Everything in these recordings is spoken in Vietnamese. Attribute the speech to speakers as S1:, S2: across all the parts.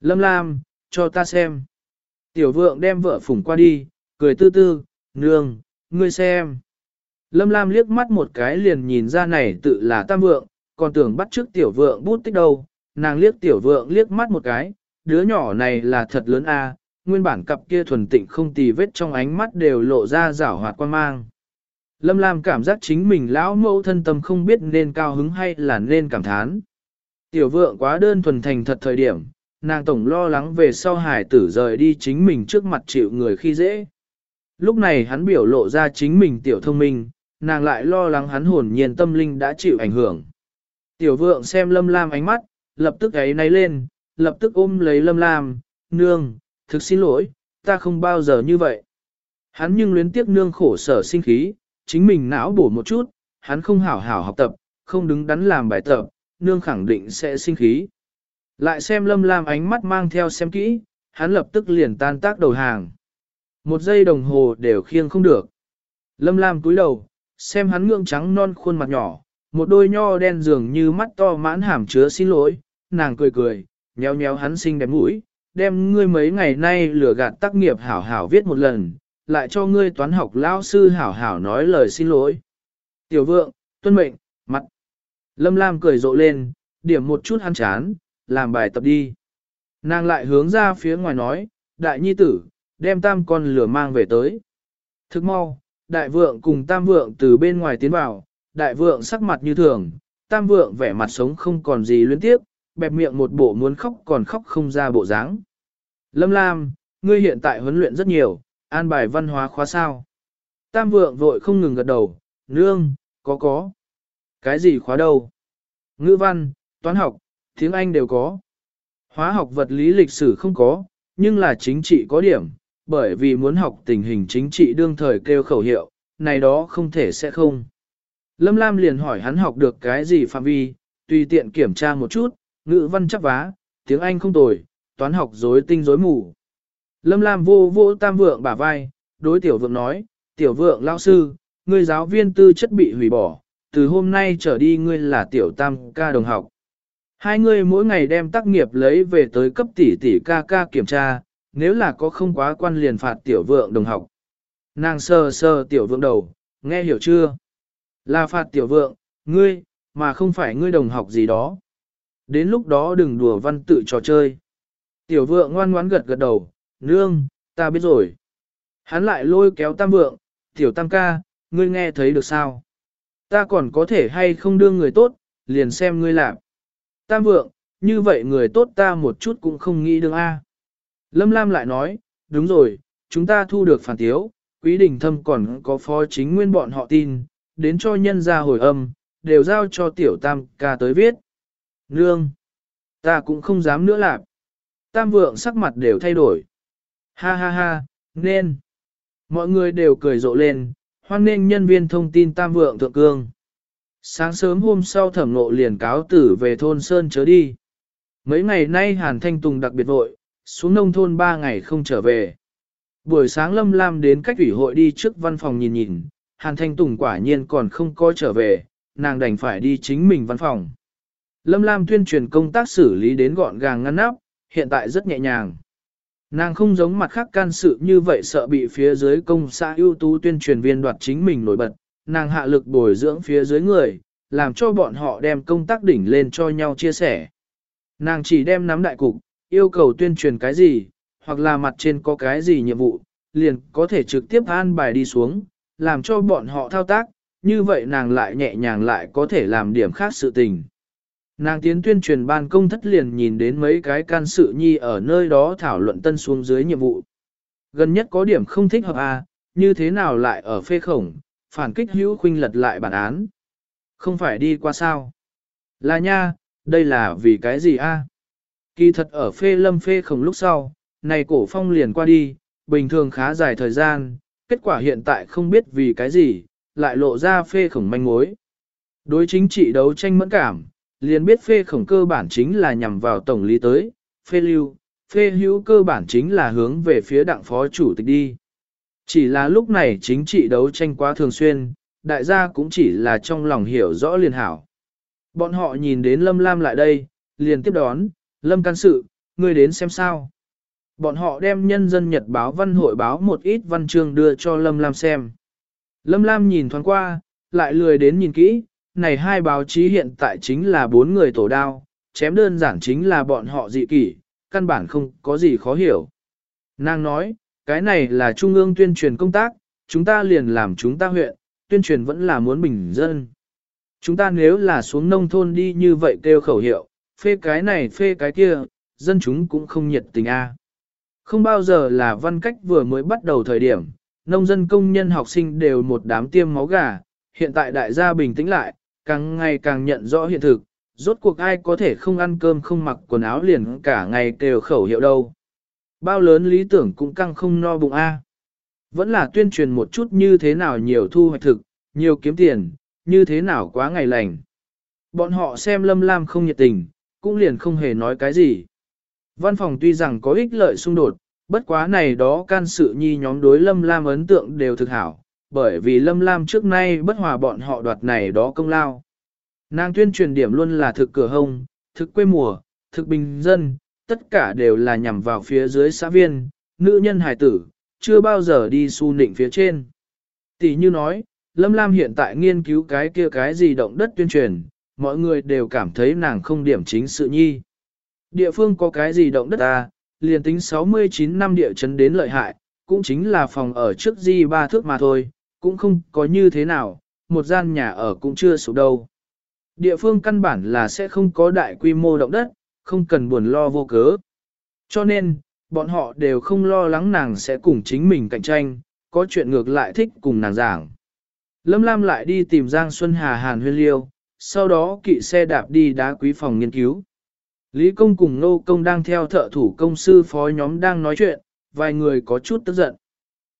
S1: Lâm Lam, cho ta xem. Tiểu vượng đem vợ phủng qua đi, cười tư tư, nương, ngươi xem. Lâm Lam liếc mắt một cái liền nhìn ra này tự là tam vượng, còn tưởng bắt trước tiểu vượng bút tích đâu, nàng liếc tiểu vượng liếc mắt một cái, đứa nhỏ này là thật lớn a, nguyên bản cặp kia thuần tịnh không tì vết trong ánh mắt đều lộ ra rảo hoạt quan mang. Lâm Lam cảm giác chính mình lão mẫu thân tâm không biết nên cao hứng hay là nên cảm thán. Tiểu vượng quá đơn thuần thành thật thời điểm, nàng tổng lo lắng về sau hải tử rời đi chính mình trước mặt chịu người khi dễ. Lúc này hắn biểu lộ ra chính mình tiểu thông minh, nàng lại lo lắng hắn hồn nhiên tâm linh đã chịu ảnh hưởng. Tiểu vượng xem lâm lam ánh mắt, lập tức ấy náy lên, lập tức ôm lấy lâm lam, nương, thực xin lỗi, ta không bao giờ như vậy. Hắn nhưng luyến tiếc nương khổ sở sinh khí, chính mình não bổ một chút, hắn không hảo hảo học tập, không đứng đắn làm bài tập, nương khẳng định sẽ sinh khí. Lại xem lâm lam ánh mắt mang theo xem kỹ, hắn lập tức liền tan tác đầu hàng. Một giây đồng hồ đều khiêng không được. Lâm lam cúi đầu, xem hắn ngượng trắng non khuôn mặt nhỏ, một đôi nho đen dường như mắt to mãn hàm chứa xin lỗi, nàng cười cười, nhéo nhéo hắn xinh đẹp mũi, đem ngươi mấy ngày nay lừa gạt tác nghiệp hảo hảo viết một lần, lại cho ngươi toán học lao sư hảo hảo nói lời xin lỗi. Tiểu vượng, tuân mệnh, mặt. Lâm Lam cười rộ lên, điểm một chút hắn chán, làm bài tập đi. Nàng lại hướng ra phía ngoài nói, đại nhi tử, đem tam con lửa mang về tới. Thức mau, đại vượng cùng tam vượng từ bên ngoài tiến vào, đại vượng sắc mặt như thường, tam vượng vẻ mặt sống không còn gì luyến tiếp, bẹp miệng một bộ muốn khóc còn khóc không ra bộ dáng. Lâm Lam, ngươi hiện tại huấn luyện rất nhiều, an bài văn hóa khóa sao. Tam vượng vội không ngừng gật đầu, nương, có có. Cái gì khóa đâu? Ngữ văn, toán học, tiếng Anh đều có. Hóa học vật lý lịch sử không có, nhưng là chính trị có điểm, bởi vì muốn học tình hình chính trị đương thời kêu khẩu hiệu, này đó không thể sẽ không. Lâm Lam liền hỏi hắn học được cái gì phạm vi, tùy tiện kiểm tra một chút, ngữ văn chắc vá, tiếng Anh không tồi, toán học rối tinh rối mù. Lâm Lam vô vô tam vượng bả vai, đối tiểu vượng nói, tiểu vượng lao sư, ngươi giáo viên tư chất bị hủy bỏ, từ hôm nay trở đi ngươi là tiểu tam ca đồng học. Hai người mỗi ngày đem tác nghiệp lấy về tới cấp tỷ tỷ ca ca kiểm tra, nếu là có không quá quan liền phạt tiểu vượng đồng học. Nàng sờ sờ tiểu vượng đầu, nghe hiểu chưa? Là phạt tiểu vượng, ngươi, mà không phải ngươi đồng học gì đó. Đến lúc đó đừng đùa văn tự trò chơi. Tiểu vượng ngoan ngoãn gật gật đầu, nương, ta biết rồi. Hắn lại lôi kéo tam vượng, tiểu tam ca, ngươi nghe thấy được sao? Ta còn có thể hay không đương người tốt, liền xem ngươi làm. Tam vượng, như vậy người tốt ta một chút cũng không nghĩ đương A. Lâm Lam lại nói, đúng rồi, chúng ta thu được phản tiếu, quý đình thâm còn có phó chính nguyên bọn họ tin, đến cho nhân ra hồi âm, đều giao cho tiểu tam ca tới viết. Nương, ta cũng không dám nữa lạp. Tam vượng sắc mặt đều thay đổi. Ha ha ha, nên. Mọi người đều cười rộ lên, hoan nghênh nhân viên thông tin tam vượng thượng cương. Sáng sớm hôm sau thẩm nộ liền cáo tử về thôn Sơn chớ đi. Mấy ngày nay Hàn Thanh Tùng đặc biệt vội, xuống nông thôn ba ngày không trở về. Buổi sáng Lâm Lam đến cách ủy hội đi trước văn phòng nhìn nhìn, Hàn Thanh Tùng quả nhiên còn không có trở về, nàng đành phải đi chính mình văn phòng. Lâm Lam tuyên truyền công tác xử lý đến gọn gàng ngăn nắp, hiện tại rất nhẹ nhàng. Nàng không giống mặt khác can sự như vậy sợ bị phía dưới công xã ưu tú tuyên truyền viên đoạt chính mình nổi bật, nàng hạ lực bồi dưỡng phía dưới người, làm cho bọn họ đem công tác đỉnh lên cho nhau chia sẻ. Nàng chỉ đem nắm đại cục, yêu cầu tuyên truyền cái gì, hoặc là mặt trên có cái gì nhiệm vụ, liền có thể trực tiếp an bài đi xuống, làm cho bọn họ thao tác, như vậy nàng lại nhẹ nhàng lại có thể làm điểm khác sự tình. Nàng tiến tuyên truyền ban công thất liền nhìn đến mấy cái can sự nhi ở nơi đó thảo luận tân xuống dưới nhiệm vụ. Gần nhất có điểm không thích hợp à, như thế nào lại ở phê khổng, phản kích hữu khuynh lật lại bản án. Không phải đi qua sao? Là nha, đây là vì cái gì a? Kỳ thật ở phê lâm phê khổng lúc sau, này cổ phong liền qua đi, bình thường khá dài thời gian, kết quả hiện tại không biết vì cái gì, lại lộ ra phê khổng manh mối. Đối chính trị đấu tranh mẫn cảm, liền biết phê khổng cơ bản chính là nhằm vào tổng lý tới, phê lưu, phê hữu cơ bản chính là hướng về phía đảng phó chủ tịch đi. Chỉ là lúc này chính trị đấu tranh quá thường xuyên, đại gia cũng chỉ là trong lòng hiểu rõ liền hảo. Bọn họ nhìn đến Lâm Lam lại đây, liền tiếp đón, Lâm can sự, ngươi đến xem sao. Bọn họ đem nhân dân nhật báo văn hội báo một ít văn chương đưa cho Lâm Lam xem. Lâm Lam nhìn thoáng qua, lại lười đến nhìn kỹ, này hai báo chí hiện tại chính là bốn người tổ đao, chém đơn giản chính là bọn họ dị kỷ, căn bản không có gì khó hiểu. Nàng nói, cái này là trung ương tuyên truyền công tác, chúng ta liền làm chúng ta huyện, tuyên truyền vẫn là muốn bình dân. Chúng ta nếu là xuống nông thôn đi như vậy kêu khẩu hiệu, phê cái này phê cái kia, dân chúng cũng không nhiệt tình a. Không bao giờ là văn cách vừa mới bắt đầu thời điểm, nông dân công nhân học sinh đều một đám tiêm máu gà, hiện tại đại gia bình tĩnh lại, càng ngày càng nhận rõ hiện thực, rốt cuộc ai có thể không ăn cơm không mặc quần áo liền cả ngày kêu khẩu hiệu đâu. Bao lớn lý tưởng cũng căng không no bụng A. Vẫn là tuyên truyền một chút như thế nào nhiều thu hoạch thực, nhiều kiếm tiền, như thế nào quá ngày lành. Bọn họ xem Lâm Lam không nhiệt tình, cũng liền không hề nói cái gì. Văn phòng tuy rằng có ích lợi xung đột, bất quá này đó can sự nhi nhóm đối Lâm Lam ấn tượng đều thực hảo, bởi vì Lâm Lam trước nay bất hòa bọn họ đoạt này đó công lao. Nàng tuyên truyền điểm luôn là thực cửa hông, thực quê mùa, thực bình dân, tất cả đều là nhằm vào phía dưới xã viên, nữ nhân hài tử, chưa bao giờ đi su nịnh phía trên. Tỷ như nói, Lâm Lam hiện tại nghiên cứu cái kia cái gì động đất tuyên truyền, mọi người đều cảm thấy nàng không điểm chính sự nhi. Địa phương có cái gì động đất ta, liền tính 69 năm địa chấn đến lợi hại, cũng chính là phòng ở trước di ba thước mà thôi, cũng không có như thế nào, một gian nhà ở cũng chưa sụp đâu. Địa phương căn bản là sẽ không có đại quy mô động đất, không cần buồn lo vô cớ. Cho nên, bọn họ đều không lo lắng nàng sẽ cùng chính mình cạnh tranh, có chuyện ngược lại thích cùng nàng giảng. Lâm Lam lại đi tìm Giang Xuân Hà Hàn huyên liêu, sau đó kỵ xe đạp đi đá quý phòng nghiên cứu. Lý Công cùng Nô Công đang theo thợ thủ công sư phó nhóm đang nói chuyện, vài người có chút tức giận.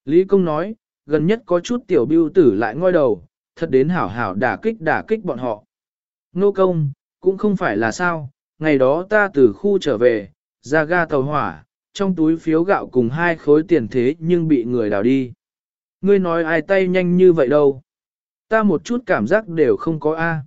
S1: Lý Công nói, gần nhất có chút tiểu biêu tử lại ngoi đầu, thật đến hảo hảo đả kích đả kích bọn họ. Nô Công, cũng không phải là sao, ngày đó ta từ khu trở về, ra ga tàu hỏa, trong túi phiếu gạo cùng hai khối tiền thế nhưng bị người đào đi. Ngươi nói ai tay nhanh như vậy đâu? Ta một chút cảm giác đều không có A.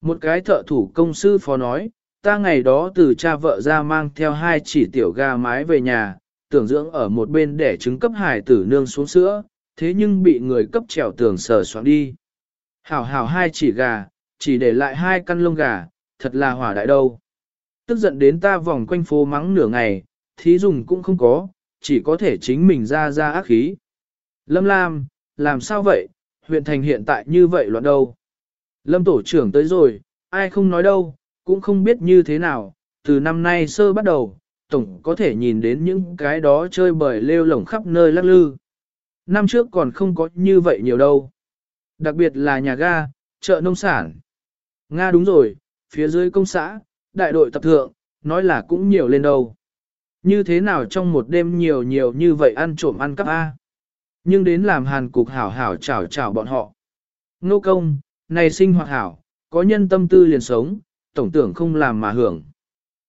S1: Một cái thợ thủ công sư phó nói, ta ngày đó từ cha vợ ra mang theo hai chỉ tiểu gà mái về nhà, tưởng dưỡng ở một bên để trứng cấp hải tử nương xuống sữa, thế nhưng bị người cấp trèo tường sờ soạn đi. Hảo hảo hai chỉ gà, chỉ để lại hai căn lông gà, thật là hỏa đại đâu. Tức giận đến ta vòng quanh phố mắng nửa ngày, thí dùng cũng không có, chỉ có thể chính mình ra ra ác khí. Lâm Lam, làm sao vậy, huyện thành hiện tại như vậy loạn đâu. Lâm tổ trưởng tới rồi, ai không nói đâu, cũng không biết như thế nào, từ năm nay sơ bắt đầu, tổng có thể nhìn đến những cái đó chơi bời lêu lổng khắp nơi lắc lư. Năm trước còn không có như vậy nhiều đâu. Đặc biệt là nhà ga, chợ nông sản. Nga đúng rồi, phía dưới công xã, đại đội tập thượng, nói là cũng nhiều lên đâu. Như thế nào trong một đêm nhiều nhiều như vậy ăn trộm ăn cắp A. Nhưng đến làm hàn cục hảo hảo chào chào bọn họ. Nô công, này sinh hoạt hảo, có nhân tâm tư liền sống, tổng tưởng không làm mà hưởng.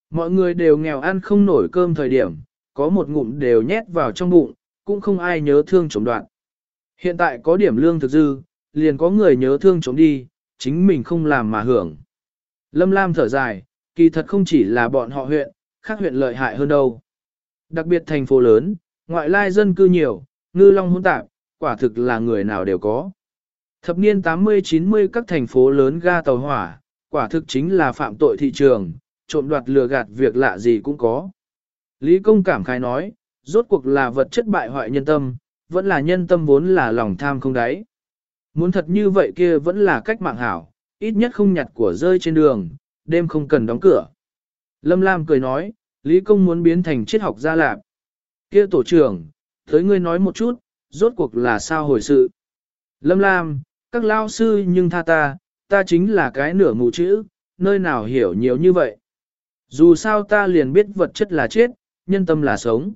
S1: Mọi người đều nghèo ăn không nổi cơm thời điểm, có một ngụm đều nhét vào trong bụng, cũng không ai nhớ thương chống đoạn. Hiện tại có điểm lương thực dư, liền có người nhớ thương chống đi, chính mình không làm mà hưởng. Lâm Lam thở dài, kỳ thật không chỉ là bọn họ huyện, khác huyện lợi hại hơn đâu. Đặc biệt thành phố lớn, ngoại lai dân cư nhiều, ngư long hỗn tạp, quả thực là người nào đều có. Thập niên 80-90 các thành phố lớn ga tàu hỏa, quả thực chính là phạm tội thị trường, trộm đoạt lừa gạt việc lạ gì cũng có. Lý công cảm khai nói, rốt cuộc là vật chất bại hoại nhân tâm, vẫn là nhân tâm vốn là lòng tham không đáy. Muốn thật như vậy kia vẫn là cách mạng hảo, ít nhất không nhặt của rơi trên đường, đêm không cần đóng cửa. Lâm Lam cười nói, Lý công muốn biến thành triết học gia lạp. Kia tổ trưởng, tới ngươi nói một chút, rốt cuộc là sao hồi sự. Lâm Lam, các lao sư nhưng tha ta, ta chính là cái nửa mù chữ, nơi nào hiểu nhiều như vậy. Dù sao ta liền biết vật chất là chết, nhân tâm là sống.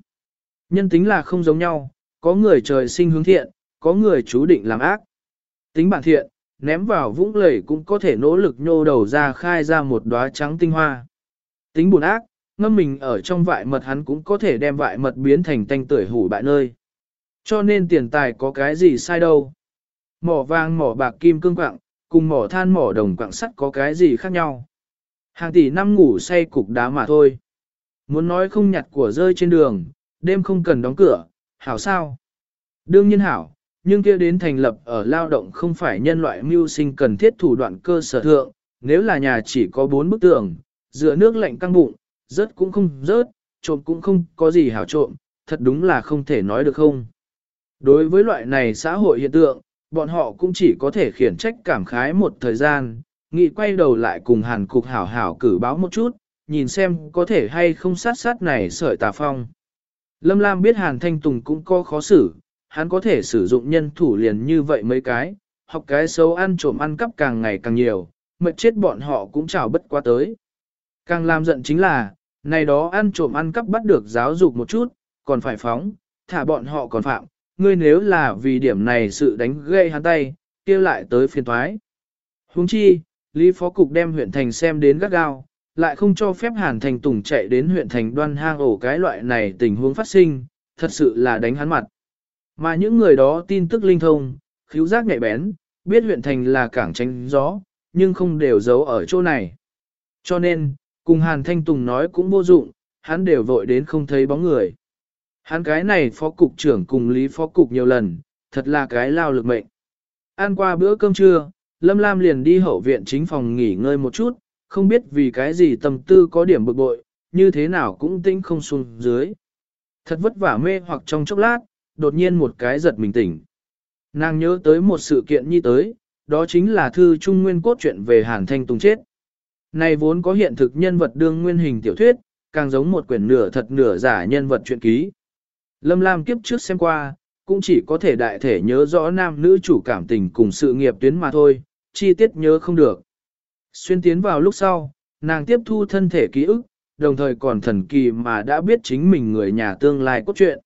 S1: Nhân tính là không giống nhau, có người trời sinh hướng thiện, có người chú định làm ác. Tính bản thiện, ném vào vũng lầy cũng có thể nỗ lực nhô đầu ra khai ra một đóa trắng tinh hoa. Tính buồn ác, ngâm mình ở trong vại mật hắn cũng có thể đem vại mật biến thành tanh tưởi hủ bại nơi. Cho nên tiền tài có cái gì sai đâu. Mỏ vàng mỏ bạc kim cương quạng, cùng mỏ than mỏ đồng quạng sắt có cái gì khác nhau. Hàng tỷ năm ngủ say cục đá mà thôi. Muốn nói không nhặt của rơi trên đường, đêm không cần đóng cửa, hảo sao? Đương nhiên hảo, nhưng kia đến thành lập ở lao động không phải nhân loại mưu sinh cần thiết thủ đoạn cơ sở thượng, nếu là nhà chỉ có bốn bức tường, dựa nước lạnh căng bụng, rớt cũng không rớt, trộm cũng không có gì hảo trộm, thật đúng là không thể nói được không. Đối với loại này xã hội hiện tượng, bọn họ cũng chỉ có thể khiển trách cảm khái một thời gian, nghị quay đầu lại cùng hàn cục hảo hảo cử báo một chút, nhìn xem có thể hay không sát sát này sợi tà phong. Lâm Lam biết hàn thanh tùng cũng có khó xử, hắn có thể sử dụng nhân thủ liền như vậy mấy cái, học cái xấu ăn trộm ăn cắp càng ngày càng nhiều, mệt chết bọn họ cũng chào bất qua tới. Càng làm giận chính là, này đó ăn trộm ăn cắp bắt được giáo dục một chút, còn phải phóng, thả bọn họ còn phạm, ngươi nếu là vì điểm này sự đánh gây hắn tay, kia lại tới phiền thoái. Huống chi, Lý Phó Cục đem huyện thành xem đến gắt gao, lại không cho phép Hàn Thành Tùng chạy đến huyện thành đoan hang ổ cái loại này tình huống phát sinh, thật sự là đánh hắn mặt. Mà những người đó tin tức linh thông, khíu giác nhạy bén, biết huyện thành là cảng tránh gió, nhưng không đều giấu ở chỗ này. Cho nên, cùng Hàn Thanh Tùng nói cũng vô dụng, hắn đều vội đến không thấy bóng người. Hắn cái này phó cục trưởng cùng lý phó cục nhiều lần, thật là cái lao lực mệnh. Ăn qua bữa cơm trưa, Lâm Lam liền đi hậu viện chính phòng nghỉ ngơi một chút, không biết vì cái gì tâm tư có điểm bực bội, như thế nào cũng tinh không xuống dưới. Thật vất vả mê hoặc trong chốc lát, đột nhiên một cái giật mình tỉnh. Nàng nhớ tới một sự kiện như tới, đó chính là thư trung nguyên cốt truyện về Hàn Thanh Tùng chết. Này vốn có hiện thực nhân vật đương nguyên hình tiểu thuyết, càng giống một quyển nửa thật nửa giả nhân vật truyện ký. Lâm Lam kiếp trước xem qua, cũng chỉ có thể đại thể nhớ rõ nam nữ chủ cảm tình cùng sự nghiệp tuyến mà thôi, chi tiết nhớ không được. Xuyên tiến vào lúc sau, nàng tiếp thu thân thể ký ức, đồng thời còn thần kỳ mà đã biết chính mình người nhà tương lai cốt truyện.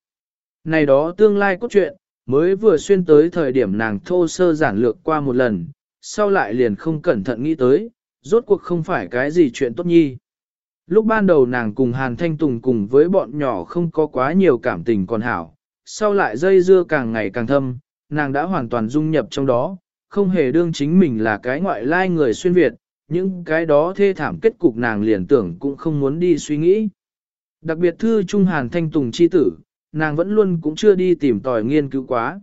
S1: Này đó tương lai cốt truyện, mới vừa xuyên tới thời điểm nàng thô sơ giản lược qua một lần, sau lại liền không cẩn thận nghĩ tới, rốt cuộc không phải cái gì chuyện tốt nhi. Lúc ban đầu nàng cùng Hàn Thanh Tùng cùng với bọn nhỏ không có quá nhiều cảm tình còn hảo, sau lại dây dưa càng ngày càng thâm, nàng đã hoàn toàn dung nhập trong đó, không hề đương chính mình là cái ngoại lai người xuyên Việt, những cái đó thê thảm kết cục nàng liền tưởng cũng không muốn đi suy nghĩ. Đặc biệt thư Trung Hàn Thanh Tùng chi tử, nàng vẫn luôn cũng chưa đi tìm tòi nghiên cứu quá.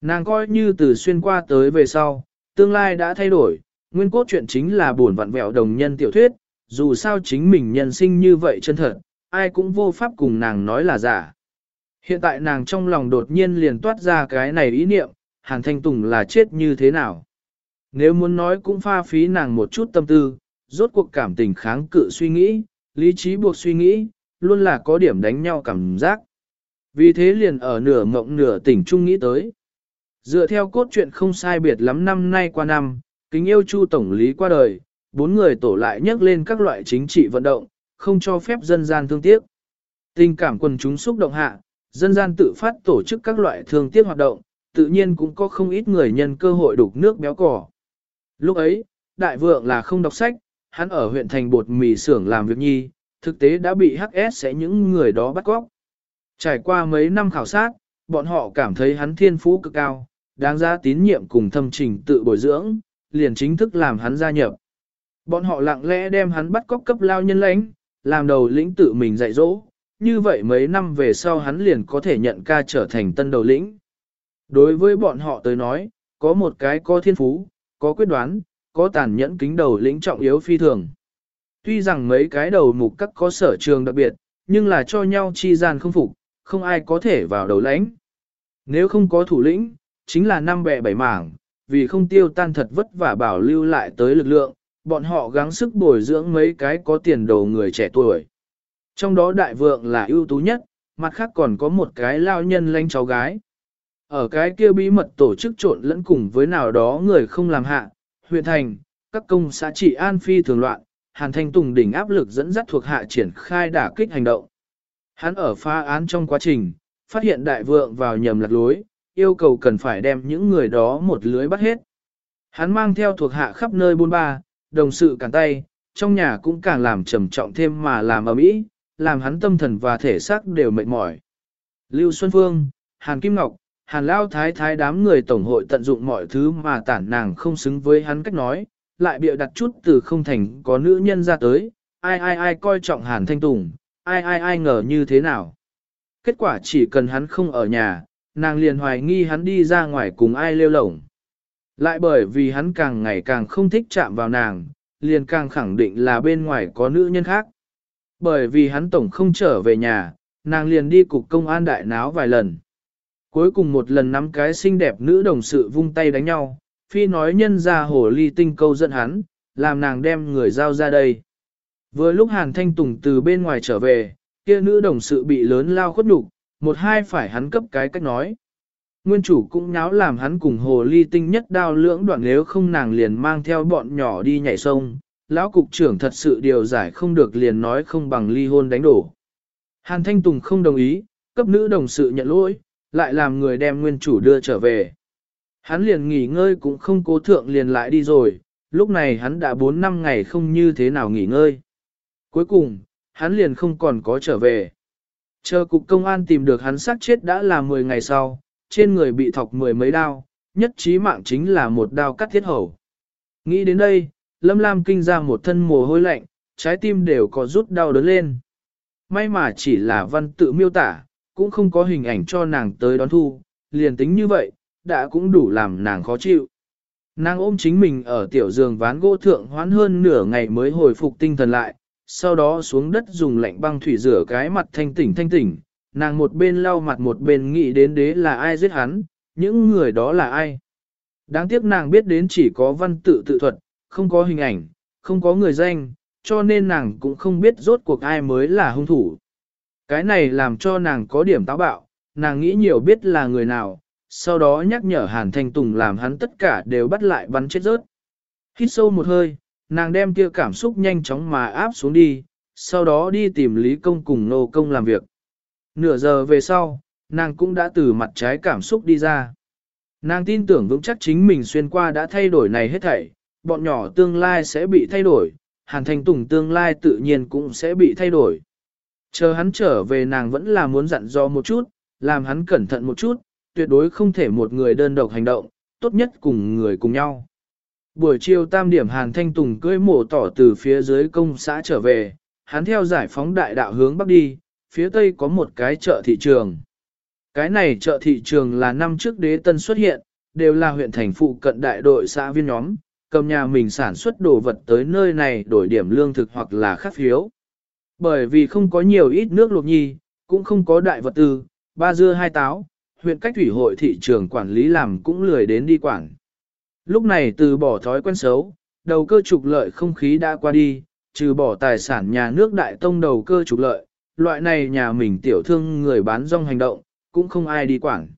S1: Nàng coi như từ xuyên qua tới về sau, tương lai đã thay đổi, nguyên cốt truyện chính là buồn vặn vẹo đồng nhân tiểu thuyết, dù sao chính mình nhân sinh như vậy chân thật, ai cũng vô pháp cùng nàng nói là giả. Hiện tại nàng trong lòng đột nhiên liền toát ra cái này ý niệm, Hàn Thanh Tùng là chết như thế nào. Nếu muốn nói cũng pha phí nàng một chút tâm tư, rốt cuộc cảm tình kháng cự suy nghĩ, lý trí buộc suy nghĩ, luôn là có điểm đánh nhau cảm giác. Vì thế liền ở nửa mộng nửa tỉnh trung nghĩ tới. Dựa theo cốt truyện không sai biệt lắm năm nay qua năm, kính yêu chu tổng lý qua đời, bốn người tổ lại nhắc lên các loại chính trị vận động, không cho phép dân gian thương tiếc. Tình cảm quần chúng xúc động hạ, dân gian tự phát tổ chức các loại thương tiếc hoạt động, tự nhiên cũng có không ít người nhân cơ hội đục nước béo cỏ. Lúc ấy, đại vượng là không đọc sách, hắn ở huyện thành bột mì xưởng làm việc nhi, thực tế đã bị HS sẽ những người đó bắt cóc. Trải qua mấy năm khảo sát, bọn họ cảm thấy hắn thiên phú cực cao, đáng giá tín nhiệm cùng thâm trình tự bồi dưỡng, liền chính thức làm hắn gia nhập. Bọn họ lặng lẽ đem hắn bắt cóc cấp lao nhân lãnh, làm đầu lĩnh tự mình dạy dỗ, như vậy mấy năm về sau hắn liền có thể nhận ca trở thành tân đầu lĩnh. Đối với bọn họ tới nói, có một cái có thiên phú, có quyết đoán, có tàn nhẫn kính đầu lĩnh trọng yếu phi thường. Tuy rằng mấy cái đầu mục các có sở trường đặc biệt, nhưng là cho nhau chi gian không phục, không ai có thể vào đầu lãnh. Nếu không có thủ lĩnh, chính là năm bè bảy mảng, vì không tiêu tan thật vất vả bảo lưu lại tới lực lượng, bọn họ gắng sức bồi dưỡng mấy cái có tiền đồ người trẻ tuổi. Trong đó đại vượng là ưu tú nhất, mặt khác còn có một cái lao nhân lanh cháu gái. Ở cái kia bí mật tổ chức trộn lẫn cùng với nào đó người không làm hạ, huyện thành, các công xã trị an phi thường loạn, Hàn Thanh Tùng đỉnh áp lực dẫn dắt thuộc hạ triển khai đả kích hành động. Hắn ở pha án trong quá trình, phát hiện đại vượng vào nhầm lạc lối, yêu cầu cần phải đem những người đó một lưới bắt hết. Hắn mang theo thuộc hạ khắp nơi buôn ba, đồng sự cản tay, trong nhà cũng càng làm trầm trọng thêm mà làm ở mỹ, làm hắn tâm thần và thể xác đều mệt mỏi. Lưu Xuân Phương, Hàn Kim Ngọc, Hàn Lao Thái Thái đám người tổng hội tận dụng mọi thứ mà tản nàng không xứng với hắn cách nói, lại bịa đặt chút từ không thành có nữ nhân ra tới, ai ai ai coi trọng Hàn Thanh Tùng, ai ai ai ngờ như thế nào. Kết quả chỉ cần hắn không ở nhà, nàng liền hoài nghi hắn đi ra ngoài cùng ai lêu lổng. Lại bởi vì hắn càng ngày càng không thích chạm vào nàng, liền càng khẳng định là bên ngoài có nữ nhân khác. Bởi vì hắn tổng không trở về nhà, nàng liền đi cục công an đại náo vài lần. Cuối cùng một lần nắm cái xinh đẹp nữ đồng sự vung tay đánh nhau, phi nói nhân ra hồ ly tinh câu giận hắn, làm nàng đem người giao ra đây. Vừa lúc Hàn Thanh Tùng từ bên ngoài trở về, kia nữ đồng sự bị lớn lao khuất nhục, một hai phải hắn cấp cái cách nói. Nguyên chủ cũng nháo làm hắn cùng hồ ly tinh nhất đao lưỡng đoạn nếu không nàng liền mang theo bọn nhỏ đi nhảy sông. Lão cục trưởng thật sự điều giải không được liền nói không bằng ly hôn đánh đổ. Hàn Thanh Tùng không đồng ý, cấp nữ đồng sự nhận lỗi, lại làm người đem nguyên chủ đưa trở về. Hắn liền nghỉ ngơi cũng không cố thượng liền lại đi rồi, lúc này hắn đã 4 năm ngày không như thế nào nghỉ ngơi. Cuối cùng, hắn liền không còn có trở về. Chờ cục công an tìm được hắn sát chết đã là 10 ngày sau, trên người bị thọc mười mấy đao, nhất trí mạng chính là một đao cắt thiết hầu. Nghĩ đến đây, Lâm Lam kinh ra một thân mồ hôi lạnh, trái tim đều có rút đau đớn lên. May mà chỉ là văn tự miêu tả, cũng không có hình ảnh cho nàng tới đón thu, liền tính như vậy, đã cũng đủ làm nàng khó chịu. Nàng ôm chính mình ở tiểu giường ván gỗ thượng hoán hơn nửa ngày mới hồi phục tinh thần lại, sau đó xuống đất dùng lạnh băng thủy rửa cái mặt thanh tỉnh thanh tỉnh, nàng một bên lau mặt một bên nghĩ đến đế là ai giết hắn, những người đó là ai. Đáng tiếc nàng biết đến chỉ có văn tự tự thuật, không có hình ảnh, không có người danh, cho nên nàng cũng không biết rốt cuộc ai mới là hung thủ. Cái này làm cho nàng có điểm táo bạo, nàng nghĩ nhiều biết là người nào, sau đó nhắc nhở Hàn Thanh Tùng làm hắn tất cả đều bắt lại bắn chết rớt. Hít sâu một hơi, nàng đem kia cảm xúc nhanh chóng mà áp xuống đi, sau đó đi tìm Lý Công cùng Nô Công làm việc. Nửa giờ về sau, nàng cũng đã từ mặt trái cảm xúc đi ra. Nàng tin tưởng vững chắc chính mình xuyên qua đã thay đổi này hết thảy, bọn nhỏ tương lai sẽ bị thay đổi, Hàn Thanh Tùng tương lai tự nhiên cũng sẽ bị thay đổi. Chờ hắn trở về nàng vẫn là muốn dặn dò một chút, làm hắn cẩn thận một chút, tuyệt đối không thể một người đơn độc hành động, tốt nhất cùng người cùng nhau. Buổi chiều tam điểm Hàn Thanh Tùng cưỡi mổ tỏ từ phía dưới công xã trở về, hắn theo giải phóng đại đạo hướng bắc đi, phía tây có một cái chợ thị trường. Cái này chợ thị trường là năm trước đế tân xuất hiện, đều là huyện thành phụ cận đại đội xã viên nhóm, cầm nhà mình sản xuất đồ vật tới nơi này đổi điểm lương thực hoặc là khắc phiếu. Bởi vì không có nhiều ít nước luộc nhi, cũng không có đại vật tư, ba dưa hai táo, huyện cách thủy hội thị trường quản lý làm cũng lười đến đi quản. Lúc này từ bỏ thói quen xấu, đầu cơ trục lợi không khí đã qua đi, trừ bỏ tài sản nhà nước đại tông đầu cơ trục lợi, loại này nhà mình tiểu thương người bán rong hành động, cũng không ai đi quản.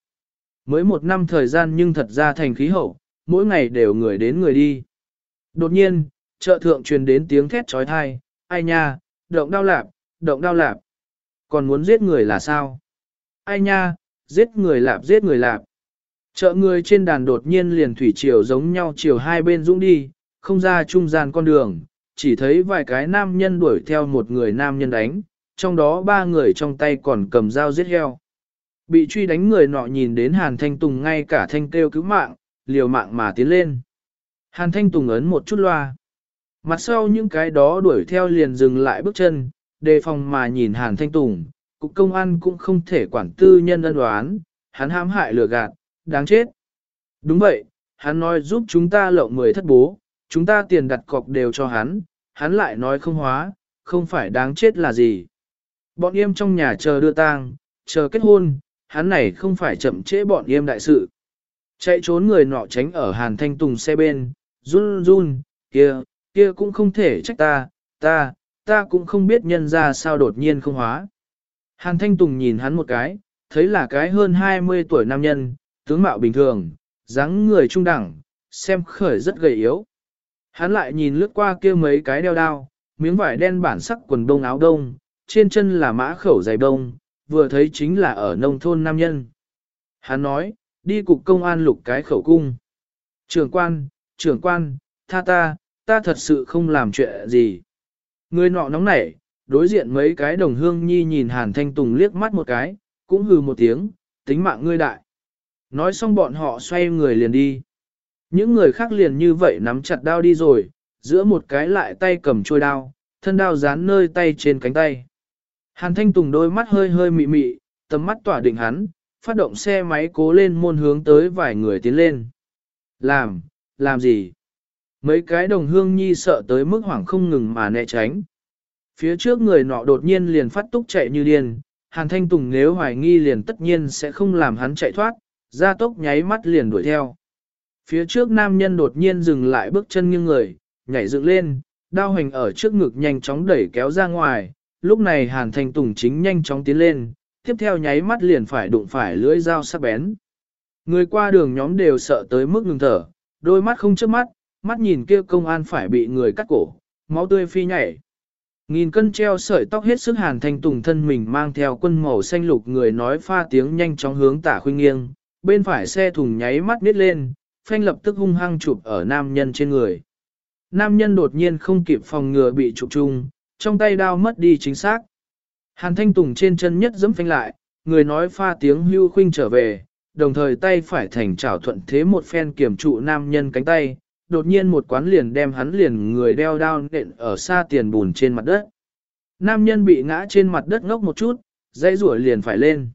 S1: Mới một năm thời gian nhưng thật ra thành khí hậu, mỗi ngày đều người đến người đi. Đột nhiên, chợ thượng truyền đến tiếng thét trói thai, ai nha, động đau lạp, động đau lạp. Còn muốn giết người là sao? Ai nha, giết người lạp giết người lạp. Chợ người trên đàn đột nhiên liền thủy chiều giống nhau chiều hai bên dũng đi, không ra trung gian con đường, chỉ thấy vài cái nam nhân đuổi theo một người nam nhân đánh, trong đó ba người trong tay còn cầm dao giết heo. Bị truy đánh người nọ nhìn đến Hàn Thanh Tùng ngay cả thanh kêu cứu mạng, liều mạng mà tiến lên. Hàn Thanh Tùng ấn một chút loa. Mặt sau những cái đó đuổi theo liền dừng lại bước chân, đề phòng mà nhìn Hàn Thanh Tùng, cục công an cũng không thể quản tư nhân ân đoán, hắn hãm hại lừa gạt, đáng chết. Đúng vậy, hắn nói giúp chúng ta lộng mười thất bố, chúng ta tiền đặt cọc đều cho hắn, hắn lại nói không hóa, không phải đáng chết là gì. Bọn em trong nhà chờ đưa tang, chờ kết hôn, hắn này không phải chậm trễ bọn em đại sự. Chạy trốn người nọ tránh ở Hàn Thanh Tùng xe bên, run run, kia, kia cũng không thể trách ta, ta, ta cũng không biết nhân ra sao đột nhiên không hóa. Hàn Thanh Tùng nhìn hắn một cái, thấy là cái hơn 20 tuổi nam nhân, tướng mạo bình thường, dáng người trung đẳng, xem khởi rất gầy yếu. Hắn lại nhìn lướt qua kia mấy cái đeo đao, miếng vải đen bản sắc quần đông áo đông, trên chân là mã khẩu giày đông, vừa thấy chính là ở nông thôn nam nhân. Hắn nói, đi cục công an lục cái khẩu cung. Trưởng quan, trưởng quan, tha ta, ta thật sự không làm chuyện gì. Người nọ nóng nảy, đối diện mấy cái đồng hương nhi nhìn Hàn Thanh Tùng liếc mắt một cái, cũng hừ một tiếng, tính mạng ngươi đại. Nói xong bọn họ xoay người liền đi. Những người khác liền như vậy nắm chặt đao đi rồi, giữa một cái lại tay cầm trôi đao, thân đao dán nơi tay trên cánh tay. Hàn Thanh Tùng đôi mắt hơi hơi mị mị, tầm mắt tỏa định hắn, phát động xe máy cố lên môn hướng tới vài người tiến lên. Làm, làm gì? Mấy cái đồng hương nhi sợ tới mức hoảng không ngừng mà né tránh. Phía trước người nọ đột nhiên liền phát túc chạy như điên, Hàn Thanh Tùng nếu hoài nghi liền tất nhiên sẽ không làm hắn chạy thoát, ra tốc nháy mắt liền đuổi theo. Phía trước nam nhân đột nhiên dừng lại bước chân nghiêng người, nhảy dựng lên, đao hành ở trước ngực nhanh chóng đẩy kéo ra ngoài, lúc này Hàn Thanh Tùng chính nhanh chóng tiến lên, tiếp theo nháy mắt liền phải đụng phải lưỡi dao sắc bén. Người qua đường nhóm đều sợ tới mức ngừng thở, đôi mắt không chớp mắt, mắt nhìn kia công an phải bị người cắt cổ, máu tươi phi nhảy. Nghìn cân treo sợi tóc hết sức hàn thanh tùng thân mình mang theo quân màu xanh lục người nói pha tiếng nhanh chóng hướng tả khuynh nghiêng, bên phải xe thùng nháy mắt nít lên, phanh lập tức hung hăng chụp ở nam nhân trên người. Nam nhân đột nhiên không kịp phòng ngừa bị chụp chung, trong tay đao mất đi chính xác. Hàn thanh tùng trên chân nhất dẫm phanh lại, người nói pha tiếng hưu khuynh trở về, đồng thời tay phải thành trảo thuận thế một phen kiểm trụ nam nhân cánh tay, đột nhiên một quán liền đem hắn liền người đeo đao nện ở xa tiền bùn trên mặt đất. Nam nhân bị ngã trên mặt đất ngốc một chút, dãy rủa liền phải lên.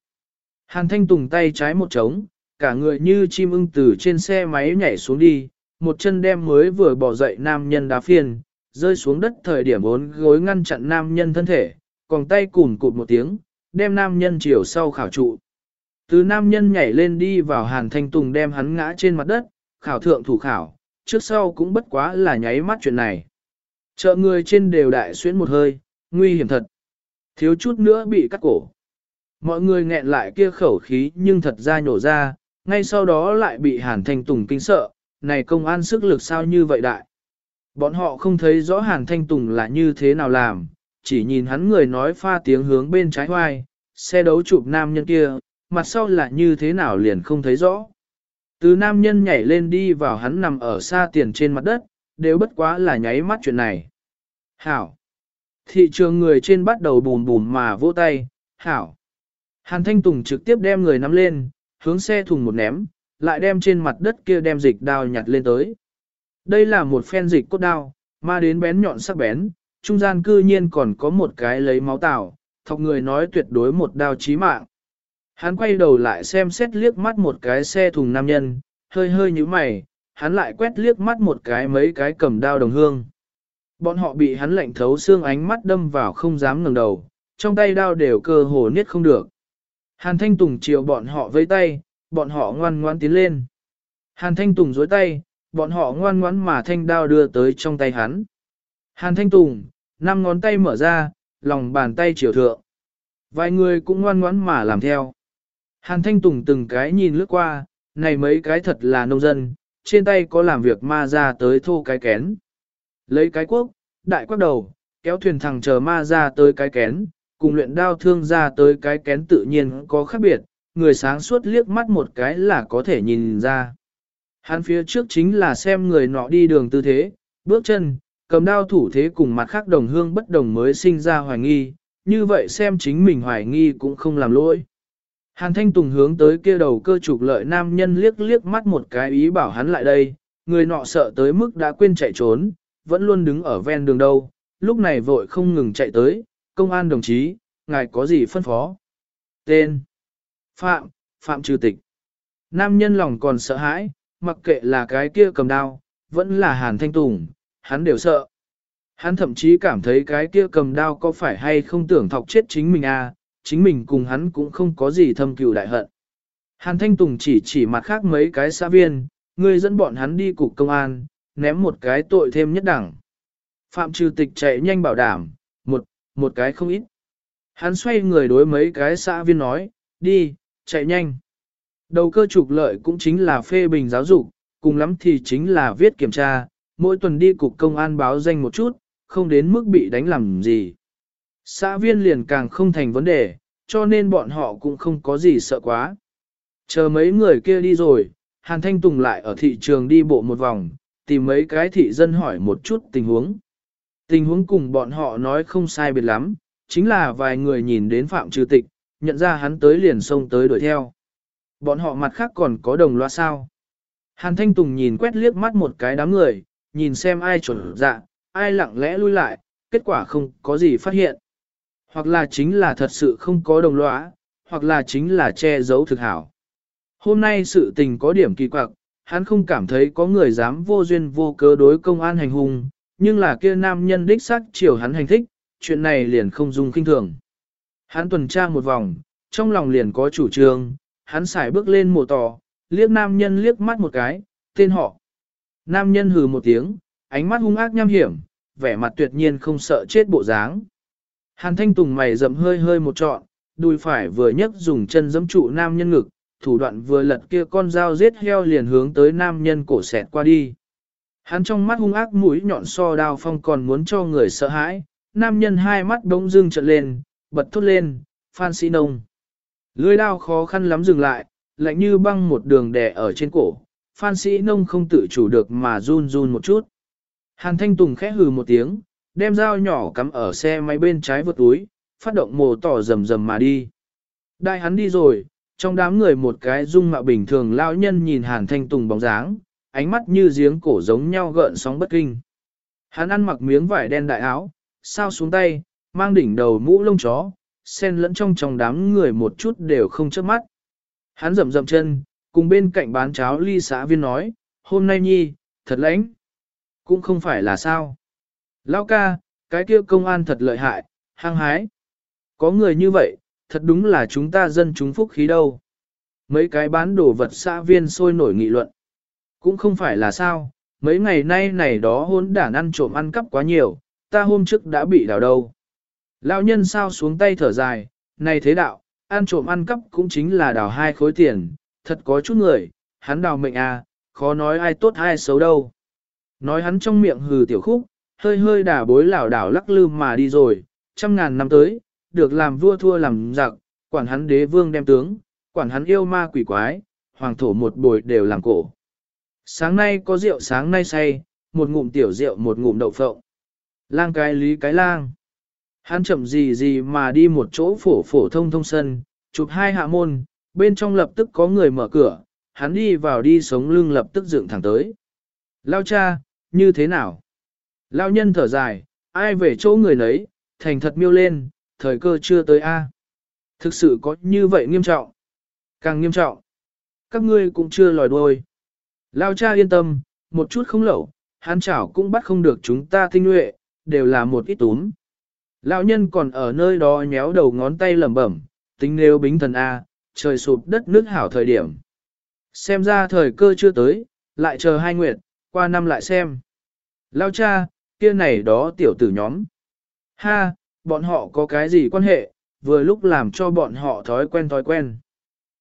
S1: Hàn Thanh Tùng tay trái một trống, cả người như chim ưng từ trên xe máy nhảy xuống đi, một chân đem mới vừa bỏ dậy nam nhân đá phiền, rơi xuống đất thời điểm bốn gối ngăn chặn nam nhân thân thể, còn tay cùn cụt một tiếng, đem nam nhân chiều sau khảo trụ. Từ nam nhân nhảy lên đi vào Hàn Thanh Tùng đem hắn ngã trên mặt đất, khảo thượng thủ khảo, trước sau cũng bất quá là nháy mắt chuyện này. Chợ người trên đều đại xuyến một hơi, nguy hiểm thật. Thiếu chút nữa bị cắt cổ. Mọi người nghẹn lại kia khẩu khí nhưng thật ra nhổ ra, ngay sau đó lại bị Hàn Thanh Tùng kinh sợ, này công an sức lực sao như vậy đại. Bọn họ không thấy rõ Hàn Thanh Tùng là như thế nào làm, chỉ nhìn hắn người nói pha tiếng hướng bên trái hoài, xe đấu chụp nam nhân kia, mặt sau là như thế nào liền không thấy rõ. Từ nam nhân nhảy lên đi vào hắn nằm ở xa tiền trên mặt đất, đều bất quá là nháy mắt chuyện này. Hảo. Thị trường người trên bắt đầu bùn bùn mà vỗ tay, hảo. Hàn Thanh Tùng trực tiếp đem người nắm lên, hướng xe thùng một ném, lại đem trên mặt đất kia đem dịch đao nhặt lên tới. Đây là một phen dịch cốt đao, ma đến bén nhọn sắc bén, trung gian cư nhiên còn có một cái lấy máu tảo, thọc người nói tuyệt đối một đao chí mạng. Hắn quay đầu lại xem xét liếc mắt một cái xe thùng nam nhân, hơi hơi như mày, hắn lại quét liếc mắt một cái mấy cái cầm đao đồng hương. Bọn họ bị hắn lạnh thấu xương ánh mắt đâm vào không dám ngẩng đầu, trong tay đao đều cơ hồ niết không được. Hàn Thanh Tùng chiều bọn họ với tay, bọn họ ngoan ngoan tiến lên. Hàn Thanh Tùng dối tay, bọn họ ngoan ngoan mà thanh đao đưa tới trong tay hắn. Hàn Thanh Tùng, năm ngón tay mở ra, lòng bàn tay chiều thượng. Vài người cũng ngoan ngoãn mà làm theo. Hàn Thanh Tùng từng cái nhìn lướt qua, này mấy cái thật là nông dân, trên tay có làm việc ma ra tới thô cái kén. Lấy cái quốc, đại quốc đầu, kéo thuyền thẳng chờ ma ra tới cái kén, cùng luyện đao thương ra tới cái kén tự nhiên có khác biệt, người sáng suốt liếc mắt một cái là có thể nhìn ra. Hắn phía trước chính là xem người nọ đi đường tư thế, bước chân, cầm đao thủ thế cùng mặt khác đồng hương bất đồng mới sinh ra hoài nghi, như vậy xem chính mình hoài nghi cũng không làm lỗi. Hàn Thanh Tùng hướng tới kia đầu cơ trục lợi nam nhân liếc liếc mắt một cái ý bảo hắn lại đây, người nọ sợ tới mức đã quên chạy trốn, vẫn luôn đứng ở ven đường đâu, lúc này vội không ngừng chạy tới, công an đồng chí, ngài có gì phân phó? Tên Phạm, Phạm Trừ Tịch Nam nhân lòng còn sợ hãi, mặc kệ là cái kia cầm đao, vẫn là Hàn Thanh Tùng, hắn đều sợ. Hắn thậm chí cảm thấy cái kia cầm đao có phải hay không tưởng thọc chết chính mình à, chính mình cùng hắn cũng không có gì thâm cừu đại hận. Hàn Thanh Tùng chỉ chỉ mặt khác mấy cái xã viên, người dẫn bọn hắn đi cục công an, ném một cái tội thêm nhất đẳng. Phạm trừ tịch chạy nhanh bảo đảm, một, cái không ít. Hắn xoay người đối mấy cái xã viên nói, đi, chạy nhanh. Đầu cơ trục lợi cũng chính là phê bình giáo dục, cùng lắm thì chính là viết kiểm tra, mỗi tuần đi cục công an báo danh một chút, không đến mức bị đánh làm gì. Xã viên liền càng không thành vấn đề, cho nên bọn họ cũng không có gì sợ quá. Chờ mấy người kia đi rồi, Hàn Thanh Tùng lại ở thị trường đi bộ một vòng, tìm mấy cái thị dân hỏi một chút tình huống. Tình huống cùng bọn họ nói không sai biệt lắm, chính là vài người nhìn đến Phạm Trừ Tịch, nhận ra hắn tới liền xông tới đuổi theo. Bọn họ mặt khác còn có đồng loa sao. Hàn Thanh Tùng nhìn quét liếc mắt một cái đám người, nhìn xem ai chuẩn dạ, ai lặng lẽ lui lại, kết quả không có gì phát hiện. Hoặc là chính là thật sự không có đồng lõa, hoặc là chính là che giấu thực hảo. Hôm nay sự tình có điểm kỳ quặc, hắn không cảm thấy có người dám vô duyên vô cớ đối công an hành hung, nhưng là kia nam nhân đích xác chiều hắn hành thích, chuyện này liền không dung kinh thường. Hắn tuần tra một vòng, trong lòng liền có chủ trương, hắn xài bước lên mồ tò, liếc nam nhân liếc mắt một cái, tên họ. Nam nhân hừ một tiếng, ánh mắt hung ác nham hiểm, vẻ mặt tuyệt nhiên không sợ chết bộ dáng. Hàn thanh tùng mày rậm hơi hơi một trọn, đùi phải vừa nhấc dùng chân giẫm trụ nam nhân ngực, thủ đoạn vừa lật kia con dao giết heo liền hướng tới nam nhân cổ xẹt qua đi. Hắn trong mắt hung ác mũi nhọn so đao phong còn muốn cho người sợ hãi, nam nhân hai mắt đống dưng trợn lên, bật thốt lên, Phan Sĩ Nông. Lưỡi đao khó khăn lắm dừng lại, lạnh như băng một đường đè ở trên cổ, Phan Sĩ Nông không tự chủ được mà run run một chút. Hàn Thanh Tùng khẽ hừ một tiếng, đem dao nhỏ cắm ở xe máy bên trái vượt túi, phát động mồ tỏ rầm rầm mà đi. Đại hắn đi rồi, trong đám người một cái dung mạo bình thường lao nhân nhìn Hàn Thanh Tùng bóng dáng, ánh mắt như giếng cổ giống nhau gợn sóng bất kinh. Hắn ăn mặc miếng vải đen đại áo, sao xuống tay, mang đỉnh đầu mũ lông chó, xen lẫn trong trong đám người một chút đều không chớp mắt. Hắn rậm rậm chân, cùng bên cạnh bán cháo ly xã viên nói, hôm nay nhi, thật lãnh. Cũng không phải là sao. Lao ca, cái kia công an thật lợi hại, hăng hái. Có người như vậy, thật đúng là chúng ta dân chúng phúc khí đâu. Mấy cái bán đồ vật xã viên sôi nổi nghị luận. Cũng không phải là sao, mấy ngày nay này đó hôn đản ăn trộm ăn cắp quá nhiều, ta hôm trước đã bị đào đâu. Lão nhân sao xuống tay thở dài, này thế đạo, ăn trộm ăn cắp cũng chính là đào hai khối tiền, thật có chút người, hắn đào mệnh à, khó nói ai tốt ai xấu đâu. Nói hắn trong miệng hừ tiểu khúc, hơi hơi đả bối lảo đảo lắc lư mà đi rồi, trăm ngàn năm tới, được làm vua thua làm giặc, quản hắn đế vương đem tướng, quản hắn yêu ma quỷ quái, hoàng thổ một bồi đều làm cổ. Sáng nay có rượu sáng nay say, một ngụm tiểu rượu một ngụm đậu phộng. Lang cái lý cái lang. Hắn chậm gì gì mà đi một chỗ phổ phổ thông thông sân, chụp hai hạ môn, bên trong lập tức có người mở cửa, hắn đi vào đi sống lưng lập tức dựng thẳng tới. Lao cha, như thế nào? Lao nhân thở dài, ai về chỗ người nấy, thành thật miêu lên, thời cơ chưa tới a. Thực sự có như vậy nghiêm trọng. Càng nghiêm trọng. Các ngươi cũng chưa lòi đuôi. Lao cha yên tâm, một chút không lẩu, hắn chảo cũng bắt không được chúng ta tinh nhuệ, đều là một ít túm. Lão nhân còn ở nơi đó nhéo đầu ngón tay lẩm bẩm, tính nếu bính thần A, trời sụp đất nước hảo thời điểm. Xem ra thời cơ chưa tới, lại chờ hai nguyệt, qua năm lại xem. Lao cha, kia này đó tiểu tử nhóm. Ha, bọn họ có cái gì quan hệ, vừa lúc làm cho bọn họ thói quen thói quen.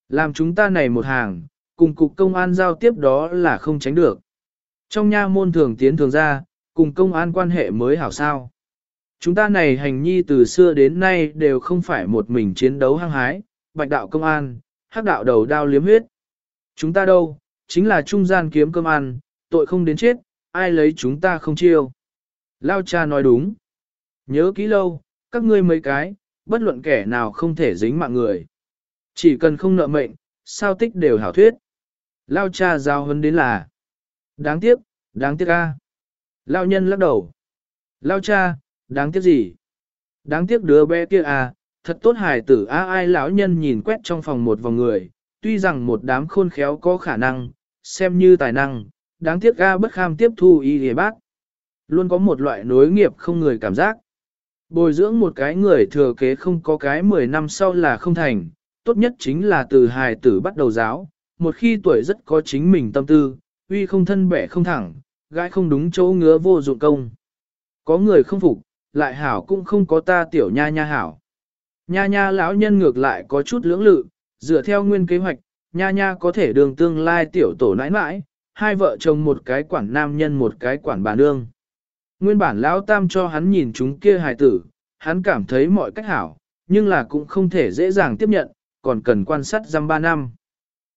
S1: Làm chúng ta này một hàng, cùng cục công an giao tiếp đó là không tránh được. Trong nha môn thường tiến thường ra, cùng công an quan hệ mới hảo sao. Chúng ta này hành nhi từ xưa đến nay đều không phải một mình chiến đấu hăng hái, bạch đạo công an, hắc đạo đầu đao liếm huyết. Chúng ta đâu, chính là trung gian kiếm cơm ăn, tội không đến chết, ai lấy chúng ta không chiêu. Lao cha nói đúng. Nhớ kỹ lâu, các ngươi mấy cái, bất luận kẻ nào không thể dính mạng người. Chỉ cần không nợ mệnh, sao tích đều hảo thuyết. Lao cha giao hấn đến là. Đáng tiếc, đáng tiếc a. Lao nhân lắc đầu. Lao cha, đáng tiếc gì? Đáng tiếc đứa bé kia à, thật tốt hài tử a ai lão nhân nhìn quét trong phòng một vòng người, tuy rằng một đám khôn khéo có khả năng, xem như tài năng, đáng tiếc a bất kham tiếp thu y hề bác. Luôn có một loại nối nghiệp không người cảm giác. Bồi dưỡng một cái người thừa kế không có cái 10 năm sau là không thành, tốt nhất chính là từ hài tử bắt đầu giáo, một khi tuổi rất có chính mình tâm tư, uy không thân bẻ không thẳng, gái không đúng chỗ ngứa vô dụng công. Có người không phục, lại hảo cũng không có ta tiểu nha nha hảo. Nha nha lão nhân ngược lại có chút lưỡng lự, dựa theo nguyên kế hoạch, nha nha có thể đường tương lai tiểu tổ nãi nãi, hai vợ chồng một cái quản nam nhân một cái quản bà nương. Nguyên bản lão tam cho hắn nhìn chúng kia hài tử, hắn cảm thấy mọi cách hảo, nhưng là cũng không thể dễ dàng tiếp nhận, còn cần quan sát giam ba năm.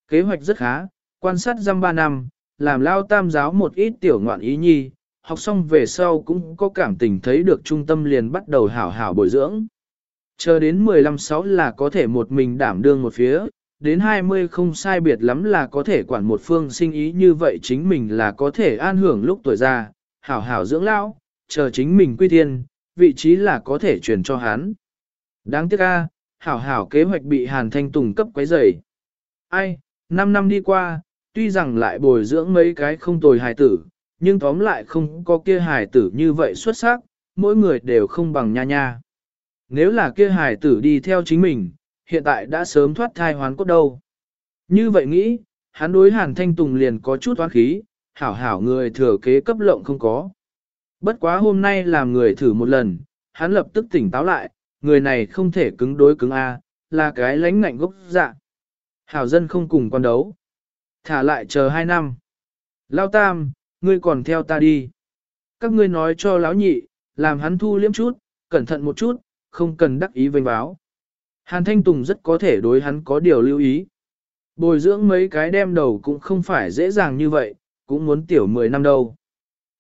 S1: Kế hoạch rất khá, quan sát giam ba năm, làm lao tam giáo một ít tiểu ngoạn ý nhi, học xong về sau cũng có cảm tình thấy được trung tâm liền bắt đầu hảo hảo bồi dưỡng. Chờ đến 15-6 là có thể một mình đảm đương một phía, đến 20 không sai biệt lắm là có thể quản một phương sinh ý như vậy chính mình là có thể an hưởng lúc tuổi già, hảo hảo dưỡng lão, chờ chính mình quy thiên, vị trí là có thể truyền cho hắn. Đáng tiếc a, hảo hảo kế hoạch bị Hàn Thanh Tùng cấp quấy rầy. Ai, 5 năm đi qua, tuy rằng lại bồi dưỡng mấy cái không tồi hài tử, nhưng tóm lại không có kia hài tử như vậy xuất sắc, mỗi người đều không bằng nha nha. Nếu là kia hài tử đi theo chính mình, hiện tại đã sớm thoát thai hoán cốt đâu. Như vậy nghĩ, hắn đối Hàn Thanh Tùng liền có chút oán khí, hảo hảo người thừa kế cấp lộng không có. Bất quá hôm nay làm người thử một lần, hắn lập tức tỉnh táo lại, người này không thể cứng đối cứng A, là cái lãnh ngạnh gốc dạ. Hảo dân không cùng quan đấu. Thả lại chờ hai năm. Lao tam, ngươi còn theo ta đi. Các ngươi nói cho lão nhị, làm hắn thu liếm chút, cẩn thận một chút, không cần đắc ý vênh báo. Hàn Thanh Tùng rất có thể đối hắn có điều lưu ý. Bồi dưỡng mấy cái đem đầu cũng không phải dễ dàng như vậy, cũng muốn tiểu 10 năm đâu.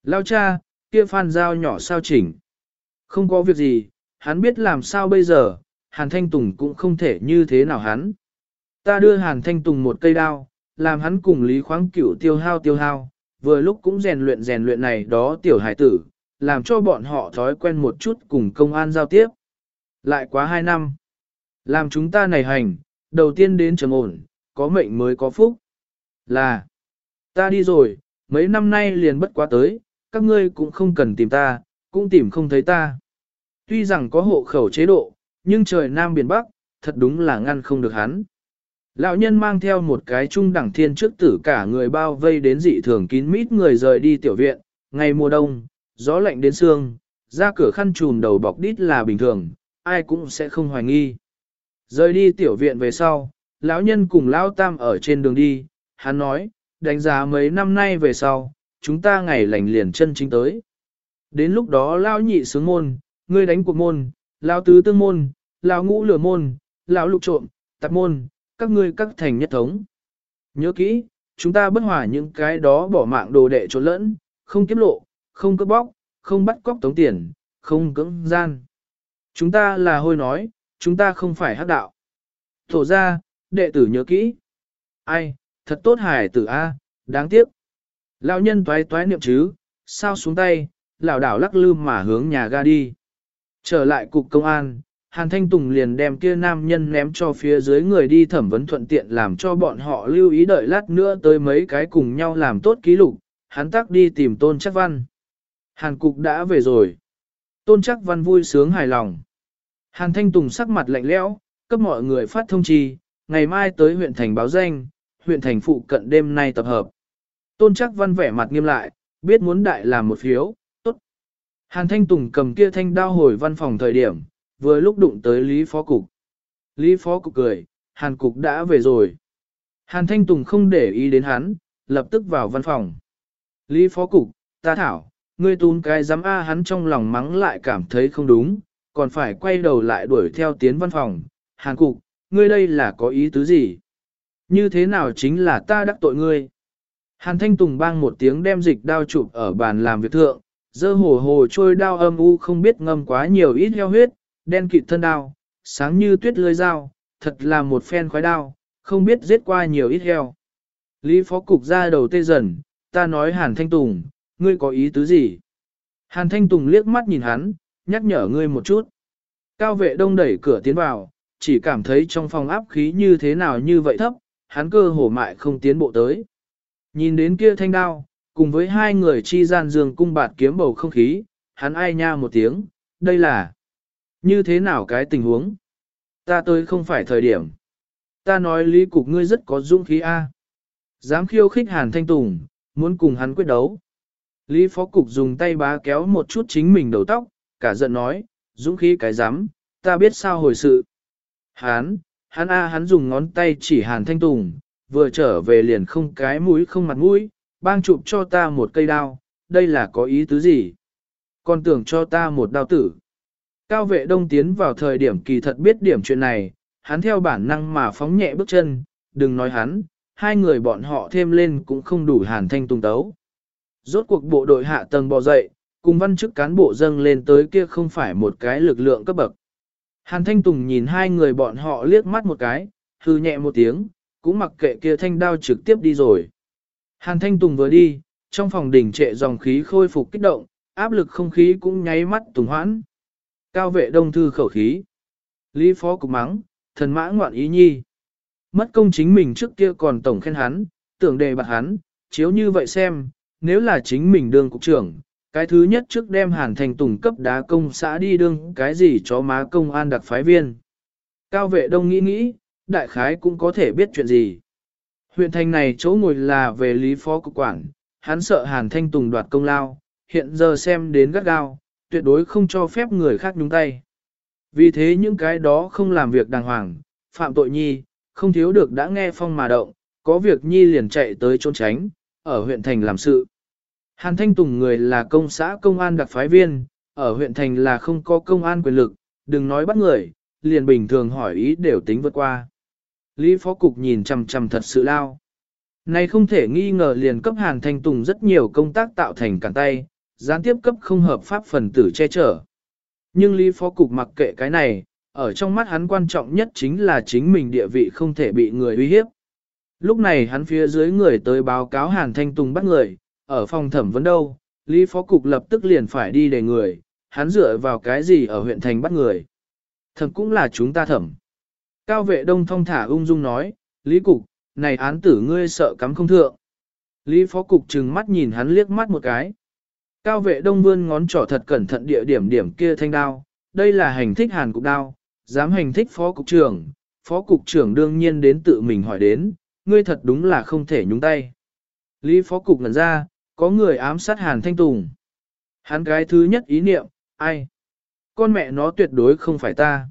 S1: Lao cha, kia phan dao nhỏ sao chỉnh. Không có việc gì, hắn biết làm sao bây giờ, Hàn Thanh Tùng cũng không thể như thế nào hắn. Ta đưa Hàn Thanh Tùng một cây đao, làm hắn cùng Lý Khoáng Cửu tiêu hao tiêu hao, vừa lúc cũng rèn luyện rèn luyện này đó tiểu hải tử, làm cho bọn họ thói quen một chút cùng công an giao tiếp. Lại quá hai năm, làm chúng ta này hành, đầu tiên đến trầm ổn, có mệnh mới có phúc. Là, ta đi rồi, mấy năm nay liền bất quá tới, các ngươi cũng không cần tìm ta, cũng tìm không thấy ta. Tuy rằng có hộ khẩu chế độ, nhưng trời Nam Biển Bắc, thật đúng là ngăn không được hắn. Lão nhân mang theo một cái trung đẳng thiên trước tử cả người bao vây đến dị thường kín mít người rời đi tiểu viện, ngày mùa đông, gió lạnh đến xương, ra cửa khăn trùm đầu bọc đít là bình thường, ai cũng sẽ không hoài nghi. Rời đi tiểu viện về sau, lão nhân cùng lão tam ở trên đường đi, hắn nói, đánh giá mấy năm nay về sau, chúng ta ngày lành liền chân chính tới. Đến lúc đó lão nhị sướng môn, ngươi đánh cuộc môn, lão tứ tương môn, lão ngũ lửa môn, lão lục trộm, tạp môn, các ngươi các thành nhất thống. Nhớ kỹ, chúng ta bất hòa những cái đó bỏ mạng đồ đệ trốn lẫn, không kiếp lộ, không cướp bóc, không bắt cóc tống tiền, không cưỡng gian. Chúng ta là hôi nói, chúng ta không phải hắc đạo. Thổ ra, đệ tử nhớ kỹ. Ai, thật tốt hài tử A, đáng tiếc. Lão nhân toái toái niệm chứ, sao xuống tay, lão đảo lắc lư mà hướng nhà ga đi. Trở lại cục công an, Hàn Thanh Tùng liền đem kia nam nhân ném cho phía dưới người đi thẩm vấn thuận tiện làm cho bọn họ lưu ý đợi lát nữa tới mấy cái cùng nhau làm tốt ký lục, hắn tắc đi tìm Tôn Chắc Văn. Hàn Cục đã về rồi. Tôn Chắc Văn vui sướng hài lòng. Hàn Thanh Tùng sắc mặt lạnh lẽo, cấp mọi người phát thông chi, ngày mai tới huyện thành báo danh, huyện thành phụ cận đêm nay tập hợp. Tôn Chắc Văn vẻ mặt nghiêm lại, biết muốn đại làm một phiếu. Hàn Thanh Tùng cầm kia thanh đao hồi văn phòng thời điểm, vừa lúc đụng tới Lý Phó Cục. Lý Phó Cục cười, Hàn Cục đã về rồi. Hàn Thanh Tùng không để ý đến hắn, lập tức vào văn phòng. Lý Phó Cục, ta thảo, ngươi tún cái dám A hắn trong lòng mắng lại cảm thấy không đúng, còn phải quay đầu lại đuổi theo tiến văn phòng. Hàn Cục, ngươi đây là có ý tứ gì? Như thế nào chính là ta đắc tội ngươi? Hàn Thanh Tùng bang một tiếng đem dịch đao chụp ở bàn làm việc thượng, dơ hồ hồ trôi đao âm u không biết ngâm quá nhiều ít heo huyết, đen kịt thân đao, sáng như tuyết lưới dao, thật là một phen khoái đao, không biết giết qua nhiều ít heo. Lý phó cục ra đầu tê dần, ta nói Hàn Thanh Tùng, ngươi có ý tứ gì? Hàn Thanh Tùng liếc mắt nhìn hắn, nhắc nhở ngươi một chút. Cao vệ đông đẩy cửa tiến vào, chỉ cảm thấy trong phòng áp khí như thế nào như vậy thấp, hắn cơ hổ mại không tiến bộ tới. Nhìn đến kia thanh đao, cùng với hai người chi gian giường cung bạt kiếm bầu không khí, hắn ai nha một tiếng, đây là như thế nào cái tình huống? Ta tới không phải thời điểm. Ta nói lý cục ngươi rất có dũng khí A. Dám khiêu khích Hàn Thanh Tùng, muốn cùng hắn quyết đấu. Lý phó cục dùng tay bá kéo một chút chính mình đầu tóc, cả giận nói, dũng khí cái dám, ta biết sao hồi sự. Hán, hắn A hắn dùng ngón tay chỉ Hàn Thanh Tùng, vừa trở về liền không cái mũi không mặt mũi, bang chụp cho ta một cây đao, đây là có ý tứ gì? Còn tưởng cho ta một đao tử. Cao vệ đông tiến vào thời điểm kỳ thật biết điểm chuyện này, hắn theo bản năng mà phóng nhẹ bước chân, đừng nói hắn, hai người bọn họ thêm lên cũng không đủ hàn thanh tung tấu. Rốt cuộc bộ đội hạ tầng bò dậy, cùng văn chức cán bộ dâng lên tới kia không phải một cái lực lượng cấp bậc. Hàn Thanh Tùng nhìn hai người bọn họ liếc mắt một cái, hư nhẹ một tiếng, cũng mặc kệ kia thanh đao trực tiếp đi rồi. Hàn Thanh Tùng vừa đi, trong phòng đỉnh trệ dòng khí khôi phục kích động, áp lực không khí cũng nháy mắt tùng hoãn. Cao vệ đông thư khẩu khí. Lý phó cục mắng, thần mã ngoạn ý nhi. Mất công chính mình trước kia còn tổng khen hắn, tưởng đề bạc hắn, chiếu như vậy xem, nếu là chính mình đương cục trưởng, cái thứ nhất trước đem hàn thành tùng cấp đá công xã đi đương cái gì cho má công an đặc phái viên. Cao vệ đông nghĩ nghĩ, đại khái cũng có thể biết chuyện gì. Huyện thành này chỗ ngồi là về lý phó cục quản, hắn sợ hàn thanh tùng đoạt công lao, hiện giờ xem đến gắt gao, tuyệt đối không cho phép người khác nhúng tay. Vì thế những cái đó không làm việc đàng hoàng, phạm tội nhi, không thiếu được đã nghe phong mà động, có việc nhi liền chạy tới trốn tránh, ở huyện thành làm sự. Hàn Thanh Tùng người là công xã công an đặc phái viên, ở huyện thành là không có công an quyền lực, đừng nói bắt người, liền bình thường hỏi ý đều tính vượt qua. Lý Phó Cục nhìn chằm chằm thật sự lao. Này không thể nghi ngờ liền cấp Hàn Thanh Tùng rất nhiều công tác tạo thành cản tay, gián tiếp cấp không hợp pháp phần tử che chở. Nhưng Lý Phó Cục mặc kệ cái này, ở trong mắt hắn quan trọng nhất chính là chính mình địa vị không thể bị người uy hiếp. Lúc này hắn phía dưới người tới báo cáo Hàn Thanh Tùng bắt người, ở phòng thẩm vấn đâu, Lý Phó Cục lập tức liền phải đi để người, hắn dựa vào cái gì ở huyện thành bắt người. Thẩm cũng là chúng ta thẩm. Cao vệ đông thông thả ung dung nói, Lý Cục, này án tử ngươi sợ cắm không thượng. Lý Phó Cục trừng mắt nhìn hắn liếc mắt một cái. Cao vệ đông vươn ngón trỏ thật cẩn thận địa điểm điểm kia thanh đao, đây là hành thích hàn cục đao, dám hành thích phó cục trưởng, phó cục trưởng đương nhiên đến tự mình hỏi đến, ngươi thật đúng là không thể nhúng tay. Lý phó cục ngẩn ra, có người ám sát hàn thanh tùng. Hắn cái thứ nhất ý niệm, ai? Con mẹ nó tuyệt đối không phải ta.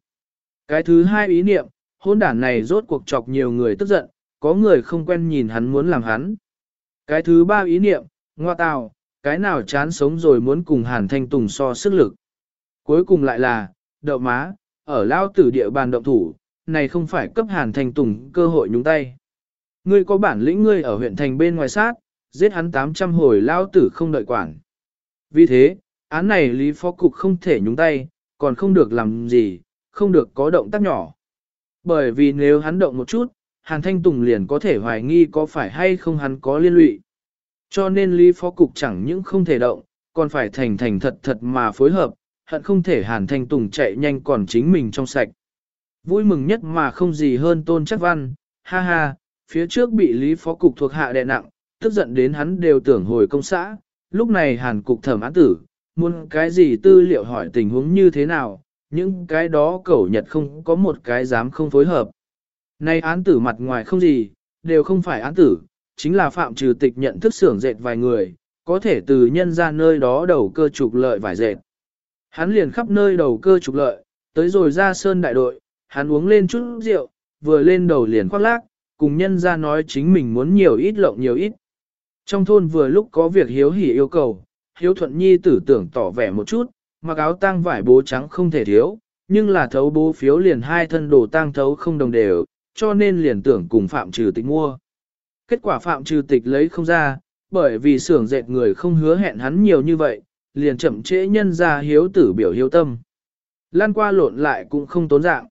S1: Cái thứ hai ý niệm, hôn đản này rốt cuộc chọc nhiều người tức giận, có người không quen nhìn hắn muốn làm hắn. Cái thứ ba ý niệm, ngoa tào, cái nào chán sống rồi muốn cùng Hàn Thanh Tùng so sức lực. Cuối cùng lại là, đậu má, ở lao tử địa bàn động thủ, này không phải cấp Hàn Thanh Tùng cơ hội nhúng tay. Ngươi có bản lĩnh ngươi ở huyện thành bên ngoài sát, giết hắn 800 hồi lao tử không đợi quản. Vì thế, án này Lý Phó Cục không thể nhúng tay, còn không được làm gì, không được có động tác nhỏ. Bởi vì nếu hắn động một chút, Hàn Thanh Tùng liền có thể hoài nghi có phải hay không hắn có liên lụy. Cho nên Lý Phó Cục chẳng những không thể động, còn phải thành thành thật thật mà phối hợp, hận không thể Hàn Thanh Tùng chạy nhanh còn chính mình trong sạch. Vui mừng nhất mà không gì hơn tôn chắc văn, ha ha, phía trước bị Lý Phó Cục thuộc hạ đè nặng, tức giận đến hắn đều tưởng hồi công xã, lúc này Hàn Cục thẩm án tử, muốn cái gì tư liệu hỏi tình huống như thế nào, những cái đó cẩu nhật không có một cái dám không phối hợp. Nay án tử mặt ngoài không gì, đều không phải án tử, chính là phạm trừ tịch nhận thức xưởng dệt vài người, có thể từ nhân ra nơi đó đầu cơ trục lợi vài dệt. Hắn liền khắp nơi đầu cơ trục lợi, tới rồi ra sơn đại đội, hắn uống lên chút rượu, vừa lên đầu liền khoác lác, cùng nhân ra nói chính mình muốn nhiều ít lộng nhiều ít. Trong thôn vừa lúc có việc hiếu hỉ yêu cầu, hiếu thuận nhi tử tưởng tỏ vẻ một chút, mặc áo tang vải bố trắng không thể thiếu, nhưng là thấu bố phiếu liền hai thân đồ tang thấu không đồng đều, cho nên liền tưởng cùng phạm trừ tịch mua. Kết quả phạm trừ tịch lấy không ra, bởi vì xưởng dệt người không hứa hẹn hắn nhiều như vậy, liền chậm trễ nhân ra hiếu tử biểu hiếu tâm. Lan qua lộn lại cũng không tốn dạng.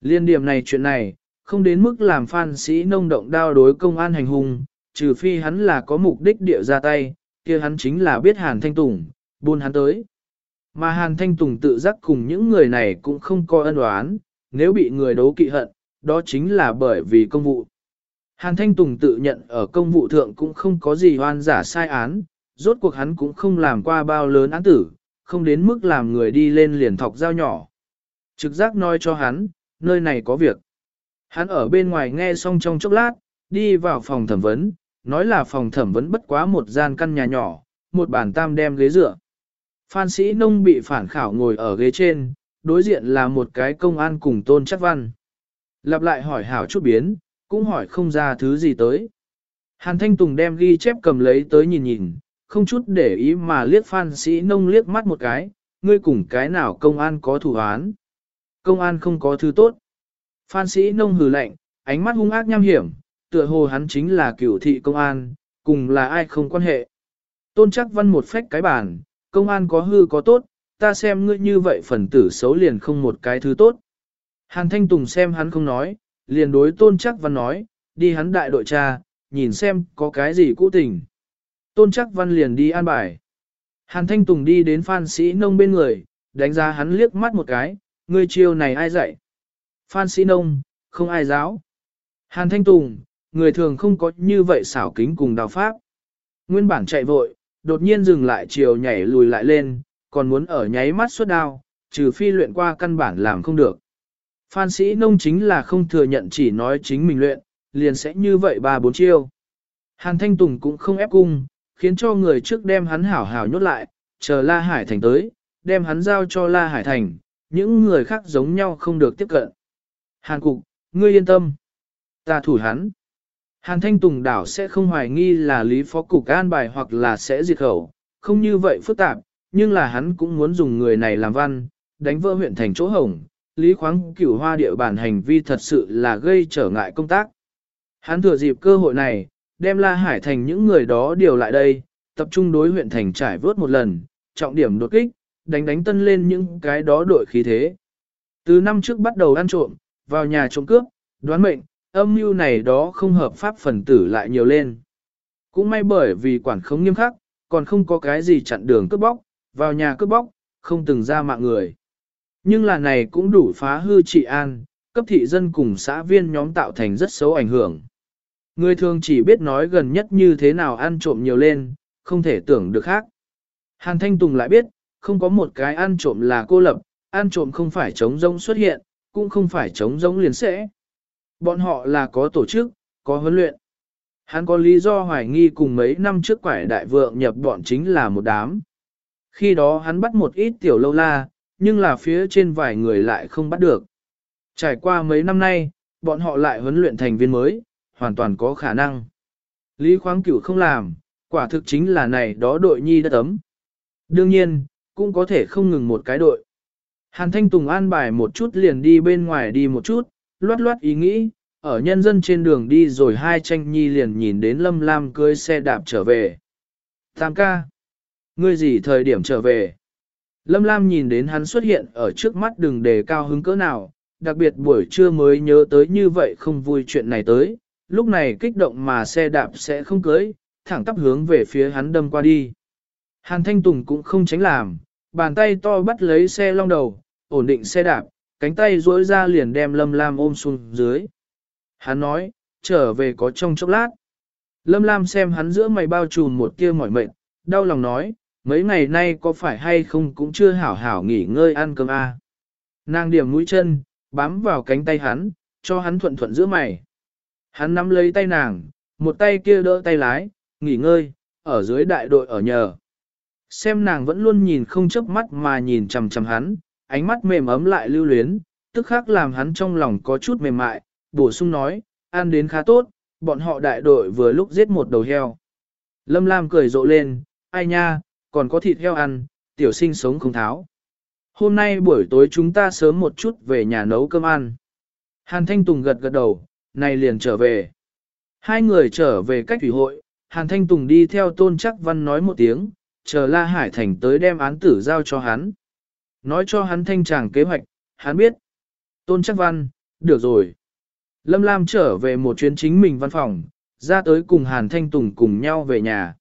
S1: Liên điểm này chuyện này, không đến mức làm phan sĩ nông động đao đối công an hành hung, trừ phi hắn là có mục đích địa ra tay, kia hắn chính là biết Hàn Thanh Tùng, buôn hắn tới. Mà Hàn Thanh Tùng tự giác cùng những người này cũng không có ân oán, nếu bị người đấu kỵ hận, đó chính là bởi vì công vụ. Hàn Thanh Tùng tự nhận ở công vụ thượng cũng không có gì hoan giả sai án, rốt cuộc hắn cũng không làm qua bao lớn án tử, không đến mức làm người đi lên liền thọc dao nhỏ. Trực giác nói cho hắn, nơi này có việc. Hắn ở bên ngoài nghe xong trong chốc lát, đi vào phòng thẩm vấn, nói là phòng thẩm vấn bất quá một gian căn nhà nhỏ, một bàn tam đem ghế dựa. Phan sĩ nông bị phản khảo ngồi ở ghế trên, đối diện là một cái công an cùng tôn chắc văn. Lặp lại hỏi hảo chút biến, cũng hỏi không ra thứ gì tới. Hàn Thanh Tùng đem ghi chép cầm lấy tới nhìn nhìn, không chút để ý mà liếc Phan Sĩ Nông liếc mắt một cái, ngươi cùng cái nào công an có thủ án. Công an không có thứ tốt. Phan Sĩ Nông hừ lạnh, ánh mắt hung ác nham hiểm, tựa hồ hắn chính là cửu thị công an, cùng là ai không quan hệ. Tôn chắc văn một phách cái bàn công an có hư có tốt, ta xem ngươi như vậy phần tử xấu liền không một cái thứ tốt. Hàn Thanh Tùng xem hắn không nói, liền đối tôn chắc văn nói, đi hắn đại đội cha, nhìn xem có cái gì cũ tình. Tôn chắc văn liền đi an bài. Hàn Thanh Tùng đi đến Phan Sĩ Nông bên người, đánh giá hắn liếc mắt một cái, ngươi chiêu này ai dạy. Phan Sĩ Nông, không ai giáo. Hàn Thanh Tùng, người thường không có như vậy xảo kính cùng đào pháp. Nguyên bản chạy vội, đột nhiên dừng lại chiều nhảy lùi lại lên, còn muốn ở nháy mắt suốt đao, trừ phi luyện qua căn bản làm không được. Phan Sĩ Nông chính là không thừa nhận chỉ nói chính mình luyện, liền sẽ như vậy ba bốn chiêu. Hàn Thanh Tùng cũng không ép cung, khiến cho người trước đem hắn hảo hảo nhốt lại, chờ La Hải Thành tới, đem hắn giao cho La Hải Thành, những người khác giống nhau không được tiếp cận. Hàn Cục, ngươi yên tâm. Ta thủ hắn. Hàn Thanh Tùng đảo sẽ không hoài nghi là Lý Phó Cục an bài hoặc là sẽ diệt khẩu, không như vậy phức tạp, nhưng là hắn cũng muốn dùng người này làm văn, đánh vỡ huyện thành chỗ hồng. Lý khoáng cửu hoa địa bản hành vi thật sự là gây trở ngại công tác. Hắn thừa dịp cơ hội này, đem La Hải Thành những người đó điều lại đây, tập trung đối huyện thành trải vớt một lần, trọng điểm đột kích, đánh đánh tân lên những cái đó đội khí thế. Từ năm trước bắt đầu ăn trộm, vào nhà trộm cướp, đoán mệnh, âm mưu này đó không hợp pháp phần tử lại nhiều lên. Cũng may bởi vì quản không nghiêm khắc, còn không có cái gì chặn đường cướp bóc, vào nhà cướp bóc, không từng ra mạng người. Nhưng là này cũng đủ phá hư trị an, cấp thị dân cùng xã viên nhóm tạo thành rất xấu ảnh hưởng. Người thường chỉ biết nói gần nhất như thế nào ăn trộm nhiều lên, không thể tưởng được khác. Hàn Thanh Tùng lại biết, không có một cái ăn trộm là cô lập, ăn trộm không phải chống rông xuất hiện, cũng không phải chống rông liền sẽ. Bọn họ là có tổ chức, có huấn luyện. Hắn có lý do hoài nghi cùng mấy năm trước quải đại vượng nhập bọn chính là một đám. Khi đó hắn bắt một ít tiểu lâu la, nhưng là phía trên vài người lại không bắt được. Trải qua mấy năm nay, bọn họ lại huấn luyện thành viên mới, hoàn toàn có khả năng. Lý khoáng cửu không làm, quả thực chính là này đó đội nhi đất ấm. Đương nhiên, cũng có thể không ngừng một cái đội. Hàn Thanh Tùng an bài một chút liền đi bên ngoài đi một chút, loát loát ý nghĩ, ở nhân dân trên đường đi rồi hai tranh nhi liền nhìn đến Lâm Lam cưới xe đạp trở về. Tam ca, ngươi gì thời điểm trở về? Lâm Lam nhìn đến hắn xuất hiện ở trước mắt đừng đề cao hứng cỡ nào, đặc biệt buổi trưa mới nhớ tới như vậy không vui chuyện này tới, lúc này kích động mà xe đạp sẽ không cưới, thẳng tắp hướng về phía hắn đâm qua đi. Hàn Thanh Tùng cũng không tránh làm, bàn tay to bắt lấy xe long đầu, ổn định xe đạp, cánh tay duỗi ra liền đem Lâm Lam ôm xuống dưới. Hắn nói, trở về có trong chốc lát. Lâm Lam xem hắn giữa mày bao trùm một kia mỏi mệt, đau lòng nói, mấy ngày nay có phải hay không cũng chưa hảo hảo nghỉ ngơi ăn cơm. À. Nàng điểm mũi chân, bám vào cánh tay hắn, cho hắn thuận thuận giữa mày. Hắn nắm lấy tay nàng, một tay kia đỡ tay lái, nghỉ ngơi, ở dưới đại đội ở nhờ. Xem nàng vẫn luôn nhìn không chớp mắt mà nhìn chằm chằm hắn, ánh mắt mềm ấm lại lưu luyến, tức khắc làm hắn trong lòng có chút mềm mại, bổ sung nói, ăn đến khá tốt, bọn họ đại đội vừa lúc giết một đầu heo. Lâm Lam cười rộ lên, ai nha, còn có thịt heo ăn, tiểu sinh sống không tháo. Hôm nay buổi tối chúng ta sớm một chút về nhà nấu cơm ăn. Hàn Thanh Tùng gật gật đầu, này liền trở về. Hai người trở về cách thủy hội, Hàn Thanh Tùng đi theo Tôn Chắc Văn nói một tiếng, chờ La Hải Thành tới đem án tử giao cho hắn. Nói cho hắn thanh tràng kế hoạch, hắn biết. Tôn Chắc Văn, được rồi. Lâm Lam trở về một chuyến chính mình văn phòng, ra tới cùng Hàn Thanh Tùng cùng nhau về nhà.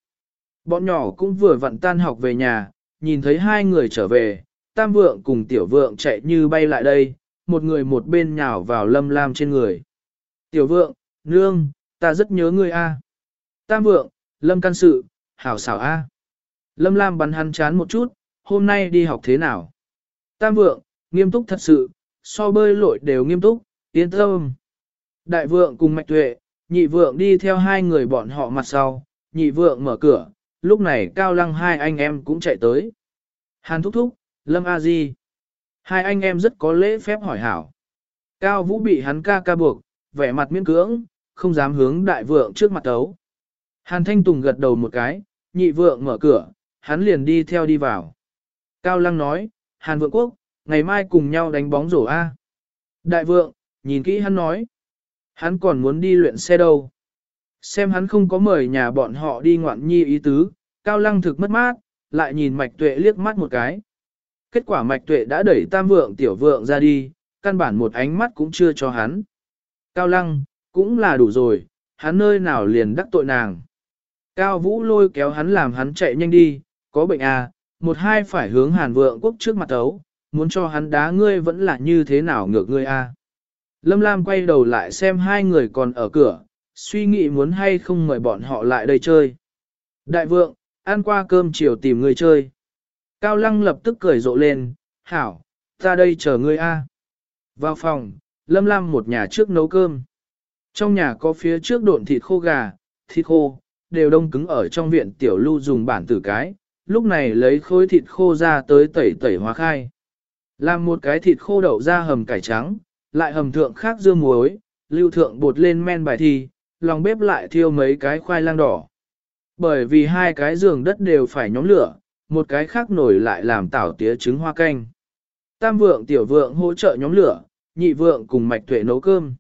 S1: Bọn nhỏ cũng vừa vặn tan học về nhà, nhìn thấy hai người trở về, tam vượng cùng tiểu vượng chạy như bay lại đây, một người một bên nhào vào Lâm Lam trên người. Tiểu vượng, nương, ta rất nhớ ngươi a. Tam vượng, Lâm can sự, hảo xảo a. Lâm Lam bắn hắn chán một chút, hôm nay đi học thế nào? Tam vượng, nghiêm túc thật sự, so bơi lội đều nghiêm túc, yên tâm. Đại vượng cùng mạch tuệ, nhị vượng đi theo hai người bọn họ mặt sau, nhị vượng mở cửa, lúc này cao lăng hai anh em cũng chạy tới. Hàn thúc thúc, Lâm A Di. Hai anh em rất có lễ phép hỏi hảo. Cao vũ bị hắn ca ca buộc, vẻ mặt miễn cưỡng, không dám hướng đại vượng trước mặt tấu. Hàn Thanh Tùng gật đầu một cái, nhị vượng mở cửa, hắn liền đi theo đi vào. Cao Lăng nói, Hàn Vượng Quốc, ngày mai cùng nhau đánh bóng rổ A. Đại vượng, nhìn kỹ hắn nói. Hắn còn muốn đi luyện xe đâu. Xem hắn không có mời nhà bọn họ đi ngoạn nhi ý tứ, Cao Lăng thực mất mát, lại nhìn Mạch Tuệ liếc mắt một cái. Kết quả Mạch Tuệ đã đẩy tam vượng tiểu vượng ra đi, căn bản một ánh mắt cũng chưa cho hắn. Cao Lăng, cũng là đủ rồi, hắn nơi nào liền đắc tội nàng. Cao Vũ lôi kéo hắn làm hắn chạy nhanh đi, có bệnh à, một hai phải hướng hàn vượng quốc trước mặt ấu, muốn cho hắn đá ngươi vẫn là như thế nào ngược ngươi a à. Lâm Lam quay đầu lại xem hai người còn ở cửa, suy nghĩ muốn hay không mời bọn họ lại đây chơi. Đại vượng, ăn qua cơm chiều tìm người chơi. Cao Lăng lập tức cười rộ lên, hảo, ta đây chờ ngươi a. Vào phòng, Lâm Lam một nhà trước nấu cơm. Trong nhà có phía trước độn thịt khô gà, thịt khô, đều đông cứng ở trong viện tiểu lưu dùng bản tử cái, lúc này lấy khối thịt khô ra tới tẩy tẩy hóa khai. Làm một cái thịt khô đậu ra hầm cải trắng, lại hầm thượng khác dưa muối, lưu thượng bột lên men bài thi, lòng bếp lại thiêu mấy cái khoai lang đỏ. Bởi vì hai cái giường đất đều phải nhóm lửa, một cái khác nổi lại làm tảo tía trứng hoa canh. Tam vượng tiểu vượng hỗ trợ nhóm lửa, nhị vượng cùng mạch tuệ nấu cơm.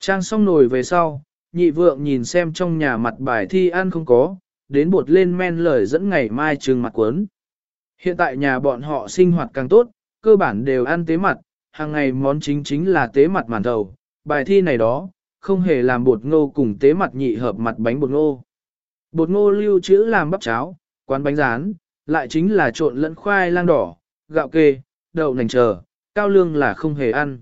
S1: Trang xong nồi về sau, nhị vượng nhìn xem trong nhà mặt bài thi ăn không có, đến bột lên men lời dẫn ngày mai trừng mặt cuốn. Hiện tại nhà bọn họ sinh hoạt càng tốt, cơ bản đều ăn tế mặt, hàng ngày món chính chính là tế mặt màn thầu, bài thi này đó, không hề làm bột ngô cùng tế mặt nhị hợp mặt bánh bột ngô. Bột ngô lưu trữ làm bắp cháo, quán bánh rán, lại chính là trộn lẫn khoai lang đỏ, gạo kê, đậu nành chờ, cao lương là không hề ăn.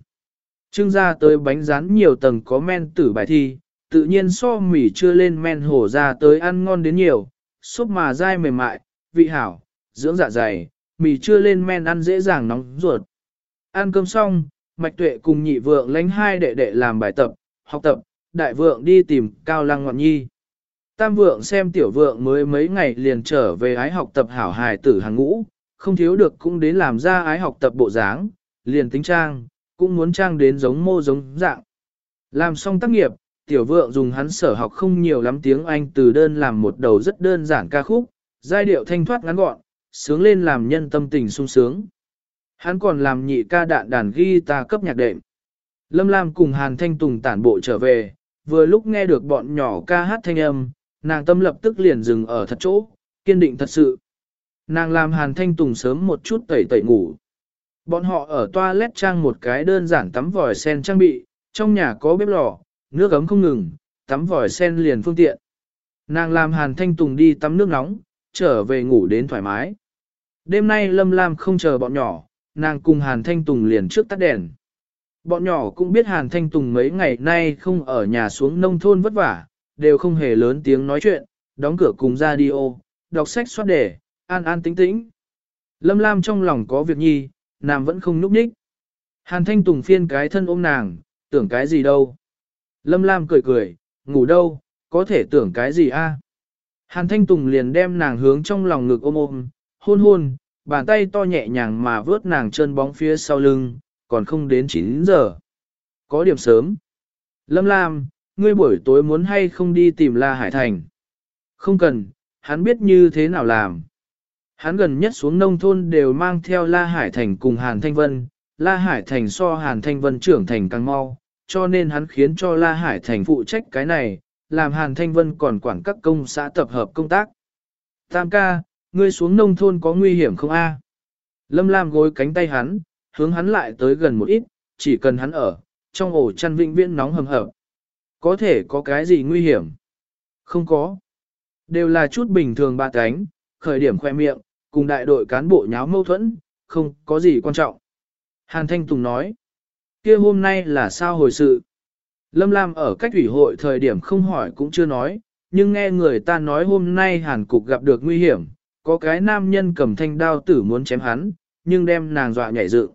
S1: Trưng ra tới bánh rán nhiều tầng có men tử bài thi, tự nhiên so mì chưa lên men hổ ra tới ăn ngon đến nhiều, súp mà dai mềm mại, vị hảo, dưỡng dạ dày, mì chưa lên men ăn dễ dàng nóng ruột. Ăn cơm xong, Mạch Tuệ cùng nhị vượng lánh hai đệ đệ làm bài tập, học tập, đại vượng đi tìm Cao Lăng Ngọn Nhi. Tam vượng xem tiểu vượng mới mấy ngày liền trở về ái học tập hảo hài tử hàng ngũ, không thiếu được cũng đến làm ra ái học tập bộ dáng, liền tính trang, cũng muốn trang đến giống mô giống dạng. Làm xong tác nghiệp, tiểu vượng dùng hắn sở học không nhiều lắm tiếng Anh từ đơn làm một đầu rất đơn giản ca khúc, giai điệu thanh thoát ngắn gọn, sướng lên làm nhân tâm tình sung sướng. Hắn còn làm nhị ca đạn đàn guitar cấp nhạc đệm. Lâm Lam cùng Hàn Thanh Tùng tản bộ trở về, vừa lúc nghe được bọn nhỏ ca hát thanh âm, nàng tâm lập tức liền dừng ở thật chỗ, kiên định thật sự. Nàng làm Hàn Thanh Tùng sớm một chút tẩy tẩy ngủ. Bọn họ ở toilet trang một cái đơn giản tắm vòi sen trang bị, trong nhà có bếp lò, nước ấm không ngừng, tắm vòi sen liền phương tiện. Nàng làm Hàn Thanh Tùng đi tắm nước nóng, trở về ngủ đến thoải mái. Đêm nay Lâm Lam không chờ bọn nhỏ, nàng cùng Hàn Thanh Tùng liền trước tắt đèn. Bọn nhỏ cũng biết Hàn Thanh Tùng mấy ngày nay không ở nhà xuống nông thôn vất vả, đều không hề lớn tiếng nói chuyện, đóng cửa cùng ra đi ô, đọc sách soát đề, an an tĩnh tĩnh. Lâm Lam trong lòng có việc nhi, nàng vẫn không núp ních. Hàn Thanh Tùng phiên cái thân ôm nàng, tưởng cái gì đâu. Lâm Lam cười cười, ngủ đâu, có thể tưởng cái gì a? Hàn Thanh Tùng liền đem nàng hướng trong lòng ngực ôm ôm, hôn hôn, bàn tay to nhẹ nhàng mà vớt nàng chân bóng phía sau lưng, còn không đến 9 giờ. Có điểm sớm. Lâm Lam, ngươi buổi tối muốn hay không đi tìm La Hải Thành? Không cần, hắn biết như thế nào làm. Hắn gần nhất xuống nông thôn đều mang theo La Hải Thành cùng Hàn Thanh Vân, La Hải Thành so Hàn Thanh Vân trưởng thành càng mau, cho nên hắn khiến cho La Hải Thành phụ trách cái này, làm Hàn Thanh Vân còn quản các công xã tập hợp công tác. Tam ca, ngươi xuống nông thôn có nguy hiểm không a? Lâm Lam gối cánh tay hắn, hướng hắn lại tới gần một ít, chỉ cần hắn ở, trong ổ chăn vĩnh viễn nóng hầm hập. Có thể có cái gì nguy hiểm? Không có. Đều là chút bình thường ba cánh, khởi điểm khoe miệng, cùng đại đội cán bộ nháo mâu thuẫn, không có gì quan trọng. Hàn Thanh Tùng nói, kia hôm nay là sao hồi sự? Lâm Lam ở cách ủy hội thời điểm không hỏi cũng chưa nói, nhưng nghe người ta nói hôm nay Hàn Cục gặp được nguy hiểm, có cái nam nhân cầm thanh đao tử muốn chém hắn, nhưng đem nàng dọa nhảy dựng.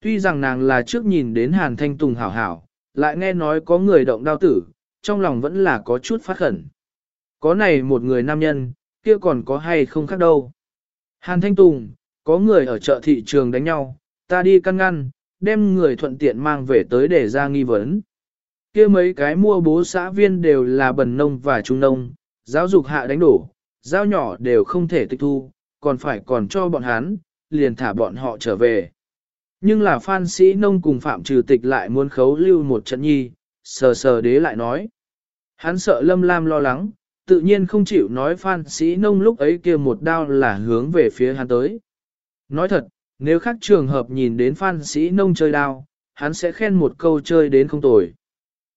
S1: Tuy rằng nàng là trước nhìn đến Hàn Thanh Tùng hảo hảo, lại nghe nói có người động đao tử, trong lòng vẫn là có chút phát khẩn. Có này một người nam nhân, kia còn có hay không khác đâu. Hàn Thanh Tùng, có người ở chợ thị trường đánh nhau, ta đi căn ngăn, đem người thuận tiện mang về tới để ra nghi vấn. kia mấy cái mua bố xã viên đều là bần nông và trung nông, giáo dục hạ đánh đổ, giao nhỏ đều không thể tịch thu, còn phải còn cho bọn hắn, liền thả bọn họ trở về. Nhưng là Phan Sĩ Nông cùng Phạm Trừ Tịch lại muốn khấu lưu một trận nhi, sờ sờ đế lại nói. Hắn sợ Lâm Lam lo lắng, tự nhiên không chịu nói Phan Sĩ Nông lúc ấy kia một đao là hướng về phía hắn tới. Nói thật, nếu khác trường hợp nhìn đến Phan Sĩ Nông chơi đao, hắn sẽ khen một câu chơi đến không tồi.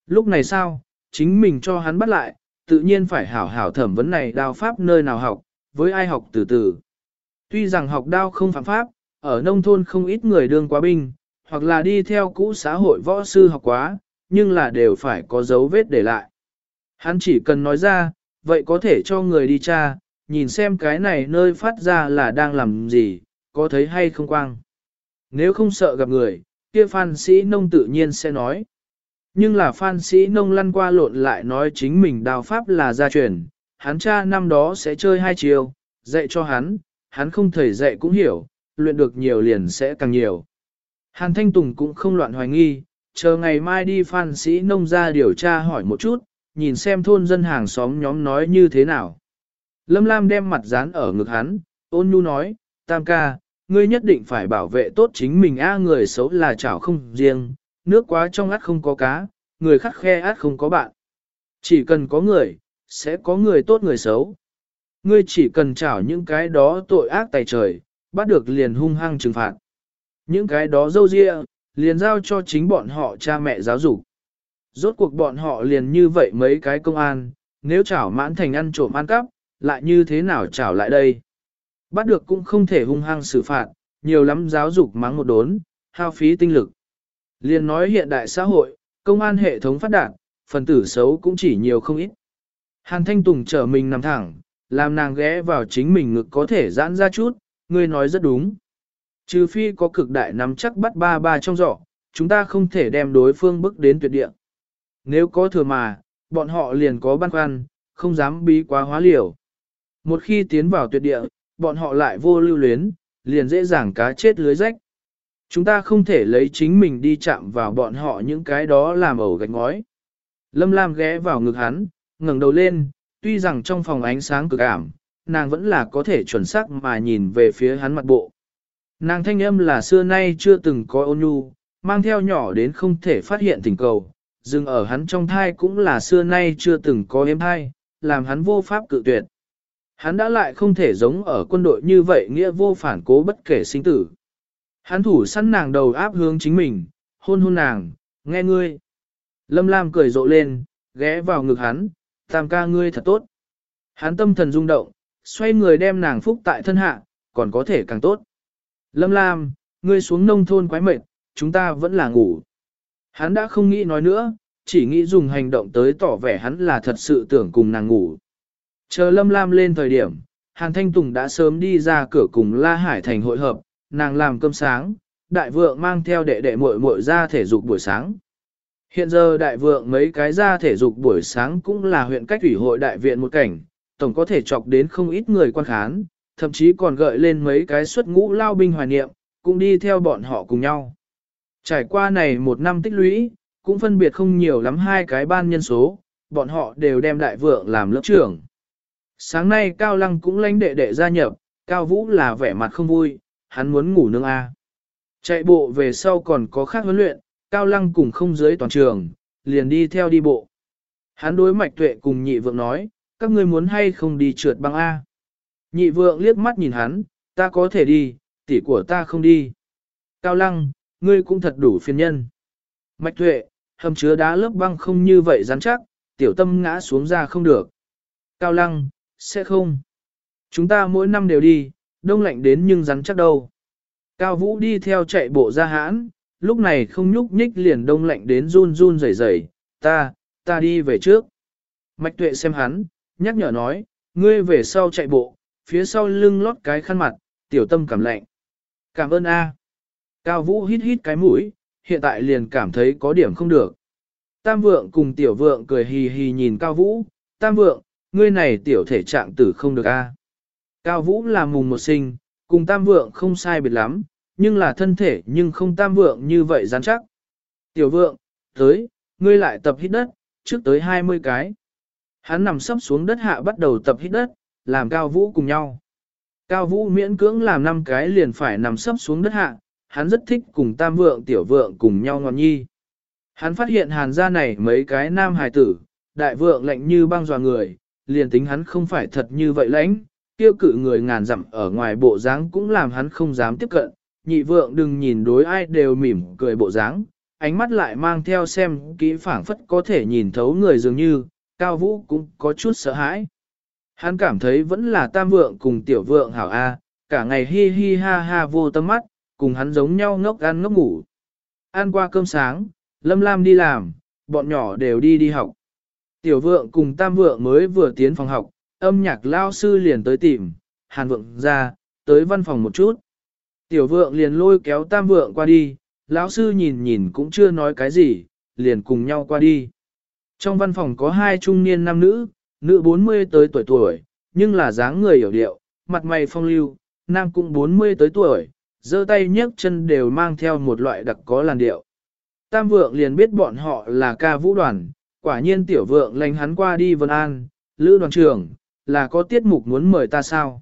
S1: Lúc này sao, chính mình cho hắn bắt lại, tự nhiên phải hảo hảo thẩm vấn này đao pháp nơi nào học, với ai học từ từ. Tuy rằng học đao không phạm pháp, ở nông thôn không ít người đương quá binh, hoặc là đi theo cũ xã hội võ sư học quá, nhưng là đều phải có dấu vết để lại. Hắn chỉ cần nói ra, vậy có thể cho người đi tra, nhìn xem cái này nơi phát ra là đang làm gì, có thấy hay không quang. Nếu không sợ gặp người, kia phan sĩ nông tự nhiên sẽ nói. Nhưng là phan sĩ nông lăn qua lộn lại nói chính mình đào pháp là gia truyền, hắn cha năm đó sẽ chơi hai chiều, dạy cho hắn, hắn không thể dạy cũng hiểu, luyện được nhiều liền sẽ càng nhiều. Hàn Thanh Tùng cũng không loạn hoài nghi, chờ ngày mai đi phan sĩ nông ra điều tra hỏi một chút, nhìn xem thôn dân hàng xóm nhóm nói như thế nào. Lâm Lam đem mặt dán ở ngực hắn, ôn nhu nói, tam ca, ngươi nhất định phải bảo vệ tốt chính mình a người xấu là chảo không riêng, nước quá trong át không có cá, người khắc khe át không có bạn. Chỉ cần có người, sẽ có người tốt người xấu. Ngươi chỉ cần chảo những cái đó tội ác tài trời, bắt được liền hung hăng trừng phạt. Những cái đó dâu dịa, liền giao cho chính bọn họ cha mẹ giáo dục. Rốt cuộc bọn họ liền như vậy mấy cái công an, nếu chảo mãn thành ăn trộm ăn cắp, lại như thế nào chảo lại đây? Bắt được cũng không thể hung hăng xử phạt, nhiều lắm giáo dục mắng một đốn, hao phí tinh lực. Liên nói hiện đại xã hội, công an hệ thống phát đạt, phần tử xấu cũng chỉ nhiều không ít. Hàn Thanh Tùng trở mình nằm thẳng, làm nàng ghé vào chính mình ngực có thể giãn ra chút, ngươi nói rất đúng. Trừ phi có cực đại nắm chắc bắt ba ba trong giỏ, chúng ta không thể đem đối phương bước đến tuyệt địa. Nếu có thừa mà, bọn họ liền có băn khoăn, không dám bí quá hóa liều. Một khi tiến vào tuyệt địa, bọn họ lại vô lưu luyến, liền dễ dàng cá chết lưới rách. Chúng ta không thể lấy chính mình đi chạm vào bọn họ những cái đó làm ẩu gạch ngói. Lâm Lam ghé vào ngực hắn, ngẩng đầu lên, tuy rằng trong phòng ánh sáng cực ảm, nàng vẫn là có thể chuẩn xác mà nhìn về phía hắn mặt bộ. Nàng thanh âm là xưa nay chưa từng có ôn nhu, mang theo nhỏ đến không thể phát hiện tình cầu, dừng ở hắn trong thai cũng là xưa nay chưa từng có êm thai, làm hắn vô pháp cự tuyệt. Hắn đã lại không thể giống ở quân đội như vậy nghĩa vô phản cố bất kể sinh tử. Hắn thủ săn nàng đầu áp hướng chính mình, hôn hôn nàng, nghe ngươi. Lâm Lam cười rộ lên, ghé vào ngực hắn, tam ca ngươi thật tốt. Hắn tâm thần rung động, xoay người đem nàng phúc tại thân hạ, còn có thể càng tốt. Lâm Lam, ngươi xuống nông thôn quái mệt, chúng ta vẫn là ngủ. Hắn đã không nghĩ nói nữa, chỉ nghĩ dùng hành động tới tỏ vẻ hắn là thật sự tưởng cùng nàng ngủ. Chờ Lâm Lam lên thời điểm, Hàn Thanh Tùng đã sớm đi ra cửa cùng La Hải Thành hội hợp, nàng làm cơm sáng, đại vượng mang theo đệ đệ muội muội ra thể dục buổi sáng. Hiện giờ đại vượng mấy cái ra thể dục buổi sáng cũng là huyện cách ủy hội đại viện một cảnh, tổng có thể chọc đến không ít người quan khán, thậm chí còn gợi lên mấy cái xuất ngũ lao binh hoài niệm, cũng đi theo bọn họ cùng nhau. Trải qua này một năm tích lũy, cũng phân biệt không nhiều lắm hai cái ban nhân số, bọn họ đều đem đại vượng làm lớp trưởng. Sáng nay Cao Lăng cũng lãnh đệ đệ gia nhập, Cao Vũ là vẻ mặt không vui, hắn muốn ngủ nương A. Chạy bộ về sau còn có khác huấn luyện, Cao Lăng cùng không dưới toàn trường, liền đi theo đi bộ. Hắn đối mạch tuệ cùng nhị vượng nói, các ngươi muốn hay không đi trượt băng A. Nhị vượng liếc mắt nhìn hắn, ta có thể đi, tỷ của ta không đi. Cao Lăng, ngươi cũng thật đủ phiền nhân. Mạch tuệ, hầm chứa đá lớp băng không như vậy rắn chắc, tiểu tâm ngã xuống ra không được. Cao Lăng, sẽ không. Chúng ta mỗi năm đều đi, đông lạnh đến nhưng rắn chắc đâu. Cao Vũ đi theo chạy bộ ra hãn, lúc này không nhúc nhích liền đông lạnh đến run run rẩy rẩy. ta, ta đi về trước. Mạch tuệ xem hắn, nhắc nhở nói, ngươi về sau chạy bộ, phía sau lưng lót cái khăn mặt, tiểu tâm cảm lạnh. Cảm ơn A. Cao Vũ hít hít cái mũi, hiện tại liền cảm thấy có điểm không được. Tam vượng cùng tiểu vượng cười hì hì nhìn Cao Vũ, Tam vượng, ngươi này tiểu thể trạng tử không được a. Cao Vũ là mùng một sinh, cùng tam vượng không sai biệt lắm, nhưng là thân thể nhưng không tam vượng như vậy rắn chắc. Tiểu vượng, tới, ngươi lại tập hít đất, trước tới 20 cái. Hắn nằm sấp xuống đất hạ bắt đầu tập hít đất, làm Cao Vũ cùng nhau. Cao Vũ miễn cưỡng làm 5 cái liền phải nằm sấp xuống đất hạ, hắn rất thích cùng tam vượng tiểu vượng cùng nhau ngọn nhi. Hắn phát hiện hàn gia này mấy cái nam hài tử, đại vượng lạnh như băng dò người, liền tính hắn không phải thật như vậy lãnh, tiêu cự người ngàn dặm ở ngoài bộ dáng cũng làm hắn không dám tiếp cận, nhị vượng đừng nhìn đối ai đều mỉm cười bộ dáng, ánh mắt lại mang theo xem kỹ phảng phất có thể nhìn thấu người dường như, cao vũ cũng có chút sợ hãi. Hắn cảm thấy vẫn là tam vượng cùng tiểu vượng hảo A, cả ngày hi hi ha ha vô tâm mắt, cùng hắn giống nhau ngốc ăn ngốc ngủ. Ăn qua cơm sáng, Lâm Lam đi làm, bọn nhỏ đều đi đi học. Tiểu vượng cùng tam vượng mới vừa tiến phòng học, âm nhạc lao sư liền tới tìm, hàn vượng ra, tới văn phòng một chút. Tiểu vượng liền lôi kéo tam vượng qua đi, lão sư nhìn nhìn cũng chưa nói cái gì, liền cùng nhau qua đi. Trong văn phòng có hai trung niên nam nữ, nữ 40 tới tuổi tuổi, nhưng là dáng người hiểu điệu, mặt mày phong lưu, nam cũng 40 tới tuổi, giơ tay nhấc chân đều mang theo một loại đặc có làn điệu. Tam vượng liền biết bọn họ là ca vũ đoàn, quả nhiên tiểu vượng lành hắn qua đi vân an, lữ đoàn trưởng, là có tiết mục muốn mời ta sao?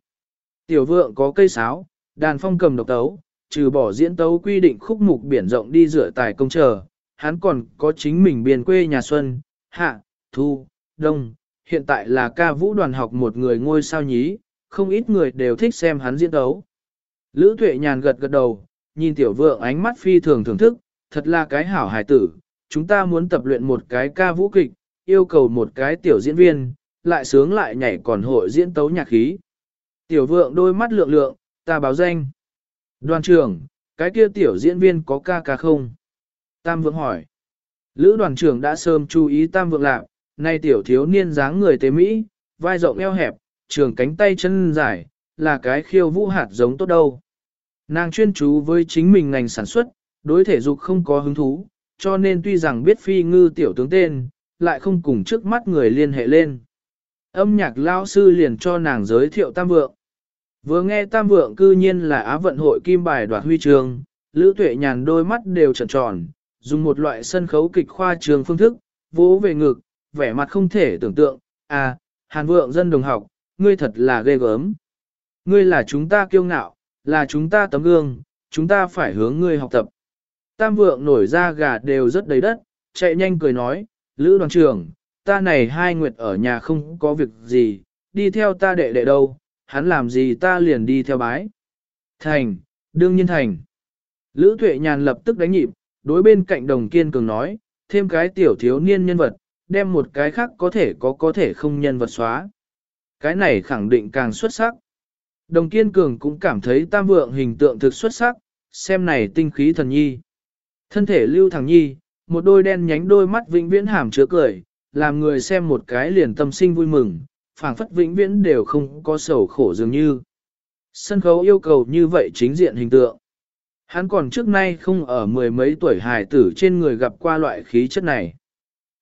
S1: Tiểu vượng có cây sáo, đàn phong cầm độc tấu, trừ bỏ diễn tấu quy định khúc mục biển rộng đi rửa tài công chờ, hắn còn có chính mình biên quê nhà xuân, hạ, thu, đông, hiện tại là ca vũ đoàn học một người ngôi sao nhí, không ít người đều thích xem hắn diễn tấu. Lữ tuệ nhàn gật gật đầu, nhìn tiểu vượng ánh mắt phi thường thưởng thức, thật là cái hảo hài tử, chúng ta muốn tập luyện một cái ca vũ kịch, yêu cầu một cái tiểu diễn viên, lại sướng lại nhảy còn hội diễn tấu nhạc khí. Tiểu vượng đôi mắt lượng lượng, ta báo danh. Đoàn trưởng, cái kia tiểu diễn viên có ca ca không? Tam vượng hỏi. Lữ đoàn trưởng đã sớm chú ý tam vượng lạc, nay tiểu thiếu niên dáng người tế mỹ, vai rộng eo hẹp, trường cánh tay chân dài, là cái khiêu vũ hạt giống tốt đâu. Nàng chuyên chú với chính mình ngành sản xuất, đối thể dục không có hứng thú, cho nên tuy rằng biết phi ngư tiểu tướng tên, lại không cùng trước mắt người liên hệ lên. Âm nhạc lao sư liền cho nàng giới thiệu tam vượng. Vừa nghe tam vượng cư nhiên là Á vận hội kim bài đoạt huy trường, Lữ Tuệ nhàn đôi mắt đều tròn tròn, dùng một loại sân khấu kịch khoa trường phương thức, vỗ về ngực, vẻ mặt không thể tưởng tượng, à, hàn vượng dân đồng học, ngươi thật là ghê gớm. Ngươi là chúng ta kiêu ngạo, là chúng ta tấm gương, chúng ta phải hướng ngươi học tập. Tam vượng nổi ra gà đều rất đầy đất, chạy nhanh cười nói, Lữ đoàn trưởng, ta này hai nguyệt ở nhà không có việc gì, đi theo ta đệ đệ đâu, hắn làm gì ta liền đi theo bái. Thành, đương nhiên thành. Lữ tuệ nhàn lập tức đánh nhịp, đối bên cạnh đồng kiên cường nói, thêm cái tiểu thiếu niên nhân vật, đem một cái khác có thể có có thể không nhân vật xóa. Cái này khẳng định càng xuất sắc. Đồng kiên cường cũng cảm thấy tam vượng hình tượng thực xuất sắc, xem này tinh khí thần nhi. Thân thể lưu thẳng nhi, một đôi đen nhánh đôi mắt vĩnh viễn hàm chứa cười, làm người xem một cái liền tâm sinh vui mừng, phảng phất vĩnh viễn đều không có sầu khổ dường như. Sân khấu yêu cầu như vậy chính diện hình tượng. Hắn còn trước nay không ở mười mấy tuổi hài tử trên người gặp qua loại khí chất này.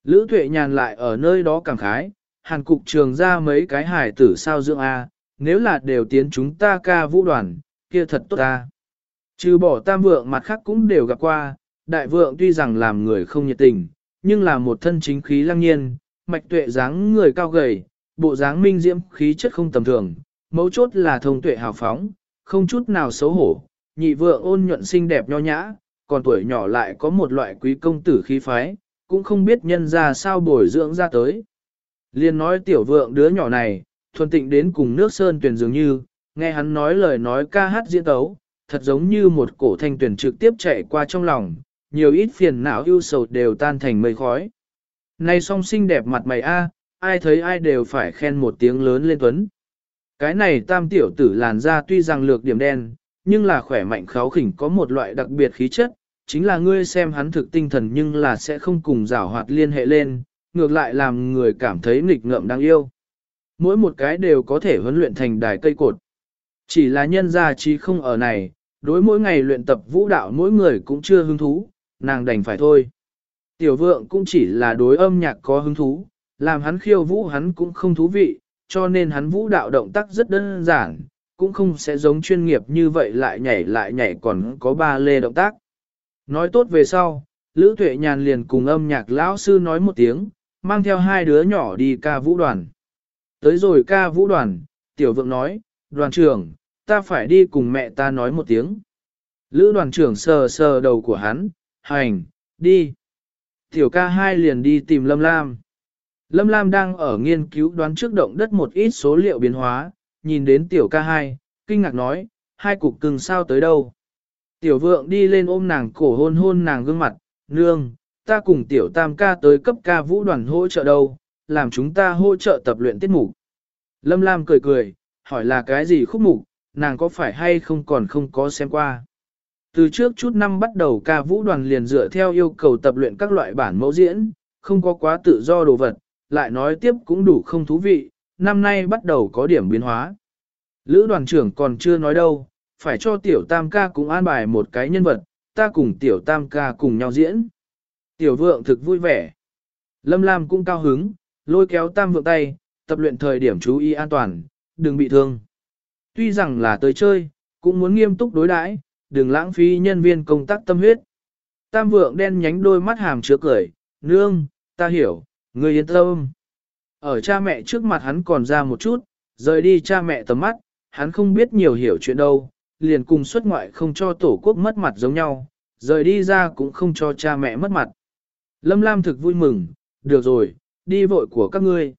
S1: Lữ tuệ nhàn lại ở nơi đó cảm khái, hàn cục trường ra mấy cái hài tử sao dưỡng A, nếu là đều tiến chúng ta ca vũ đoàn, kia thật tốt ta. Trừ bỏ tam vượng mặt khác cũng đều gặp qua, đại vượng tuy rằng làm người không nhiệt tình, nhưng là một thân chính khí lăng nhiên, mạch tuệ dáng người cao gầy, bộ dáng minh diễm khí chất không tầm thường, mấu chốt là thông tuệ hào phóng, không chút nào xấu hổ, nhị vượng ôn nhuận xinh đẹp nho nhã, còn tuổi nhỏ lại có một loại quý công tử khí phái, cũng không biết nhân ra sao bồi dưỡng ra tới. Liên nói tiểu vượng đứa nhỏ này, thuần tịnh đến cùng nước sơn tuyển dường như, nghe hắn nói lời nói ca hát diễn tấu, thật giống như một cổ thanh tuyển trực tiếp chạy qua trong lòng, nhiều ít phiền não ưu sầu đều tan thành mây khói. Này song xinh đẹp mặt mày a, ai thấy ai đều phải khen một tiếng lớn lên tuấn. Cái này tam tiểu tử làn da tuy rằng lược điểm đen, nhưng là khỏe mạnh kháo khỉnh có một loại đặc biệt khí chất, chính là ngươi xem hắn thực tinh thần nhưng là sẽ không cùng giảo hoạt liên hệ lên, ngược lại làm người cảm thấy nghịch ngợm đáng yêu. Mỗi một cái đều có thể huấn luyện thành đài cây cột. Chỉ là nhân gia trí không ở này, đối mỗi ngày luyện tập vũ đạo mỗi người cũng chưa hứng thú, nàng đành phải thôi. Tiểu vượng cũng chỉ là đối âm nhạc có hứng thú, làm hắn khiêu vũ hắn cũng không thú vị, cho nên hắn vũ đạo động tác rất đơn giản, cũng không sẽ giống chuyên nghiệp như vậy lại nhảy lại nhảy còn có ba lê động tác. Nói tốt về sau, Lữ Tuệ Nhàn liền cùng âm nhạc lão sư nói một tiếng, mang theo hai đứa nhỏ đi ca vũ đoàn. Tới rồi ca vũ đoàn, tiểu vượng nói, đoàn trưởng, ta phải đi cùng mẹ ta nói một tiếng. Lữ đoàn trưởng sờ sờ đầu của hắn, hành, đi. Tiểu ca hai liền đi tìm Lâm Lam. Lâm Lam đang ở nghiên cứu đoán trước động đất một ít số liệu biến hóa, nhìn đến tiểu ca hai, kinh ngạc nói, hai cục cưng sao tới đâu. Tiểu vượng đi lên ôm nàng cổ hôn hôn nàng gương mặt, nương, ta cùng tiểu tam ca tới cấp ca vũ đoàn hỗ trợ đâu, làm chúng ta hỗ trợ tập luyện tiết mục. Lâm Lam cười cười, hỏi là cái gì khúc mục, nàng có phải hay không còn không có xem qua. Từ trước chút năm bắt đầu ca vũ đoàn liền dựa theo yêu cầu tập luyện các loại bản mẫu diễn, không có quá tự do đồ vật, lại nói tiếp cũng đủ không thú vị, năm nay bắt đầu có điểm biến hóa. Lữ đoàn trưởng còn chưa nói đâu, phải cho tiểu tam ca cũng an bài một cái nhân vật, ta cùng tiểu tam ca cùng nhau diễn. Tiểu vượng thực vui vẻ. Lâm Lam cũng cao hứng, lôi kéo tam vượng tay, tập luyện thời điểm chú ý an toàn, đừng bị thương. Tuy rằng là tới chơi, cũng muốn nghiêm túc đối đãi, đừng lãng phí nhân viên công tác tâm huyết. Tam vượng đen nhánh đôi mắt hàm chứa cười, nương, ta hiểu, ngươi yên tâm. Ở cha mẹ trước mặt hắn còn ra một chút, rời đi cha mẹ tầm mắt, hắn không biết nhiều hiểu chuyện đâu, liền cùng xuất ngoại không cho tổ quốc mất mặt giống nhau, rời đi ra cũng không cho cha mẹ mất mặt. Lâm Lam thực vui mừng, được rồi, đi vội của các ngươi.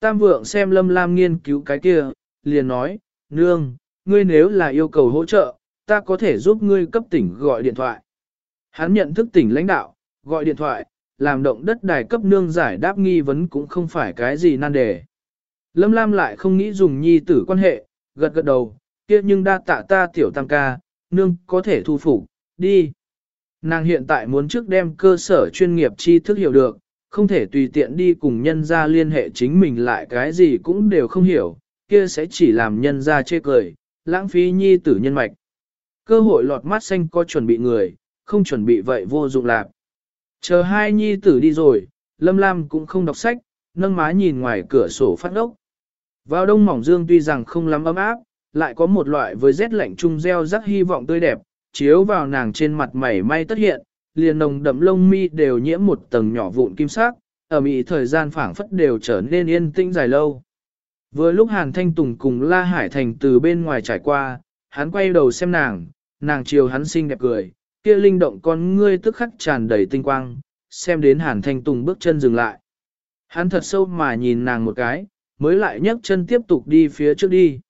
S1: Tam vượng xem Lâm Lam nghiên cứu cái kia, liền nói, nương, ngươi nếu là yêu cầu hỗ trợ, ta có thể giúp ngươi cấp tỉnh gọi điện thoại. Hắn nhận thức tỉnh lãnh đạo, gọi điện thoại, làm động đất đài cấp nương giải đáp nghi vấn cũng không phải cái gì nan đề. Lâm Lam lại không nghĩ dùng nhi tử quan hệ, gật gật đầu, kia nhưng đa tạ ta tiểu tam ca, nương có thể thu phục, đi. Nàng hiện tại muốn trước đem cơ sở chuyên nghiệp tri thức hiểu được, không thể tùy tiện đi cùng nhân ra liên hệ chính mình lại cái gì cũng đều không hiểu, kia sẽ chỉ làm nhân ra chê cười, lãng phí nhi tử nhân mạch. Cơ hội lọt mắt xanh có chuẩn bị người, không chuẩn bị vậy vô dụng lạc. Chờ hai nhi tử đi rồi, Lâm Lam cũng không đọc sách, nâng má nhìn ngoài cửa sổ phát ốc. Vào đông mỏng dương tuy rằng không lắm ấm áp, lại có một loại với rét lạnh trung gieo rắc hy vọng tươi đẹp, chiếu vào nàng trên mặt mảy may tất hiện, liền nồng đậm lông mi đều nhiễm một tầng nhỏ vụn kim sắc, ở mỹ thời gian phảng phất đều trở nên yên tĩnh dài lâu. Vừa lúc Hàn Thanh Tùng cùng La Hải Thành từ bên ngoài trải qua, hắn quay đầu xem nàng, nàng chiều hắn xinh đẹp cười, kia linh động con ngươi tức khắc tràn đầy tinh quang, xem đến Hàn Thanh Tùng bước chân dừng lại. Hắn thật sâu mà nhìn nàng một cái, mới lại nhấc chân tiếp tục đi phía trước đi.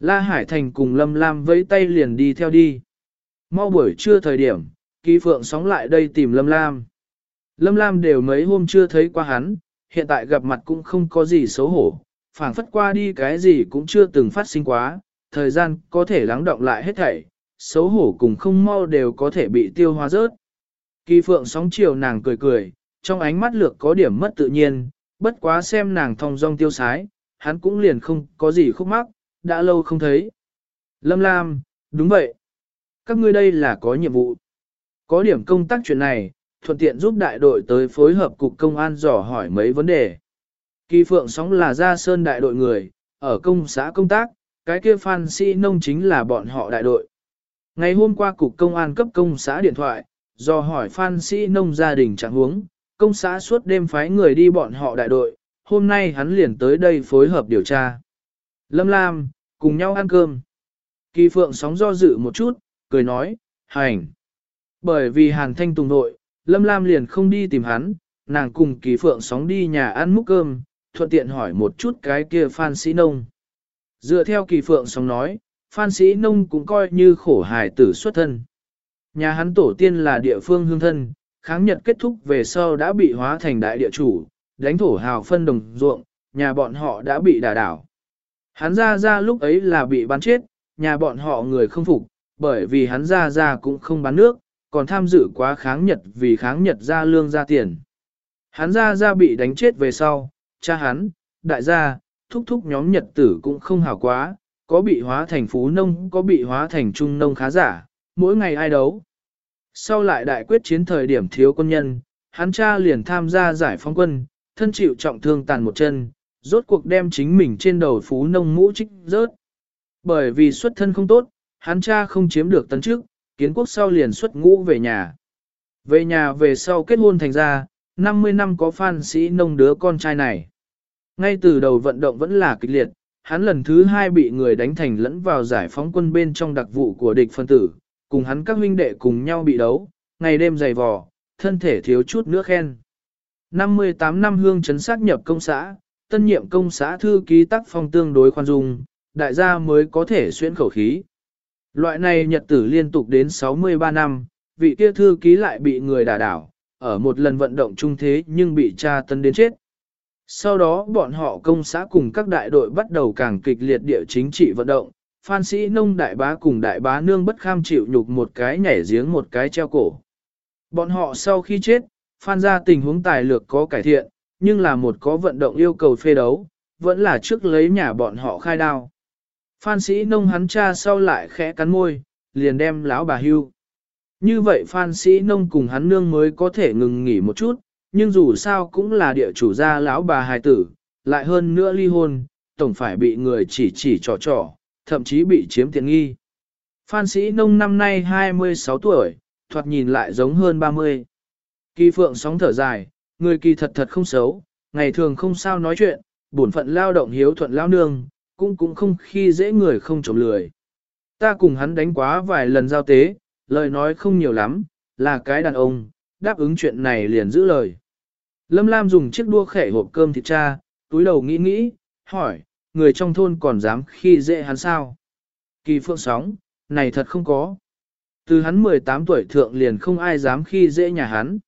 S1: La Hải Thành cùng Lâm Lam vẫy tay liền đi theo đi. Mau buổi trưa thời điểm, Kỳ Phượng sóng lại đây tìm Lâm Lam. Lâm Lam đều mấy hôm chưa thấy qua hắn, hiện tại gặp mặt cũng không có gì xấu hổ, phảng phất qua đi cái gì cũng chưa từng phát sinh quá, thời gian có thể lắng động lại hết thảy, xấu hổ cùng không mau đều có thể bị tiêu hóa rớt. Kỳ Phượng sóng chiều nàng cười cười, trong ánh mắt lược có điểm mất tự nhiên, bất quá xem nàng thong dong tiêu sái, hắn cũng liền không có gì khúc mắc, đã lâu không thấy. Lâm Lam, đúng vậy. Các ngươi đây là có nhiệm vụ. Có điểm công tác chuyện này, thuận tiện giúp đại đội tới phối hợp cục công an dò hỏi mấy vấn đề. Kỳ Phượng Sóng là gia sơn đại đội người, ở công xã công tác, cái kia Phan Sĩ Nông chính là bọn họ đại đội. Ngày hôm qua cục công an cấp công xã điện thoại, do hỏi Phan Sĩ Nông gia đình trạng huống, công xã suốt đêm phái người đi bọn họ đại đội, hôm nay hắn liền tới đây phối hợp điều tra. Lâm Lam, cùng nhau ăn cơm. Kỳ Phượng sóng do dự một chút, cười nói, hành. Bởi vì Hàn Thanh Tùng nội, Lâm Lam liền không đi tìm hắn, nàng cùng Kỳ Phượng sóng đi nhà ăn múc cơm, thuận tiện hỏi một chút cái kia Phan Sĩ Nông. Dựa theo Kỳ Phượng sóng nói, Phan Sĩ Nông cũng coi như khổ hài tử xuất thân. Nhà hắn tổ tiên là địa phương hương thân, kháng nhật kết thúc về sau đã bị hóa thành đại địa chủ, đánh thổ hào phân đồng ruộng, nhà bọn họ đã bị đả đảo. Hắn ra ra lúc ấy là bị bắn chết, nhà bọn họ người không phục, bởi vì hắn ra ra cũng không bán nước, còn tham dự quá kháng nhật vì kháng nhật ra lương ra tiền. Hắn ra ra bị đánh chết về sau, cha hắn, đại gia, thúc thúc nhóm nhật tử cũng không hảo quá, có bị hóa thành phú nông, có bị hóa thành trung nông khá giả, mỗi ngày ai đấu. Sau lại đại quyết chiến thời điểm thiếu quân nhân, hắn cha liền tham gia giải phóng quân, thân chịu trọng thương tàn một chân, rốt cuộc đem chính mình trên đầu phú nông mũ trích rớt. Bởi vì xuất thân không tốt, hắn cha không chiếm được tấn chức, kiến quốc sau liền xuất ngũ về nhà. Về nhà về sau kết hôn thành ra, 50 năm có phan sĩ nông đứa con trai này. Ngay từ đầu vận động vẫn là kịch liệt, hắn lần thứ hai bị người đánh thành lẫn vào giải phóng quân bên trong đặc vụ của địch phân tử, cùng hắn các huynh đệ cùng nhau bị đấu, ngày đêm dày vò, thân thể thiếu chút nữa khen. 58 năm hương chấn xác nhập công xã, tân nhiệm công xã thư ký tác phong tương đối khoan dung, đại gia mới có thể xuyên khẩu khí. Loại này nhật tử liên tục đến 63 năm, vị kia thư ký lại bị người đả đảo, ở một lần vận động trung thế nhưng bị tra tân đến chết. Sau đó bọn họ công xã cùng các đại đội bắt đầu càng kịch liệt địa chính trị vận động, Phan sĩ nông đại bá cùng đại bá nương bất kham chịu nhục một cái nhảy giếng một cái treo cổ. Bọn họ sau khi chết, Phan ra tình huống tài lược có cải thiện, nhưng là một có vận động yêu cầu phê đấu, vẫn là trước lấy nhà bọn họ khai đao. Phan sĩ nông hắn cha sau lại khẽ cắn môi, liền đem lão bà hưu. Như vậy Phan sĩ nông cùng hắn nương mới có thể ngừng nghỉ một chút, nhưng dù sao cũng là địa chủ gia lão bà hài tử, lại hơn nữa ly hôn, tổng phải bị người chỉ chỉ trò trò, thậm chí bị chiếm tiện nghi. Phan sĩ nông năm nay 26 tuổi, thoạt nhìn lại giống hơn 30. Kỳ phượng sóng thở dài, người kỳ thật thật không xấu, ngày thường không sao nói chuyện, bổn phận lao động hiếu thuận lao nương, cũng cũng không khi dễ người không trộm lười. Ta cùng hắn đánh quá vài lần giao tế, lời nói không nhiều lắm, là cái đàn ông, đáp ứng chuyện này liền giữ lời. Lâm Lam dùng chiếc đua khẻ hộp cơm thịt cha, túi đầu nghĩ nghĩ, hỏi, người trong thôn còn dám khi dễ hắn sao? Kỳ phượng sóng, này thật không có. Từ hắn 18 tuổi thượng liền không ai dám khi dễ nhà hắn.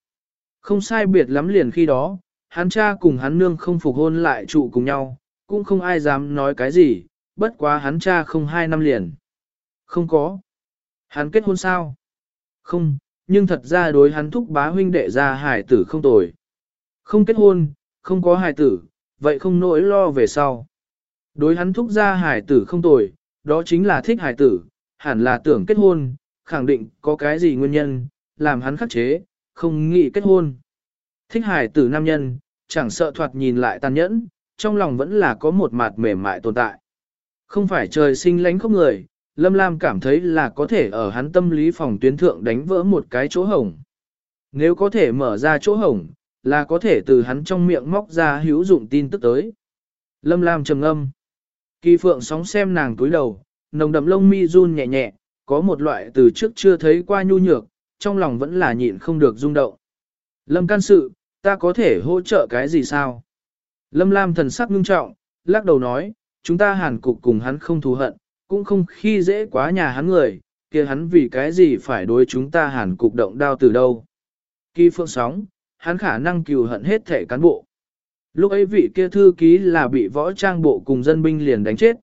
S1: Không sai biệt lắm liền khi đó, hắn cha cùng hắn nương không phục hôn lại trụ cùng nhau, cũng không ai dám nói cái gì, bất quá hắn cha không hai năm liền. Không có. Hắn kết hôn sao? Không, nhưng thật ra đối hắn thúc bá huynh đệ ra hải tử không tồi. Không kết hôn, không có hải tử, vậy không nỗi lo về sau. Đối hắn thúc ra hải tử không tồi, đó chính là thích hải tử, hẳn là tưởng kết hôn, khẳng định có cái gì nguyên nhân, làm hắn khắc chế, không nghĩ kết hôn. Thích hải tử nam nhân, chẳng sợ thoạt nhìn lại tàn nhẫn, trong lòng vẫn là có một mặt mềm mại tồn tại. Không phải trời sinh lánh khóc người, Lâm Lam cảm thấy là có thể ở hắn tâm lý phòng tuyến thượng đánh vỡ một cái chỗ hổng. Nếu có thể mở ra chỗ hổng, là có thể từ hắn trong miệng móc ra hữu dụng tin tức tới. Lâm Lam trầm âm. Kỳ phượng sóng xem nàng túi đầu, nồng đậm lông mi run nhẹ nhẹ, có một loại từ trước chưa thấy qua nhu nhược, trong lòng vẫn là nhịn không được rung động. Lâm can sự, ta có thể hỗ trợ cái gì sao? Lâm Lam thần sắc ngưng trọng, lắc đầu nói, chúng ta hàn cục cùng hắn không thù hận, cũng không khi dễ quá nhà hắn người, kia hắn vì cái gì phải đối chúng ta hàn cục động đao từ đâu. Kỳ phượng sóng, hắn khả năng cừu hận hết thể cán bộ. Lúc ấy vị kia thư ký là bị võ trang bộ cùng dân binh liền đánh chết.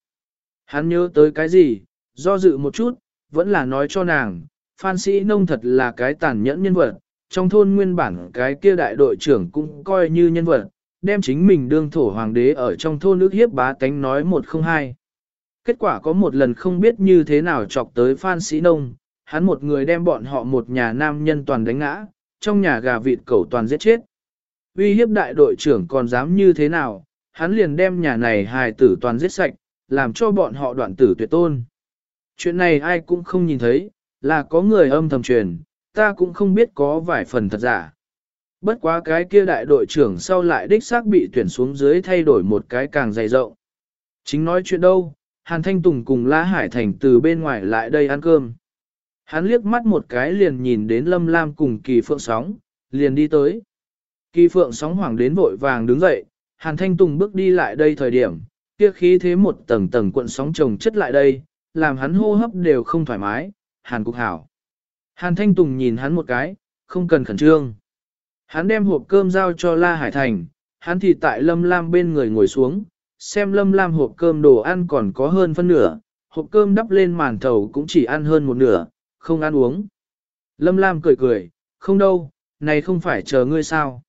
S1: Hắn nhớ tới cái gì, do dự một chút, vẫn là nói cho nàng, Phan Sĩ Nông thật là cái tàn nhẫn nhân vật, trong thôn nguyên bản cái kia đại đội trưởng cũng coi như nhân vật, đem chính mình đương thổ hoàng đế ở trong thôn nước hiếp bá tánh nói một không hai. Kết quả có một lần không biết như thế nào chọc tới Phan Sĩ Nông, hắn một người đem bọn họ một nhà nam nhân toàn đánh ngã, trong nhà gà vịt cẩu toàn giết chết. Uy hiếp đại đội trưởng còn dám như thế nào, hắn liền đem nhà này hài tử toàn giết sạch, làm cho bọn họ đoạn tử tuyệt tôn. Chuyện này ai cũng không nhìn thấy, là có người âm thầm truyền, ta cũng không biết có vài phần thật giả. Bất quá cái kia đại đội trưởng sau lại đích xác bị tuyển xuống dưới thay đổi một cái càng dày rộng. Chính nói chuyện đâu, Hàn Thanh Tùng cùng La Hải Thành từ bên ngoài lại đây ăn cơm. Hắn liếc mắt một cái liền nhìn đến Lâm Lam cùng Kỳ Phượng Sóng, liền đi tới. Kỳ Phượng Sóng hoảng đến vội vàng đứng dậy, Hàn Thanh Tùng bước đi lại đây thời điểm, kia khí thế một tầng tầng cuộn sóng chồng chất lại đây, làm hắn hô hấp đều không thoải mái, Hàn Cục Hảo. Hàn Thanh Tùng nhìn hắn một cái, không cần khẩn trương. Hắn đem hộp cơm giao cho La Hải Thành, hắn thì tại Lâm Lam bên người ngồi xuống, xem Lâm Lam hộp cơm đồ ăn còn có hơn phân nửa, hộp cơm đắp lên màn thầu cũng chỉ ăn hơn một nửa, không ăn uống. Lâm Lam cười cười, không đâu, này không phải chờ ngươi sao.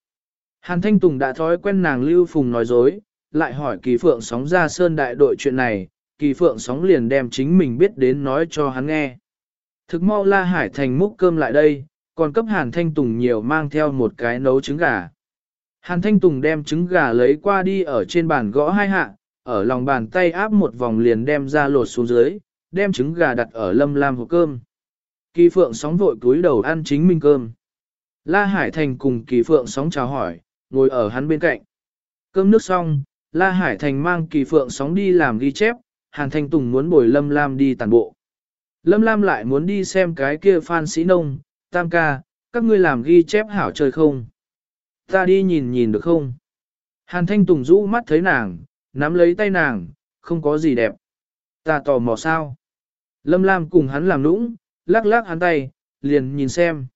S1: Hàn Thanh Tùng đã thói quen nàng Lưu Phùng nói dối, lại hỏi Kỳ Phượng sóng ra sơn đại đội chuyện này, Kỳ Phượng sóng liền đem chính mình biết đến nói cho hắn nghe. Thực mau La Hải Thành múc cơm lại đây, còn cấp Hàn Thanh Tùng nhiều mang theo một cái nấu trứng gà. Hàn Thanh Tùng đem trứng gà lấy qua đi ở trên bàn gõ hai hạ, ở lòng bàn tay áp một vòng liền đem ra lột xuống dưới, đem trứng gà đặt ở lâm lam hộp cơm. Kỳ Phượng sóng vội cúi đầu ăn chính mình cơm. La Hải Thành cùng Kỳ Phượng sóng chào hỏi, ngồi ở hắn bên cạnh. Cơm nước xong, La Hải Thành mang Kỳ Phượng sóng đi làm ghi chép, Hàn Thanh Tùng muốn bồi Lâm Lam đi tàn bộ. Lâm Lam lại muốn đi xem cái kia Phan Sĩ Nông, Tam ca, các ngươi làm ghi chép hảo chơi không? Ta đi nhìn nhìn được không? Hàn Thanh Tùng rũ mắt thấy nàng, nắm lấy tay nàng, không có gì đẹp. Ta tò mò sao? Lâm Lam cùng hắn làm nũng, lắc lắc hắn tay, liền nhìn xem.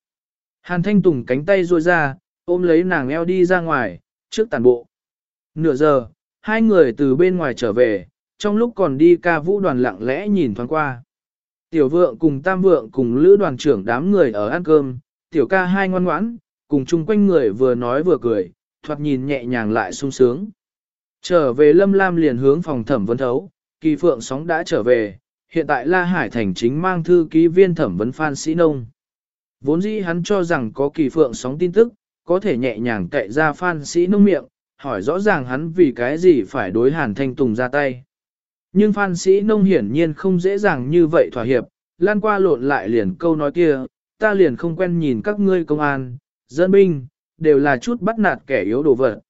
S1: Hàn Thanh Tùng cánh tay ruôi ra, ôm lấy nàng eo đi ra ngoài, trước tàn bộ. Nửa giờ, hai người từ bên ngoài trở về, trong lúc còn đi ca vũ đoàn lặng lẽ nhìn thoáng qua. Tiểu vượng cùng tam vượng cùng lữ đoàn trưởng đám người ở ăn cơm, tiểu ca hai ngoan ngoãn, cùng chung quanh người vừa nói vừa cười, thoạt nhìn nhẹ nhàng lại sung sướng. Trở về Lâm Lam liền hướng phòng thẩm vấn thấu, kỳ phượng sóng đã trở về, hiện tại La Hải Thành chính mang thư ký viên thẩm vấn Phan Sĩ Nông. Vốn dĩ hắn cho rằng có kỳ phượng sóng tin tức, có thể nhẹ nhàng cậy ra Phan Sĩ Nông miệng, hỏi rõ ràng hắn vì cái gì phải đối Hàn Thanh Tùng ra tay. Nhưng Phan Sĩ Nông hiển nhiên không dễ dàng như vậy thỏa hiệp, lan qua lộn lại liền câu nói kia, ta liền không quen nhìn các ngươi công an, dân binh, đều là chút bắt nạt kẻ yếu đồ vật.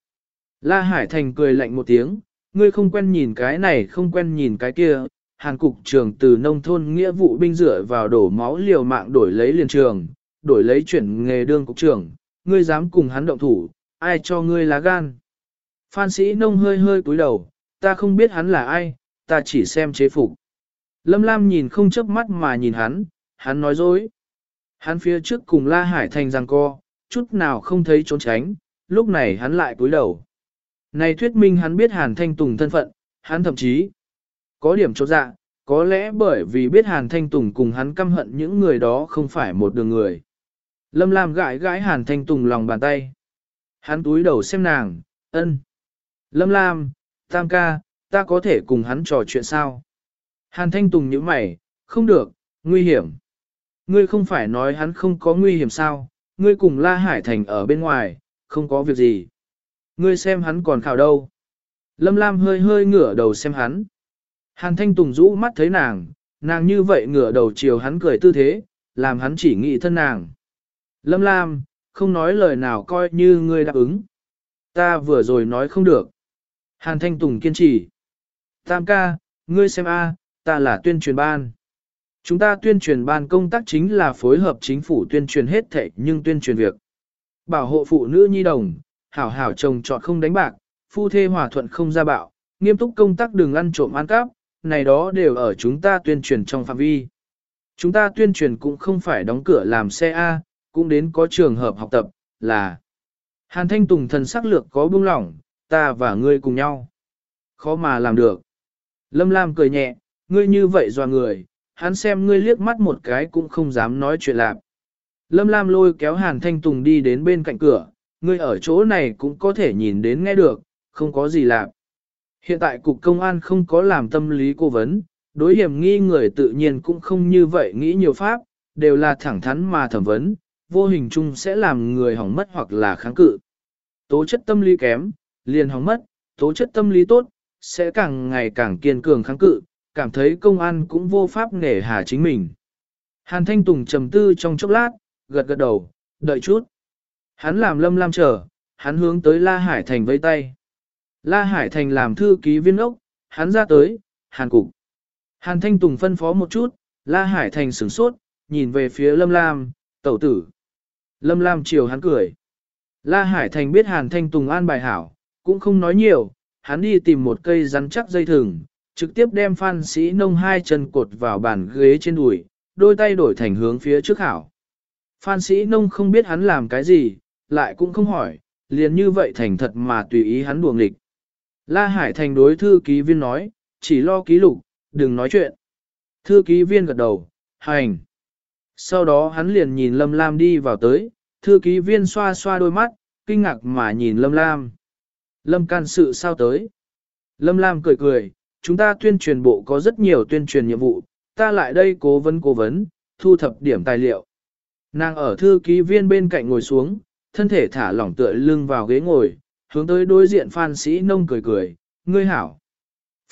S1: La Hải Thành cười lạnh một tiếng, ngươi không quen nhìn cái này không quen nhìn cái kia, Hàn cục trưởng từ nông thôn nghĩa vụ binh dựa vào đổ máu liều mạng đổi lấy liền trường, đổi lấy chuyển nghề đương cục trưởng, ngươi dám cùng hắn động thủ, ai cho ngươi lá gan. Phan sĩ nông hơi hơi cúi đầu, ta không biết hắn là ai, ta chỉ xem chế phục. Lâm Lam nhìn không chớp mắt mà nhìn hắn, hắn nói dối. Hắn phía trước cùng La Hải Thành rằng co, chút nào không thấy trốn tránh, lúc này hắn lại cúi đầu. Này thuyết minh hắn biết Hàn Thanh Tùng thân phận, hắn thậm chí có điểm chốt dạ, có lẽ bởi vì biết Hàn Thanh Tùng cùng hắn căm hận những người đó không phải một đường người. Lâm Lam gãi gãi Hàn Thanh Tùng lòng bàn tay. Hắn túi đầu xem nàng, ân. Lâm Lam, Tam ca, ta có thể cùng hắn trò chuyện sao? Hàn Thanh Tùng nhíu mày, không được, nguy hiểm. Ngươi không phải nói hắn không có nguy hiểm sao, ngươi cùng La Hải Thành ở bên ngoài, không có việc gì. Ngươi xem hắn còn khảo đâu. Lâm Lam hơi hơi ngửa đầu xem hắn. Hàn Thanh Tùng rũ mắt thấy nàng, nàng như vậy ngửa đầu chiều hắn cười tư thế, làm hắn chỉ nghĩ thân nàng. Lâm Lam, không nói lời nào coi như ngươi đáp ứng. Ta vừa rồi nói không được. Hàn Thanh Tùng kiên trì. Tam ca, ngươi xem a, à, ta là tuyên truyền ban. Chúng ta tuyên truyền ban công tác chính là phối hợp chính phủ tuyên truyền hết thệ nhưng tuyên truyền việc. Bảo hộ phụ nữ nhi đồng, hảo hảo chồng chọn không đánh bạc, phu thê hòa thuận không ra bạo, nghiêm túc công tác đừng ăn trộm ăn cắp, này đó đều ở chúng ta tuyên truyền trong phạm vi. Chúng ta tuyên truyền cũng không phải đóng cửa làm xe A, cũng đến có trường hợp học tập, là Hàn Thanh Tùng thần sắc lược có buông lỏng, ta và ngươi cùng nhau. Khó mà làm được. Lâm Lam cười nhẹ, ngươi như vậy dò người, hắn xem ngươi liếc mắt một cái cũng không dám nói chuyện lạp. Lâm Lam lôi kéo Hàn Thanh Tùng đi đến bên cạnh cửa, ngươi ở chỗ này cũng có thể nhìn đến nghe được, không có gì lạp Hiện tại cục công an không có làm tâm lý cố vấn, đối hiểm nghi người tự nhiên cũng không như vậy nghĩ nhiều pháp, đều là thẳng thắn mà thẩm vấn, vô hình chung sẽ làm người hỏng mất hoặc là kháng cự. Tố chất tâm lý kém, liền hỏng mất, tố chất tâm lý tốt, sẽ càng ngày càng kiên cường kháng cự, cảm thấy công an cũng vô pháp nể hà chính mình. Hàn Thanh Tùng trầm tư trong chốc lát, gật gật đầu, đợi chút. Hắn làm lâm lam chờ, hắn hướng tới La Hải Thành vây tay. La Hải Thành làm thư ký viên ốc, hắn ra tới, Hàn Cục. Hàn Thanh Tùng phân phó một chút, La Hải Thành sửng sốt, nhìn về phía Lâm Lam, tẩu tử. Lâm Lam chiều hắn cười. La Hải Thành biết Hàn Thanh Tùng an bài hảo, cũng không nói nhiều, hắn đi tìm một cây rắn chắc dây thừng, trực tiếp đem Phan Sĩ Nông hai chân cột vào bàn ghế trên đùi, đôi tay đổi thành hướng phía trước hảo. Phan Sĩ Nông không biết hắn làm cái gì, lại cũng không hỏi, liền như vậy thành thật mà tùy ý hắn đuồng lịch. La Hải Thành đối thư ký viên nói, chỉ lo ký lục, đừng nói chuyện. Thư ký viên gật đầu, hành. Sau đó hắn liền nhìn Lâm Lam đi vào tới, thư ký viên xoa xoa đôi mắt, kinh ngạc mà nhìn Lâm Lam. Lâm can sự sao tới? Lâm Lam cười cười, chúng ta tuyên truyền bộ có rất nhiều tuyên truyền nhiệm vụ, ta lại đây cố vấn cố vấn, thu thập điểm tài liệu. Nàng ở thư ký viên bên cạnh ngồi xuống, thân thể thả lỏng tựa lưng vào ghế ngồi, hướng tới đối diện Phan Sĩ Nông cười cười, ngươi hảo.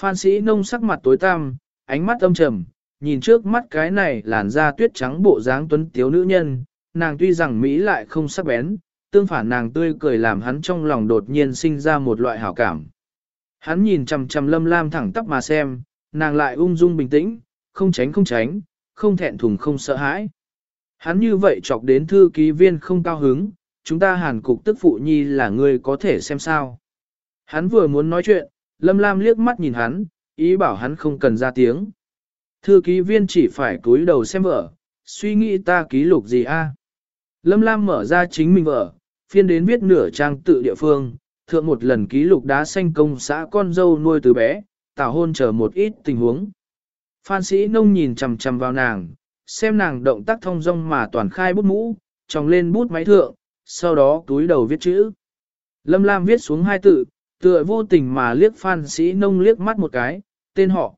S1: Phan Sĩ Nông sắc mặt tối tăm, ánh mắt âm trầm, nhìn trước mắt cái này làn da tuyết trắng bộ dáng tuấn tiếu nữ nhân, nàng tuy rằng Mỹ lại không sắc bén, tương phản nàng tươi cười làm hắn trong lòng đột nhiên sinh ra một loại hảo cảm. Hắn nhìn chằm chằm lâm lam thẳng tắp mà xem, nàng lại ung dung bình tĩnh, không tránh không tránh, không thẹn thùng không sợ hãi. Hắn như vậy chọc đến thư ký viên không cao hứng, chúng ta hàn cục tức phụ nhi là ngươi có thể xem sao. Hắn vừa muốn nói chuyện, Lâm Lam liếc mắt nhìn hắn, ý bảo hắn không cần ra tiếng. Thư ký viên chỉ phải cúi đầu xem vợ, suy nghĩ ta ký lục gì a? Lâm Lam mở ra chính mình vợ, phiên đến viết nửa trang tự địa phương, thượng một lần ký lục đá xanh công xã con dâu nuôi từ bé, tảo hôn chờ một ít tình huống. Phan sĩ nông nhìn chằm chằm vào nàng, xem nàng động tác thông dong mà toàn khai bút mũ, tròng lên bút máy thượng, sau đó túi đầu viết chữ. Lâm Lam viết xuống hai tự, tựa vô tình mà liếc Phan sĩ nông liếc mắt một cái, tên họ.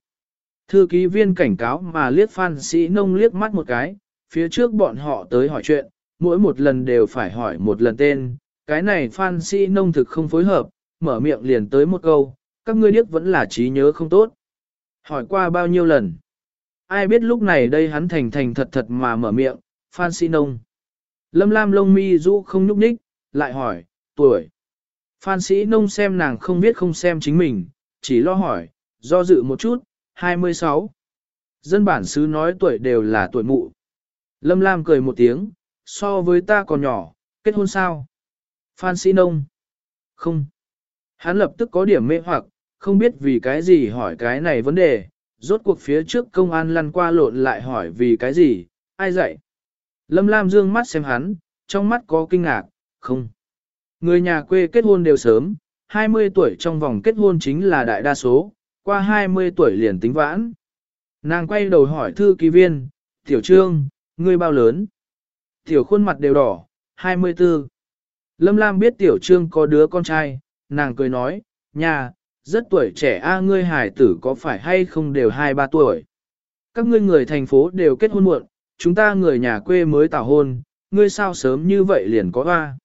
S1: Thư ký viên cảnh cáo mà liếc Phan sĩ nông liếc mắt một cái, phía trước bọn họ tới hỏi chuyện, mỗi một lần đều phải hỏi một lần tên, cái này Phan sĩ nông thực không phối hợp, mở miệng liền tới một câu, các ngươi điếc vẫn là trí nhớ không tốt. Hỏi qua bao nhiêu lần? Ai biết lúc này đây hắn thành thành thật thật mà mở miệng, Phan sĩ nông. Lâm lam lông mi rũ không nhúc nhích, lại hỏi, tuổi. Phan sĩ nông xem nàng không biết không xem chính mình, chỉ lo hỏi, do dự một chút, 26. Dân bản xứ nói tuổi đều là tuổi mụ. Lâm Lam cười một tiếng, so với ta còn nhỏ, kết hôn sao? Phan sĩ nông. Không. Hắn lập tức có điểm mê hoặc, không biết vì cái gì hỏi cái này vấn đề, rốt cuộc phía trước công an lăn qua lộn lại hỏi vì cái gì, ai dạy. Lâm Lam dương mắt xem hắn, trong mắt có kinh ngạc, không. Người nhà quê kết hôn đều sớm, 20 tuổi trong vòng kết hôn chính là đại đa số, qua 20 tuổi liền tính vãn. Nàng quay đầu hỏi thư ký viên, tiểu trương, ngươi bao lớn? Tiểu khuôn mặt đều đỏ, 24. Lâm Lam biết tiểu trương có đứa con trai, nàng cười nói, nhà, rất tuổi trẻ a ngươi hải tử có phải hay không đều 2-3 tuổi. Các ngươi người thành phố đều kết hôn muộn, chúng ta người nhà quê mới tảo hôn, ngươi sao sớm như vậy liền có hoa.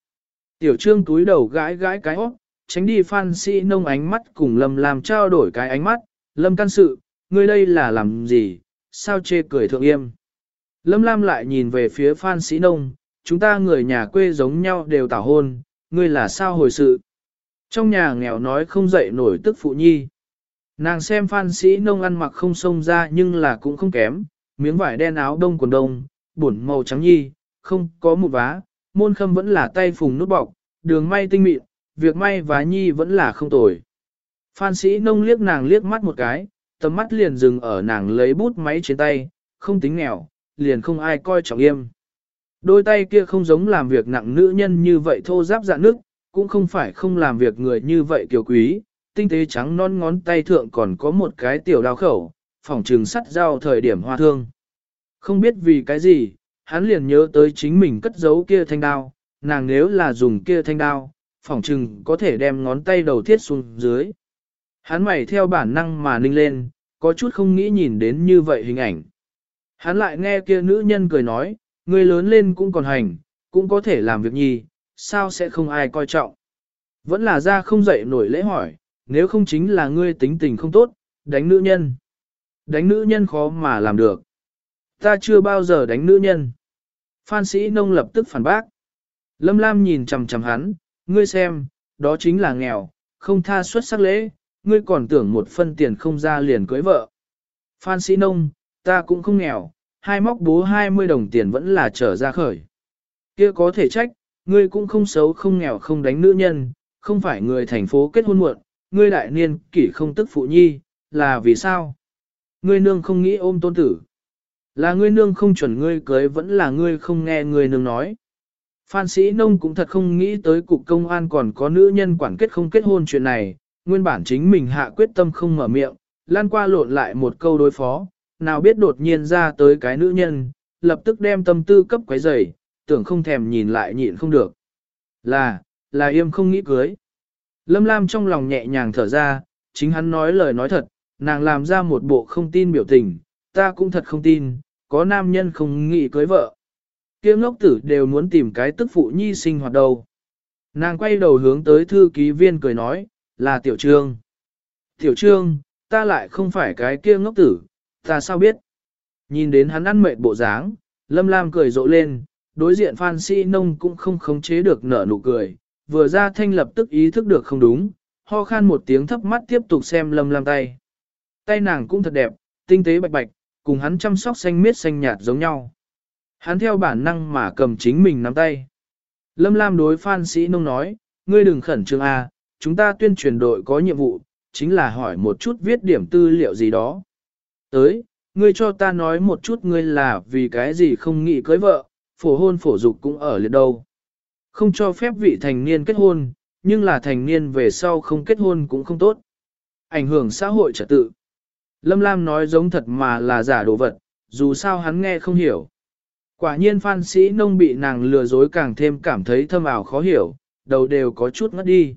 S1: Tiểu trương túi đầu gãi gãi cái hót, tránh đi phan sĩ nông ánh mắt cùng lâm làm trao đổi cái ánh mắt, lâm can sự, ngươi đây là làm gì, sao chê cười thượng yêm. Lâm lam lại nhìn về phía phan sĩ nông, chúng ta người nhà quê giống nhau đều tảo hôn, ngươi là sao hồi sự. Trong nhà nghèo nói không dậy nổi tức phụ nhi. Nàng xem phan sĩ nông ăn mặc không xông ra nhưng là cũng không kém, miếng vải đen áo đông quần đông, buồn màu trắng nhi, không có một vá, môn khâm vẫn là tay phùng nút bọc, đường may tinh mịn, việc may vá nhi vẫn là không tồi. Phan sĩ nông liếc nàng liếc mắt một cái, tầm mắt liền dừng ở nàng lấy bút máy trên tay, không tính nghèo, liền không ai coi trọng yêm. Đôi tay kia không giống làm việc nặng nữ nhân như vậy thô giáp dạ nước, cũng không phải không làm việc người như vậy kiều quý, tinh tế trắng non ngón tay thượng còn có một cái tiểu đao khẩu, phòng trừng sắt dao thời điểm hoa thương. Không biết vì cái gì, hắn liền nhớ tới chính mình cất giấu kia thanh đao, nàng nếu là dùng kia thanh đao, phỏng chừng có thể đem ngón tay đầu thiết xuống dưới. Hắn mày theo bản năng mà ninh lên, có chút không nghĩ nhìn đến như vậy hình ảnh. Hắn lại nghe kia nữ nhân cười nói, người lớn lên cũng còn hành, cũng có thể làm việc nhi, sao sẽ không ai coi trọng. Vẫn là ra không dậy nổi lễ hỏi, nếu không chính là ngươi tính tình không tốt, đánh nữ nhân. Đánh nữ nhân khó mà làm được. Ta chưa bao giờ đánh nữ nhân. Phan sĩ nông lập tức phản bác. Lâm Lam nhìn chằm chằm hắn, ngươi xem, đó chính là nghèo, không tha xuất sắc lễ, ngươi còn tưởng một phân tiền không ra liền cưới vợ. Phan sĩ nông, ta cũng không nghèo, hai móc bố 20 đồng tiền vẫn là trở ra khởi. kia có thể trách, ngươi cũng không xấu không nghèo không đánh nữ nhân, không phải người thành phố kết hôn muộn, ngươi đại niên kỷ không tức phụ nhi, là vì sao? Ngươi nương không nghĩ ôm tôn tử. Là ngươi nương không chuẩn ngươi cưới vẫn là ngươi không nghe ngươi nương nói. Phan sĩ nông cũng thật không nghĩ tới cục công an còn có nữ nhân quản kết không kết hôn chuyện này, nguyên bản chính mình hạ quyết tâm không mở miệng, lan qua lộn lại một câu đối phó, nào biết đột nhiên ra tới cái nữ nhân, lập tức đem tâm tư cấp quấy rầy, tưởng không thèm nhìn lại nhịn không được. Là, là yêm không nghĩ cưới. Lâm Lam trong lòng nhẹ nhàng thở ra, chính hắn nói lời nói thật, nàng làm ra một bộ không tin biểu tình, ta cũng thật không tin, có nam nhân không nghĩ cưới vợ. kia ngốc tử đều muốn tìm cái tức phụ nhi sinh hoạt đầu. Nàng quay đầu hướng tới thư ký viên cười nói, là tiểu trương. Tiểu trương, ta lại không phải cái kia ngốc tử, ta sao biết. Nhìn đến hắn ăn mệt bộ dáng, lâm lam cười rộ lên, đối diện Phan Sĩ Nông cũng không khống chế được nở nụ cười, vừa ra thanh lập tức ý thức được không đúng, ho khan một tiếng thấp mắt tiếp tục xem lâm lam tay. Tay nàng cũng thật đẹp, tinh tế bạch bạch, cùng hắn chăm sóc xanh miết xanh nhạt giống nhau. Hắn theo bản năng mà cầm chính mình nắm tay. Lâm Lam đối Phan Sĩ Nông nói, ngươi đừng khẩn trương A, chúng ta tuyên truyền đội có nhiệm vụ, chính là hỏi một chút viết điểm tư liệu gì đó. Tới, ngươi cho ta nói một chút ngươi là vì cái gì không nghĩ cưới vợ, phổ hôn phổ dục cũng ở liệt đâu. Không cho phép vị thành niên kết hôn, nhưng là thành niên về sau không kết hôn cũng không tốt. ảnh hưởng xã hội trật tự. Lâm Lam nói giống thật mà là giả đồ vật, dù sao hắn nghe không hiểu. Quả nhiên phan sĩ nông bị nàng lừa dối càng thêm cảm thấy thâm ảo khó hiểu, đầu đều có chút ngất đi.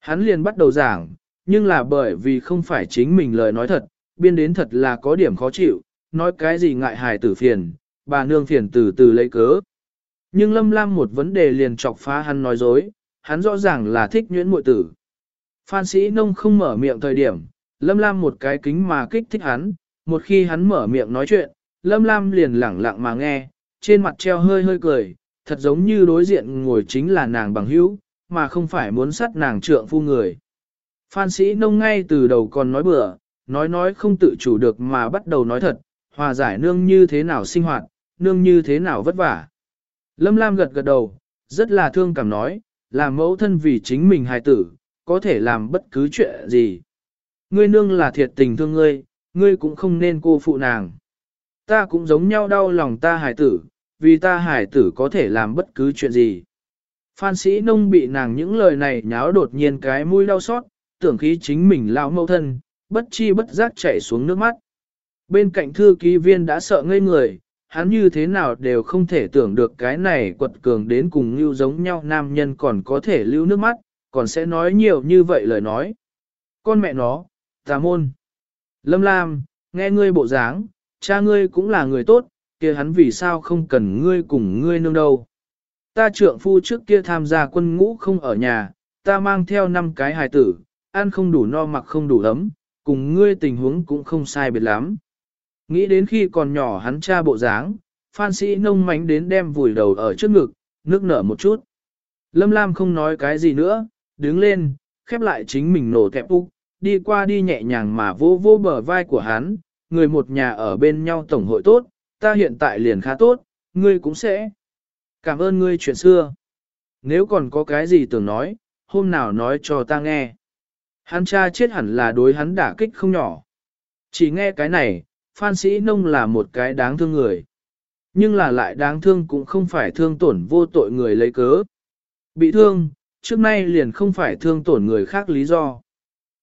S1: Hắn liền bắt đầu giảng, nhưng là bởi vì không phải chính mình lời nói thật, biên đến thật là có điểm khó chịu, nói cái gì ngại hài tử phiền, bà nương phiền từ từ lấy cớ. Nhưng Lâm Lam một vấn đề liền chọc phá hắn nói dối, hắn rõ ràng là thích nhuyễn muội tử. Phan sĩ nông không mở miệng thời điểm, Lâm Lam một cái kính mà kích thích hắn, một khi hắn mở miệng nói chuyện, Lâm Lam liền lẳng lặng mà nghe, trên mặt treo hơi hơi cười, thật giống như đối diện ngồi chính là nàng bằng hữu, mà không phải muốn sát nàng trượng phu người. Phan sĩ nông ngay từ đầu còn nói bừa, nói nói không tự chủ được mà bắt đầu nói thật, hòa giải nương như thế nào sinh hoạt, nương như thế nào vất vả. Lâm Lam gật gật đầu, rất là thương cảm nói, làm mẫu thân vì chính mình hài tử, có thể làm bất cứ chuyện gì. Ngươi nương là thiệt tình thương ngươi, ngươi cũng không nên cô phụ nàng. Ta cũng giống nhau đau lòng ta hài tử, vì ta hài tử có thể làm bất cứ chuyện gì. Phan sĩ nông bị nàng những lời này nháo đột nhiên cái mũi đau xót, tưởng khí chính mình lao mẫu thân, bất chi bất giác chảy xuống nước mắt. Bên cạnh thư ký viên đã sợ ngây người, hắn như thế nào đều không thể tưởng được cái này quật cường đến cùng như giống nhau nam nhân còn có thể lưu nước mắt, còn sẽ nói nhiều như vậy lời nói. Con mẹ nó, tà môn. Lâm Lam, nghe ngươi bộ dáng, cha ngươi cũng là người tốt, kia hắn vì sao không cần ngươi cùng ngươi nương đâu. Ta trượng phu trước kia tham gia quân ngũ không ở nhà, ta mang theo năm cái hài tử, ăn không đủ no mặc không đủ ấm, cùng ngươi tình huống cũng không sai biệt lắm. Nghĩ đến khi còn nhỏ hắn cha bộ dáng, phan sĩ nông mánh đến đem vùi đầu ở trước ngực, nước nở một chút. Lâm Lam không nói cái gì nữa, đứng lên, khép lại chính mình nổ kẹp úc, đi qua đi nhẹ nhàng mà vô vô bờ vai của hắn, người một nhà ở bên nhau tổng hội tốt, ta hiện tại liền khá tốt, ngươi cũng sẽ. Cảm ơn ngươi chuyện xưa. Nếu còn có cái gì tưởng nói, hôm nào nói cho ta nghe. Hắn cha chết hẳn là đối hắn đả kích không nhỏ. Chỉ nghe cái này, Phan Sĩ Nông là một cái đáng thương người. Nhưng là lại đáng thương cũng không phải thương tổn vô tội người lấy cớ. Bị thương, trước nay liền không phải thương tổn người khác lý do.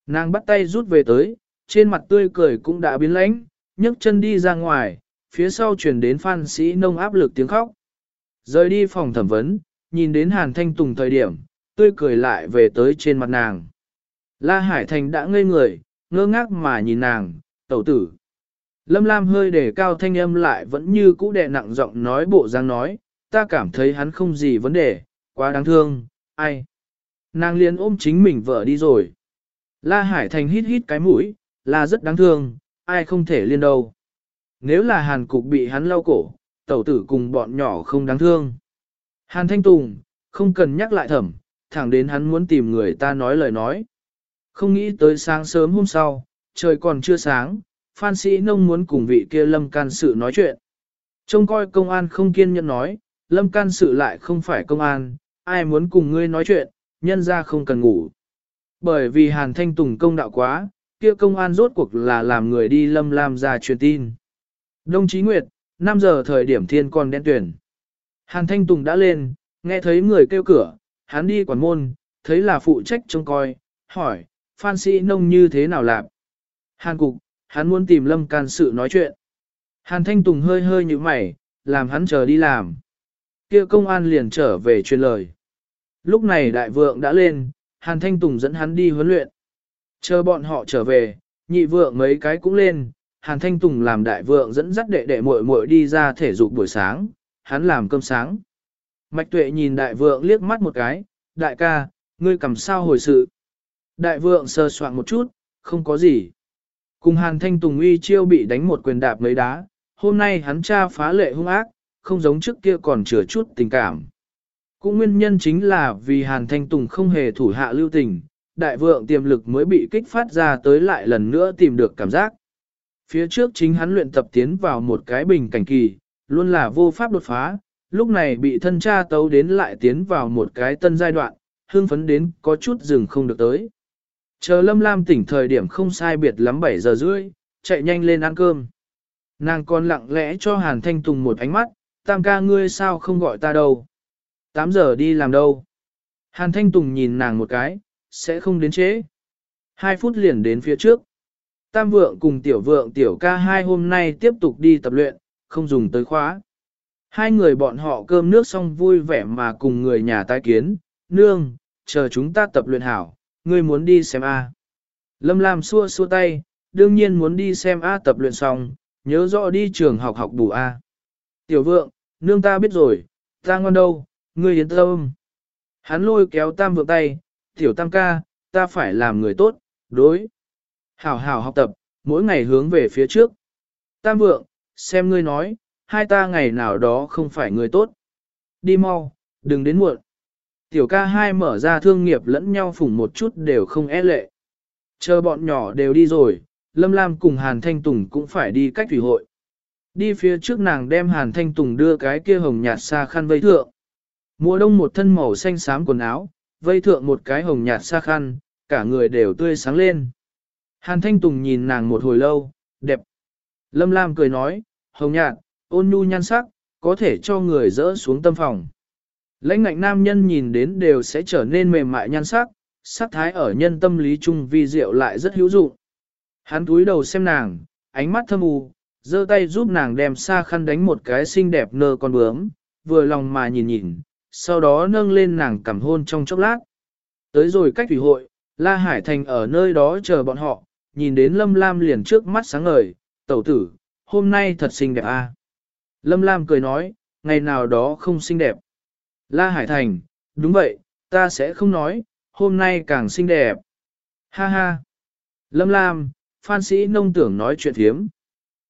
S1: Nàng bắt tay rút về tới, trên mặt tươi cười cũng đã biến lãnh, nhấc chân đi ra ngoài, phía sau truyền đến Phan Sĩ Nông áp lực tiếng khóc. Rời đi phòng thẩm vấn, nhìn đến Hàn Thanh Tùng thời điểm, tươi cười lại về tới trên mặt nàng. La Hải Thành đã ngây người, ngơ ngác mà nhìn nàng, tẩu tử. Lâm Lam hơi để cao thanh âm lại vẫn như cũ đè nặng giọng nói bộ dáng nói, ta cảm thấy hắn không gì vấn đề, quá đáng thương, ai. Nàng liền ôm chính mình vợ đi rồi. La Hải Thành hít hít cái mũi, là rất đáng thương, ai không thể liên đâu. Nếu là hàn cục bị hắn lau cổ, tẩu tử cùng bọn nhỏ không đáng thương. Hàn Thanh Tùng, không cần nhắc lại thẩm, thẳng đến hắn muốn tìm người ta nói lời nói. Không nghĩ tới sáng sớm hôm sau, trời còn chưa sáng, Phan Sĩ Nông muốn cùng vị kia Lâm can sự nói chuyện. Trông coi công an không kiên nhẫn nói, Lâm can sự lại không phải công an, ai muốn cùng ngươi nói chuyện, nhân ra không cần ngủ. Bởi vì Hàn Thanh Tùng công đạo quá, kia công an rốt cuộc là làm người đi Lâm Lam ra truyền tin. Đông Chí Nguyệt, 5 giờ thời điểm thiên còn đen tuyển. Hàn Thanh Tùng đã lên, nghe thấy người kêu cửa, hắn đi quản môn, thấy là phụ trách trông coi, hỏi, Phan Sĩ Nông như thế nào làm? Hàn Cục, hắn muốn tìm Lâm can sự nói chuyện. Hàn Thanh Tùng hơi hơi như mày, làm hắn chờ đi làm. Kia công an liền trở về truyền lời. Lúc này đại vượng đã lên, Hàn Thanh Tùng dẫn hắn đi huấn luyện. Chờ bọn họ trở về, nhị vượng mấy cái cũng lên, Hàn Thanh Tùng làm đại vượng dẫn dắt đệ đệ muội muội đi ra thể dục buổi sáng, hắn làm cơm sáng. Mạch tuệ nhìn đại vượng liếc mắt một cái, đại ca, ngươi cầm sao hồi sự. Đại vượng sơ soạn một chút, không có gì. Cùng Hàn Thanh Tùng uy chiêu bị đánh một quyền đạp mấy đá, hôm nay hắn cha phá lệ hung ác, không giống trước kia còn chừa chút tình cảm. Cũng nguyên nhân chính là vì Hàn Thanh Tùng không hề thủ hạ lưu tình, đại vượng tiềm lực mới bị kích phát ra tới lại lần nữa tìm được cảm giác. Phía trước chính hắn luyện tập tiến vào một cái bình cảnh kỳ, luôn là vô pháp đột phá, lúc này bị thân cha tấu đến lại tiến vào một cái tân giai đoạn, hương phấn đến có chút dừng không được tới. Chờ Lâm Lam tỉnh thời điểm không sai biệt lắm 7 giờ rưỡi, chạy nhanh lên ăn cơm. Nàng còn lặng lẽ cho Hàn Thanh Tùng một ánh mắt, tam ca ngươi sao không gọi ta đâu. 8 giờ đi làm đâu. Hàn Thanh Tùng nhìn nàng một cái, sẽ không đến trễ. Hai phút liền đến phía trước. Tam vượng cùng tiểu vượng tiểu ca hai hôm nay tiếp tục đi tập luyện, không dùng tới khóa. Hai người bọn họ cơm nước xong vui vẻ mà cùng người nhà tái kiến, nương, chờ chúng ta tập luyện hảo, ngươi muốn đi xem A. Lâm Lam xua xua tay, đương nhiên muốn đi xem A tập luyện xong, nhớ rõ đi trường học học bù A. Tiểu vượng, nương ta biết rồi, ta ngon đâu, ngươi yên tâm. Hắn lôi kéo tam vượng tay, tiểu tam ca, ta phải làm người tốt, đối. Hảo hảo học tập, mỗi ngày hướng về phía trước. Tam vượng, xem ngươi nói, hai ta ngày nào đó không phải người tốt. Đi mau, đừng đến muộn. Tiểu ca hai mở ra thương nghiệp lẫn nhau phủng một chút đều không e lệ. Chờ bọn nhỏ đều đi rồi, Lâm Lam cùng Hàn Thanh Tùng cũng phải đi cách thủy hội. Đi phía trước nàng đem Hàn Thanh Tùng đưa cái kia hồng nhạt xa khăn vây thượng. Mùa đông một thân màu xanh xám quần áo, vây thượng một cái hồng nhạt xa khăn, cả người đều tươi sáng lên. Hàn Thanh Tùng nhìn nàng một hồi lâu, đẹp. Lâm Lam cười nói, hồng nhạt, ôn nhu nhan sắc, có thể cho người dỡ xuống tâm phòng. Lãnh ngạnh nam nhân nhìn đến đều sẽ trở nên mềm mại nhan sắc, sắc thái ở nhân tâm lý chung vi diệu lại rất hữu dụng. Hắn túi đầu xem nàng, ánh mắt thâm u, giơ tay giúp nàng đem xa khăn đánh một cái xinh đẹp nơ con bướm, vừa lòng mà nhìn nhìn, sau đó nâng lên nàng cầm hôn trong chốc lát. Tới rồi cách thủy hội, La Hải Thành ở nơi đó chờ bọn họ, nhìn đến Lâm Lam liền trước mắt sáng ngời, tẩu tử, hôm nay thật xinh đẹp à. Lâm Lam cười nói, ngày nào đó không xinh đẹp. La Hải Thành, đúng vậy, ta sẽ không nói, hôm nay càng xinh đẹp. Ha ha. Lâm Lam, Phan Sĩ Nông tưởng nói chuyện thiếm.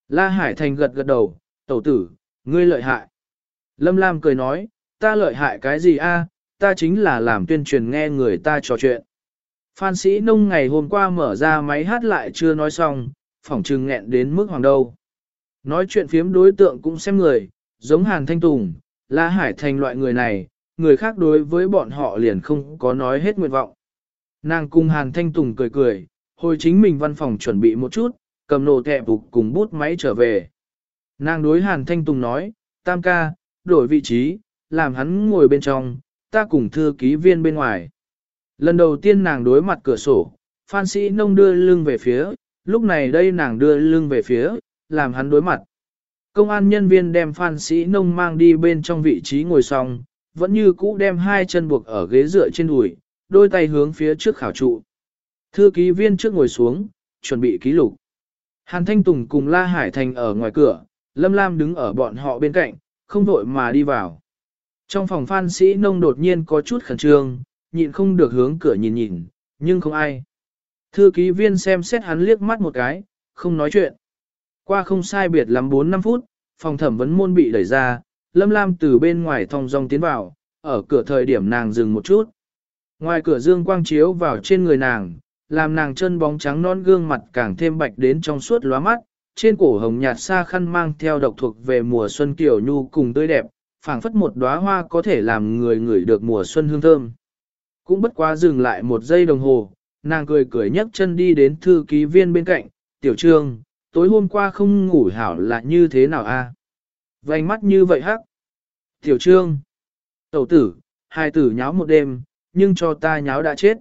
S1: La Hải Thành gật gật đầu, tẩu tử, ngươi lợi hại. Lâm Lam cười nói, ta lợi hại cái gì a? ta chính là làm tuyên truyền nghe người ta trò chuyện. Phan Sĩ Nông ngày hôm qua mở ra máy hát lại chưa nói xong, phỏng trừng nghẹn đến mức hoàng đầu. Nói chuyện phiếm đối tượng cũng xem người, giống Hàn Thanh Tùng, La Hải Thành loại người này, người khác đối với bọn họ liền không có nói hết nguyện vọng. Nàng cùng Hàn Thanh Tùng cười cười, hồi chính mình văn phòng chuẩn bị một chút, cầm nổ thẻ phục cùng bút máy trở về. Nàng đối Hàn Thanh Tùng nói, tam ca, đổi vị trí, làm hắn ngồi bên trong, ta cùng thư ký viên bên ngoài. Lần đầu tiên nàng đối mặt cửa sổ, Phan Sĩ Nông đưa lưng về phía, lúc này đây nàng đưa lưng về phía, làm hắn đối mặt. Công an nhân viên đem Phan Sĩ Nông mang đi bên trong vị trí ngồi xong, vẫn như cũ đem hai chân buộc ở ghế dựa trên đùi, đôi tay hướng phía trước khảo trụ. Thư ký viên trước ngồi xuống, chuẩn bị ký lục. Hàn Thanh Tùng cùng La Hải Thành ở ngoài cửa, Lâm Lam đứng ở bọn họ bên cạnh, không vội mà đi vào. Trong phòng Phan Sĩ Nông đột nhiên có chút khẩn trương, nhịn không được hướng cửa nhìn nhìn, nhưng không ai. Thư ký viên xem xét hắn liếc mắt một cái, không nói chuyện. Qua không sai biệt lắm 4-5 phút, phòng thẩm vấn môn bị đẩy ra, Lâm Lam từ bên ngoài thong dong tiến vào, ở cửa thời điểm nàng dừng một chút. Ngoài cửa dương quang chiếu vào trên người nàng, làm nàng chân bóng trắng non gương mặt càng thêm bạch đến trong suốt lóa mắt, trên cổ hồng nhạt xa khăn mang theo độc thuộc về mùa xuân kiểu nhu cùng tươi đẹp, phảng phất một đóa hoa có thể làm người ngửi được mùa xuân hương thơm. Cũng bất quá dừng lại một giây đồng hồ, nàng cười cười nhấc chân đi đến thư ký viên bên cạnh, tiểu trương, tối hôm qua không ngủ hảo là như thế nào a? Vành mắt như vậy hắc. Tiểu trương, tẩu tử, hai tử nháo một đêm, nhưng cho ta nháo đã chết.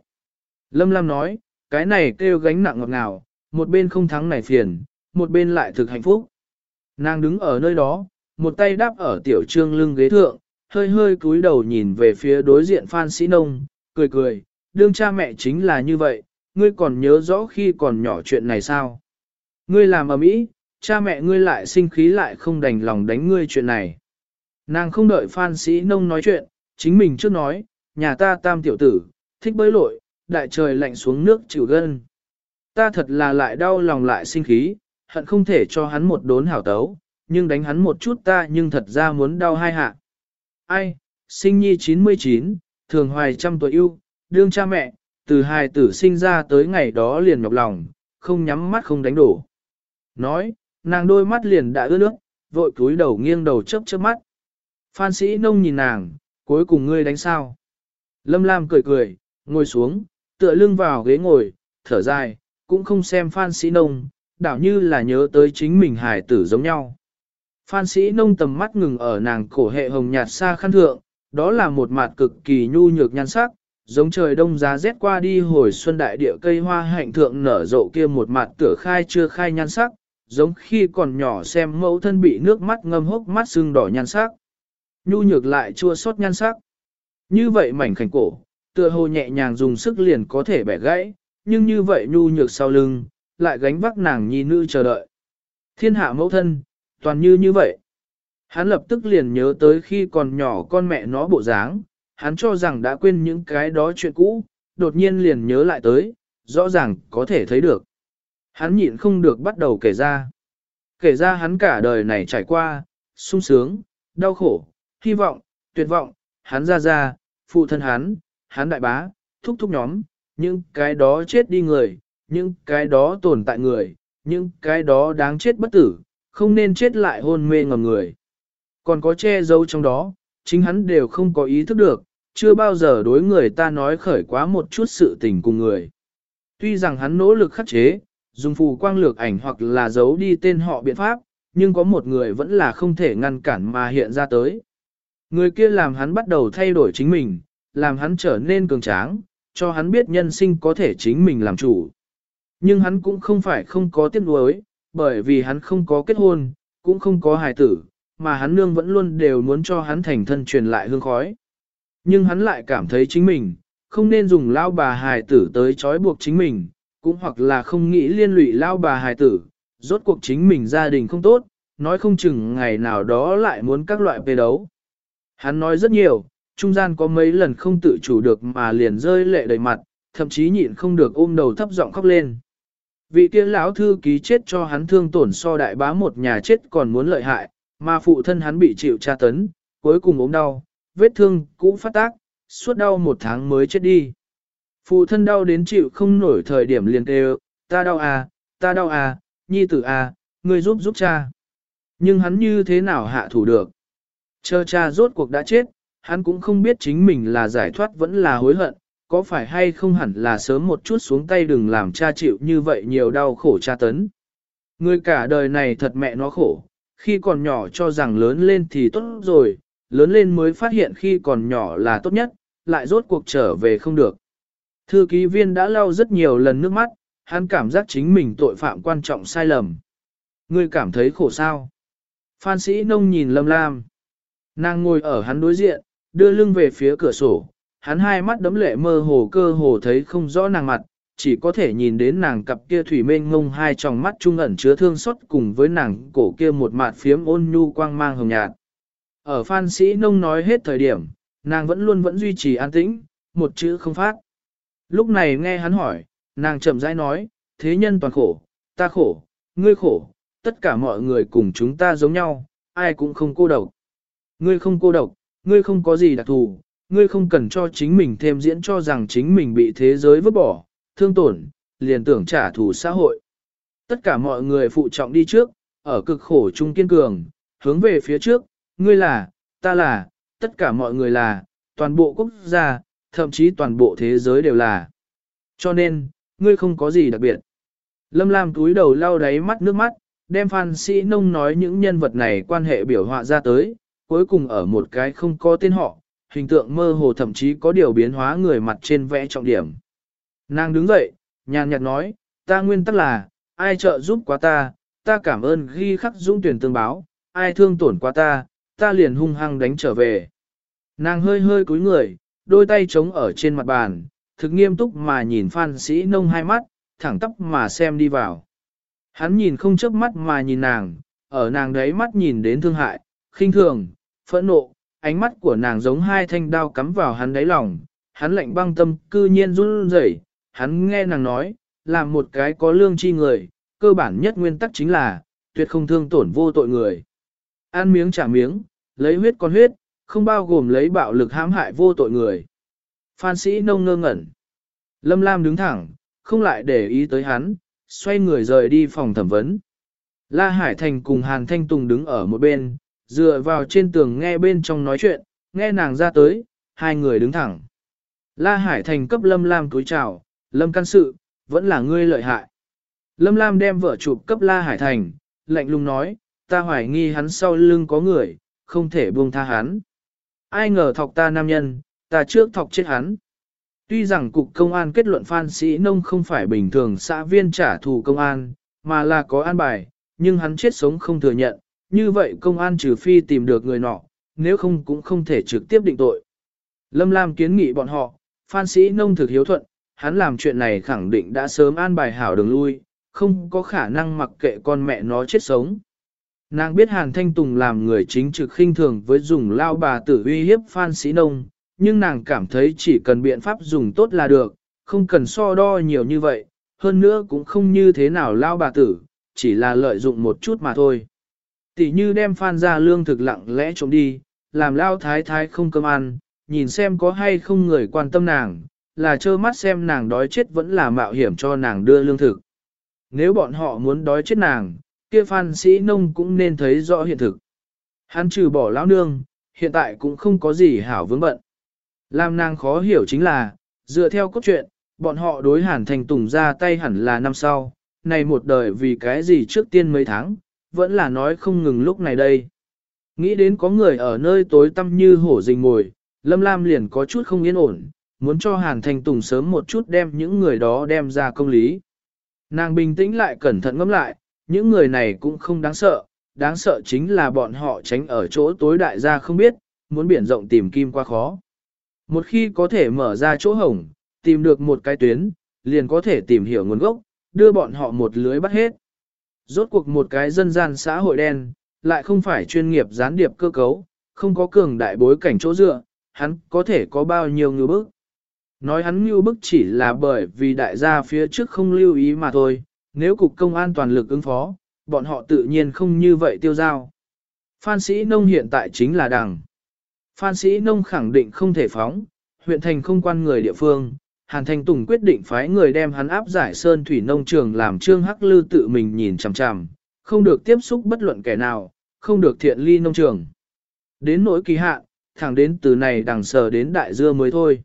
S1: Lâm Lam nói, cái này kêu gánh nặng ngọt ngào, một bên không thắng này phiền, một bên lại thực hạnh phúc. Nàng đứng ở nơi đó, một tay đáp ở tiểu trương lưng ghế thượng, hơi hơi cúi đầu nhìn về phía đối diện Phan Sĩ Nông, cười cười, đương cha mẹ chính là như vậy, ngươi còn nhớ rõ khi còn nhỏ chuyện này sao? Ngươi làm ở mỹ, cha mẹ ngươi lại sinh khí lại không đành lòng đánh ngươi chuyện này. Nàng không đợi Phan Sĩ Nông nói chuyện, chính mình trước nói, nhà ta tam tiểu tử, thích bơi lội, đại trời lạnh xuống nước chịu gân. Ta thật là lại đau lòng lại sinh khí, hận không thể cho hắn một đốn hảo tấu, nhưng đánh hắn một chút ta nhưng thật ra muốn đau hai hạ. Ai, sinh nhi 99, thường hoài trăm tuổi yêu, đương cha mẹ, từ hài tử sinh ra tới ngày đó liền nhọc lòng, không nhắm mắt không đánh đổ. Nói, nàng đôi mắt liền đã ướt nước, vội cúi đầu nghiêng đầu chớp chớp mắt. Phan sĩ nông nhìn nàng, cuối cùng ngươi đánh sao? Lâm Lam cười cười, ngồi xuống, tựa lưng vào ghế ngồi, thở dài, cũng không xem Phan sĩ nông, đảo như là nhớ tới chính mình hài tử giống nhau. Phan sĩ nông tầm mắt ngừng ở nàng cổ hệ hồng nhạt xa khăn thượng, đó là một mặt cực kỳ nhu nhược nhan sắc, giống trời đông giá rét qua đi hồi xuân đại địa cây hoa hạnh thượng nở rộ kia một mặt tửa khai chưa khai nhan sắc, giống khi còn nhỏ xem mẫu thân bị nước mắt ngâm hốc mắt sưng đỏ nhan sắc. Nhu nhược lại chua xót nhan sắc. Như vậy mảnh khảnh cổ, tựa hồ nhẹ nhàng dùng sức liền có thể bẻ gãy, nhưng như vậy nhu nhược sau lưng, lại gánh vác nàng nhi nữ chờ đợi. Thiên hạ mẫu thân, toàn như như vậy. Hắn lập tức liền nhớ tới khi còn nhỏ con mẹ nó bộ dáng, hắn cho rằng đã quên những cái đó chuyện cũ, đột nhiên liền nhớ lại tới, rõ ràng có thể thấy được. Hắn nhịn không được bắt đầu kể ra. Kể ra hắn cả đời này trải qua, sung sướng, đau khổ, hy vọng, tuyệt vọng, hắn ra ra, phụ thân hắn, hắn đại bá, thúc thúc nhóm, những cái đó chết đi người, những cái đó tồn tại người, những cái đó đáng chết bất tử, không nên chết lại hôn mê ngầm người. Còn có che giấu trong đó, chính hắn đều không có ý thức được, chưa bao giờ đối người ta nói khởi quá một chút sự tình cùng người. Tuy rằng hắn nỗ lực khắc chế, dùng phù quang lược ảnh hoặc là giấu đi tên họ biện pháp, nhưng có một người vẫn là không thể ngăn cản mà hiện ra tới. Người kia làm hắn bắt đầu thay đổi chính mình, làm hắn trở nên cường tráng, cho hắn biết nhân sinh có thể chính mình làm chủ. Nhưng hắn cũng không phải không có tiếc nuối, bởi vì hắn không có kết hôn, cũng không có hài tử, mà hắn nương vẫn luôn đều muốn cho hắn thành thân truyền lại hương khói. Nhưng hắn lại cảm thấy chính mình, không nên dùng lao bà hài tử tới trói buộc chính mình, cũng hoặc là không nghĩ liên lụy lao bà hài tử, rốt cuộc chính mình gia đình không tốt, nói không chừng ngày nào đó lại muốn các loại về đấu. Hắn nói rất nhiều, trung gian có mấy lần không tự chủ được mà liền rơi lệ đầy mặt, thậm chí nhịn không được ôm đầu thấp giọng khóc lên. Vị kia lão thư ký chết cho hắn thương tổn so đại bá một nhà chết còn muốn lợi hại, mà phụ thân hắn bị chịu tra tấn, cuối cùng ốm đau, vết thương cũ phát tác, suốt đau một tháng mới chết đi. Phụ thân đau đến chịu không nổi thời điểm liền kêu, ta đau à, ta đau à, nhi tử à, người giúp giúp cha. Nhưng hắn như thế nào hạ thủ được? Chờ cha rốt cuộc đã chết, hắn cũng không biết chính mình là giải thoát vẫn là hối hận, có phải hay không hẳn là sớm một chút xuống tay đừng làm cha chịu như vậy nhiều đau khổ cha tấn. Người cả đời này thật mẹ nó khổ, khi còn nhỏ cho rằng lớn lên thì tốt rồi, lớn lên mới phát hiện khi còn nhỏ là tốt nhất, lại rốt cuộc trở về không được. Thư ký viên đã lau rất nhiều lần nước mắt, hắn cảm giác chính mình tội phạm quan trọng sai lầm. Ngươi cảm thấy khổ sao? Phan sĩ nông nhìn lâm lam. Nàng ngồi ở hắn đối diện, đưa lưng về phía cửa sổ, hắn hai mắt đấm lệ mơ hồ cơ hồ thấy không rõ nàng mặt, chỉ có thể nhìn đến nàng cặp kia thủy mênh ngông hai tròng mắt trung ẩn chứa thương xót cùng với nàng cổ kia một mạt phiếm ôn nhu quang mang hồng nhạt. Ở phan sĩ nông nói hết thời điểm, nàng vẫn luôn vẫn duy trì an tĩnh, một chữ không phát. Lúc này nghe hắn hỏi, nàng chậm rãi nói, thế nhân toàn khổ, ta khổ, ngươi khổ, tất cả mọi người cùng chúng ta giống nhau, ai cũng không cô độc. Ngươi không cô độc, ngươi không có gì đặc thù, ngươi không cần cho chính mình thêm diễn cho rằng chính mình bị thế giới vứt bỏ, thương tổn, liền tưởng trả thù xã hội. Tất cả mọi người phụ trọng đi trước, ở cực khổ chung kiên cường, hướng về phía trước, ngươi là, ta là, tất cả mọi người là, toàn bộ quốc gia, thậm chí toàn bộ thế giới đều là. Cho nên, ngươi không có gì đặc biệt. Lâm Lam túi đầu lau đáy mắt nước mắt, đem Phan Sĩ Nông nói những nhân vật này quan hệ biểu họa ra tới, cuối cùng ở một cái không có tên họ, hình tượng mơ hồ thậm chí có điều biến hóa người mặt trên vẽ trọng điểm. Nàng đứng dậy, nhàn nhạt nói, ta nguyên tắc là, ai trợ giúp quá ta, ta cảm ơn ghi khắc dũng tuyển tương báo, ai thương tổn quá ta, ta liền hung hăng đánh trở về. Nàng hơi hơi cúi người, đôi tay trống ở trên mặt bàn, thực nghiêm túc mà nhìn phan sĩ nông hai mắt, thẳng tóc mà xem đi vào. Hắn nhìn không chớp mắt mà nhìn nàng, ở nàng đấy mắt nhìn đến thương hại, khinh thường, phẫn nộ, ánh mắt của nàng giống hai thanh đao cắm vào hắn đáy lòng, hắn lạnh băng tâm cư nhiên run rẩy, hắn nghe nàng nói, làm một cái có lương chi người, cơ bản nhất nguyên tắc chính là, tuyệt không thương tổn vô tội người. Ăn miếng trả miếng, lấy huyết con huyết, không bao gồm lấy bạo lực hãm hại vô tội người. Phan sĩ nông ngơ ngẩn. Lâm Lam đứng thẳng, không lại để ý tới hắn, xoay người rời đi phòng thẩm vấn. La Hải Thành cùng Hàn Thanh Tùng đứng ở một bên, dựa vào trên tường nghe bên trong nói chuyện, nghe nàng ra tới, hai người đứng thẳng. La Hải Thành cấp Lâm Lam túi chào, Lâm căn sự, vẫn là ngươi lợi hại. Lâm Lam đem vợ chụp cấp La Hải Thành, lạnh lùng nói, ta hoài nghi hắn sau lưng có người, không thể buông tha hắn. Ai ngờ thọc ta nam nhân, ta trước thọc chết hắn. Tuy rằng cục công an kết luận Phan Sĩ Nông không phải bình thường xã viên trả thù công an, mà là có an bài, nhưng hắn chết sống không thừa nhận, như vậy công an trừ phi tìm được người nọ, nếu không cũng không thể trực tiếp định tội. Lâm Lam kiến nghị bọn họ, Phan Sĩ Nông thực hiếu thuận, hắn làm chuyện này khẳng định đã sớm an bài hảo đường lui, không có khả năng mặc kệ con mẹ nó chết sống. Nàng biết Hàn Thanh Tùng làm người chính trực khinh thường với dùng lao bà tử uy hiếp Phan Sĩ Nông, nhưng nàng cảm thấy chỉ cần biện pháp dùng tốt là được, không cần so đo nhiều như vậy, hơn nữa cũng không như thế nào lao bà tử, chỉ là lợi dụng một chút mà thôi. Tỷ như đem Phan ra lương thực lặng lẽ trộm đi, làm lao thái thái không cơm ăn, nhìn xem có hay không người quan tâm nàng, là trơ mắt xem nàng đói chết vẫn là mạo hiểm cho nàng đưa lương thực. Nếu bọn họ muốn đói chết nàng, kia phan sĩ nông cũng nên thấy rõ hiện thực. Hắn trừ bỏ lão nương, hiện tại cũng không có gì hảo vướng bận. Làm nàng khó hiểu chính là, dựa theo cốt truyện, bọn họ đối hàn thành tùng ra tay hẳn là năm sau, này một đời vì cái gì trước tiên mấy tháng, vẫn là nói không ngừng lúc này đây. Nghĩ đến có người ở nơi tối tăm như hổ rình ngồi, Lâm Lam liền có chút không yên ổn, muốn cho Hàn Thành Tùng sớm một chút đem những người đó đem ra công lý. Nàng bình tĩnh lại cẩn thận ngẫm lại, những người này cũng không đáng sợ, đáng sợ chính là bọn họ tránh ở chỗ tối đại gia không biết, muốn biển rộng tìm kim qua khó. Một khi có thể mở ra chỗ hổng, tìm được một cái tuyến, liền có thể tìm hiểu nguồn gốc, đưa bọn họ một lưới bắt hết. Rốt cuộc một cái dân gian xã hội đen, lại không phải chuyên nghiệp gián điệp cơ cấu, không có cường đại bối cảnh chỗ dựa, hắn có thể có bao nhiêu ngư bức. Nói hắn ngưu bức chỉ là bởi vì đại gia phía trước không lưu ý mà thôi, nếu cục công an toàn lực ứng phó, bọn họ tự nhiên không như vậy tiêu giao. Phan sĩ nông hiện tại chính là đằng. Phan sĩ nông khẳng định không thể phóng, huyện thành không quan người địa phương, Hàn Thanh Tùng quyết định phái người đem hắn áp giải Sơn Thủy Nông Trường làm Trương Hắc Lư tự mình nhìn chằm chằm, không được tiếp xúc bất luận kẻ nào, không được thiện ly nông trường. Đến nỗi kỳ hạn, thẳng đến từ này đằng sờ đến đại dưa mới thôi.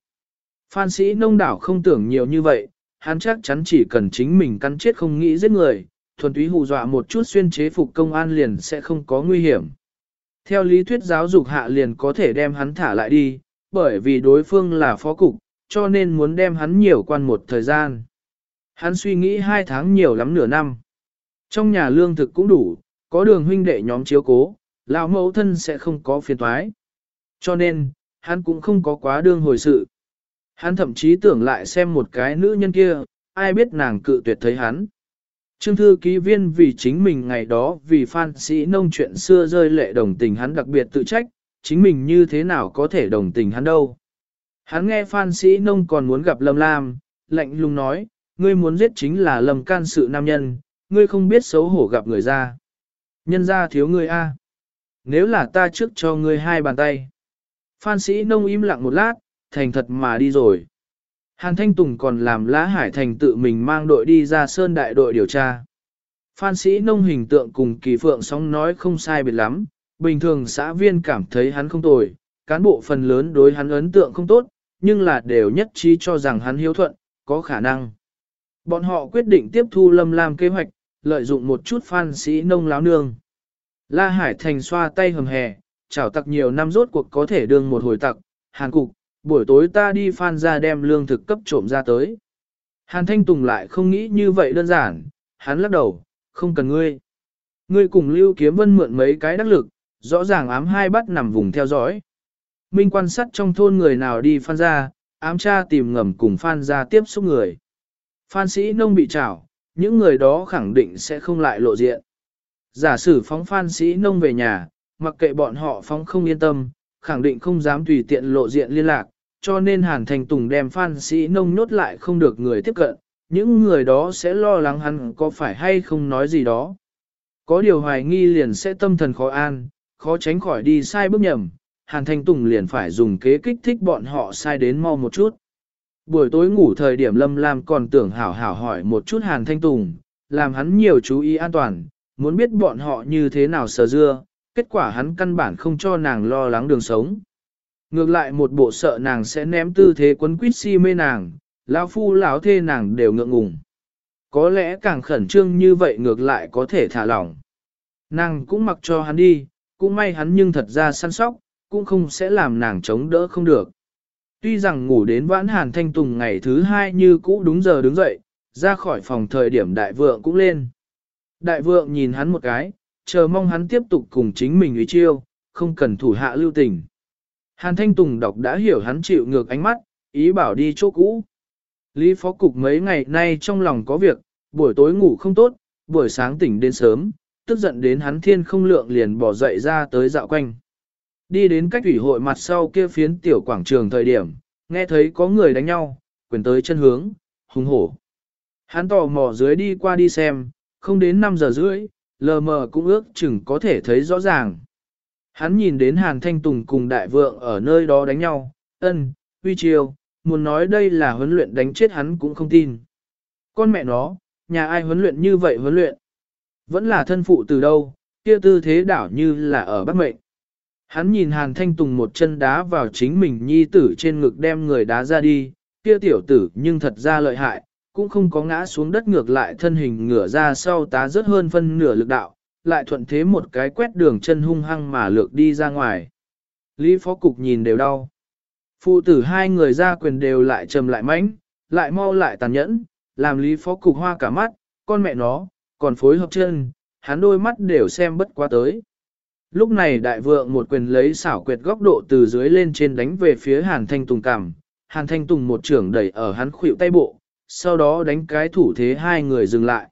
S1: Phan sĩ nông đảo không tưởng nhiều như vậy, hắn chắc chắn chỉ cần chính mình cắn chết không nghĩ giết người, thuần túy hù dọa một chút xuyên chế phục công an liền sẽ không có nguy hiểm. Theo lý thuyết giáo dục hạ liền có thể đem hắn thả lại đi, bởi vì đối phương là phó cục, cho nên muốn đem hắn nhiều quan một thời gian. Hắn suy nghĩ hai tháng nhiều lắm nửa năm. Trong nhà lương thực cũng đủ, có đường huynh đệ nhóm chiếu cố, lão mẫu thân sẽ không có phiền toái. Cho nên, hắn cũng không có quá đương hồi sự. Hắn thậm chí tưởng lại xem một cái nữ nhân kia, ai biết nàng cự tuyệt thấy hắn. Trương thư ký viên vì chính mình ngày đó vì phan sĩ nông chuyện xưa rơi lệ đồng tình hắn đặc biệt tự trách, chính mình như thế nào có thể đồng tình hắn đâu. Hắn nghe phan sĩ nông còn muốn gặp Lâm Lam, lạnh lùng nói, ngươi muốn giết chính là Lâm can sự nam nhân, ngươi không biết xấu hổ gặp người ra. Nhân ra thiếu ngươi a. Nếu là ta trước cho ngươi hai bàn tay. Phan sĩ nông im lặng một lát, thành thật mà đi rồi. Hàn Thanh Tùng còn làm lá hải thành tự mình mang đội đi ra sơn đại đội điều tra. Phan sĩ nông hình tượng cùng kỳ phượng sóng nói không sai biệt lắm, bình thường xã viên cảm thấy hắn không tồi, cán bộ phần lớn đối hắn ấn tượng không tốt, nhưng là đều nhất trí cho rằng hắn hiếu thuận, có khả năng. Bọn họ quyết định tiếp thu lâm lam kế hoạch, lợi dụng một chút phan sĩ nông láo nương. La Hải Thành xoa tay hầm hè, chảo tặc nhiều năm rốt cuộc có thể đương một hồi tặc, hàn cục, buổi tối ta đi phan ra đem lương thực cấp trộm ra tới. Hàn Thanh Tùng lại không nghĩ như vậy đơn giản, hắn lắc đầu, không cần ngươi. Ngươi cùng Lưu Kiếm Vân mượn mấy cái đắc lực, rõ ràng ám hai bắt nằm vùng theo dõi. Minh quan sát trong thôn người nào đi phan ra, ám tra tìm ngầm cùng phan ra tiếp xúc người. Phan sĩ nông bị trảo, những người đó khẳng định sẽ không lại lộ diện. Giả sử phóng phan sĩ nông về nhà, mặc kệ bọn họ phóng không yên tâm, khẳng định không dám tùy tiện lộ diện liên lạc, cho nên Hàn Thành Tùng đem phan sĩ nông nhốt lại không được người tiếp cận, những người đó sẽ lo lắng hắn có phải hay không nói gì đó. Có điều hoài nghi liền sẽ tâm thần khó an, khó tránh khỏi đi sai bước nhầm, Hàn Thanh Tùng liền phải dùng kế kích thích bọn họ sai đến mau một chút. Buổi tối ngủ thời điểm Lâm Lam còn tưởng hảo hảo hỏi một chút Hàn Thanh Tùng, làm hắn nhiều chú ý an toàn, muốn biết bọn họ như thế nào sờ dưa, kết quả hắn căn bản không cho nàng lo lắng đường sống. Ngược lại một bộ sợ nàng sẽ ném tư thế quấn quýt si mê nàng, lão phu lão thê nàng đều ngượng ngùng. Có lẽ càng khẩn trương như vậy ngược lại có thể thả lỏng. Nàng cũng mặc cho hắn đi, cũng may hắn nhưng thật ra săn sóc, cũng không sẽ làm nàng chống đỡ không được. Tuy rằng ngủ đến vãn Hàn Thanh Tùng ngày thứ hai như cũ đúng giờ đứng dậy, ra khỏi phòng thời điểm đại vượng cũng lên. Đại vượng nhìn hắn một cái, chờ mong hắn tiếp tục cùng chính mình ý chiêu, không cần thủ hạ lưu tình. Hàn Thanh Tùng đọc đã hiểu hắn chịu ngược ánh mắt, ý bảo đi chỗ cũ. Lý phó cục mấy ngày nay trong lòng có việc, buổi tối ngủ không tốt, buổi sáng tỉnh đến sớm, tức giận đến hắn thiên không lượng liền bỏ dậy ra tới dạo quanh. Đi đến cách ủy hội mặt sau kia phiến tiểu quảng trường thời điểm, nghe thấy có người đánh nhau, quyền tới chân hướng, hùng hổ. Hắn tò mò dưới đi qua đi xem, không đến 5 giờ rưỡi, lờ mờ cũng ước chừng có thể thấy rõ ràng. Hắn nhìn đến Hàn Thanh Tùng cùng đại vượng ở nơi đó đánh nhau, ân, huy chiêu, muốn nói đây là huấn luyện đánh chết hắn cũng không tin. Con mẹ nó, nhà ai huấn luyện như vậy huấn luyện? Vẫn là thân phụ từ đâu, kia tư thế đảo như là ở Bắc Mệnh. Hắn nhìn Hàn Thanh Tùng một chân đá vào chính mình nhi tử trên ngực đem người đá ra đi, kia tiểu tử nhưng thật ra lợi hại, cũng không có ngã xuống đất ngược lại thân hình ngửa ra sau tá rớt hơn phân nửa lực đạo, lại thuận thế một cái quét đường chân hung hăng mà lược đi ra ngoài. Lý Phó Cục nhìn đều đau. Phụ tử hai người ra quyền đều lại trầm lại mãnh, lại mau lại tàn nhẫn, làm Lý Phó Cục hoa cả mắt, con mẹ nó, còn phối hợp chân, hắn đôi mắt đều xem bất quá tới. Lúc này đại vượng một quyền lấy xảo quyệt góc độ từ dưới lên trên đánh về phía Hàn Thanh Tùng cằm, Hàn Thanh Tùng một trưởng đẩy ở hắn khuỷu tay bộ, sau đó đánh cái thủ thế hai người dừng lại.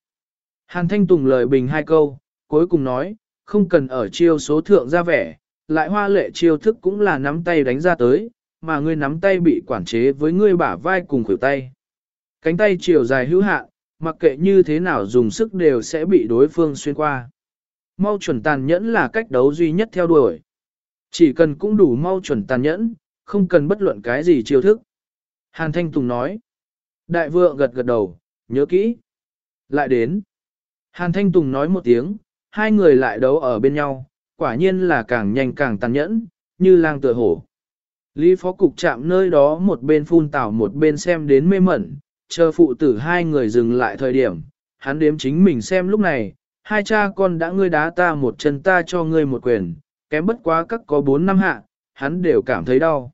S1: Hàn Thanh Tùng lời bình hai câu, cuối cùng nói, không cần ở chiêu số thượng ra vẻ, lại hoa lệ chiêu thức cũng là nắm tay đánh ra tới, mà ngươi nắm tay bị quản chế với ngươi bả vai cùng khuỷu tay. Cánh tay chiều dài hữu hạn, mặc kệ như thế nào dùng sức đều sẽ bị đối phương xuyên qua. Mau chuẩn tàn nhẫn là cách đấu duy nhất theo đuổi. Chỉ cần cũng đủ mau chuẩn tàn nhẫn, không cần bất luận cái gì chiêu thức. Hàn Thanh Tùng nói. Đại vượng gật gật đầu, nhớ kỹ. Lại đến. Hàn Thanh Tùng nói một tiếng, hai người lại đấu ở bên nhau, quả nhiên là càng nhanh càng tàn nhẫn, như lang tựa hổ. Lý phó cục chạm nơi đó một bên phun tảo một bên xem đến mê mẩn, chờ phụ tử hai người dừng lại thời điểm, hắn đếm chính mình xem lúc này, hai cha con đã ngươi đá ta một chân ta cho ngươi một quyền, kém bất quá các có bốn năm hạ, hắn đều cảm thấy đau.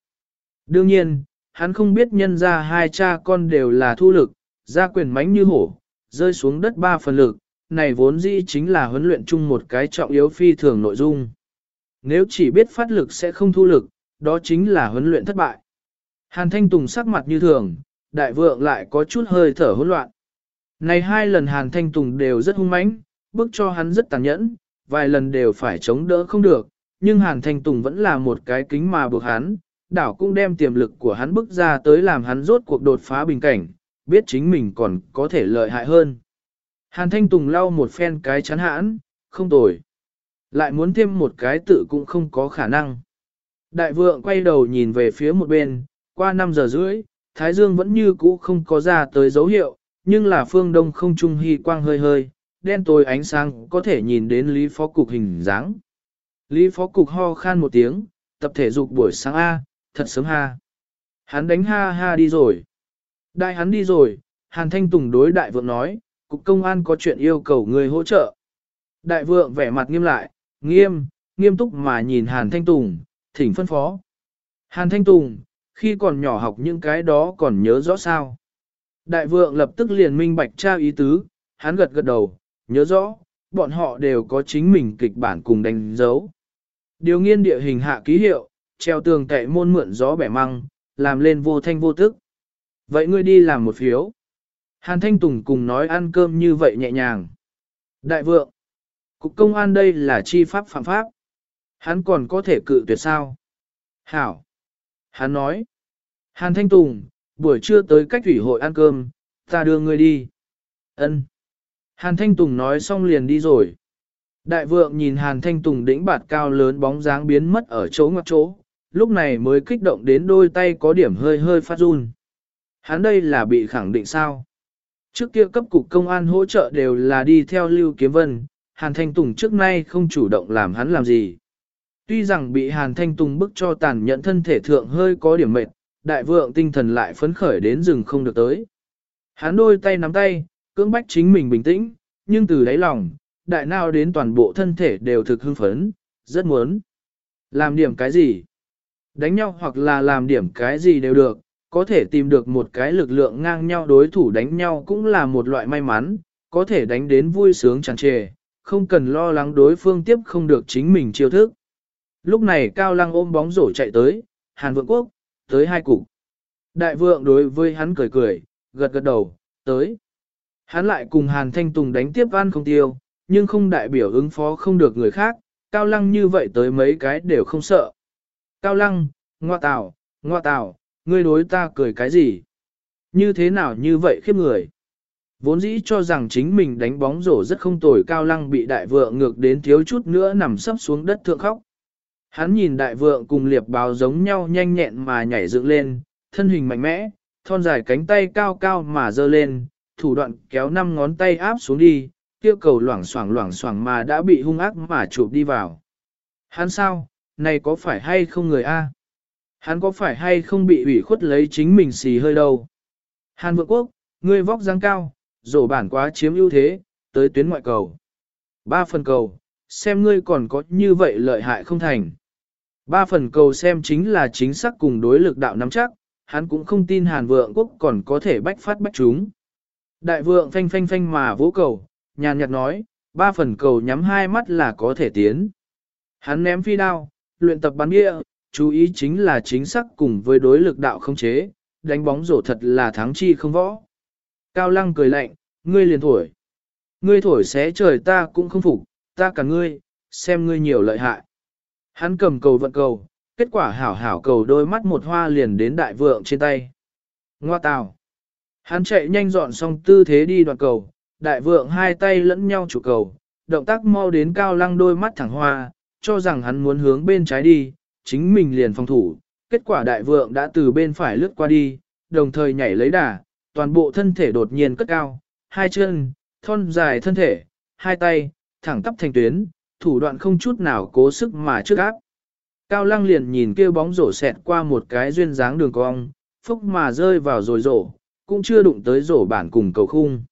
S1: Đương nhiên, hắn không biết nhân ra hai cha con đều là thu lực, ra quyền mánh như hổ, rơi xuống đất ba phần lực, này vốn dĩ chính là huấn luyện chung một cái trọng yếu phi thường nội dung. Nếu chỉ biết phát lực sẽ không thu lực, đó chính là huấn luyện thất bại. Hàn Thanh Tùng sắc mặt như thường, đại vượng lại có chút hơi thở hỗn loạn. Này hai lần Hàn Thanh Tùng đều rất hung mãnh, bức cho hắn rất tàn nhẫn, vài lần đều phải chống đỡ không được, nhưng Hàn Thanh Tùng vẫn là một cái kính mà buộc hắn, đảo cũng đem tiềm lực của hắn bức ra tới làm hắn rốt cuộc đột phá bình cảnh, biết chính mình còn có thể lợi hại hơn. Hàn Thanh Tùng lau một phen cái chán hãn, không tồi. Lại muốn thêm một cái tự cũng không có khả năng. Đại vượng quay đầu nhìn về phía một bên, qua 5 giờ rưỡi, Thái Dương vẫn như cũ không có ra tới dấu hiệu, nhưng là phương đông không trung hy quang hơi hơi, đen tối ánh sáng có thể nhìn đến Lý Phó Cục hình dáng. Lý Phó Cục ho khan một tiếng, tập thể dục buổi sáng A, thật sớm ha. Hắn đánh ha ha đi rồi. Đại hắn đi rồi, Hàn Thanh Tùng đối đại vượng nói, Cục Công an có chuyện yêu cầu người hỗ trợ. Đại vượng vẻ mặt nghiêm lại, nghiêm, nghiêm túc mà nhìn Hàn Thanh Tùng, thỉnh phân phó. Hàn Thanh Tùng, khi còn nhỏ học những cái đó còn nhớ rõ sao. Đại vượng lập tức liền minh bạch tra ý tứ, hắn gật gật đầu, nhớ rõ, bọn họ đều có chính mình kịch bản cùng đánh dấu. Điều nghiên địa hình hạ ký hiệu, treo tường tệ môn mượn gió bẻ măng, làm lên vô thanh vô tức. Vậy ngươi đi làm một phiếu. Hàn Thanh Tùng cùng nói ăn cơm như vậy nhẹ nhàng. Đại vượng, cục công an đây là chi pháp phạm pháp. Hắn còn có thể cự tuyệt sao? Hảo. Hắn nói. Hàn Thanh Tùng, buổi trưa tới cách thủy hội ăn cơm, ta đưa ngươi đi. Ân. Hàn Thanh Tùng nói xong liền đi rồi. Đại vượng nhìn Hàn Thanh Tùng đỉnh bạt cao lớn bóng dáng biến mất ở chỗ ngoặc chỗ, lúc này mới kích động đến đôi tay có điểm hơi hơi phát run. Hắn đây là bị khẳng định sao? Trước kia cấp cục công an hỗ trợ đều là đi theo Lưu Kiếm Vân, Hàn Thanh Tùng trước nay không chủ động làm hắn làm gì. Tuy rằng bị Hàn Thanh Tùng bức cho tàn nhẫn thân thể thượng hơi có điểm mệt, đại vượng tinh thần lại phấn khởi đến rừng không được tới. Hắn đôi tay nắm tay, cưỡng bách chính mình bình tĩnh, nhưng từ đáy lòng, đại nào đến toàn bộ thân thể đều thực hưng phấn, rất muốn. Làm điểm cái gì? Đánh nhau hoặc là làm điểm cái gì đều được, có thể tìm được một cái lực lượng ngang nhau đối thủ đánh nhau cũng là một loại may mắn, có thể đánh đến vui sướng tràn trề, không cần lo lắng đối phương tiếp không được chính mình chiêu thức. Lúc này Cao Lăng ôm bóng rổ chạy tới, Hàn Vượng Quốc, tới hai cục. Đại vượng đối với hắn cười cười, gật gật đầu, tới. Hắn lại cùng Hàn Thanh Tùng đánh tiếp ăn không tiêu, nhưng không đại biểu ứng phó không được người khác, Cao Lăng như vậy tới mấy cái đều không sợ. Cao Lăng, ngoa tào, ngoa tào, ngươi đối ta cười cái gì? Như thế nào như vậy khiếp người? Vốn dĩ cho rằng chính mình đánh bóng rổ rất không tồi Cao Lăng bị đại vượng ngược đến thiếu chút nữa nằm sấp xuống đất thượng khóc. Hắn nhìn đại vượng cùng liệp báo giống nhau nhanh nhẹn mà nhảy dựng lên, thân hình mạnh mẽ, thon dài cánh tay cao cao mà dơ lên, thủ đoạn kéo năm ngón tay áp xuống đi, kia cầu loảng xoảng loảng xoảng mà đã bị hung ác mà chụp đi vào. Hắn sao, này có phải hay không người A? Hắn có phải hay không bị ủy khuất lấy chính mình xì hơi đâu? Hàn vượng quốc, ngươi vóc dáng cao, rổ bản quá chiếm ưu thế, tới tuyến ngoại cầu. Ba phần cầu, xem ngươi còn có như vậy lợi hại không thành. Ba phần cầu xem chính là chính xác cùng đối lực đạo nắm chắc, hắn cũng không tin Hàn Vượng Quốc còn có thể bách phát bách chúng. Đại vượng phanh phanh phanh mà vỗ cầu, nhàn nhạt nói, ba phần cầu nhắm hai mắt là có thể tiến. Hắn ném phi đao, luyện tập bắn bia, chú ý chính là chính xác cùng với đối lực đạo không chế, đánh bóng rổ thật là thắng chi không võ. Cao lăng cười lạnh, ngươi liền thổi. Ngươi thổi xé trời ta cũng không phục, ta cả ngươi, xem ngươi nhiều lợi hại. Hắn cầm cầu vận cầu, kết quả hảo hảo cầu đôi mắt một hoa liền đến đại vượng trên tay. Ngoa tào. Hắn chạy nhanh dọn xong tư thế đi đoạn cầu, đại vượng hai tay lẫn nhau chủ cầu, động tác mau đến cao lăng đôi mắt thẳng hoa, cho rằng hắn muốn hướng bên trái đi, chính mình liền phòng thủ. Kết quả đại vượng đã từ bên phải lướt qua đi, đồng thời nhảy lấy đà, toàn bộ thân thể đột nhiên cất cao, hai chân, thon dài thân thể, hai tay, thẳng tắp thành tuyến, thủ đoạn không chút nào cố sức mà trước áp. Cao lăng liền nhìn kêu bóng rổ xẹt qua một cái duyên dáng đường cong, phúc mà rơi vào rồi rổ, cũng chưa đụng tới rổ bản cùng cầu khung.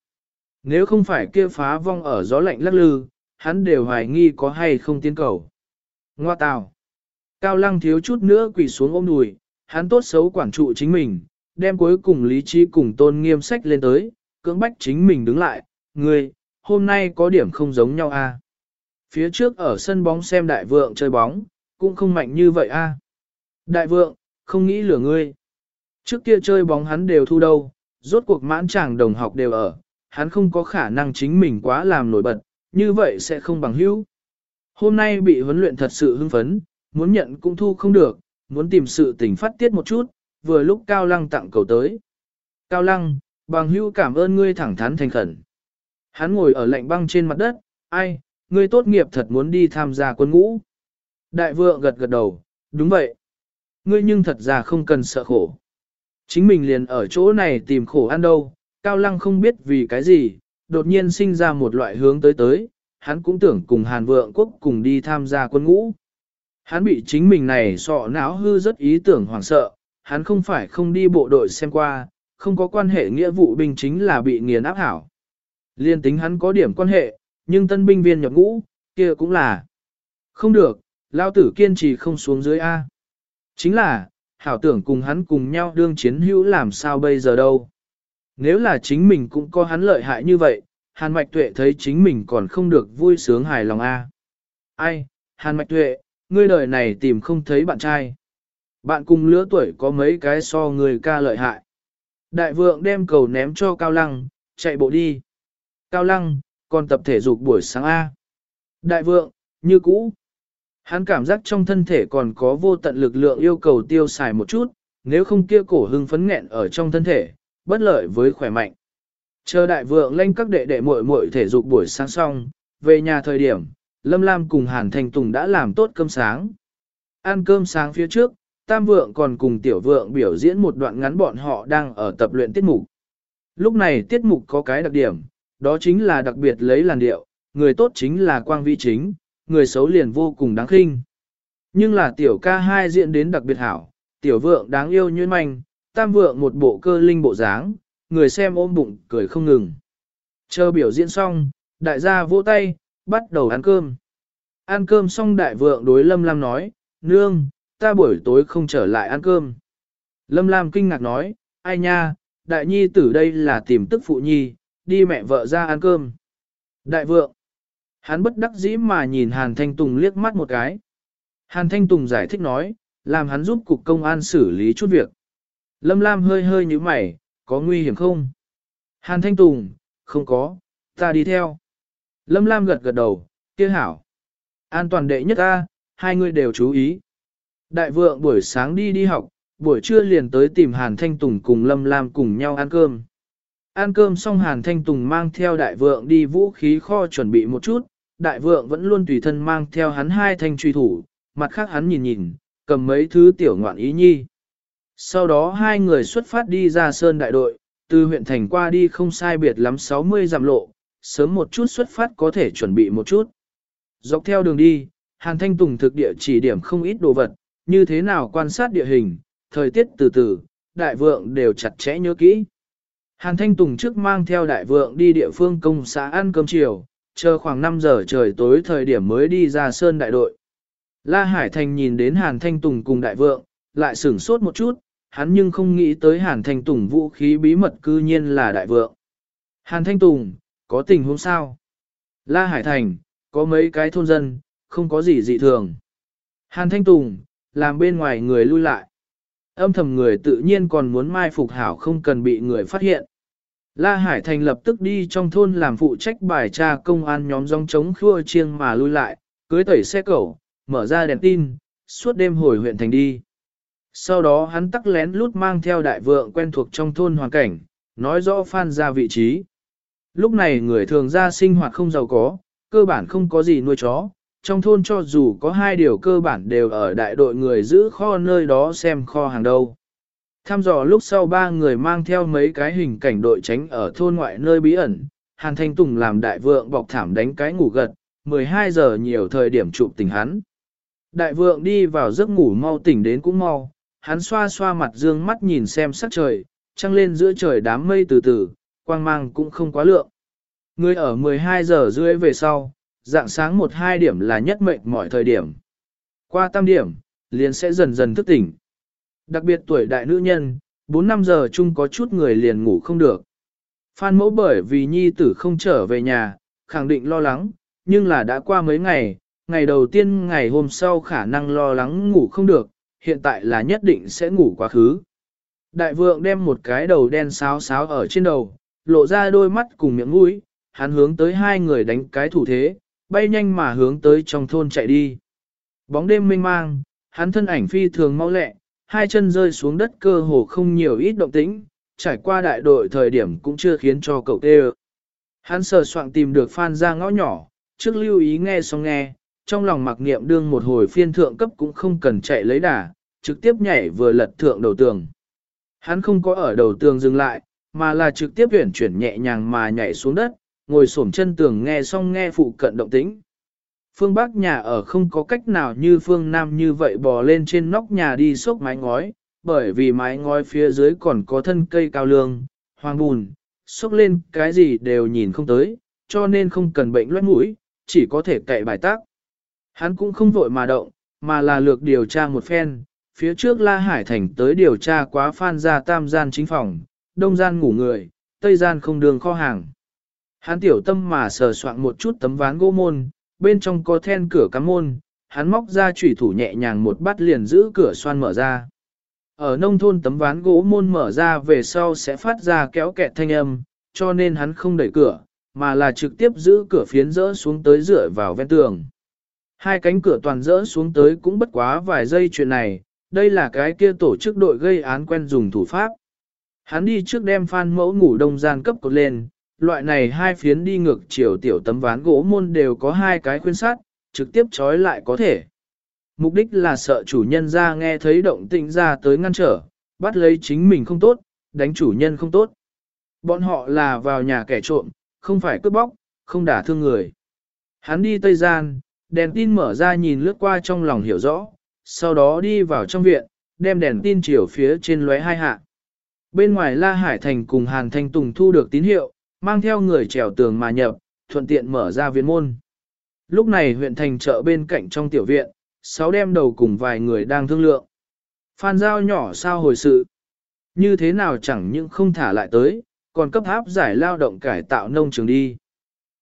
S1: Nếu không phải kia phá vong ở gió lạnh lắc lư, hắn đều hoài nghi có hay không tiến cầu. Ngoa tào. Cao lăng thiếu chút nữa quỳ xuống ôm đùi, hắn tốt xấu quản trụ chính mình, đem cuối cùng lý trí cùng tôn nghiêm sách lên tới, cưỡng bách chính mình đứng lại, ngươi, hôm nay có điểm không giống nhau a. À? Phía trước ở sân bóng xem đại vượng chơi bóng, cũng không mạnh như vậy a. À? Đại vượng, không nghĩ lửa ngươi. Trước kia chơi bóng hắn đều thu đâu, rốt cuộc mãn chàng đồng học đều ở, hắn không có khả năng chính mình quá làm nổi bật, như vậy sẽ không bằng hữu. Hôm nay bị huấn luyện thật sự hưng phấn, muốn nhận cũng thu không được, muốn tìm sự tình phát tiết một chút, vừa lúc Cao Lăng tặng cầu tới. Cao Lăng, bằng hữu cảm ơn ngươi thẳng thắn thành khẩn. Hắn ngồi ở lạnh băng trên mặt đất, ai, ngươi tốt nghiệp thật muốn đi tham gia quân ngũ. Đại vượng gật gật đầu, đúng vậy. Ngươi nhưng thật ra không cần sợ khổ. Chính mình liền ở chỗ này tìm khổ ăn đâu, Cao Lăng không biết vì cái gì, đột nhiên sinh ra một loại hướng tới tới, hắn cũng tưởng cùng Hàn Vượng Quốc cùng đi tham gia quân ngũ. Hắn bị chính mình này sọ não hư rất ý tưởng hoảng sợ, hắn không phải không đi bộ đội xem qua, không có quan hệ nghĩa vụ binh chính là bị nghiền áp hảo. Liên tính hắn có điểm quan hệ, nhưng tân binh viên nhập ngũ, kia cũng là. Không được, lao tử kiên trì không xuống dưới A. Chính là, hảo tưởng cùng hắn cùng nhau đương chiến hữu làm sao bây giờ đâu. Nếu là chính mình cũng có hắn lợi hại như vậy, Hàn Mạch Tuệ thấy chính mình còn không được vui sướng hài lòng a. Ai, Hàn Mạch Tuệ, ngươi đời này tìm không thấy bạn trai. Bạn cùng lứa tuổi có mấy cái so người ca lợi hại. Đại vượng đem cầu ném cho Cao Lăng, chạy bộ đi. Cao Lăng, còn tập thể dục buổi sáng A. Đại vượng, như cũ. Hắn cảm giác trong thân thể còn có vô tận lực lượng yêu cầu tiêu xài một chút, nếu không kia cổ hưng phấn nghẹn ở trong thân thể, bất lợi với khỏe mạnh. Chờ đại vượng lên các đệ đệ muội muội thể dục buổi sáng xong, về nhà thời điểm, Lâm Lam cùng Hàn Thành Tùng đã làm tốt cơm sáng. Ăn cơm sáng phía trước, Tam Vượng còn cùng Tiểu Vượng biểu diễn một đoạn ngắn bọn họ đang ở tập luyện tiết mục. Lúc này tiết mục có cái đặc điểm, đó chính là đặc biệt lấy làn điệu, người tốt chính là quang vi chính, người xấu liền vô cùng đáng khinh. Nhưng là Tiểu ca hai diện đến đặc biệt hảo, Tiểu Vượng đáng yêu như manh, Tam Vượng một bộ cơ linh bộ dáng, người xem ôm bụng cười không ngừng. Chờ biểu diễn xong, đại gia vỗ tay, bắt đầu ăn cơm. Ăn cơm xong đại vượng đối Lâm Lam nói, nương, ta buổi tối không trở lại ăn cơm. Lâm Lam kinh ngạc nói, ai nha, đại nhi tử đây là tìm tức phụ nhi, đi mẹ vợ ra ăn cơm. Đại vượng, hắn bất đắc dĩ mà nhìn Hàn Thanh Tùng liếc mắt một cái. Hàn Thanh Tùng giải thích nói, làm hắn giúp cục công an xử lý chút việc. Lâm Lam hơi hơi như mày, có nguy hiểm không? Hàn Thanh Tùng, không có, ta đi theo. Lâm Lam gật gật đầu, kia hảo. An toàn đệ nhất ta, hai người đều chú ý. Đại vượng buổi sáng đi đi học, buổi trưa liền tới tìm Hàn Thanh Tùng cùng Lâm Lam cùng nhau ăn cơm. Ăn cơm xong Hàn Thanh Tùng mang theo đại vượng đi vũ khí kho chuẩn bị một chút, đại vượng vẫn luôn tùy thân mang theo hắn hai thanh truy thủ, mặt khác hắn nhìn nhìn, cầm mấy thứ tiểu ngoạn ý nhi. Sau đó hai người xuất phát đi ra sơn đại đội, từ huyện thành qua đi không sai biệt lắm 60 dặm lộ, sớm một chút xuất phát có thể chuẩn bị một chút. Dọc theo đường đi, Hàn Thanh Tùng thực địa chỉ điểm không ít đồ vật, như thế nào quan sát địa hình, thời tiết từ từ, đại vượng đều chặt chẽ nhớ kỹ. Hàn Thanh Tùng trước mang theo đại vượng đi địa phương công xã ăn cơm chiều, chờ khoảng 5 giờ trời tối thời điểm mới đi ra sơn đại đội. La Hải Thành nhìn đến Hàn Thanh Tùng cùng đại vượng, lại sửng sốt một chút, hắn nhưng không nghĩ tới Hàn Thanh Tùng vũ khí bí mật cư nhiên là đại vượng. Hàn Thanh Tùng, có tình huống sao? La Hải Thành, có mấy cái thôn dân, không có gì dị thường. Hàn Thanh Tùng, làm bên ngoài người lui lại. Âm thầm người tự nhiên còn muốn mai phục hảo không cần bị người phát hiện. La Hải Thành lập tức đi trong thôn làm phụ trách bài tra công an nhóm dòng chống khua chiêng mà lui lại, cưới tẩy xe cẩu, mở ra đèn tin, suốt đêm hồi huyện thành đi. Sau đó hắn tắc lén lút mang theo đại vượng quen thuộc trong thôn hoàn cảnh, nói rõ phan ra vị trí. Lúc này người thường ra sinh hoạt không giàu có, cơ bản không có gì nuôi chó, trong thôn cho dù có hai điều cơ bản đều ở đại đội người giữ kho nơi đó xem kho hàng đâu. Tham dò lúc sau ba người mang theo mấy cái hình cảnh đội tránh ở thôn ngoại nơi bí ẩn, Hàn Thanh Tùng làm đại vượng bọc thảm đánh cái ngủ gật, 12 giờ nhiều thời điểm chụp tình hắn. Đại vượng đi vào giấc ngủ mau tỉnh đến cũng mau, hắn xoa xoa mặt dương mắt nhìn xem sắc trời, trăng lên giữa trời đám mây từ từ, quang mang cũng không quá lượng. Người ở 12 giờ rưỡi về sau, dạng sáng một hai điểm là nhất mệnh mọi thời điểm. Qua tam điểm, liền sẽ dần dần thức tỉnh. Đặc biệt tuổi đại nữ nhân, 4-5 giờ chung có chút người liền ngủ không được. Phan mẫu bởi vì nhi tử không trở về nhà, khẳng định lo lắng, nhưng là đã qua mấy ngày, ngày đầu tiên ngày hôm sau khả năng lo lắng ngủ không được, hiện tại là nhất định sẽ ngủ quá khứ. Đại vượng đem một cái đầu đen sáo sáo ở trên đầu, lộ ra đôi mắt cùng miệng mũi, hắn hướng tới hai người đánh cái thủ thế, bay nhanh mà hướng tới trong thôn chạy đi. Bóng đêm mênh mang, hắn thân ảnh phi thường mau lẹ, hai chân rơi xuống đất cơ hồ không nhiều ít động tĩnh, trải qua đại đội thời điểm cũng chưa khiến cho cậu tê Hắn sờ soạn tìm được Phan ra ngõ nhỏ, trước lưu ý nghe xong nghe, trong lòng mặc niệm đương một hồi phiên thượng cấp cũng không cần chạy lấy đà, trực tiếp nhảy vừa lật thượng đầu tường. Hắn không có ở đầu tường dừng lại, mà là trực tiếp chuyển chuyển nhẹ nhàng mà nhảy xuống đất, ngồi xổm chân tường nghe xong nghe phụ cận động tĩnh. Phương Bắc nhà ở không có cách nào như phương Nam như vậy bò lên trên nóc nhà đi xốc mái ngói, bởi vì mái ngói phía dưới còn có thân cây cao lương, hoang bùn, xốc lên cái gì đều nhìn không tới, cho nên không cần bệnh loét mũi, chỉ có thể cậy bài tác. Hắn cũng không vội mà động, mà là lược điều tra một phen, phía trước La Hải Thành tới điều tra quá phan ra tam gian chính phòng, đông gian ngủ người, tây gian không đường kho hàng. Hắn tiểu tâm mà sờ soạn một chút tấm ván gỗ môn, bên trong có then cửa cắm môn, hắn móc ra chủy thủ nhẹ nhàng một bắt liền giữ cửa xoan mở ra. Ở nông thôn tấm ván gỗ môn mở ra về sau sẽ phát ra kéo kẹt thanh âm, cho nên hắn không đẩy cửa, mà là trực tiếp giữ cửa phiến rỡ xuống tới dựa vào ven tường. Hai cánh cửa toàn rỡ xuống tới cũng bất quá vài giây chuyện này, đây là cái kia tổ chức đội gây án quen dùng thủ pháp. Hắn đi trước đem phan mẫu ngủ đông gian cấp cột lên, loại này hai phiến đi ngược chiều tiểu tấm ván gỗ môn đều có hai cái khuyên sát, trực tiếp trói lại có thể. Mục đích là sợ chủ nhân ra nghe thấy động tĩnh ra tới ngăn trở, bắt lấy chính mình không tốt, đánh chủ nhân không tốt. Bọn họ là vào nhà kẻ trộm, không phải cướp bóc, không đả thương người. Hắn đi Tây Gian, đèn tin mở ra nhìn lướt qua trong lòng hiểu rõ, sau đó đi vào trong viện, đem đèn tin chiều phía trên lóe hai hạ. Bên ngoài La Hải Thành cùng Hàn Thanh Tùng thu được tín hiệu, mang theo người trèo tường mà nhập, thuận tiện mở ra viện môn. Lúc này huyện thành chợ bên cạnh trong tiểu viện, sáu đem đầu cùng vài người đang thương lượng. Phan Giao nhỏ sao hồi sự. Như thế nào chẳng những không thả lại tới, còn cấp áp giải lao động cải tạo nông trường đi.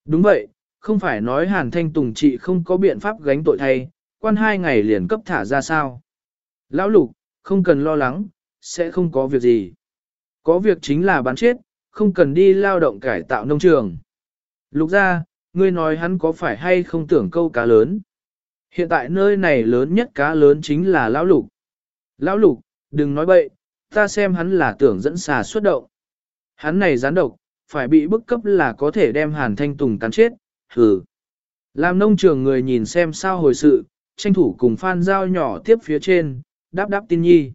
S1: Đúng vậy, không phải nói Hàn Thanh Tùng trị không có biện pháp gánh tội thay, quan hai ngày liền cấp thả ra sao. Lão lục, không cần lo lắng, sẽ không có việc gì. Có việc chính là bán chết, không cần đi lao động cải tạo nông trường. Lục ra, ngươi nói hắn có phải hay không tưởng câu cá lớn. Hiện tại nơi này lớn nhất cá lớn chính là lão lục. Lão lục, đừng nói bậy, ta xem hắn là tưởng dẫn xà xuất động. Hắn này gián độc, phải bị bức cấp là có thể đem hàn thanh tùng cắn chết, hừ. Làm nông trường người nhìn xem sao hồi sự, tranh thủ cùng phan giao nhỏ tiếp phía trên, đáp đáp tin nhi.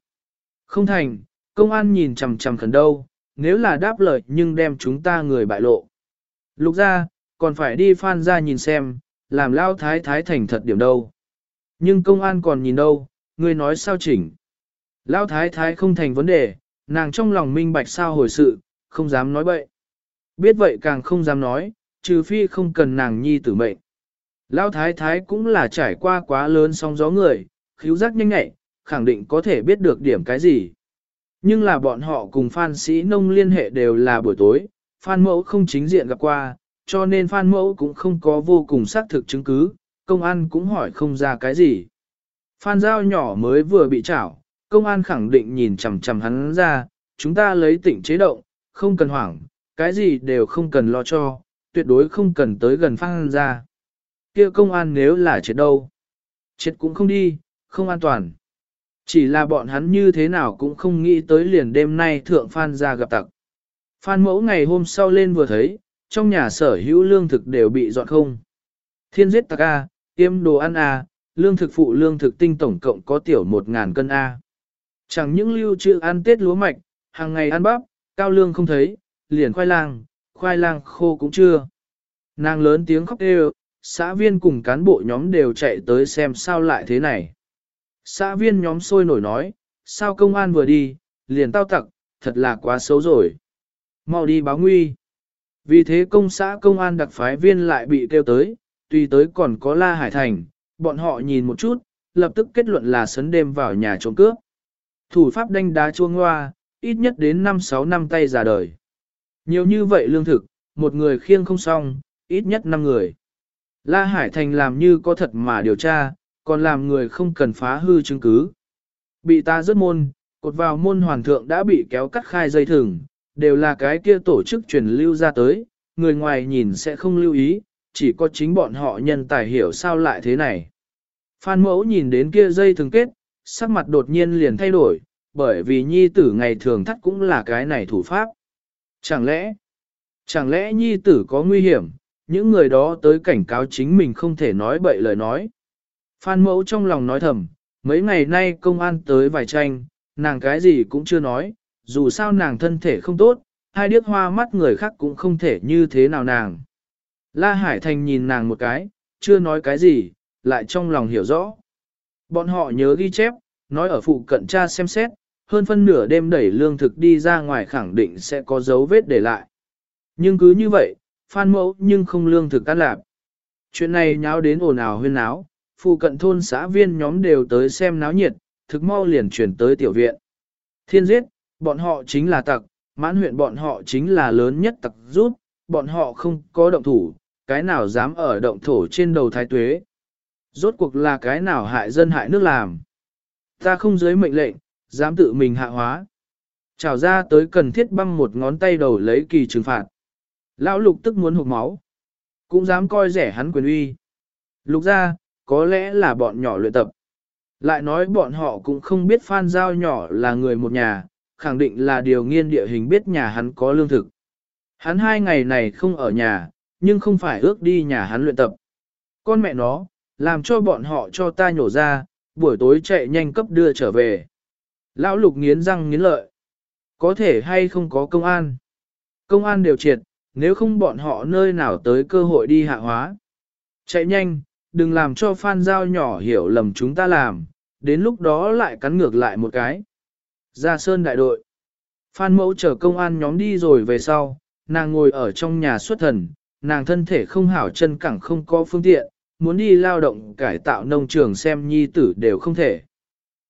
S1: Không thành, công an nhìn chằm chằm khẩn đâu, nếu là đáp lời nhưng đem chúng ta người bại lộ. Lục ra, còn phải đi phan ra nhìn xem, làm lao thái thái thành thật điểm đâu. Nhưng công an còn nhìn đâu, người nói sao chỉnh. Lao thái thái không thành vấn đề, nàng trong lòng minh bạch sao hồi sự, không dám nói bậy. Biết vậy càng không dám nói, trừ phi không cần nàng nhi tử mệnh. Lao thái thái cũng là trải qua quá lớn sóng gió người, khíu giác nhanh nhạy, khẳng định có thể biết được điểm cái gì. Nhưng là bọn họ cùng Phan Sĩ Nông liên hệ đều là buổi tối, Phan Mẫu không chính diện gặp qua, cho nên Phan Mẫu cũng không có vô cùng xác thực chứng cứ, công an cũng hỏi không ra cái gì. Phan Giao nhỏ mới vừa bị trảo, công an khẳng định nhìn chằm chằm hắn ra, chúng ta lấy tỉnh chế động, không cần hoảng, cái gì đều không cần lo cho, tuyệt đối không cần tới gần Phan ra. kia công an nếu là chết đâu? Chết cũng không đi, không an toàn. Chỉ là bọn hắn như thế nào cũng không nghĩ tới liền đêm nay thượng Phan ra gặp tặc. Phan mẫu ngày hôm sau lên vừa thấy, trong nhà sở hữu lương thực đều bị dọn không. Thiên giết tặc A, tiêm đồ ăn A, lương thực phụ lương thực tinh tổng cộng có tiểu 1.000 cân A. Chẳng những lưu trữ ăn tết lúa mạch, hàng ngày ăn bắp, cao lương không thấy, liền khoai lang, khoai lang khô cũng chưa. Nàng lớn tiếng khóc đều, xã viên cùng cán bộ nhóm đều chạy tới xem sao lại thế này. Xã viên nhóm sôi nổi nói, sao công an vừa đi, liền tao tặc, thật là quá xấu rồi. Mau đi báo nguy. Vì thế công xã công an đặc phái viên lại bị kêu tới, tùy tới còn có La Hải Thành, bọn họ nhìn một chút, lập tức kết luận là sấn đêm vào nhà trộm cướp. Thủ pháp đanh đá chuông hoa, ít nhất đến 5-6 năm tay già đời. Nhiều như vậy lương thực, một người khiêng không xong, ít nhất 5 người. La Hải Thành làm như có thật mà điều tra, còn làm người không cần phá hư chứng cứ. Bị ta rớt môn, cột vào môn hoàn thượng đã bị kéo cắt khai dây thừng, đều là cái kia tổ chức truyền lưu ra tới, người ngoài nhìn sẽ không lưu ý, chỉ có chính bọn họ nhân tài hiểu sao lại thế này. Phan mẫu nhìn đến kia dây thừng kết, sắc mặt đột nhiên liền thay đổi, bởi vì nhi tử ngày thường thắt cũng là cái này thủ pháp. Chẳng lẽ, chẳng lẽ nhi tử có nguy hiểm, những người đó tới cảnh cáo chính mình không thể nói bậy lời nói. Phan mẫu trong lòng nói thầm, mấy ngày nay công an tới vài tranh, nàng cái gì cũng chưa nói, dù sao nàng thân thể không tốt, hai điếc hoa mắt người khác cũng không thể như thế nào nàng. La Hải Thành nhìn nàng một cái, chưa nói cái gì, lại trong lòng hiểu rõ. Bọn họ nhớ ghi chép, nói ở phụ cận cha xem xét, hơn phân nửa đêm đẩy lương thực đi ra ngoài khẳng định sẽ có dấu vết để lại. Nhưng cứ như vậy, phan mẫu nhưng không lương thực ăn lạp. Chuyện này nháo đến ồn ào huyên náo, phụ cận thôn xã viên nhóm đều tới xem náo nhiệt, thực mau liền chuyển tới tiểu viện. Thiên giết, bọn họ chính là tặc, mãn huyện bọn họ chính là lớn nhất tặc rút, bọn họ không có động thủ, cái nào dám ở động thổ trên đầu thái tuế. Rốt cuộc là cái nào hại dân hại nước làm. Ta không dưới mệnh lệnh, dám tự mình hạ hóa. Trào ra tới cần thiết băng một ngón tay đầu lấy kỳ trừng phạt. Lão lục tức muốn hụt máu. Cũng dám coi rẻ hắn quyền uy. Lục ra, có lẽ là bọn nhỏ luyện tập. Lại nói bọn họ cũng không biết Phan Giao nhỏ là người một nhà, khẳng định là điều nghiên địa hình biết nhà hắn có lương thực. Hắn hai ngày này không ở nhà, nhưng không phải ước đi nhà hắn luyện tập. Con mẹ nó, làm cho bọn họ cho ta nhổ ra, buổi tối chạy nhanh cấp đưa trở về. Lão lục nghiến răng nghiến lợi. Có thể hay không có công an. Công an đều triệt, nếu không bọn họ nơi nào tới cơ hội đi hạ hóa. Chạy nhanh, đừng làm cho Phan Giao nhỏ hiểu lầm chúng ta làm, đến lúc đó lại cắn ngược lại một cái. Ra sơn đại đội. Phan mẫu chở công an nhóm đi rồi về sau, nàng ngồi ở trong nhà xuất thần, nàng thân thể không hảo chân cẳng không có phương tiện, muốn đi lao động cải tạo nông trường xem nhi tử đều không thể.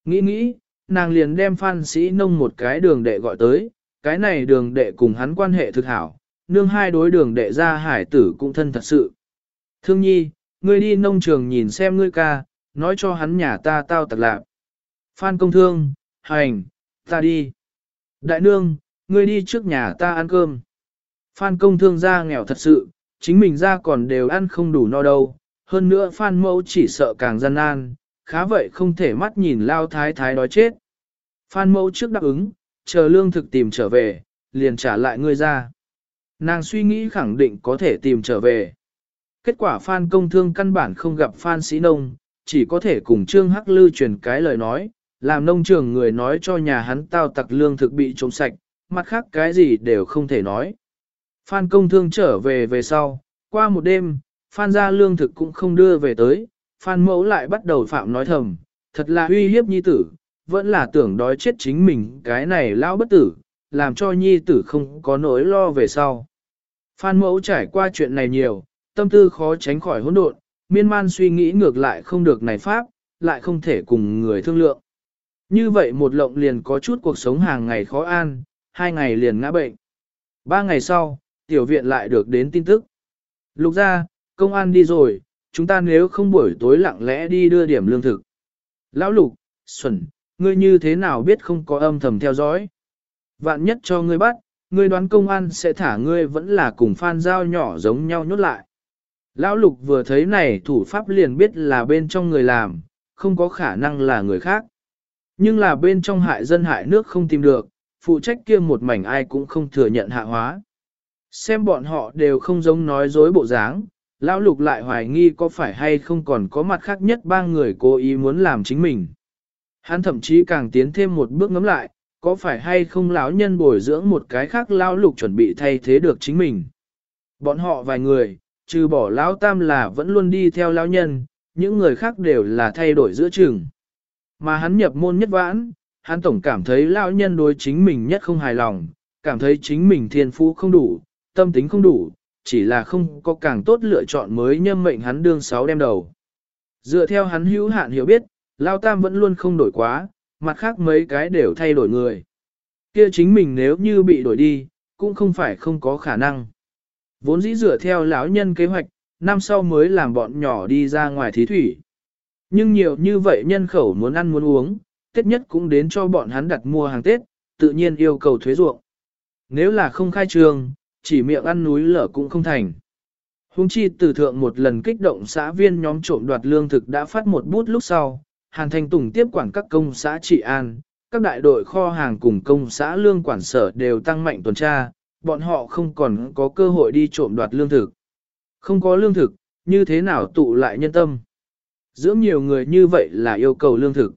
S1: Nghĩ nghĩ, nàng liền đem phan sĩ nông một cái đường đệ gọi tới, cái này đường đệ cùng hắn quan hệ thực hảo, nương hai đối đường đệ ra hải tử cũng thân thật sự. Thương nhi, ngươi đi nông trường nhìn xem ngươi ca, nói cho hắn nhà ta tao tật lạc. Phan công thương, hành, ta đi. Đại nương, ngươi đi trước nhà ta ăn cơm. Phan công thương ra nghèo thật sự, chính mình ra còn đều ăn không đủ no đâu. Hơn nữa Phan mẫu chỉ sợ càng gian nan, khá vậy không thể mắt nhìn lao thái thái đói chết. Phan mẫu trước đáp ứng, chờ lương thực tìm trở về, liền trả lại ngươi ra. Nàng suy nghĩ khẳng định có thể tìm trở về. Kết quả Phan công thương căn bản không gặp Phan sĩ nông, chỉ có thể cùng Trương Hắc Lư truyền cái lời nói, làm nông trường người nói cho nhà hắn tao tặc lương thực bị trộm sạch, mặt khác cái gì đều không thể nói. Phan công thương trở về về sau, qua một đêm, Phan ra lương thực cũng không đưa về tới, Phan mẫu lại bắt đầu phạm nói thầm, thật là uy hiếp nhi tử, vẫn là tưởng đói chết chính mình cái này lão bất tử, làm cho nhi tử không có nỗi lo về sau. Phan mẫu trải qua chuyện này nhiều, tâm tư khó tránh khỏi hỗn độn, miên man suy nghĩ ngược lại không được này pháp, lại không thể cùng người thương lượng. Như vậy một lộng liền có chút cuộc sống hàng ngày khó an, hai ngày liền ngã bệnh. Ba ngày sau, tiểu viện lại được đến tin tức. Lục ra, công an đi rồi, chúng ta nếu không buổi tối lặng lẽ đi đưa điểm lương thực. Lão lục, xuẩn, ngươi như thế nào biết không có âm thầm theo dõi? Vạn nhất cho ngươi bắt, ngươi đoán công an sẽ thả ngươi vẫn là cùng phan giao nhỏ giống nhau nhốt lại. Lão lục vừa thấy này thủ pháp liền biết là bên trong người làm, không có khả năng là người khác. Nhưng là bên trong hại dân hại nước không tìm được, phụ trách kia một mảnh ai cũng không thừa nhận hạ hóa. Xem bọn họ đều không giống nói dối bộ dáng, lão lục lại hoài nghi có phải hay không còn có mặt khác nhất ba người cố ý muốn làm chính mình. Hắn thậm chí càng tiến thêm một bước ngắm lại, có phải hay không lão nhân bồi dưỡng một cái khác lão lục chuẩn bị thay thế được chính mình. Bọn họ vài người, trừ bỏ lão tam là vẫn luôn đi theo lão nhân, những người khác đều là thay đổi giữa trường. Mà hắn nhập môn nhất vãn, hắn tổng cảm thấy lão nhân đối chính mình nhất không hài lòng, cảm thấy chính mình thiên phú không đủ, tâm tính không đủ, chỉ là không có càng tốt lựa chọn mới nhâm mệnh hắn đương sáu đem đầu. Dựa theo hắn hữu hạn hiểu biết, lão tam vẫn luôn không đổi quá, mặt khác mấy cái đều thay đổi người. Kia chính mình nếu như bị đổi đi, cũng không phải không có khả năng. Vốn dĩ dựa theo lão nhân kế hoạch, năm sau mới làm bọn nhỏ đi ra ngoài thí thủy. Nhưng nhiều như vậy nhân khẩu muốn ăn muốn uống, Tết nhất cũng đến cho bọn hắn đặt mua hàng Tết, tự nhiên yêu cầu thuế ruộng. Nếu là không khai trường, chỉ miệng ăn núi lở cũng không thành. Hùng chi từ thượng một lần kích động xã viên nhóm trộm đoạt lương thực đã phát một bút lúc sau, Hàn Thành Tùng tiếp quản các công xã trị an, các đại đội kho hàng cùng công xã lương quản sở đều tăng mạnh tuần tra, bọn họ không còn có cơ hội đi trộm đoạt lương thực. Không có lương thực, như thế nào tụ lại nhân tâm? Dưỡng nhiều người như vậy là yêu cầu lương thực.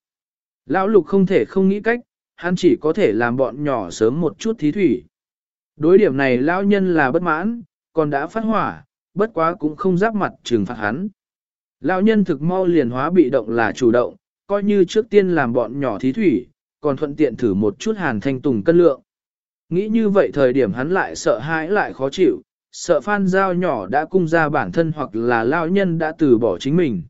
S1: Lão lục không thể không nghĩ cách, hắn chỉ có thể làm bọn nhỏ sớm một chút thí thủy. Đối điểm này lão nhân là bất mãn, còn đã phát hỏa, bất quá cũng không giáp mặt trừng phạt hắn. Lão nhân thực mau liền hóa bị động là chủ động, coi như trước tiên làm bọn nhỏ thí thủy, còn thuận tiện thử một chút hàn thanh tùng cân lượng. Nghĩ như vậy thời điểm hắn lại sợ hãi lại khó chịu, sợ phan giao nhỏ đã cung ra bản thân hoặc là lão nhân đã từ bỏ chính mình.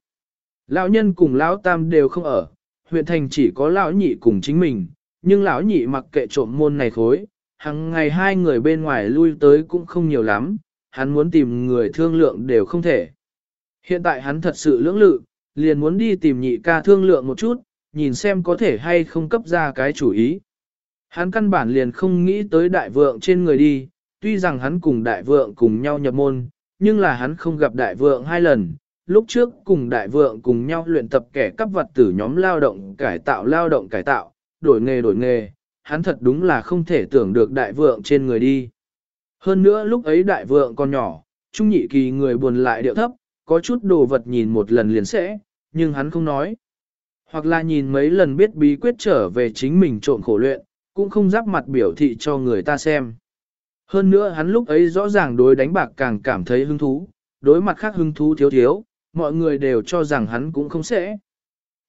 S1: Lão nhân cùng lão tam đều không ở, huyện thành chỉ có lão nhị cùng chính mình, nhưng lão nhị mặc kệ trộm môn này khối, hàng ngày hai người bên ngoài lui tới cũng không nhiều lắm, hắn muốn tìm người thương lượng đều không thể. Hiện tại hắn thật sự lưỡng lự, liền muốn đi tìm nhị ca thương lượng một chút, nhìn xem có thể hay không cấp ra cái chủ ý. Hắn căn bản liền không nghĩ tới đại vượng trên người đi, tuy rằng hắn cùng đại vượng cùng nhau nhập môn, nhưng là hắn không gặp đại vượng hai lần. Lúc trước cùng đại vượng cùng nhau luyện tập kẻ cắp vật tử nhóm lao động cải tạo lao động cải tạo, đổi nghề đổi nghề, hắn thật đúng là không thể tưởng được đại vượng trên người đi. Hơn nữa lúc ấy đại vượng còn nhỏ, trung nhị kỳ người buồn lại điệu thấp, có chút đồ vật nhìn một lần liền sẽ, nhưng hắn không nói. Hoặc là nhìn mấy lần biết bí quyết trở về chính mình trộn khổ luyện, cũng không giáp mặt biểu thị cho người ta xem. Hơn nữa hắn lúc ấy rõ ràng đối đánh bạc càng cảm thấy hứng thú, đối mặt khác hứng thú thiếu thiếu, mọi người đều cho rằng hắn cũng không sẽ.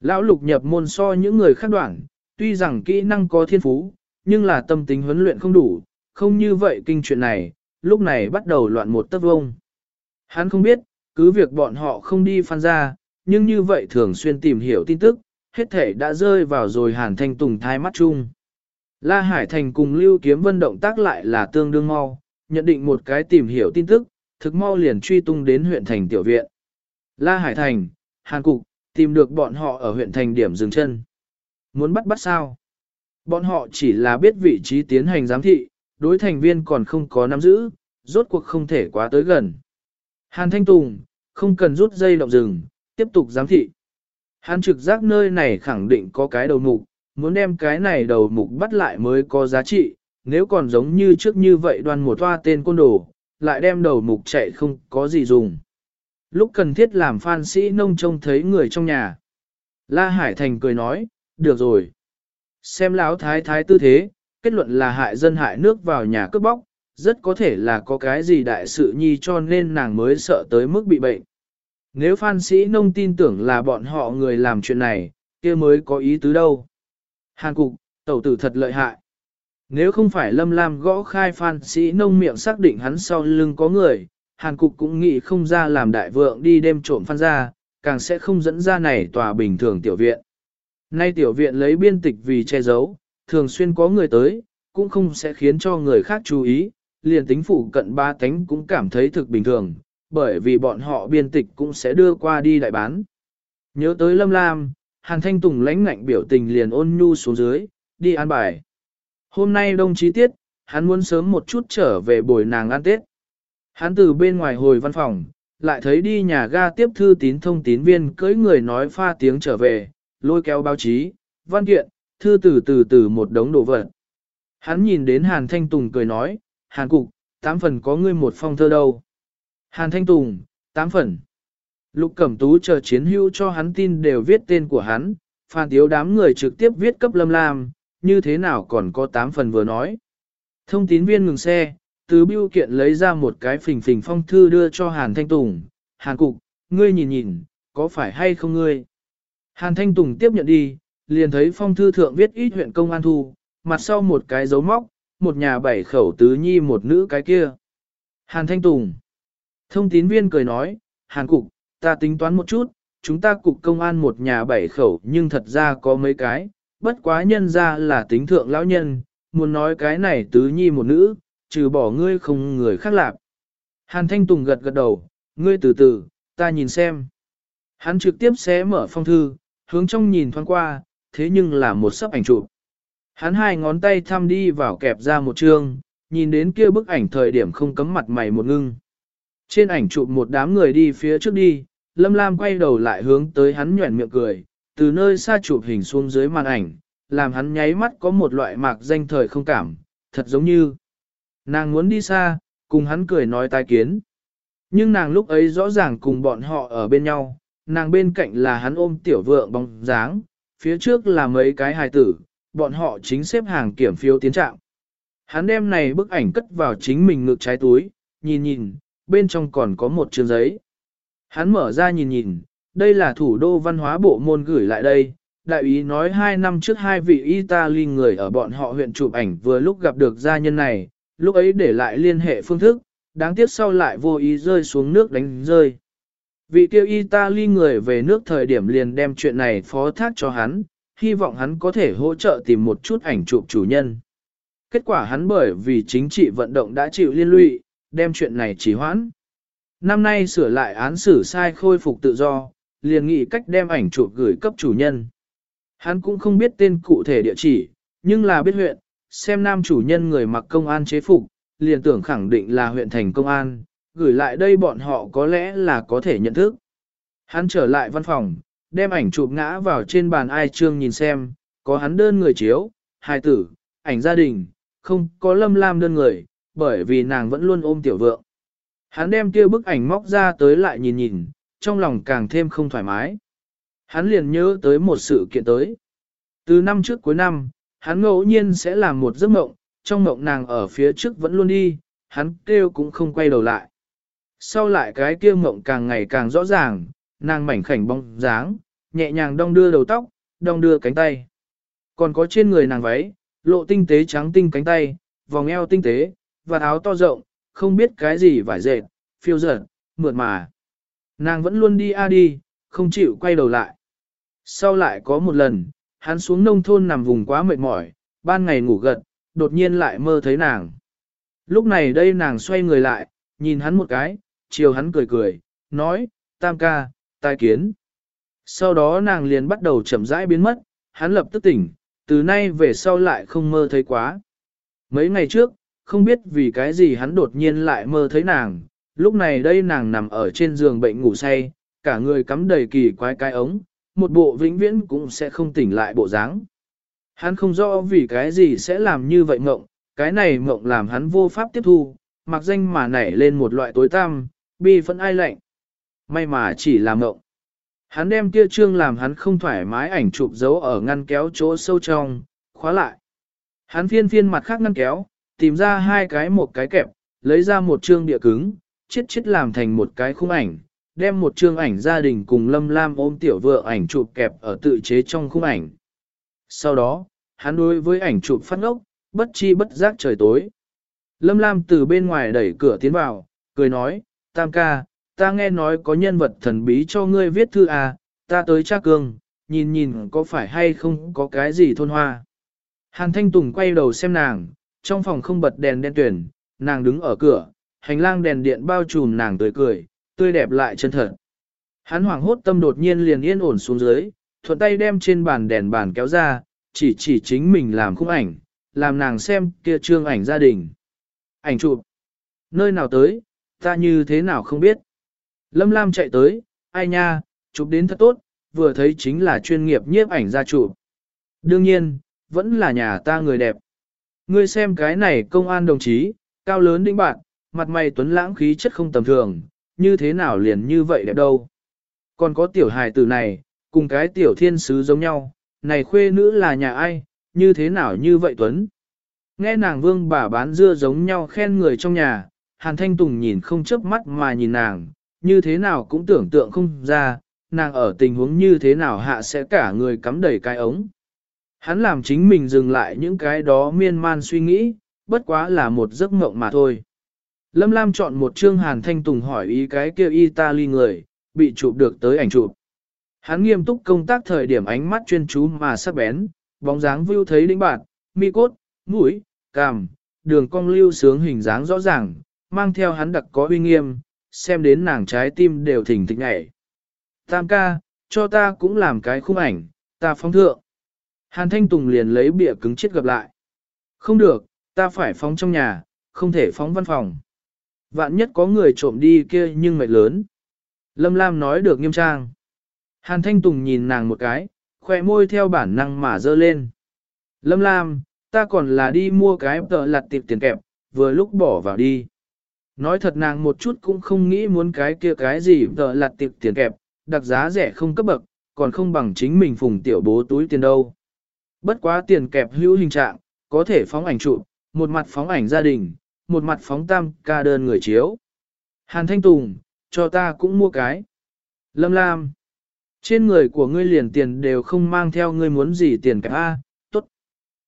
S1: Lão lục nhập môn so những người khác đoạn, tuy rằng kỹ năng có thiên phú, nhưng là tâm tính huấn luyện không đủ, không như vậy kinh chuyện này, lúc này bắt đầu loạn một tấc vông. Hắn không biết, cứ việc bọn họ không đi phan ra, nhưng như vậy thường xuyên tìm hiểu tin tức, hết thể đã rơi vào rồi Hàn Thanh Tùng thai mắt chung. La Hải Thành cùng Lưu Kiếm Vân động tác lại là tương đương mau, nhận định một cái tìm hiểu tin tức, thực mau liền truy tung đến huyện thành tiểu viện. La Hải Thành, Hàn Cục, tìm được bọn họ ở huyện thành điểm dừng chân. Muốn bắt bắt sao? Bọn họ chỉ là biết vị trí tiến hành giám thị, đối thành viên còn không có nắm giữ, rốt cuộc không thể quá tới gần. Hàn Thanh Tùng, không cần rút dây động rừng, tiếp tục giám thị. Hàn trực giác nơi này khẳng định có cái đầu mục, muốn đem cái này đầu mục bắt lại mới có giá trị, nếu còn giống như trước như vậy đoan một toa tên côn đồ, lại đem đầu mục chạy không có gì dùng. Lúc cần thiết làm phan sĩ nông trông thấy người trong nhà. La Hải Thành cười nói, được rồi. Xem lão thái thái tư thế, kết luận là hại dân hại nước vào nhà cướp bóc, rất có thể là có cái gì đại sự nhi cho nên nàng mới sợ tới mức bị bệnh. Nếu phan sĩ nông tin tưởng là bọn họ người làm chuyện này, kia mới có ý tứ đâu. Hàn cục, tẩu tử thật lợi hại. Nếu không phải lâm lam gõ khai phan sĩ nông miệng xác định hắn sau lưng có người, hàn cục cũng nghĩ không ra làm đại vượng đi đêm trộm phan ra, càng sẽ không dẫn ra này tòa bình thường tiểu viện. Nay tiểu viện lấy biên tịch vì che giấu, thường xuyên có người tới, cũng không sẽ khiến cho người khác chú ý, liền tính phụ cận ba tánh cũng cảm thấy thực bình thường, bởi vì bọn họ biên tịch cũng sẽ đưa qua đi đại bán. Nhớ tới Lâm Lam, Hàn Thanh Tùng lãnh ngạnh biểu tình liền ôn nhu xuống dưới, đi ăn bài. Hôm nay đông chí tiết, hắn muốn sớm một chút trở về bồi nàng ăn Tết. Hắn từ bên ngoài hồi văn phòng, lại thấy đi nhà ga tiếp thư tín thông tín viên cưỡi người nói pha tiếng trở về, lôi kéo báo chí, văn kiện, thư từ từ từ một đống đồ vật. Hắn nhìn đến Hàn Thanh Tùng cười nói, Hàn Cục, tám phần có ngươi một phong thơ đâu. Hàn Thanh Tùng, tám phần. Lục Cẩm Tú chờ chiến hữu cho hắn tin đều viết tên của hắn, Phan Tiếu đám người trực tiếp viết cấp Lâm Lam, như thế nào còn có tám phần vừa nói. Thông tín viên ngừng xe, từ biêu kiện lấy ra một cái phình phình phong thư đưa cho Hàn Thanh Tùng. Hàn Cục, ngươi nhìn nhìn, có phải hay không ngươi? Hàn Thanh Tùng tiếp nhận đi, liền thấy phong thư thượng viết ít huyện công an thu, mặt sau một cái dấu móc, một nhà bảy khẩu tứ nhi một nữ cái kia. Hàn Thanh Tùng. Thông tín viên cười nói, Hàn Cục, ta tính toán một chút, chúng ta cục công an một nhà bảy khẩu nhưng thật ra có mấy cái, bất quá nhân ra là tính thượng lão nhân, muốn nói cái này tứ nhi một nữ, trừ bỏ ngươi không người khác lạp. Hàn Thanh Tùng gật gật đầu, ngươi từ từ, ta nhìn xem. Hắn trực tiếp xé mở phong thư, hướng trong nhìn thoáng qua, thế nhưng là một sấp ảnh chụp. Hắn hai ngón tay thăm đi vào kẹp ra một chương, nhìn đến kia bức ảnh thời điểm không cấm mặt mày một ngưng. Trên ảnh chụp một đám người đi phía trước đi, Lâm Lam quay đầu lại hướng tới hắn nhuẩn miệng cười, từ nơi xa chụp hình xuống dưới màn ảnh, làm hắn nháy mắt có một loại mạc danh thời không cảm, thật giống như nàng muốn đi xa, cùng hắn cười nói tai kiến. Nhưng nàng lúc ấy rõ ràng cùng bọn họ ở bên nhau, nàng bên cạnh là hắn ôm tiểu vượng bóng dáng, phía trước là mấy cái hài tử, bọn họ chính xếp hàng kiểm phiếu tiến trạng. Hắn đem này bức ảnh cất vào chính mình ngực trái túi, nhìn nhìn, bên trong còn có một chương giấy. Hắn mở ra nhìn nhìn, đây là thủ đô văn hóa bộ môn gửi lại đây. Đại ý nói hai năm trước hai vị Italy người ở bọn họ huyện chụp ảnh vừa lúc gặp được gia nhân này, lúc ấy để lại liên hệ phương thức, đáng tiếc sau lại vô ý rơi xuống nước đánh rơi. Vị tiêu Italy người về nước thời điểm liền đem chuyện này phó thác cho hắn, hy vọng hắn có thể hỗ trợ tìm một chút ảnh chụp chủ nhân. Kết quả hắn bởi vì chính trị vận động đã chịu liên lụy, đem chuyện này trì hoãn. Năm nay sửa lại án xử sai khôi phục tự do, liền nghĩ cách đem ảnh chụp gửi cấp chủ nhân. Hắn cũng không biết tên cụ thể địa chỉ, nhưng là biết huyện, xem nam chủ nhân người mặc công an chế phục, liền tưởng khẳng định là huyện thành công an, gửi lại đây bọn họ có lẽ là có thể nhận thức. Hắn trở lại văn phòng, đem ảnh chụp ngã vào trên bàn ai trương nhìn xem, có hắn đơn người chiếu, hài tử, ảnh gia đình, không có lâm lam đơn người, bởi vì nàng vẫn luôn ôm tiểu vượng. Hắn đem kia bức ảnh móc ra tới lại nhìn nhìn, trong lòng càng thêm không thoải mái. Hắn liền nhớ tới một sự kiện tới. Từ năm trước cuối năm, hắn ngẫu nhiên sẽ làm một giấc mộng, trong mộng nàng ở phía trước vẫn luôn đi, hắn kêu cũng không quay đầu lại. Sau lại cái kia mộng càng ngày càng rõ ràng, nàng mảnh khảnh bóng dáng, nhẹ nhàng đong đưa đầu tóc, đong đưa cánh tay. Còn có trên người nàng váy, lộ tinh tế trắng tinh cánh tay, vòng eo tinh tế, và áo to rộng, không biết cái gì vải dệt, phiêu dở, mượt mà. Nàng vẫn luôn đi a đi, không chịu quay đầu lại. Sau lại có một lần, hắn xuống nông thôn nằm vùng quá mệt mỏi, ban ngày ngủ gật, đột nhiên lại mơ thấy nàng. Lúc này đây nàng xoay người lại, nhìn hắn một cái, chiều hắn cười cười, nói, tam ca, tai kiến. Sau đó nàng liền bắt đầu chậm rãi biến mất, hắn lập tức tỉnh, từ nay về sau lại không mơ thấy quá. Mấy ngày trước, không biết vì cái gì hắn đột nhiên lại mơ thấy nàng, lúc này đây nàng nằm ở trên giường bệnh ngủ say, cả người cắm đầy kỳ quái cái ống, một bộ vĩnh viễn cũng sẽ không tỉnh lại bộ dáng. Hắn không rõ vì cái gì sẽ làm như vậy mộng, cái này mộng làm hắn vô pháp tiếp thu, mặc danh mà nảy lên một loại tối tăm, bi phẫn ai lạnh. May mà chỉ là mộng. Hắn đem tia trương làm hắn không thoải mái ảnh chụp dấu ở ngăn kéo chỗ sâu trong, khóa lại. Hắn phiên phiên mặt khác ngăn kéo, tìm ra hai cái một cái kẹp, lấy ra một trương địa cứng, chiết chiết làm thành một cái khung ảnh, đem một trương ảnh gia đình cùng Lâm Lam ôm tiểu vợ ảnh chụp kẹp ở tự chế trong khung ảnh. Sau đó, hắn đối với ảnh chụp phát ngốc, bất chi bất giác trời tối. Lâm Lam từ bên ngoài đẩy cửa tiến vào, cười nói, Tam ca, ta nghe nói có nhân vật thần bí cho ngươi viết thư à, ta tới cha cương, nhìn nhìn có phải hay không có cái gì thôn hoa. Hàn Thanh Tùng quay đầu xem nàng, trong phòng không bật đèn đen tuyển, nàng đứng ở cửa, hành lang đèn điện bao trùm nàng tươi cười, tươi đẹp lại chân thật. Hắn hoảng hốt tâm đột nhiên liền yên ổn xuống dưới, thuận tay đem trên bàn đèn bàn kéo ra, chỉ chỉ chính mình làm khung ảnh, làm nàng xem kia trương ảnh gia đình. Ảnh chụp. Nơi nào tới, ta như thế nào không biết. Lâm Lam chạy tới, ai nha, chụp đến thật tốt, vừa thấy chính là chuyên nghiệp nhiếp ảnh gia chụp. Đương nhiên, vẫn là nhà ta người đẹp. Ngươi xem cái này công an đồng chí, cao lớn đĩnh bạn, mặt mày tuấn lãng khí chất không tầm thường, như thế nào liền như vậy đẹp đâu. Còn có tiểu hài tử này, cùng cái tiểu thiên sứ giống nhau, này khuê nữ là nhà ai, như thế nào như vậy Tuấn. Nghe nàng vương bà bán dưa giống nhau khen người trong nhà, Hàn Thanh Tùng nhìn không chớp mắt mà nhìn nàng, như thế nào cũng tưởng tượng không ra, nàng ở tình huống như thế nào hạ sẽ cả người cắm đầy cái ống. Hắn làm chính mình dừng lại những cái đó miên man suy nghĩ, bất quá là một giấc mộng mà thôi. Lâm Lam chọn một chương Hàn Thanh Tùng hỏi ý cái kia Italy người, bị chụp được tới ảnh chụp. Hắn nghiêm túc công tác thời điểm ánh mắt chuyên chú mà sắc bén, bóng dáng view thấy đỉnh bạn, mi cốt, mũi, cằm, đường cong lưu sướng hình dáng rõ ràng, mang theo hắn đặc có uy nghiêm, xem đến nàng trái tim đều thỉnh thịch nhảy. Tam ca, cho ta cũng làm cái khung ảnh, ta phóng thượng. Hàn Thanh Tùng liền lấy bịa cứng chết gặp lại. Không được, ta phải phóng trong nhà, không thể phóng văn phòng. Vạn nhất có người trộm đi kia nhưng mệt lớn. Lâm Lam nói được nghiêm trang. Hàn Thanh Tùng nhìn nàng một cái, khoe môi theo bản năng mà dơ lên. Lâm Lam, ta còn là đi mua cái tờ lặt tiệp tiền kẹp, vừa lúc bỏ vào đi. Nói thật nàng một chút cũng không nghĩ muốn cái kia cái gì tờ lặt tiệp tiền kẹp, đặc giá rẻ không cấp bậc, còn không bằng chính mình phùng tiểu bố túi tiền đâu. Bất quá tiền kẹp hữu hình trạng, có thể phóng ảnh chụp, một mặt phóng ảnh gia đình, một mặt phóng tam ca đơn người chiếu. Hàn Thanh Tùng, cho ta cũng mua cái. Lâm Lam, trên người của ngươi liền tiền đều không mang theo ngươi muốn gì tiền kẹp A, tốt.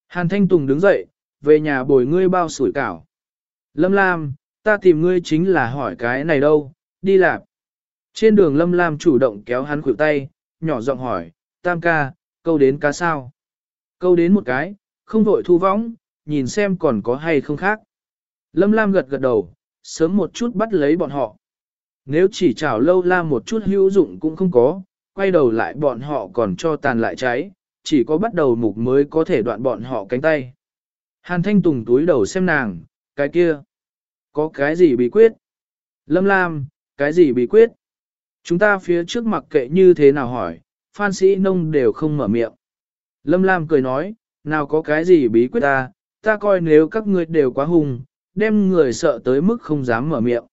S1: Hàn Thanh Tùng đứng dậy, về nhà bồi ngươi bao sủi cảo. Lâm Lam, ta tìm ngươi chính là hỏi cái này đâu, đi lạp. Trên đường Lâm Lam chủ động kéo hắn khuỷu tay, nhỏ giọng hỏi, tam ca, câu đến cá sao? Câu đến một cái, không vội thu võng, nhìn xem còn có hay không khác. Lâm Lam gật gật đầu, sớm một chút bắt lấy bọn họ. Nếu chỉ chảo lâu la một chút hữu dụng cũng không có, quay đầu lại bọn họ còn cho tàn lại cháy, chỉ có bắt đầu mục mới có thể đoạn bọn họ cánh tay. Hàn Thanh Tùng túi đầu xem nàng, cái kia, có cái gì bí quyết? Lâm Lam, cái gì bí quyết? Chúng ta phía trước mặc kệ như thế nào hỏi, phan sĩ nông đều không mở miệng. Lâm Lam cười nói, nào có cái gì bí quyết ta, ta coi nếu các ngươi đều quá hùng, đem người sợ tới mức không dám mở miệng.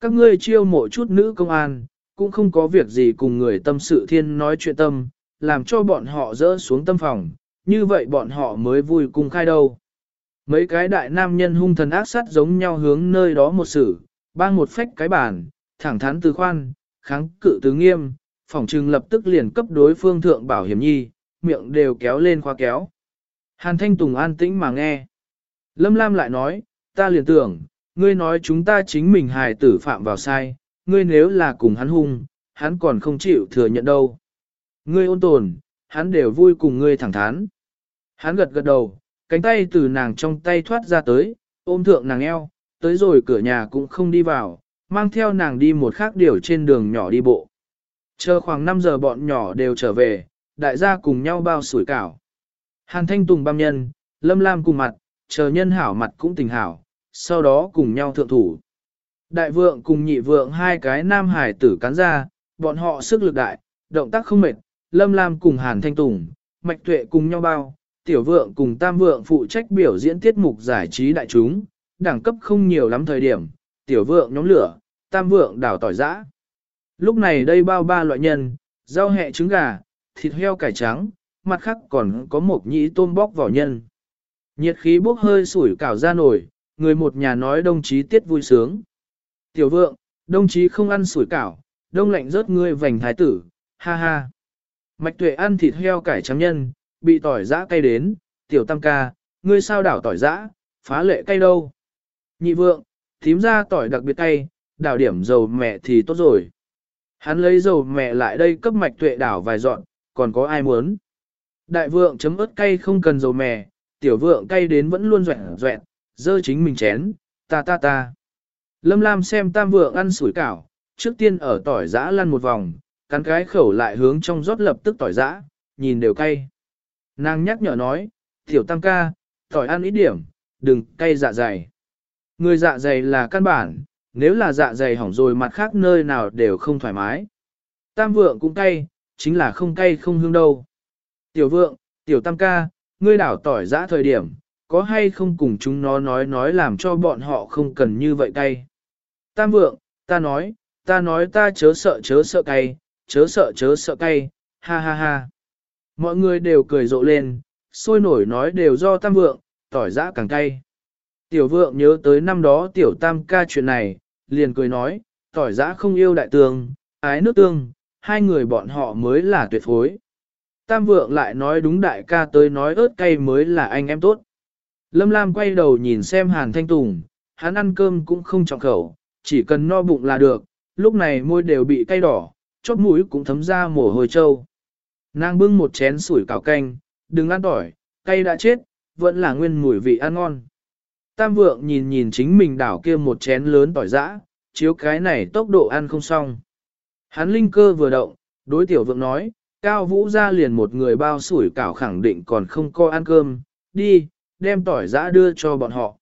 S1: Các ngươi chiêu mộ chút nữ công an, cũng không có việc gì cùng người tâm sự thiên nói chuyện tâm, làm cho bọn họ dỡ xuống tâm phòng, như vậy bọn họ mới vui cùng khai đâu. Mấy cái đại nam nhân hung thần ác sát giống nhau hướng nơi đó một sự, bang một phách cái bản, thẳng thắn từ khoan, kháng cự từ nghiêm, phòng trừng lập tức liền cấp đối phương thượng bảo hiểm nhi, miệng đều kéo lên khoa kéo. Hàn Thanh Tùng an tĩnh mà nghe. Lâm Lam lại nói, ta liền tưởng, ngươi nói chúng ta chính mình hài tử phạm vào sai, ngươi nếu là cùng hắn hung, hắn còn không chịu thừa nhận đâu. Ngươi ôn tồn, hắn đều vui cùng ngươi thẳng thắn. Hắn gật gật đầu, cánh tay từ nàng trong tay thoát ra tới, ôm thượng nàng eo, tới rồi cửa nhà cũng không đi vào, mang theo nàng đi một khác điều trên đường nhỏ đi bộ. Chờ khoảng 5 giờ bọn nhỏ đều trở về, đại gia cùng nhau bao sủi cảo. Hàn Thanh Tùng băm nhân, Lâm Lam cùng mặt, chờ nhân hảo mặt cũng tình hảo, sau đó cùng nhau thượng thủ. Đại vượng cùng nhị vượng hai cái nam hải tử cắn ra, bọn họ sức lực đại, động tác không mệt, Lâm Lam cùng Hàn Thanh Tùng, Mạch Tuệ cùng nhau bao, tiểu vượng cùng tam vượng phụ trách biểu diễn tiết mục giải trí đại chúng, đẳng cấp không nhiều lắm thời điểm, tiểu vượng nhóm lửa, tam vượng đảo tỏi giã. Lúc này đây bao ba loại nhân, rau hẹ trứng gà, thịt heo cải trắng, mặt khác còn có một nhĩ tôm bóc vỏ nhân. Nhiệt khí bốc hơi sủi cảo ra nổi, người một nhà nói đồng chí tiết vui sướng. Tiểu vượng, đồng chí không ăn sủi cảo, đông lạnh rớt ngươi vành thái tử, ha ha. Mạch tuệ ăn thịt heo cải trắng nhân, bị tỏi giã cay đến, tiểu tam ca, ngươi sao đảo tỏi giã, phá lệ cay đâu. Nhị vượng, thím ra tỏi đặc biệt cay, đảo điểm dầu mẹ thì tốt rồi. Hắn lấy dầu mẹ lại đây cấp mạch tuệ đảo vài dọn, còn có ai muốn. Đại vượng chấm ớt cay không cần dầu mè, tiểu vượng cay đến vẫn luôn doẹn doẹn, dơ chính mình chén, ta ta ta. Lâm Lam xem tam vượng ăn sủi cảo, trước tiên ở tỏi giã lăn một vòng, cắn cái khẩu lại hướng trong rót lập tức tỏi giã, nhìn đều cay. Nàng nhắc nhở nói, tiểu tam ca, tỏi ăn ít điểm, đừng cay dạ dày. Người dạ dày là căn bản, nếu là dạ dày hỏng rồi mặt khác nơi nào đều không thoải mái. Tam vượng cũng cay, chính là không cay không hương đâu. Tiểu vượng, tiểu tam ca, ngươi đảo tỏi giã thời điểm, có hay không cùng chúng nó nói nói làm cho bọn họ không cần như vậy cay. Tam vượng, ta nói, ta nói ta chớ sợ chớ sợ cay, chớ sợ chớ sợ cay, ha ha ha. Mọi người đều cười rộ lên, sôi nổi nói đều do tam vượng, tỏi giã càng cay. Tiểu vượng nhớ tới năm đó tiểu tam ca chuyện này, liền cười nói, tỏi giã không yêu đại tương, ái nước tương, hai người bọn họ mới là tuyệt phối. Tam vượng lại nói đúng đại ca tới nói ớt cay mới là anh em tốt. Lâm Lam quay đầu nhìn xem Hàn Thanh Tùng, hắn ăn cơm cũng không trọng khẩu, chỉ cần no bụng là được, lúc này môi đều bị cay đỏ, chóp mũi cũng thấm ra mồ hôi trâu. Nàng bưng một chén sủi cảo canh, đừng ăn tỏi, cay đã chết, vẫn là nguyên mùi vị ăn ngon. Tam vượng nhìn nhìn chính mình đảo kia một chén lớn tỏi giã, chiếu cái này tốc độ ăn không xong. Hắn linh cơ vừa động, đối tiểu vượng nói, cao vũ ra liền một người bao sủi cảo khẳng định còn không có ăn cơm, đi, đem tỏi giã đưa cho bọn họ.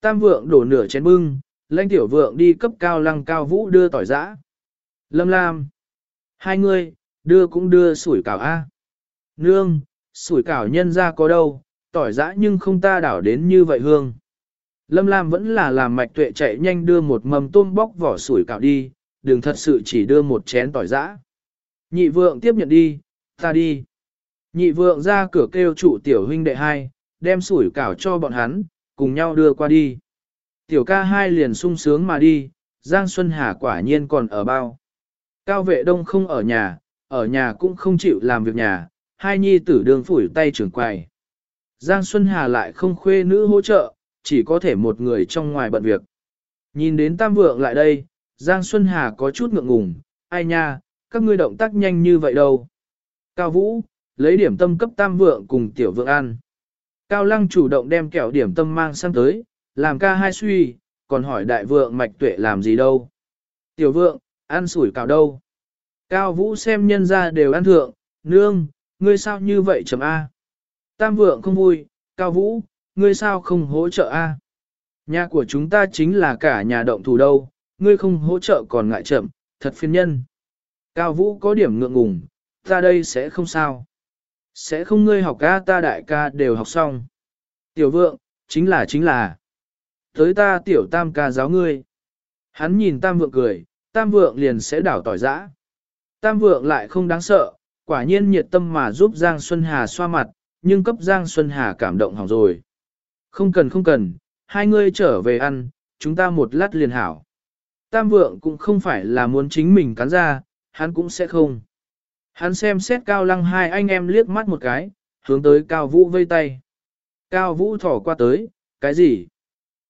S1: Tam vượng đổ nửa chén bưng, lãnh tiểu vượng đi cấp cao lăng cao vũ đưa tỏi giã. Lâm Lam. Hai người, đưa cũng đưa sủi cảo A. Nương, sủi cảo nhân ra có đâu, tỏi giã nhưng không ta đảo đến như vậy hương. Lâm Lam vẫn là làm mạch tuệ chạy nhanh đưa một mầm tôm bóc vỏ sủi cảo đi, đừng thật sự chỉ đưa một chén tỏi giã. Nhị vượng tiếp nhận đi, ta đi. Nhị vượng ra cửa kêu trụ tiểu huynh đệ hai, đem sủi cảo cho bọn hắn, cùng nhau đưa qua đi. Tiểu ca hai liền sung sướng mà đi, Giang Xuân Hà quả nhiên còn ở bao. Cao vệ đông không ở nhà, ở nhà cũng không chịu làm việc nhà, hai nhi tử đường phủi tay trưởng quầy. Giang Xuân Hà lại không khuê nữ hỗ trợ, chỉ có thể một người trong ngoài bận việc. Nhìn đến tam vượng lại đây, Giang Xuân Hà có chút ngượng ngùng, ai nha, các ngươi động tác nhanh như vậy đâu. Cao Vũ, lấy điểm tâm cấp tam vượng cùng tiểu vượng ăn. Cao Lăng chủ động đem kẹo điểm tâm mang sang tới, làm ca hai suy, còn hỏi đại vượng mạch tuệ làm gì đâu. Tiểu vượng, ăn sủi cảo đâu. Cao Vũ xem nhân ra đều ăn thượng, nương, ngươi sao như vậy chấm A. Tam vượng không vui, Cao Vũ, ngươi sao không hỗ trợ A. Nhà của chúng ta chính là cả nhà động thủ đâu, ngươi không hỗ trợ còn ngại chậm, thật phiền nhân. Cao Vũ có điểm ngượng ngùng, ta đây sẽ không sao. Sẽ không ngươi học ca ta đại ca đều học xong. Tiểu vượng, chính là chính là. Tới ta tiểu tam ca giáo ngươi. Hắn nhìn tam vượng cười, tam vượng liền sẽ đảo tỏi giã. Tam vượng lại không đáng sợ, quả nhiên nhiệt tâm mà giúp Giang Xuân Hà xoa mặt, nhưng cấp Giang Xuân Hà cảm động hỏng rồi. Không cần không cần, hai ngươi trở về ăn, chúng ta một lát liền hảo. Tam vượng cũng không phải là muốn chính mình cắn ra, hắn cũng sẽ không. Hắn xem xét cao lăng hai anh em liếc mắt một cái, hướng tới cao vũ vây tay. Cao vũ thỏ qua tới, cái gì?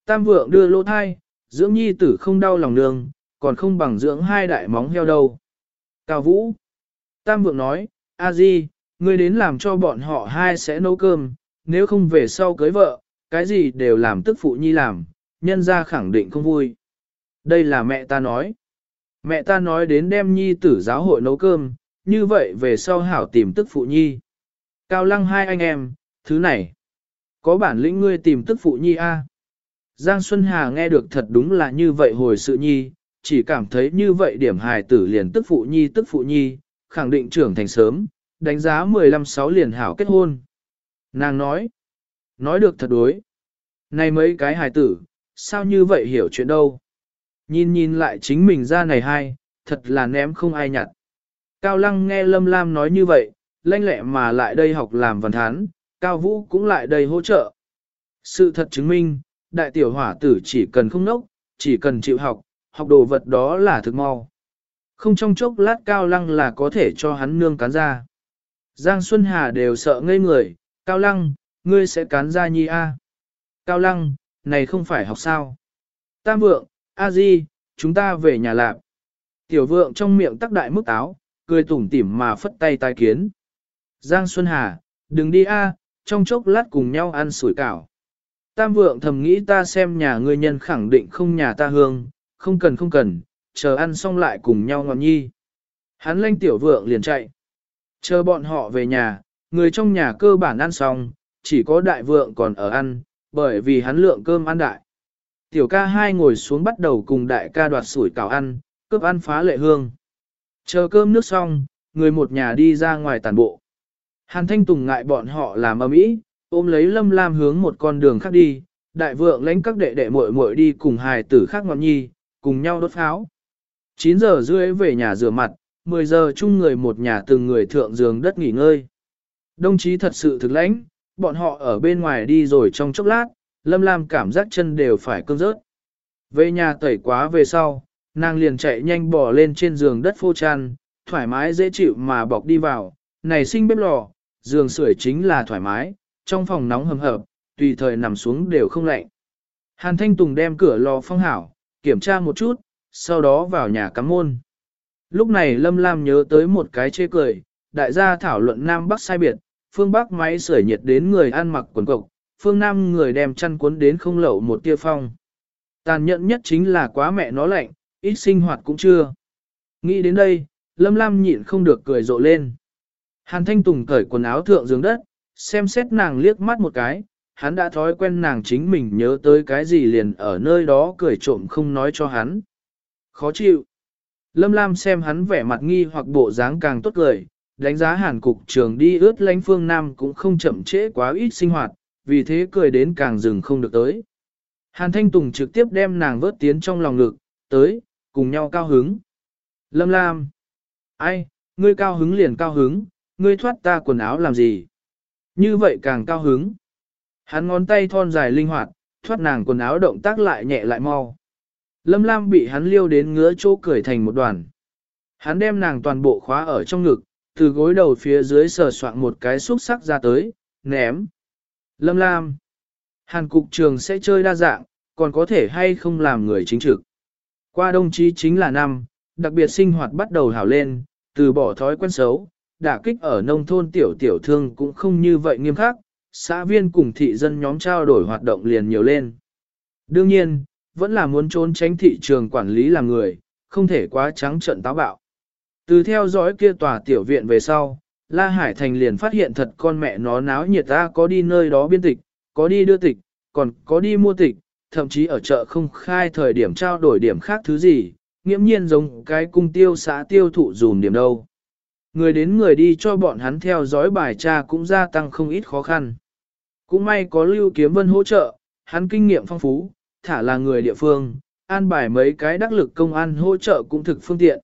S1: Tam vượng đưa lỗ thai, dưỡng nhi tử không đau lòng nương, còn không bằng dưỡng hai đại móng heo đâu. Cao Vũ. Tam Vượng nói, a di, ngươi đến làm cho bọn họ hai sẽ nấu cơm, nếu không về sau cưới vợ, cái gì đều làm tức phụ nhi làm, nhân ra khẳng định không vui. Đây là mẹ ta nói. Mẹ ta nói đến đem nhi tử giáo hội nấu cơm, như vậy về sau hảo tìm tức phụ nhi. Cao lăng hai anh em, thứ này. Có bản lĩnh ngươi tìm tức phụ nhi a Giang Xuân Hà nghe được thật đúng là như vậy hồi sự nhi, chỉ cảm thấy như vậy điểm hài tử liền tức phụ nhi tức phụ nhi, khẳng định trưởng thành sớm, đánh giá 15-6 liền hảo kết hôn. Nàng nói, nói được thật đối. Này mấy cái hài tử, sao như vậy hiểu chuyện đâu. Nhìn nhìn lại chính mình ra này hai, thật là ném không ai nhặt. Cao Lăng nghe Lâm Lam nói như vậy, lanh lẹ mà lại đây học làm văn thán, Cao Vũ cũng lại đây hỗ trợ. Sự thật chứng minh, đại tiểu hỏa tử chỉ cần không nốc, chỉ cần chịu học, học đồ vật đó là thực mau. Không trong chốc lát Cao Lăng là có thể cho hắn nương cán ra. Giang Xuân Hà đều sợ ngây người, Cao Lăng, ngươi sẽ cán ra nhi a? Cao Lăng, này không phải học sao? Tam vượng, a di, chúng ta về nhà lạp. Tiểu vượng trong miệng tắc đại mức táo, cười tủm tỉm mà phất tay tai kiến. Giang Xuân Hà, đừng đi a, trong chốc lát cùng nhau ăn sủi cảo. Tam vượng thầm nghĩ ta xem nhà ngươi nhân khẳng định không nhà ta hương, không cần không cần, chờ ăn xong lại cùng nhau ngọn nhi. Hắn lanh tiểu vượng liền chạy. Chờ bọn họ về nhà, người trong nhà cơ bản ăn xong, chỉ có đại vượng còn ở ăn, bởi vì hắn lượng cơm ăn đại. Tiểu ca hai ngồi xuống bắt đầu cùng đại ca đoạt sủi cảo ăn, cướp ăn phá lệ hương. Chờ cơm nước xong, người một nhà đi ra ngoài tàn bộ. Hàn Thanh Tùng ngại bọn họ làm ầm ĩ, ôm lấy Lâm Lam hướng một con đường khác đi, đại vượng lãnh các đệ đệ muội muội đi cùng hài tử khác ngọn nhi, cùng nhau đốt pháo. 9 giờ rưỡi về nhà rửa mặt, 10 giờ chung người một nhà từng người thượng giường đất nghỉ ngơi. Đồng chí thật sự thực lãnh, bọn họ ở bên ngoài đi rồi trong chốc lát, Lâm Lam cảm giác chân đều phải cơn rớt. Về nhà tẩy quá về sau, nàng liền chạy nhanh bỏ lên trên giường đất phô tràn, thoải mái dễ chịu mà bọc đi vào, này sinh bếp lò, giường sưởi chính là thoải mái, trong phòng nóng hầm hập, tùy thời nằm xuống đều không lạnh. Hàn Thanh Tùng đem cửa lò phong hảo, kiểm tra một chút, sau đó vào nhà cắm môn. Lúc này Lâm Lam nhớ tới một cái chê cười, đại gia thảo luận Nam Bắc sai biệt, phương Bắc máy sưởi nhiệt đến người ăn mặc quần cộc, phương Nam người đem chăn cuốn đến không lậu một tia phong. Tàn nhẫn nhất chính là quá mẹ nó lạnh, ít sinh hoạt cũng chưa. Nghĩ đến đây, Lâm Lam nhịn không được cười rộ lên. Hàn Thanh Tùng cởi quần áo thượng giường đất, xem xét nàng liếc mắt một cái, hắn đã thói quen nàng chính mình nhớ tới cái gì liền ở nơi đó cười trộm không nói cho hắn. Khó chịu. Lâm Lam xem hắn vẻ mặt nghi hoặc bộ dáng càng tốt cười, đánh giá hàn cục trường đi ướt lánh phương Nam cũng không chậm trễ quá ít sinh hoạt, vì thế cười đến càng dừng không được tới. Hàn Thanh Tùng trực tiếp đem nàng vớt tiến trong lòng ngực, tới, cùng nhau cao hứng. Lâm Lam. Ai, ngươi cao hứng liền cao hứng, ngươi thoát ta quần áo làm gì? Như vậy càng cao hứng. Hắn ngón tay thon dài linh hoạt, thoát nàng quần áo động tác lại nhẹ lại mau. Lâm Lam bị hắn liêu đến ngứa chỗ cười thành một đoàn. Hắn đem nàng toàn bộ khóa ở trong ngực, từ gối đầu phía dưới sờ soạn một cái xúc sắc ra tới, ném. Lâm Lam. Hàn cục trường sẽ chơi đa dạng, còn có thể hay không làm người chính trực. Qua đồng chí chính là năm, đặc biệt sinh hoạt bắt đầu hảo lên, từ bỏ thói quen xấu, đả kích ở nông thôn tiểu tiểu thương cũng không như vậy nghiêm khắc, xã viên cùng thị dân nhóm trao đổi hoạt động liền nhiều lên. Đương nhiên, vẫn là muốn trốn tránh thị trường quản lý làm người, không thể quá trắng trận táo bạo. Từ theo dõi kia tòa tiểu viện về sau, La Hải Thành liền phát hiện thật con mẹ nó náo nhiệt ta có đi nơi đó biên tịch, có đi đưa tịch, còn có đi mua tịch, thậm chí ở chợ không khai thời điểm trao đổi điểm khác thứ gì, nghiễm nhiên giống cái cung tiêu xã tiêu thụ dùm điểm đâu. Người đến người đi cho bọn hắn theo dõi bài tra cũng gia tăng không ít khó khăn. Cũng may có Lưu Kiếm Vân hỗ trợ, hắn kinh nghiệm phong phú, thả là người địa phương, an bài mấy cái đắc lực công an hỗ trợ cũng thực phương tiện.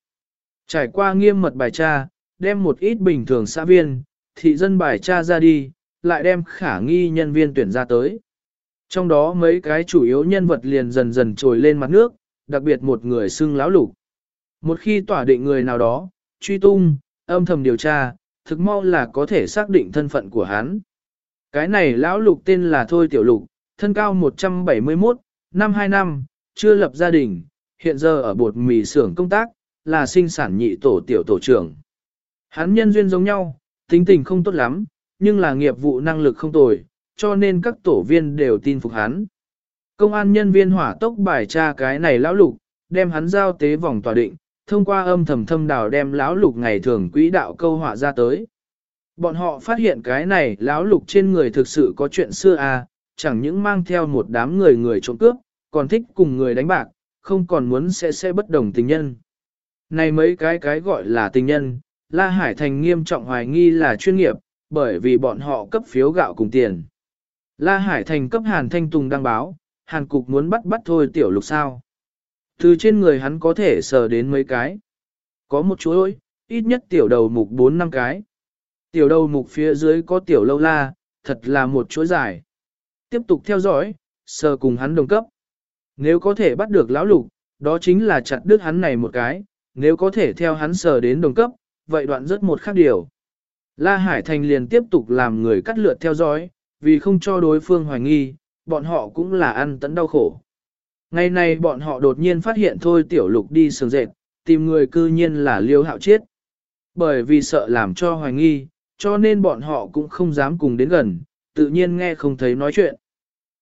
S1: Trải qua nghiêm mật bài tra, đem một ít bình thường xã viên, thị dân bài tra ra đi, lại đem khả nghi nhân viên tuyển ra tới. Trong đó mấy cái chủ yếu nhân vật liền dần dần trồi lên mặt nước, đặc biệt một người xưng lão lục. Một khi tỏa định người nào đó, truy tung, âm thầm điều tra, thực mau là có thể xác định thân phận của hắn. Cái này lão lục tên là Thôi Tiểu Lục, thân cao 171, năm 2 năm, chưa lập gia đình, hiện giờ ở bột mì xưởng công tác, là sinh sản nhị tổ tiểu tổ trưởng. Hắn nhân duyên giống nhau, tính tình không tốt lắm, nhưng là nghiệp vụ năng lực không tồi, cho nên các tổ viên đều tin phục hắn. Công an nhân viên hỏa tốc bài tra cái này lão lục, đem hắn giao tế vòng tòa định, thông qua âm thầm thâm đào đem lão lục ngày thường quỹ đạo câu họa ra tới. Bọn họ phát hiện cái này lão lục trên người thực sự có chuyện xưa à, chẳng những mang theo một đám người người trộm cướp, còn thích cùng người đánh bạc, không còn muốn sẽ sẽ bất đồng tình nhân. Này mấy cái cái gọi là tình nhân, La Hải Thành nghiêm trọng hoài nghi là chuyên nghiệp, bởi vì bọn họ cấp phiếu gạo cùng tiền. La Hải Thành cấp Hàn Thanh Tùng đăng báo, Hàn Cục muốn bắt bắt thôi tiểu lục sao. Từ trên người hắn có thể sờ đến mấy cái. Có một chuỗi, ít nhất tiểu đầu mục 4 năm cái. Tiểu đầu mục phía dưới có tiểu lâu la, thật là một chuỗi dài. Tiếp tục theo dõi, sờ cùng hắn đồng cấp. Nếu có thể bắt được lão lục, đó chính là chặt đứt hắn này một cái, nếu có thể theo hắn sờ đến đồng cấp, vậy đoạn rất một khác điều. La Hải Thành liền tiếp tục làm người cắt lượt theo dõi, vì không cho đối phương hoài nghi, bọn họ cũng là ăn tấn đau khổ. Ngày này bọn họ đột nhiên phát hiện thôi tiểu lục đi sườn dệt, tìm người cư nhiên là liêu hạo chết. Bởi vì sợ làm cho hoài nghi, cho nên bọn họ cũng không dám cùng đến gần, tự nhiên nghe không thấy nói chuyện.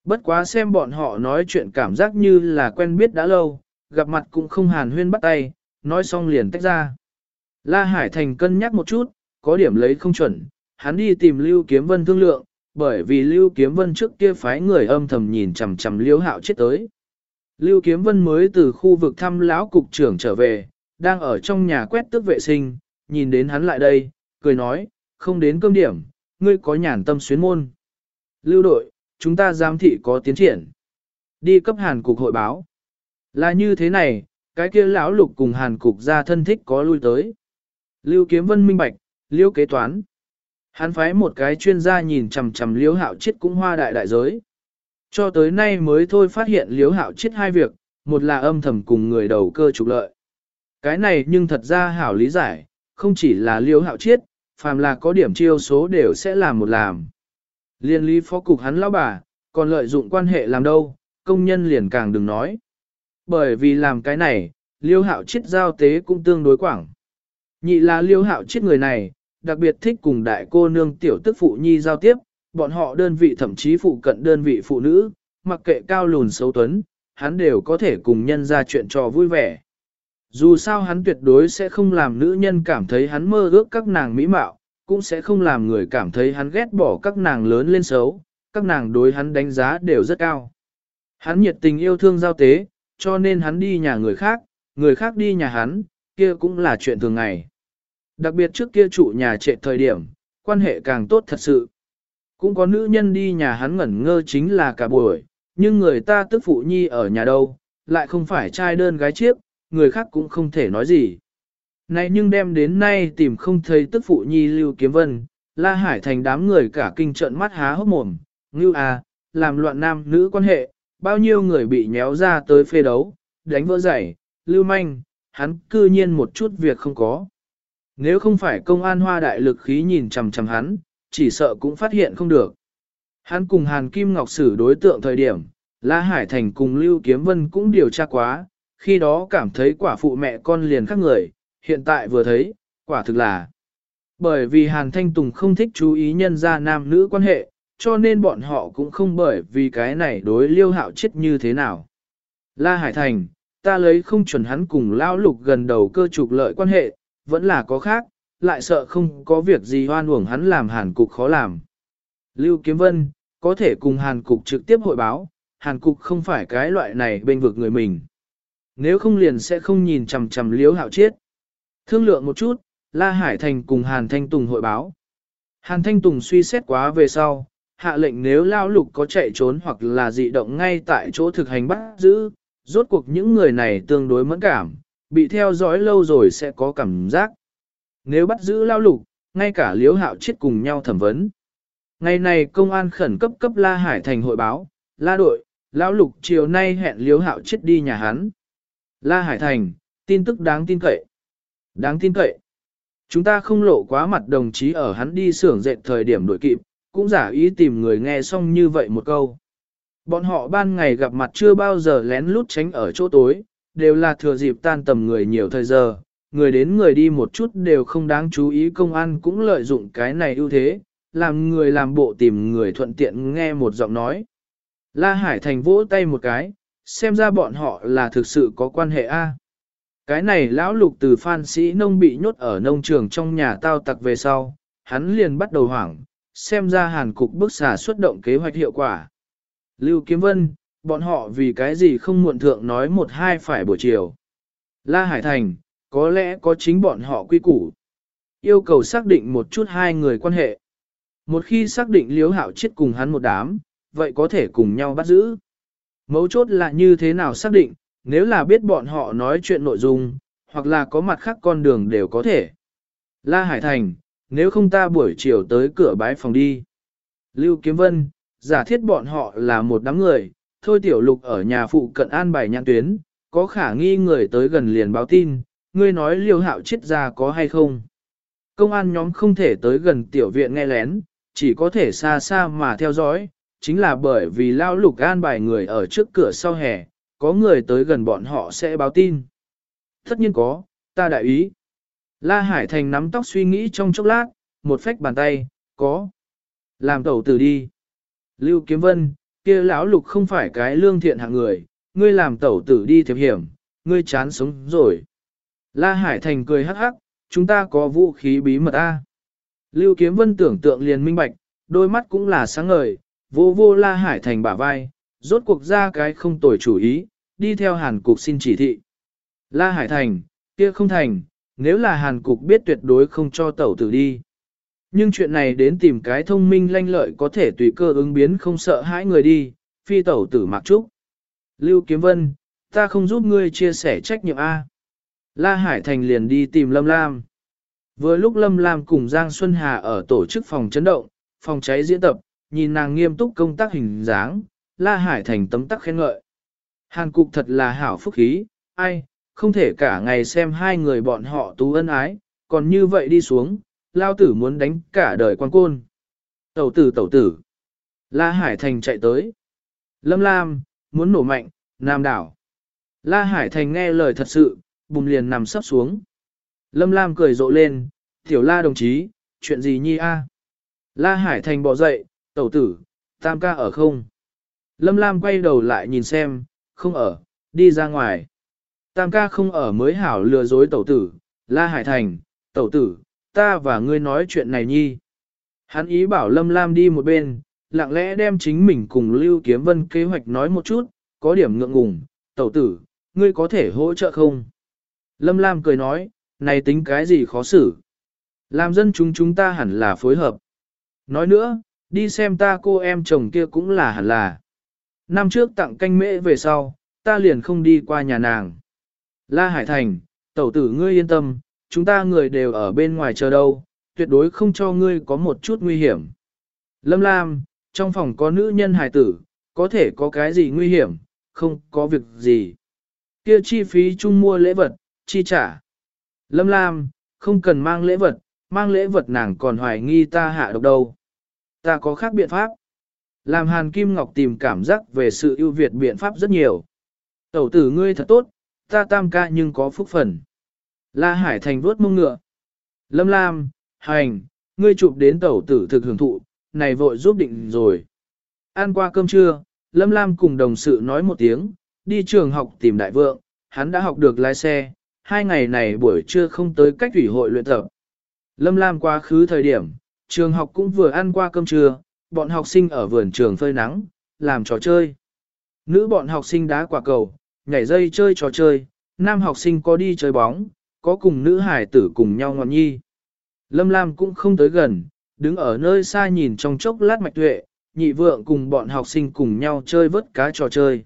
S1: Bất quá xem bọn họ nói chuyện cảm giác như là quen biết đã lâu, gặp mặt cũng không hàn huyên bắt tay, nói xong liền tách ra. La Hải Thành cân nhắc một chút, có điểm lấy không chuẩn, hắn đi tìm Lưu Kiếm Vân thương lượng, bởi vì Lưu Kiếm Vân trước kia phái người âm thầm nhìn chằm chằm Liễu Hạo chết tới. Lưu Kiếm Vân mới từ khu vực thăm lão cục trưởng trở về, đang ở trong nhà quét tước vệ sinh, nhìn đến hắn lại đây, cười nói, không đến cơm điểm, ngươi có nhàn tâm xuyến môn. Lưu đội, chúng ta giám thị có tiến triển. Đi cấp hàn cục hội báo. Là như thế này, cái kia lão lục cùng hàn cục ra thân thích có lui tới. Lưu Kiếm Vân minh bạch, liễu kế toán. Hắn phái một cái chuyên gia nhìn chằm chằm liễu hạo chết cũng hoa đại đại giới. Cho tới nay mới thôi phát hiện liễu hạo chết hai việc, một là âm thầm cùng người đầu cơ trục lợi. Cái này nhưng thật ra hảo lý giải, không chỉ là liễu hạo chết, phàm là có điểm chiêu số đều sẽ làm một làm. Liên lý phó cục hắn lão bà, còn lợi dụng quan hệ làm đâu, công nhân liền càng đừng nói. Bởi vì làm cái này, liêu hạo chết giao tế cũng tương đối quảng. Nhị là liêu hạo chết người này, đặc biệt thích cùng đại cô nương tiểu tức phụ nhi giao tiếp, bọn họ đơn vị thậm chí phụ cận đơn vị phụ nữ, mặc kệ cao lùn xấu tuấn, hắn đều có thể cùng nhân ra chuyện trò vui vẻ. Dù sao hắn tuyệt đối sẽ không làm nữ nhân cảm thấy hắn mơ ước các nàng mỹ mạo, cũng sẽ không làm người cảm thấy hắn ghét bỏ các nàng lớn lên xấu, các nàng đối hắn đánh giá đều rất cao. Hắn nhiệt tình yêu thương giao tế, cho nên hắn đi nhà người khác, người khác đi nhà hắn, kia cũng là chuyện thường ngày. Đặc biệt trước kia trụ nhà trệ thời điểm, quan hệ càng tốt thật sự. Cũng có nữ nhân đi nhà hắn ngẩn ngơ chính là cả buổi, nhưng người ta tức phụ nhi ở nhà đâu, lại không phải trai đơn gái chiếc, người khác cũng không thể nói gì. Này nhưng đem đến nay tìm không thấy tức phụ nhi lưu kiếm vân, la hải thành đám người cả kinh trận mắt há hốc mồm, ngưu à, làm loạn nam nữ quan hệ, bao nhiêu người bị nhéo ra tới phê đấu, đánh vỡ giày, lưu manh, hắn cư nhiên một chút việc không có. Nếu không phải công an hoa đại lực khí nhìn chằm chằm hắn, chỉ sợ cũng phát hiện không được. Hắn cùng Hàn Kim Ngọc xử đối tượng thời điểm, La Hải Thành cùng Lưu Kiếm Vân cũng điều tra quá, khi đó cảm thấy quả phụ mẹ con liền khác người, hiện tại vừa thấy, quả thực là. Bởi vì Hàn Thanh Tùng không thích chú ý nhân ra nam nữ quan hệ, cho nên bọn họ cũng không bởi vì cái này đối liêu hạo chết như thế nào. La Hải Thành, ta lấy không chuẩn hắn cùng lao lục gần đầu cơ trục lợi quan hệ, vẫn là có khác, lại sợ không có việc gì hoan uổng hắn làm hàn cục khó làm. Lưu Kiếm Vân, có thể cùng hàn cục trực tiếp hội báo, hàn cục không phải cái loại này bên vực người mình. Nếu không liền sẽ không nhìn chằm chằm liếu hạo chết. Thương lượng một chút, La Hải Thành cùng Hàn Thanh Tùng hội báo. Hàn Thanh Tùng suy xét quá về sau, hạ lệnh nếu lao lục có chạy trốn hoặc là dị động ngay tại chỗ thực hành bắt giữ, rốt cuộc những người này tương đối mẫn cảm, bị theo dõi lâu rồi sẽ có cảm giác. Nếu bắt giữ lao lục, ngay cả liếu hạo chết cùng nhau thẩm vấn. Ngày này công an khẩn cấp cấp La Hải Thành hội báo, La đội, lão lục chiều nay hẹn liếu hạo chết đi nhà hắn. La Hải Thành, tin tức đáng tin cậy. Đáng tin cậy. Chúng ta không lộ quá mặt đồng chí ở hắn đi xưởng dệt thời điểm đổi kịp, cũng giả ý tìm người nghe xong như vậy một câu. Bọn họ ban ngày gặp mặt chưa bao giờ lén lút tránh ở chỗ tối, đều là thừa dịp tan tầm người nhiều thời giờ, người đến người đi một chút đều không đáng chú ý công an cũng lợi dụng cái này ưu thế, làm người làm bộ tìm người thuận tiện nghe một giọng nói. La Hải Thành vỗ tay một cái, xem ra bọn họ là thực sự có quan hệ A. Cái này lão lục từ phan sĩ nông bị nhốt ở nông trường trong nhà tao tặc về sau, hắn liền bắt đầu hoảng, xem ra hàn cục bức xả xuất động kế hoạch hiệu quả. Lưu Kiếm Vân, bọn họ vì cái gì không muộn thượng nói một hai phải buổi chiều. La Hải Thành, có lẽ có chính bọn họ quy củ. Yêu cầu xác định một chút hai người quan hệ. Một khi xác định liếu hạo chết cùng hắn một đám, vậy có thể cùng nhau bắt giữ. Mấu chốt là như thế nào xác định, nếu là biết bọn họ nói chuyện nội dung, hoặc là có mặt khác con đường đều có thể. La Hải Thành, nếu không ta buổi chiều tới cửa bái phòng đi. Lưu Kiếm Vân, giả thiết bọn họ là một đám người, thôi tiểu lục ở nhà phụ cận an bài nhãn tuyến, có khả nghi người tới gần liền báo tin, ngươi nói liêu hạo chết ra có hay không. Công an nhóm không thể tới gần tiểu viện nghe lén, chỉ có thể xa xa mà theo dõi, chính là bởi vì lao lục an bài người ở trước cửa sau hè, có người tới gần bọn họ sẽ báo tin. Tất nhiên có, ta đại ý. La Hải Thành nắm tóc suy nghĩ trong chốc lát, một phách bàn tay, có. Làm tẩu tử đi. Lưu Kiếm Vân, kia lão lục không phải cái lương thiện hạng người, ngươi làm tẩu tử đi thiệp hiểm, ngươi chán sống rồi. La Hải Thành cười hắc hắc, chúng ta có vũ khí bí mật A. Lưu Kiếm Vân tưởng tượng liền minh bạch, đôi mắt cũng là sáng ngời, vô vô La Hải Thành bả vai, rốt cuộc ra cái không tồi chủ ý, đi theo Hàn Cục xin chỉ thị. La Hải Thành, kia không thành, nếu là Hàn Cục biết tuyệt đối không cho tẩu tử đi. Nhưng chuyện này đến tìm cái thông minh lanh lợi có thể tùy cơ ứng biến không sợ hãi người đi, phi tẩu tử mặc trúc. Lưu Kiếm Vân, ta không giúp ngươi chia sẻ trách nhiệm A. La Hải Thành liền đi tìm Lâm Lam. Vừa lúc Lâm Lam cùng Giang Xuân Hà ở tổ chức phòng chấn động, phòng cháy diễn tập, nhìn nàng nghiêm túc công tác hình dáng, La Hải Thành tấm tắc khen ngợi. Hàn cục thật là hảo phúc khí, ai, không thể cả ngày xem hai người bọn họ tú ân ái, còn như vậy đi xuống, lao tử muốn đánh cả đời quan côn. Tẩu tử tẩu tử. La Hải Thành chạy tới. Lâm Lam, muốn nổ mạnh, Nam đảo. La Hải Thành nghe lời thật sự, bùm liền nằm sấp xuống. Lâm Lam cười rộ lên, tiểu la đồng chí, chuyện gì nhi a? La Hải Thành bỏ dậy, tẩu tử, tam ca ở không? Lâm Lam quay đầu lại nhìn xem, không ở, đi ra ngoài. Tam ca không ở mới hảo lừa dối tẩu tử, La Hải Thành, tẩu tử, ta và ngươi nói chuyện này nhi. Hắn ý bảo Lâm Lam đi một bên, lặng lẽ đem chính mình cùng Lưu Kiếm Vân kế hoạch nói một chút, có điểm ngượng ngùng, tẩu tử, ngươi có thể hỗ trợ không? Lâm Lam cười nói, này tính cái gì khó xử. Làm dân chúng chúng ta hẳn là phối hợp. Nói nữa, đi xem ta cô em chồng kia cũng là hẳn là. Năm trước tặng canh mễ về sau, ta liền không đi qua nhà nàng. La Hải Thành, tẩu tử ngươi yên tâm, chúng ta người đều ở bên ngoài chờ đâu, tuyệt đối không cho ngươi có một chút nguy hiểm. Lâm Lam, trong phòng có nữ nhân hài tử, có thể có cái gì nguy hiểm, không có việc gì. Kia chi phí chung mua lễ vật, chi trả. Lâm Lam, không cần mang lễ vật, mang lễ vật nàng còn hoài nghi ta hạ độc đâu. Ta có khác biện pháp. Làm Hàn Kim Ngọc tìm cảm giác về sự ưu việt biện pháp rất nhiều. Tẩu tử ngươi thật tốt, ta tam ca nhưng có phúc phần. La Hải Thành vuốt mông ngựa. Lâm Lam, hành, ngươi chụp đến tẩu tử thực hưởng thụ, này vội giúp định rồi. Ăn qua cơm trưa, Lâm Lam cùng đồng sự nói một tiếng, đi trường học tìm đại vượng, hắn đã học được lái xe, hai ngày này buổi trưa không tới cách thủy hội luyện tập. Lâm Lam quá khứ thời điểm, trường học cũng vừa ăn qua cơm trưa, bọn học sinh ở vườn trường phơi nắng, làm trò chơi. Nữ bọn học sinh đá quả cầu, nhảy dây chơi trò chơi, nam học sinh có đi chơi bóng, có cùng nữ hải tử cùng nhau ngọn nhi. Lâm Lam cũng không tới gần, đứng ở nơi xa nhìn trong chốc lát mạch tuệ, nhị vượng cùng bọn học sinh cùng nhau chơi vớt cá trò chơi.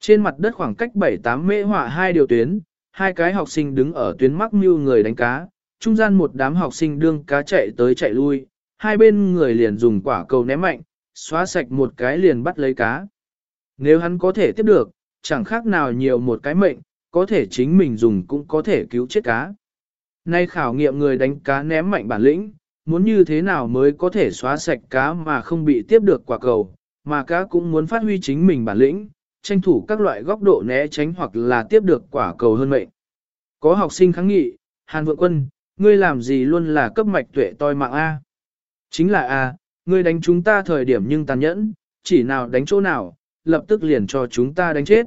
S1: Trên mặt đất khoảng cách 7-8 mễ họa hai điều tuyến, hai cái học sinh đứng ở tuyến mắc mưu người đánh cá, trung gian một đám học sinh đương cá chạy tới chạy lui, hai bên người liền dùng quả cầu ném mạnh, xóa sạch một cái liền bắt lấy cá. Nếu hắn có thể tiếp được, chẳng khác nào nhiều một cái mệnh, có thể chính mình dùng cũng có thể cứu chết cá. Nay khảo nghiệm người đánh cá ném mạnh bản lĩnh, muốn như thế nào mới có thể xóa sạch cá mà không bị tiếp được quả cầu, mà cá cũng muốn phát huy chính mình bản lĩnh, tranh thủ các loại góc độ né tránh hoặc là tiếp được quả cầu hơn mệnh. Có học sinh kháng nghị, Hàn Vượng Quân, ngươi làm gì luôn là cấp mạch tuệ toi mạng A. Chính là A, ngươi đánh chúng ta thời điểm nhưng tàn nhẫn, chỉ nào đánh chỗ nào, lập tức liền cho chúng ta đánh chết.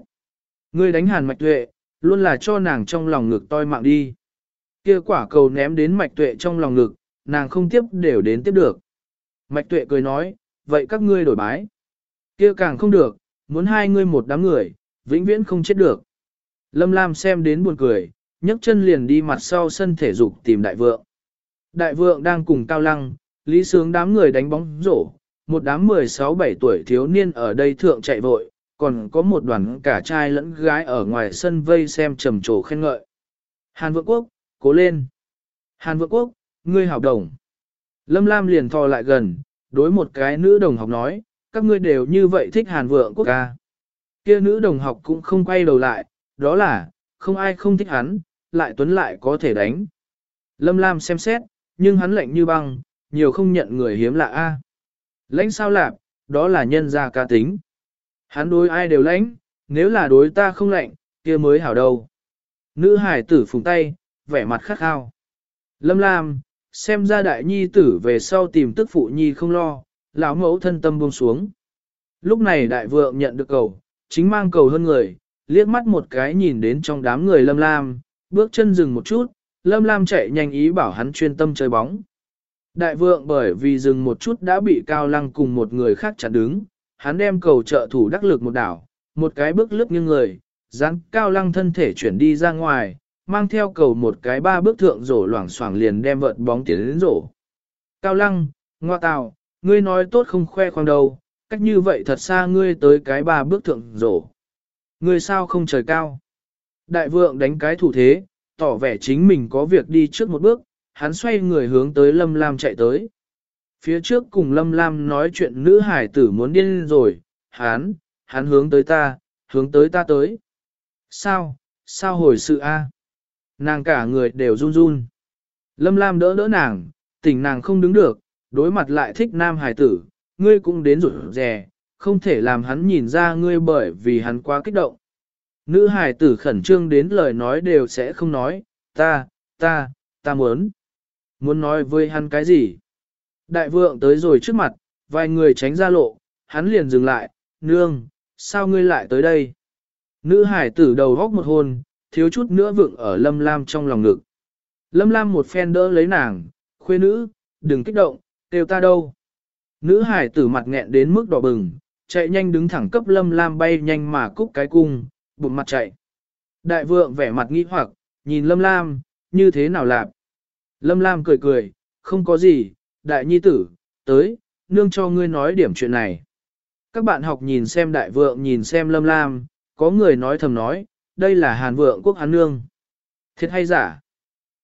S1: Ngươi đánh Hàn mạch tuệ, luôn là cho nàng trong lòng ngực toi mạng đi. Kia quả cầu ném đến mạch tuệ trong lòng ngực, nàng không tiếp đều đến tiếp được. Mạch tuệ cười nói, vậy các ngươi đổi bái. Kia càng không được, muốn hai ngươi một đám người, vĩnh viễn không chết được. Lâm Lam xem đến buồn cười, nhấc chân liền đi mặt sau sân thể dục tìm đại vượng. Đại vượng đang cùng Cao Lăng, Lý Sướng đám người đánh bóng rổ, một đám 16-17 tuổi thiếu niên ở đây thượng chạy vội, còn có một đoàn cả trai lẫn gái ở ngoài sân vây xem trầm trồ khen ngợi. Hàn Vượng Quốc, cố lên. Hàn Vượng Quốc, ngươi học đồng. Lâm Lam liền thò lại gần, đối một cái nữ đồng học nói, các ngươi đều như vậy thích Hàn Vượng Quốc ca. Kia nữ đồng học cũng không quay đầu lại, đó là, không ai không thích hắn, lại tuấn lại có thể đánh. Lâm Lam xem xét, nhưng hắn lạnh như băng, nhiều không nhận người hiếm lạ a. Lãnh sao lạp, đó là nhân gia ca tính. Hắn đối ai đều lãnh, nếu là đối ta không lạnh, kia mới hảo đâu. Nữ hải tử phùng tay, vẻ mặt khắc khao. Lâm Lam, xem ra đại nhi tử về sau tìm tức phụ nhi không lo, lão mẫu thân tâm buông xuống. Lúc này đại vượng nhận được cầu, chính mang cầu hơn người, liếc mắt một cái nhìn đến trong đám người Lâm Lam, bước chân dừng một chút, Lâm Lam chạy nhanh ý bảo hắn chuyên tâm chơi bóng. Đại vượng bởi vì dừng một chút đã bị Cao Lăng cùng một người khác chặn đứng, hắn đem cầu trợ thủ đắc lực một đảo, một cái bước lướt như người, dán Cao Lăng thân thể chuyển đi ra ngoài, mang theo cầu một cái ba bước thượng rổ loảng xoảng liền đem vợt bóng tiến đến rổ. Cao Lăng, ngoa tào, ngươi nói tốt không khoe khoang đâu, cách như vậy thật xa ngươi tới cái ba bước thượng rổ. Ngươi sao không trời cao? Đại vượng đánh cái thủ thế, tỏ vẻ chính mình có việc đi trước một bước, hắn xoay người hướng tới Lâm Lam chạy tới. Phía trước cùng Lâm Lam nói chuyện nữ hải tử muốn điên rồi, hán hán hướng tới ta, hướng tới ta tới. Sao, sao hồi sự a? Nàng cả người đều run run. Lâm Lam đỡ đỡ nàng, tỉnh nàng không đứng được, đối mặt lại thích nam hải tử, ngươi cũng đến rủi rè, không thể làm hắn nhìn ra ngươi bởi vì hắn quá kích động. Nữ hải tử khẩn trương đến lời nói đều sẽ không nói, ta, ta, ta muốn. Muốn nói với hắn cái gì? Đại vượng tới rồi trước mặt, vài người tránh ra lộ, hắn liền dừng lại, nương, sao ngươi lại tới đây? Nữ hải tử đầu góc một hôn, thiếu chút nữa vượng ở lâm lam trong lòng ngực. Lâm lam một phen đỡ lấy nàng, khuê nữ, đừng kích động, kêu ta đâu. Nữ hải tử mặt nghẹn đến mức đỏ bừng, chạy nhanh đứng thẳng cấp lâm lam bay nhanh mà cúc cái cung, bụng mặt chạy. Đại vượng vẻ mặt nghi hoặc, nhìn lâm lam, như thế nào lạp. Lâm lam cười cười, không có gì, đại nhi tử, tới, nương cho ngươi nói điểm chuyện này. Các bạn học nhìn xem đại vượng nhìn xem lâm lam, có người nói thầm nói, đây là hàn vượng quốc hắn nương. Thiệt hay giả?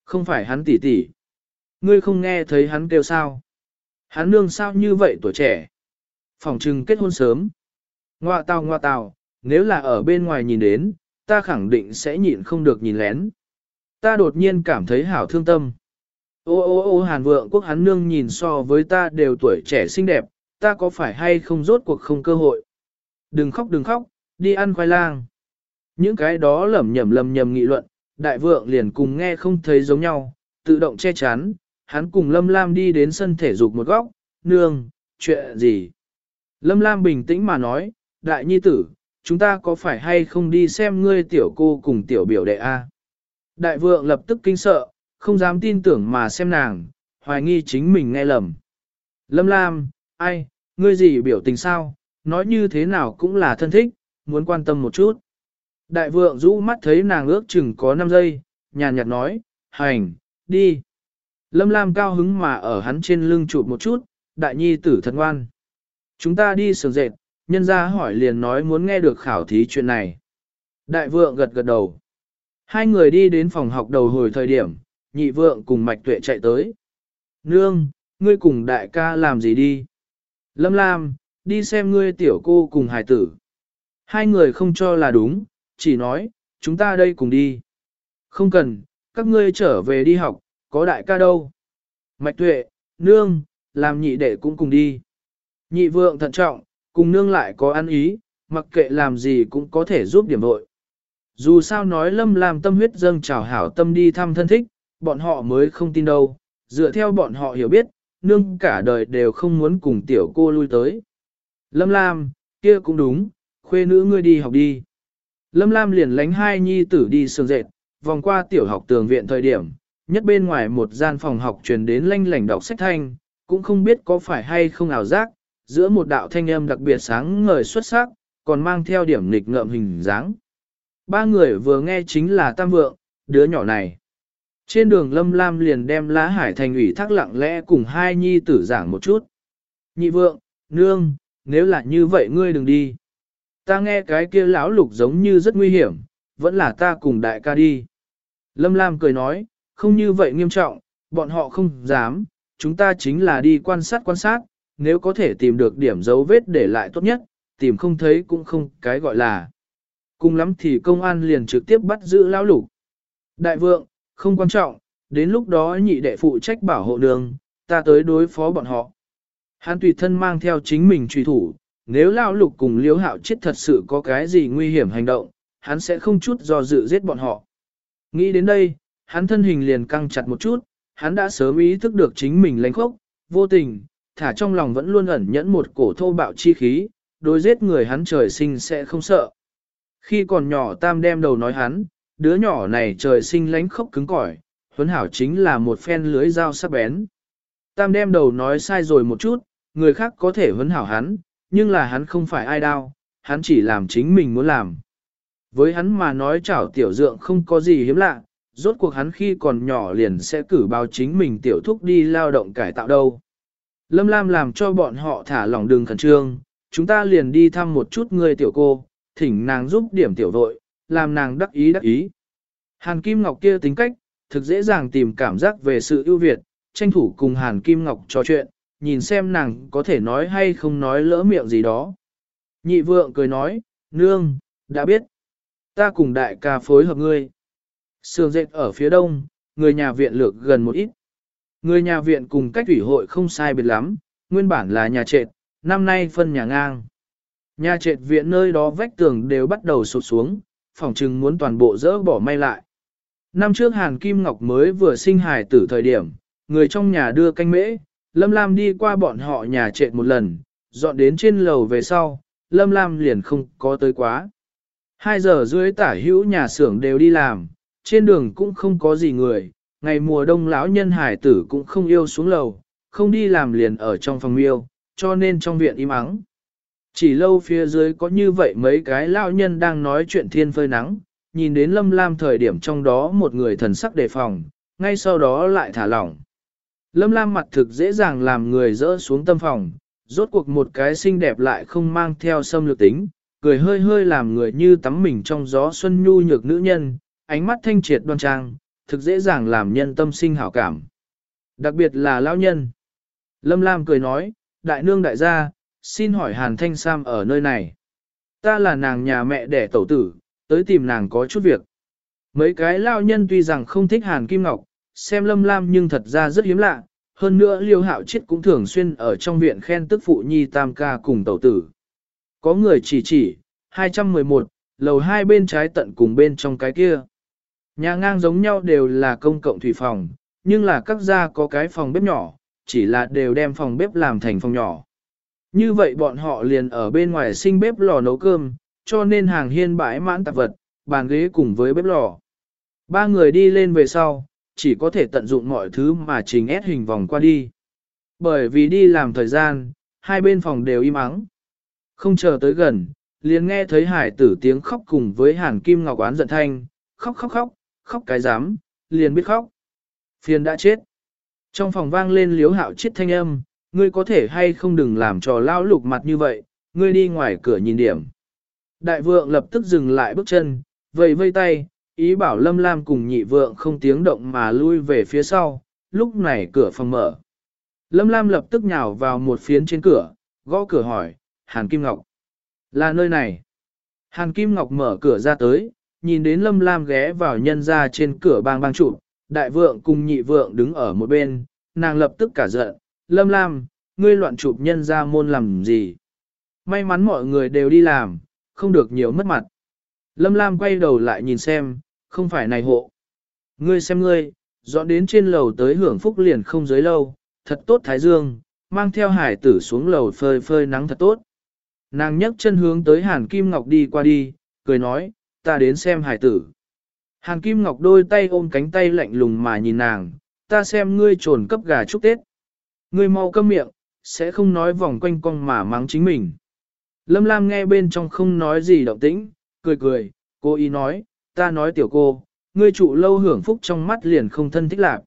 S1: Không phải hắn tỷ tỷ. Ngươi không nghe thấy hắn kêu sao? Hắn nương sao như vậy tuổi trẻ? Phòng trừng kết hôn sớm. Ngoạ tào ngoạ tào, nếu là ở bên ngoài nhìn đến, ta khẳng định sẽ nhịn không được nhìn lén. Ta đột nhiên cảm thấy hảo thương tâm. Ô ô ô hàn vượng quốc hắn nương nhìn so với ta đều tuổi trẻ xinh đẹp, ta có phải hay không rốt cuộc không cơ hội. Đừng khóc đừng khóc, đi ăn khoai lang. Những cái đó lẩm nhẩm lầm nhầm nghị luận, đại vượng liền cùng nghe không thấy giống nhau, tự động che chắn, hắn cùng Lâm Lam đi đến sân thể dục một góc, nương, chuyện gì? Lâm Lam bình tĩnh mà nói, đại nhi tử, chúng ta có phải hay không đi xem ngươi tiểu cô cùng tiểu biểu đệ A? Đại vượng lập tức kinh sợ, không dám tin tưởng mà xem nàng, hoài nghi chính mình nghe lầm. Lâm Lam, ai, ngươi gì biểu tình sao, nói như thế nào cũng là thân thích, muốn quan tâm một chút. Đại vượng rũ mắt thấy nàng ước chừng có 5 giây, nhàn nhạt nói, hành, đi. Lâm Lam cao hứng mà ở hắn trên lưng chụp một chút, đại nhi tử thật ngoan. Chúng ta đi sườn dệt, nhân ra hỏi liền nói muốn nghe được khảo thí chuyện này. Đại vượng gật gật đầu. Hai người đi đến phòng học đầu hồi thời điểm, nhị vượng cùng mạch tuệ chạy tới. Nương, ngươi cùng đại ca làm gì đi? Lâm Lam, đi xem ngươi tiểu cô cùng hải tử. Hai người không cho là đúng, chỉ nói, chúng ta đây cùng đi. Không cần, các ngươi trở về đi học, có đại ca đâu. Mạch tuệ, nương, làm nhị đệ cũng cùng đi. Nhị vượng thận trọng, cùng nương lại có ăn ý, mặc kệ làm gì cũng có thể giúp điểm vội. Dù sao nói Lâm Lam tâm huyết dâng trào hảo tâm đi thăm thân thích, bọn họ mới không tin đâu, dựa theo bọn họ hiểu biết, nương cả đời đều không muốn cùng tiểu cô lui tới. Lâm Lam, kia cũng đúng, khuê nữ ngươi đi học đi. Lâm Lam liền lánh hai nhi tử đi sương dệt, vòng qua tiểu học tường viện thời điểm, nhất bên ngoài một gian phòng học truyền đến lanh lảnh đọc sách thanh, cũng không biết có phải hay không ảo giác, giữa một đạo thanh âm đặc biệt sáng ngời xuất sắc, còn mang theo điểm nghịch ngợm hình dáng. Ba người vừa nghe chính là Tam Vượng, đứa nhỏ này. Trên đường Lâm Lam liền đem lá hải thành ủy thác lặng lẽ cùng hai nhi tử giảng một chút. Nhị vượng, nương, nếu là như vậy ngươi đừng đi. Ta nghe cái kia lão lục giống như rất nguy hiểm, vẫn là ta cùng đại ca đi. Lâm Lam cười nói, không như vậy nghiêm trọng, bọn họ không dám, chúng ta chính là đi quan sát quan sát, nếu có thể tìm được điểm dấu vết để lại tốt nhất, tìm không thấy cũng không cái gọi là. Cùng lắm thì công an liền trực tiếp bắt giữ lão lục. Đại vượng, không quan trọng, đến lúc đó nhị đệ phụ trách bảo hộ đường, ta tới đối phó bọn họ. Hắn tùy thân mang theo chính mình truy thủ, nếu lão lục cùng liếu hạo chết thật sự có cái gì nguy hiểm hành động, hắn sẽ không chút do dự giết bọn họ. Nghĩ đến đây, hắn thân hình liền căng chặt một chút, hắn đã sớm ý thức được chính mình lánh khốc, vô tình, thả trong lòng vẫn luôn ẩn nhẫn một cổ thô bạo chi khí, đối giết người hắn trời sinh sẽ không sợ. Khi còn nhỏ tam đem đầu nói hắn, đứa nhỏ này trời sinh lánh khốc cứng cỏi, huấn hảo chính là một phen lưới dao sắc bén. Tam đem đầu nói sai rồi một chút, người khác có thể huấn hảo hắn, nhưng là hắn không phải ai đau, hắn chỉ làm chính mình muốn làm. Với hắn mà nói chảo tiểu dượng không có gì hiếm lạ, rốt cuộc hắn khi còn nhỏ liền sẽ cử báo chính mình tiểu thúc đi lao động cải tạo đâu. Lâm Lam làm cho bọn họ thả lỏng đường khẩn trương, chúng ta liền đi thăm một chút người tiểu cô, thỉnh nàng giúp điểm tiểu vội, làm nàng đắc ý đắc ý. Hàn Kim Ngọc kia tính cách, thực dễ dàng tìm cảm giác về sự ưu việt, tranh thủ cùng Hàn Kim Ngọc trò chuyện, nhìn xem nàng có thể nói hay không nói lỡ miệng gì đó. Nhị vượng cười nói, nương, đã biết. Ta cùng đại ca phối hợp ngươi. Sườn dệt ở phía đông, người nhà viện lược gần một ít. Người nhà viện cùng cách thủy hội không sai biệt lắm, nguyên bản là nhà trệt, năm nay phân nhà ngang. Nhà trệt viện nơi đó vách tường đều bắt đầu sụt xuống, phòng trừng muốn toàn bộ dỡ bỏ may lại. Năm trước Hàn Kim Ngọc mới vừa sinh hài tử thời điểm, người trong nhà đưa canh mễ, Lâm Lam đi qua bọn họ nhà trệt một lần, dọn đến trên lầu về sau, Lâm Lam liền không có tới quá. Hai giờ dưới tả hữu nhà xưởng đều đi làm, trên đường cũng không có gì người, ngày mùa đông lão nhân hải tử cũng không yêu xuống lầu, không đi làm liền ở trong phòng miêu, cho nên trong viện im ắng. Chỉ lâu phía dưới có như vậy mấy cái lão nhân đang nói chuyện thiên phơi nắng, nhìn đến lâm lam thời điểm trong đó một người thần sắc đề phòng, ngay sau đó lại thả lỏng. Lâm lam mặt thực dễ dàng làm người rỡ xuống tâm phòng, rốt cuộc một cái xinh đẹp lại không mang theo xâm lược tính, cười hơi hơi làm người như tắm mình trong gió xuân nhu nhược nữ nhân, ánh mắt thanh triệt đoan trang, thực dễ dàng làm nhân tâm sinh hảo cảm. Đặc biệt là lão nhân. Lâm Lam cười nói, đại nương đại gia, xin hỏi Hàn Thanh Sam ở nơi này. Ta là nàng nhà mẹ đẻ tẩu tử, tới tìm nàng có chút việc. Mấy cái lao nhân tuy rằng không thích Hàn Kim Ngọc, xem Lâm Lam nhưng thật ra rất hiếm lạ, hơn nữa Liêu Hạo Chiết cũng thường xuyên ở trong viện khen tức phụ nhi tam ca cùng tẩu tử. Có người chỉ chỉ, 211, lầu hai bên trái tận cùng bên trong cái kia. Nhà ngang giống nhau đều là công cộng thủy phòng, nhưng là các gia có cái phòng bếp nhỏ, chỉ là đều đem phòng bếp làm thành phòng nhỏ. Như vậy bọn họ liền ở bên ngoài sinh bếp lò nấu cơm, cho nên hàng hiên bãi mãn tạp vật, bàn ghế cùng với bếp lò. Ba người đi lên về sau, chỉ có thể tận dụng mọi thứ mà trình ép hình vòng qua đi. Bởi vì đi làm thời gian, hai bên phòng đều im ắng. Không chờ tới gần, liền nghe thấy hải tử tiếng khóc cùng với hàn kim ngọc oán giận thanh, khóc khóc khóc, khóc cái dám, liền biết khóc. Phiền đã chết. Trong phòng vang lên liếu hạo chết thanh âm, ngươi có thể hay không đừng làm trò lao lục mặt như vậy, ngươi đi ngoài cửa nhìn điểm. Đại vượng lập tức dừng lại bước chân, vầy vây tay, ý bảo lâm lam cùng nhị vượng không tiếng động mà lui về phía sau, lúc này cửa phòng mở. Lâm lam lập tức nhào vào một phiến trên cửa, gõ cửa hỏi, Hàn Kim Ngọc. Là nơi này. Hàn Kim Ngọc mở cửa ra tới, nhìn đến Lâm Lam ghé vào nhân ra trên cửa bang bang trụ, đại vượng cùng nhị vượng đứng ở một bên, nàng lập tức cả giận, Lâm Lam, ngươi loạn chụp nhân ra môn làm gì? May mắn mọi người đều đi làm, không được nhiều mất mặt. Lâm Lam quay đầu lại nhìn xem, không phải này hộ. Ngươi xem ngươi, dọn đến trên lầu tới hưởng phúc liền không dưới lâu, thật tốt thái dương, mang theo hải tử xuống lầu phơi phơi nắng thật tốt. Nàng nhấc chân hướng tới Hàn Kim Ngọc đi qua đi, cười nói, ta đến xem hải tử. Hàn Kim Ngọc đôi tay ôm cánh tay lạnh lùng mà nhìn nàng, ta xem ngươi trồn cấp gà chúc Tết. Ngươi mau câm miệng, sẽ không nói vòng quanh cong mà mắng chính mình. Lâm Lam nghe bên trong không nói gì động tĩnh, cười cười, cô ý nói, ta nói tiểu cô, ngươi trụ lâu hưởng phúc trong mắt liền không thân thích lạc.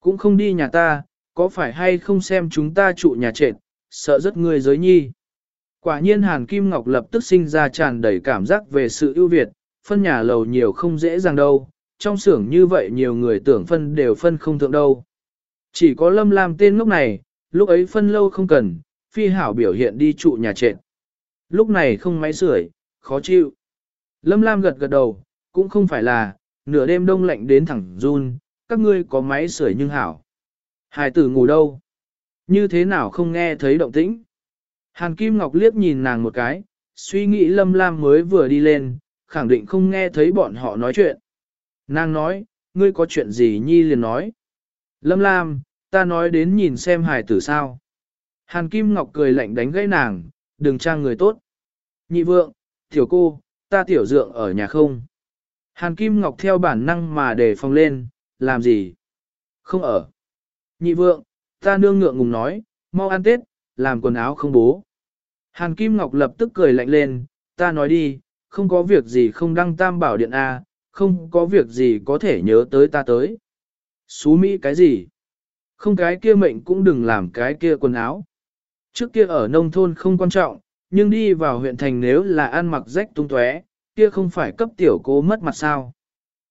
S1: Cũng không đi nhà ta, có phải hay không xem chúng ta trụ nhà trệt, sợ rất ngươi giới nhi. Quả nhiên Hàn Kim Ngọc lập tức sinh ra tràn đầy cảm giác về sự ưu việt, phân nhà lầu nhiều không dễ dàng đâu, trong xưởng như vậy nhiều người tưởng phân đều phân không thượng đâu. Chỉ có Lâm Lam tên lúc này, lúc ấy phân lâu không cần, phi hảo biểu hiện đi trụ nhà trệt. Lúc này không máy sưởi, khó chịu. Lâm Lam gật gật đầu, cũng không phải là, nửa đêm đông lạnh đến thẳng run, các ngươi có máy sưởi nhưng hảo. Hải tử ngủ đâu? Như thế nào không nghe thấy động tĩnh? Hàn Kim Ngọc liếc nhìn nàng một cái, suy nghĩ Lâm Lam mới vừa đi lên, khẳng định không nghe thấy bọn họ nói chuyện. Nàng nói, ngươi có chuyện gì nhi liền nói. Lâm Lam, ta nói đến nhìn xem hài tử sao. Hàn Kim Ngọc cười lạnh đánh gãy nàng, đừng trang người tốt. Nhị vượng, tiểu cô, ta tiểu dượng ở nhà không. Hàn Kim Ngọc theo bản năng mà để phòng lên, làm gì? Không ở. Nhị vượng, ta nương ngượng ngùng nói, mau ăn Tết, làm quần áo không bố. Hàn Kim Ngọc lập tức cười lạnh lên, ta nói đi, không có việc gì không đăng tam bảo điện A, không có việc gì có thể nhớ tới ta tới. Xú Mỹ cái gì? Không cái kia mệnh cũng đừng làm cái kia quần áo. Trước kia ở nông thôn không quan trọng, nhưng đi vào huyện thành nếu là ăn mặc rách tung tóe, kia không phải cấp tiểu cô mất mặt sao.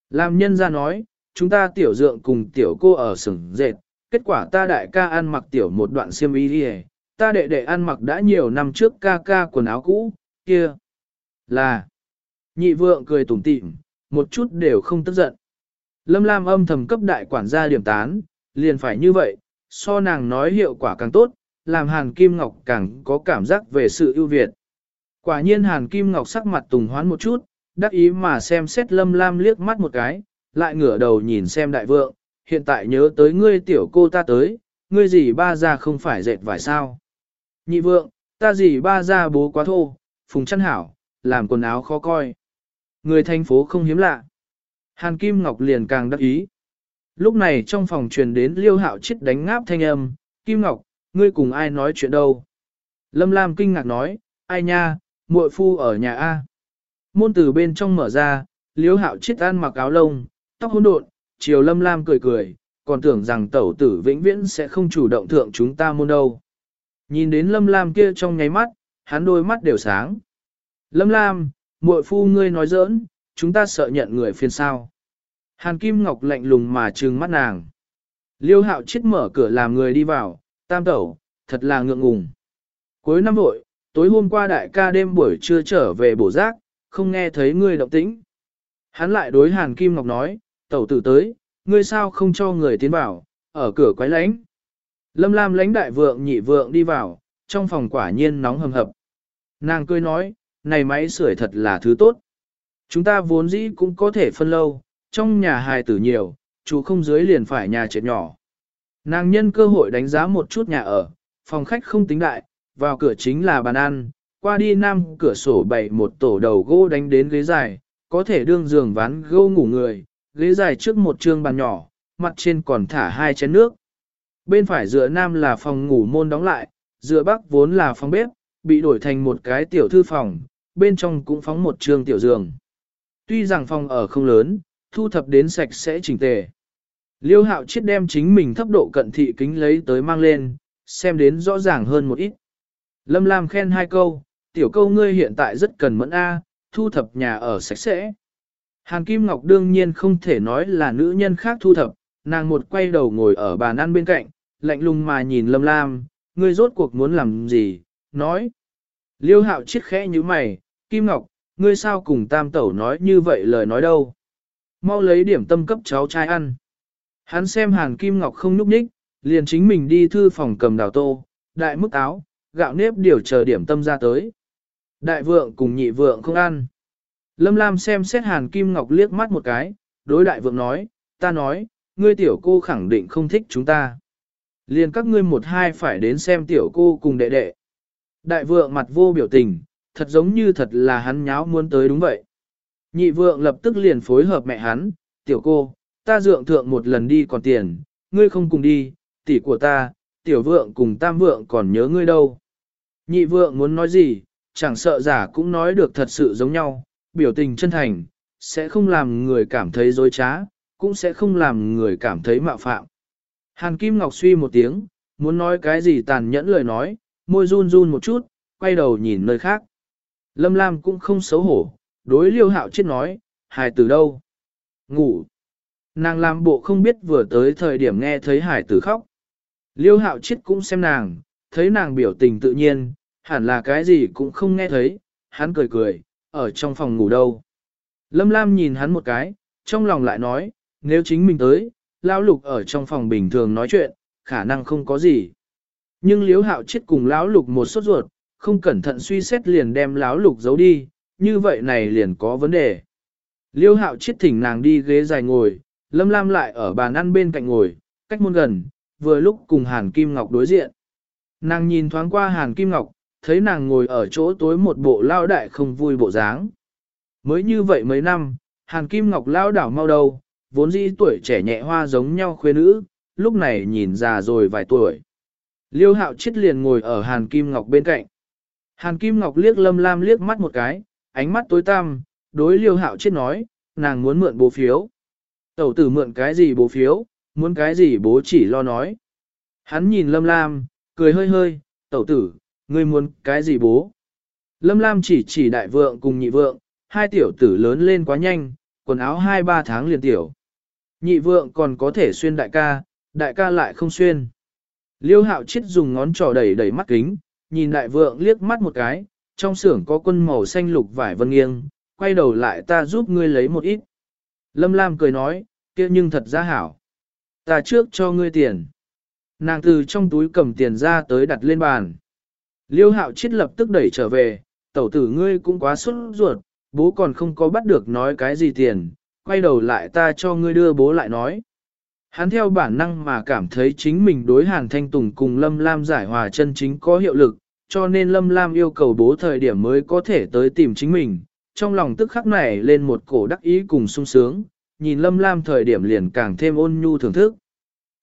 S1: Làm nhân ra nói, chúng ta tiểu dượng cùng tiểu cô ở sừng dệt, kết quả ta đại ca ăn mặc tiểu một đoạn xiêm y đi ta đệ đệ ăn mặc đã nhiều năm trước ca ca quần áo cũ, kia. Là, nhị vượng cười tủm tỉm, một chút đều không tức giận. Lâm Lam âm thầm cấp đại quản gia điểm tán, liền phải như vậy, so nàng nói hiệu quả càng tốt, làm Hàn Kim Ngọc càng có cảm giác về sự ưu việt. Quả nhiên Hàn Kim Ngọc sắc mặt tùng hoán một chút, đắc ý mà xem xét Lâm Lam liếc mắt một cái, lại ngửa đầu nhìn xem đại vượng, hiện tại nhớ tới ngươi tiểu cô ta tới, ngươi gì ba ra không phải dệt vải sao. Nhị vượng, ta gì ba ra bố quá thô, phùng chăn hảo, làm quần áo khó coi. Người thành phố không hiếm lạ. Hàn Kim Ngọc liền càng đắc ý. Lúc này trong phòng truyền đến liêu hạo chết đánh ngáp thanh âm, Kim Ngọc, ngươi cùng ai nói chuyện đâu? Lâm Lam kinh ngạc nói, ai nha, muội phu ở nhà A. Môn từ bên trong mở ra, liêu hạo chết ăn mặc áo lông, tóc hỗn độn, chiều Lâm Lam cười cười, còn tưởng rằng tẩu tử vĩnh viễn sẽ không chủ động thượng chúng ta môn đâu. Nhìn đến Lâm Lam kia trong nháy mắt, hắn đôi mắt đều sáng. Lâm Lam, muội phu ngươi nói giỡn, chúng ta sợ nhận người phiền sao. Hàn Kim Ngọc lạnh lùng mà trừng mắt nàng. Liêu hạo chết mở cửa làm người đi vào, tam tẩu, thật là ngượng ngùng. Cuối năm vội, tối hôm qua đại ca đêm buổi trưa trở về bổ giác, không nghe thấy ngươi động tĩnh. Hắn lại đối Hàn Kim Ngọc nói, tẩu tử tới, ngươi sao không cho người tiến vào, ở cửa quái lánh. Lâm Lam lãnh đại vượng nhị vượng đi vào, trong phòng quả nhiên nóng hầm hập. Nàng cười nói, này máy sưởi thật là thứ tốt. Chúng ta vốn dĩ cũng có thể phân lâu, trong nhà hài tử nhiều, chú không dưới liền phải nhà trệt nhỏ. Nàng nhân cơ hội đánh giá một chút nhà ở, phòng khách không tính đại, vào cửa chính là bàn ăn, qua đi nam cửa sổ bày một tổ đầu gỗ đánh đến ghế dài, có thể đương giường ván gỗ ngủ người, ghế dài trước một trương bàn nhỏ, mặt trên còn thả hai chén nước. Bên phải dựa nam là phòng ngủ môn đóng lại, dựa bắc vốn là phòng bếp, bị đổi thành một cái tiểu thư phòng, bên trong cũng phóng một trương tiểu giường. Tuy rằng phòng ở không lớn, thu thập đến sạch sẽ chỉnh tề. Liêu hạo chiết đem chính mình thấp độ cận thị kính lấy tới mang lên, xem đến rõ ràng hơn một ít. Lâm Lam khen hai câu, tiểu câu ngươi hiện tại rất cần mẫn A, thu thập nhà ở sạch sẽ. Hàn Kim Ngọc đương nhiên không thể nói là nữ nhân khác thu thập, nàng một quay đầu ngồi ở bàn ăn bên cạnh, lạnh lùng mà nhìn Lâm Lam, ngươi rốt cuộc muốn làm gì, nói. Liêu hạo chiết khẽ như mày, Kim Ngọc, ngươi sao cùng tam tẩu nói như vậy lời nói đâu. Mau lấy điểm tâm cấp cháu trai ăn. Hắn xem Hàn Kim Ngọc không núp ních, liền chính mình đi thư phòng cầm đào tô, đại mức áo, gạo nếp điều chờ điểm tâm ra tới. Đại vượng cùng nhị vượng không ăn. Lâm Lam xem xét Hàn Kim Ngọc liếc mắt một cái, đối đại vượng nói, ta nói, ngươi tiểu cô khẳng định không thích chúng ta. Liền các ngươi một hai phải đến xem tiểu cô cùng đệ đệ. Đại vượng mặt vô biểu tình, thật giống như thật là hắn nháo muốn tới đúng vậy. Nhị vượng lập tức liền phối hợp mẹ hắn, tiểu cô, ta dượng thượng một lần đi còn tiền, ngươi không cùng đi, tỷ của ta, tiểu vượng cùng tam vượng còn nhớ ngươi đâu. Nhị vượng muốn nói gì, chẳng sợ giả cũng nói được thật sự giống nhau, biểu tình chân thành, sẽ không làm người cảm thấy dối trá, cũng sẽ không làm người cảm thấy mạo phạm. Hàn Kim Ngọc suy một tiếng, muốn nói cái gì tàn nhẫn lời nói, môi run run một chút, quay đầu nhìn nơi khác. Lâm Lam cũng không xấu hổ, đối liêu hạo chết nói, Hải từ đâu? Ngủ. Nàng làm bộ không biết vừa tới thời điểm nghe thấy hải tử khóc. Liêu hạo chết cũng xem nàng, thấy nàng biểu tình tự nhiên, hẳn là cái gì cũng không nghe thấy, hắn cười cười, ở trong phòng ngủ đâu. Lâm Lam nhìn hắn một cái, trong lòng lại nói, nếu chính mình tới, lão lục ở trong phòng bình thường nói chuyện, khả năng không có gì. Nhưng liếu hạo chết cùng lão lục một sốt ruột, không cẩn thận suy xét liền đem lão lục giấu đi, như vậy này liền có vấn đề. Liêu hạo chết thỉnh nàng đi ghế dài ngồi, lâm lam lại ở bàn ăn bên cạnh ngồi, cách muôn gần, vừa lúc cùng Hàn Kim Ngọc đối diện. Nàng nhìn thoáng qua Hàn Kim Ngọc, thấy nàng ngồi ở chỗ tối một bộ lao đại không vui bộ dáng. Mới như vậy mấy năm, Hàn Kim Ngọc lao đảo mau đầu, vốn dĩ tuổi trẻ nhẹ hoa giống nhau khuê nữ, lúc này nhìn già rồi vài tuổi. Liêu hạo chết liền ngồi ở Hàn Kim Ngọc bên cạnh. Hàn Kim Ngọc liếc lâm lam liếc mắt một cái, ánh mắt tối tăm, đối liêu hạo chết nói, nàng muốn mượn bố phiếu. Tẩu tử mượn cái gì bố phiếu, muốn cái gì bố chỉ lo nói. Hắn nhìn lâm lam, cười hơi hơi, tẩu tử, ngươi muốn cái gì bố? Lâm lam chỉ chỉ đại vượng cùng nhị vượng, hai tiểu tử lớn lên quá nhanh, quần áo hai ba tháng liền tiểu. Nhị vượng còn có thể xuyên đại ca, đại ca lại không xuyên. Liêu hạo chết dùng ngón trỏ đẩy đẩy mắt kính, nhìn đại vượng liếc mắt một cái, trong xưởng có quân màu xanh lục vải vân nghiêng, quay đầu lại ta giúp ngươi lấy một ít. Lâm Lam cười nói, kia nhưng thật ra hảo. Ta trước cho ngươi tiền. Nàng từ trong túi cầm tiền ra tới đặt lên bàn. Liêu hạo chết lập tức đẩy trở về, tẩu tử ngươi cũng quá xuất ruột, bố còn không có bắt được nói cái gì tiền, quay đầu lại ta cho ngươi đưa bố lại nói. Hắn theo bản năng mà cảm thấy chính mình đối Hàn Thanh Tùng cùng Lâm Lam giải hòa chân chính có hiệu lực, cho nên Lâm Lam yêu cầu bố thời điểm mới có thể tới tìm chính mình. Trong lòng tức khắc này lên một cổ đắc ý cùng sung sướng, nhìn Lâm Lam thời điểm liền càng thêm ôn nhu thưởng thức.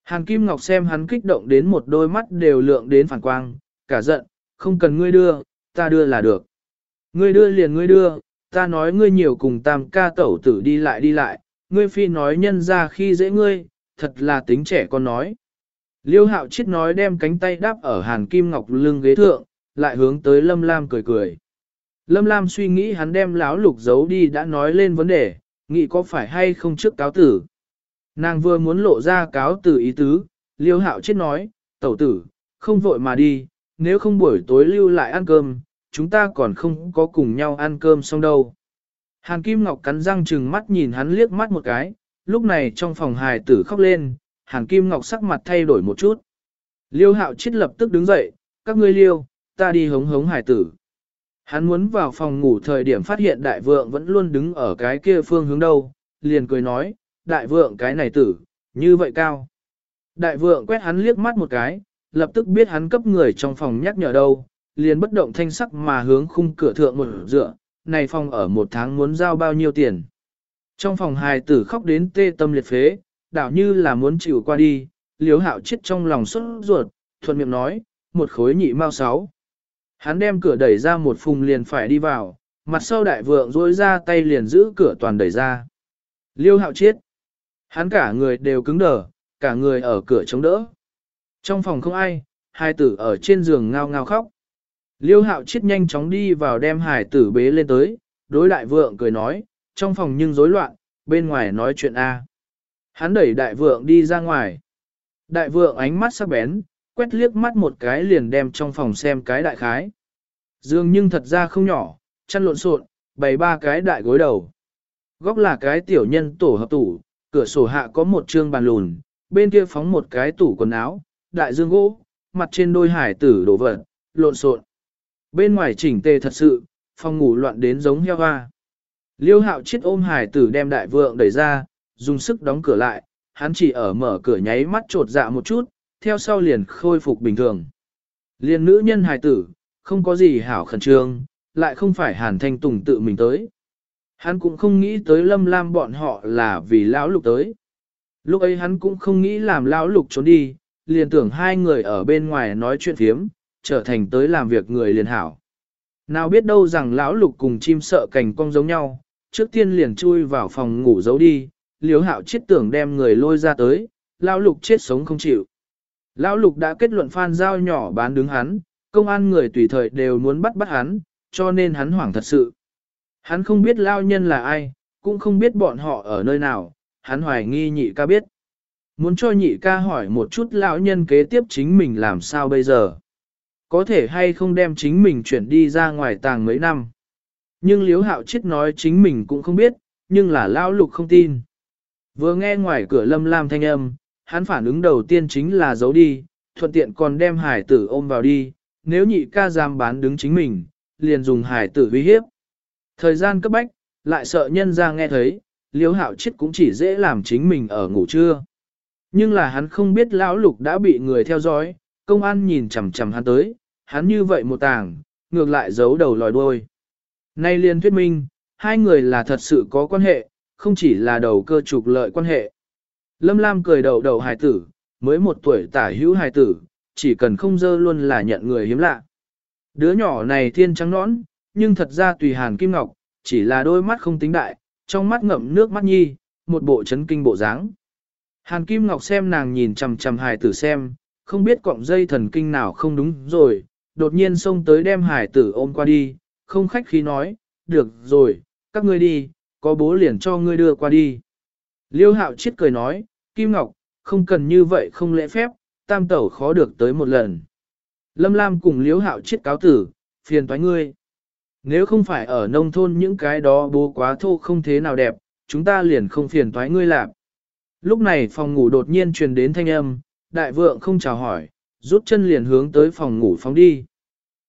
S1: Hàn Kim Ngọc xem hắn kích động đến một đôi mắt đều lượng đến phản quang, cả giận, không cần ngươi đưa, ta đưa là được. Ngươi đưa liền ngươi đưa, ta nói ngươi nhiều cùng tam ca tẩu tử đi lại đi lại, ngươi phi nói nhân ra khi dễ ngươi, thật là tính trẻ con nói. Liêu hạo chết nói đem cánh tay đáp ở hàn kim ngọc lưng ghế thượng, lại hướng tới Lâm Lam cười cười. Lâm Lam suy nghĩ hắn đem láo lục giấu đi đã nói lên vấn đề, nghĩ có phải hay không trước cáo tử. Nàng vừa muốn lộ ra cáo tử ý tứ, liêu hạo chết nói, tẩu tử, không vội mà đi, nếu không buổi tối lưu lại ăn cơm, chúng ta còn không có cùng nhau ăn cơm xong đâu. Hàn Kim Ngọc cắn răng trừng mắt nhìn hắn liếc mắt một cái, lúc này trong phòng hài tử khóc lên, Hàn Kim Ngọc sắc mặt thay đổi một chút. Liêu hạo chết lập tức đứng dậy, các ngươi liêu, ta đi hống hống hải tử. Hắn muốn vào phòng ngủ thời điểm phát hiện đại vượng vẫn luôn đứng ở cái kia phương hướng đâu, liền cười nói, đại vượng cái này tử, như vậy cao. Đại vượng quét hắn liếc mắt một cái, lập tức biết hắn cấp người trong phòng nhắc nhở đâu, liền bất động thanh sắc mà hướng khung cửa thượng một dựa, này phòng ở một tháng muốn giao bao nhiêu tiền. Trong phòng hài tử khóc đến tê tâm liệt phế, đảo như là muốn chịu qua đi, liếu hạo chết trong lòng xuất ruột, thuận miệng nói, một khối nhị mao sáu. Hắn đem cửa đẩy ra một phùng liền phải đi vào, mặt sau đại vượng rối ra tay liền giữ cửa toàn đẩy ra. Liêu hạo chết. Hắn cả người đều cứng đờ, cả người ở cửa chống đỡ. Trong phòng không ai, hai tử ở trên giường ngao ngao khóc. Liêu hạo chết nhanh chóng đi vào đem hải tử bế lên tới, đối đại vượng cười nói, trong phòng nhưng rối loạn, bên ngoài nói chuyện A. Hắn đẩy đại vượng đi ra ngoài. Đại vượng ánh mắt sắc bén, quét liếc mắt một cái liền đem trong phòng xem cái đại khái. Dương nhưng thật ra không nhỏ, chăn lộn xộn, bày ba cái đại gối đầu. Góc là cái tiểu nhân tổ hợp tủ, cửa sổ hạ có một trương bàn lùn, bên kia phóng một cái tủ quần áo, đại dương gỗ, mặt trên đôi hải tử đổ vật, lộn xộn. Bên ngoài chỉnh tề thật sự, phòng ngủ loạn đến giống heo hoa. Liêu hạo chết ôm hải tử đem đại vượng đẩy ra, dùng sức đóng cửa lại, hắn chỉ ở mở cửa nháy mắt trột dạ một chút, theo sau liền khôi phục bình thường. Liên nữ nhân hài tử, không có gì hảo khẩn trương, lại không phải hàn thanh tùng tự mình tới. Hắn cũng không nghĩ tới lâm lam bọn họ là vì lão lục tới. Lúc ấy hắn cũng không nghĩ làm lão lục trốn đi, liền tưởng hai người ở bên ngoài nói chuyện phiếm, trở thành tới làm việc người liền hảo. Nào biết đâu rằng lão lục cùng chim sợ cảnh cong giống nhau, trước tiên liền chui vào phòng ngủ giấu đi, liếu hạo chết tưởng đem người lôi ra tới, lão lục chết sống không chịu. Lão lục đã kết luận phan giao nhỏ bán đứng hắn, công an người tùy thời đều muốn bắt bắt hắn, cho nên hắn hoảng thật sự. Hắn không biết lao nhân là ai, cũng không biết bọn họ ở nơi nào, hắn hoài nghi nhị ca biết. Muốn cho nhị ca hỏi một chút lão nhân kế tiếp chính mình làm sao bây giờ. Có thể hay không đem chính mình chuyển đi ra ngoài tàng mấy năm. Nhưng liếu hạo chết nói chính mình cũng không biết, nhưng là lão lục không tin. Vừa nghe ngoài cửa lâm lam thanh âm, hắn phản ứng đầu tiên chính là giấu đi, thuận tiện còn đem hải tử ôm vào đi, nếu nhị ca giam bán đứng chính mình, liền dùng hải tử uy hiếp. Thời gian cấp bách, lại sợ nhân ra nghe thấy, liếu hạo chết cũng chỉ dễ làm chính mình ở ngủ trưa. Nhưng là hắn không biết lão lục đã bị người theo dõi, công an nhìn chằm chằm hắn tới, hắn như vậy một tàng, ngược lại giấu đầu lòi đuôi. Nay liền thuyết minh, hai người là thật sự có quan hệ, không chỉ là đầu cơ trục lợi quan hệ. Lâm Lam cười đầu đầu hài tử, mới một tuổi tả hữu hài tử, chỉ cần không dơ luôn là nhận người hiếm lạ. Đứa nhỏ này thiên trắng nõn, nhưng thật ra tùy hàn kim ngọc, chỉ là đôi mắt không tính đại, trong mắt ngậm nước mắt nhi, một bộ chấn kinh bộ dáng. Hàn kim ngọc xem nàng nhìn chằm chằm hài tử xem, không biết cọng dây thần kinh nào không đúng rồi, đột nhiên xông tới đem hài tử ôm qua đi, không khách khí nói, được rồi, các ngươi đi, có bố liền cho ngươi đưa qua đi. Liêu hạo chết cười nói, Kim Ngọc, không cần như vậy không lễ phép, tam tẩu khó được tới một lần. Lâm Lam cùng Liễu hạo chết cáo tử, phiền toái ngươi. Nếu không phải ở nông thôn những cái đó bố quá thô không thế nào đẹp, chúng ta liền không phiền toái ngươi làm. Lúc này phòng ngủ đột nhiên truyền đến thanh âm, đại vượng không chào hỏi, rút chân liền hướng tới phòng ngủ phóng đi.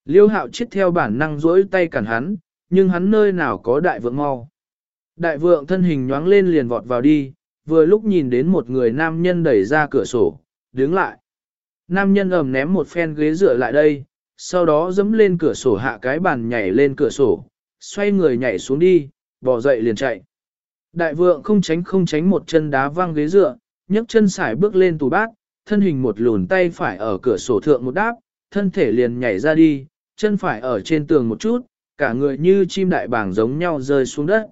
S1: Liêu hạo chết theo bản năng rỗi tay cản hắn, nhưng hắn nơi nào có đại vượng mau. Đại vượng thân hình nhoáng lên liền vọt vào đi, vừa lúc nhìn đến một người nam nhân đẩy ra cửa sổ, đứng lại. Nam nhân ầm ném một phen ghế dựa lại đây, sau đó dẫm lên cửa sổ hạ cái bàn nhảy lên cửa sổ, xoay người nhảy xuống đi, bỏ dậy liền chạy. Đại vượng không tránh không tránh một chân đá văng ghế dựa, nhấc chân sải bước lên tủ bát, thân hình một lùn tay phải ở cửa sổ thượng một đáp, thân thể liền nhảy ra đi, chân phải ở trên tường một chút, cả người như chim đại bảng giống nhau rơi xuống đất.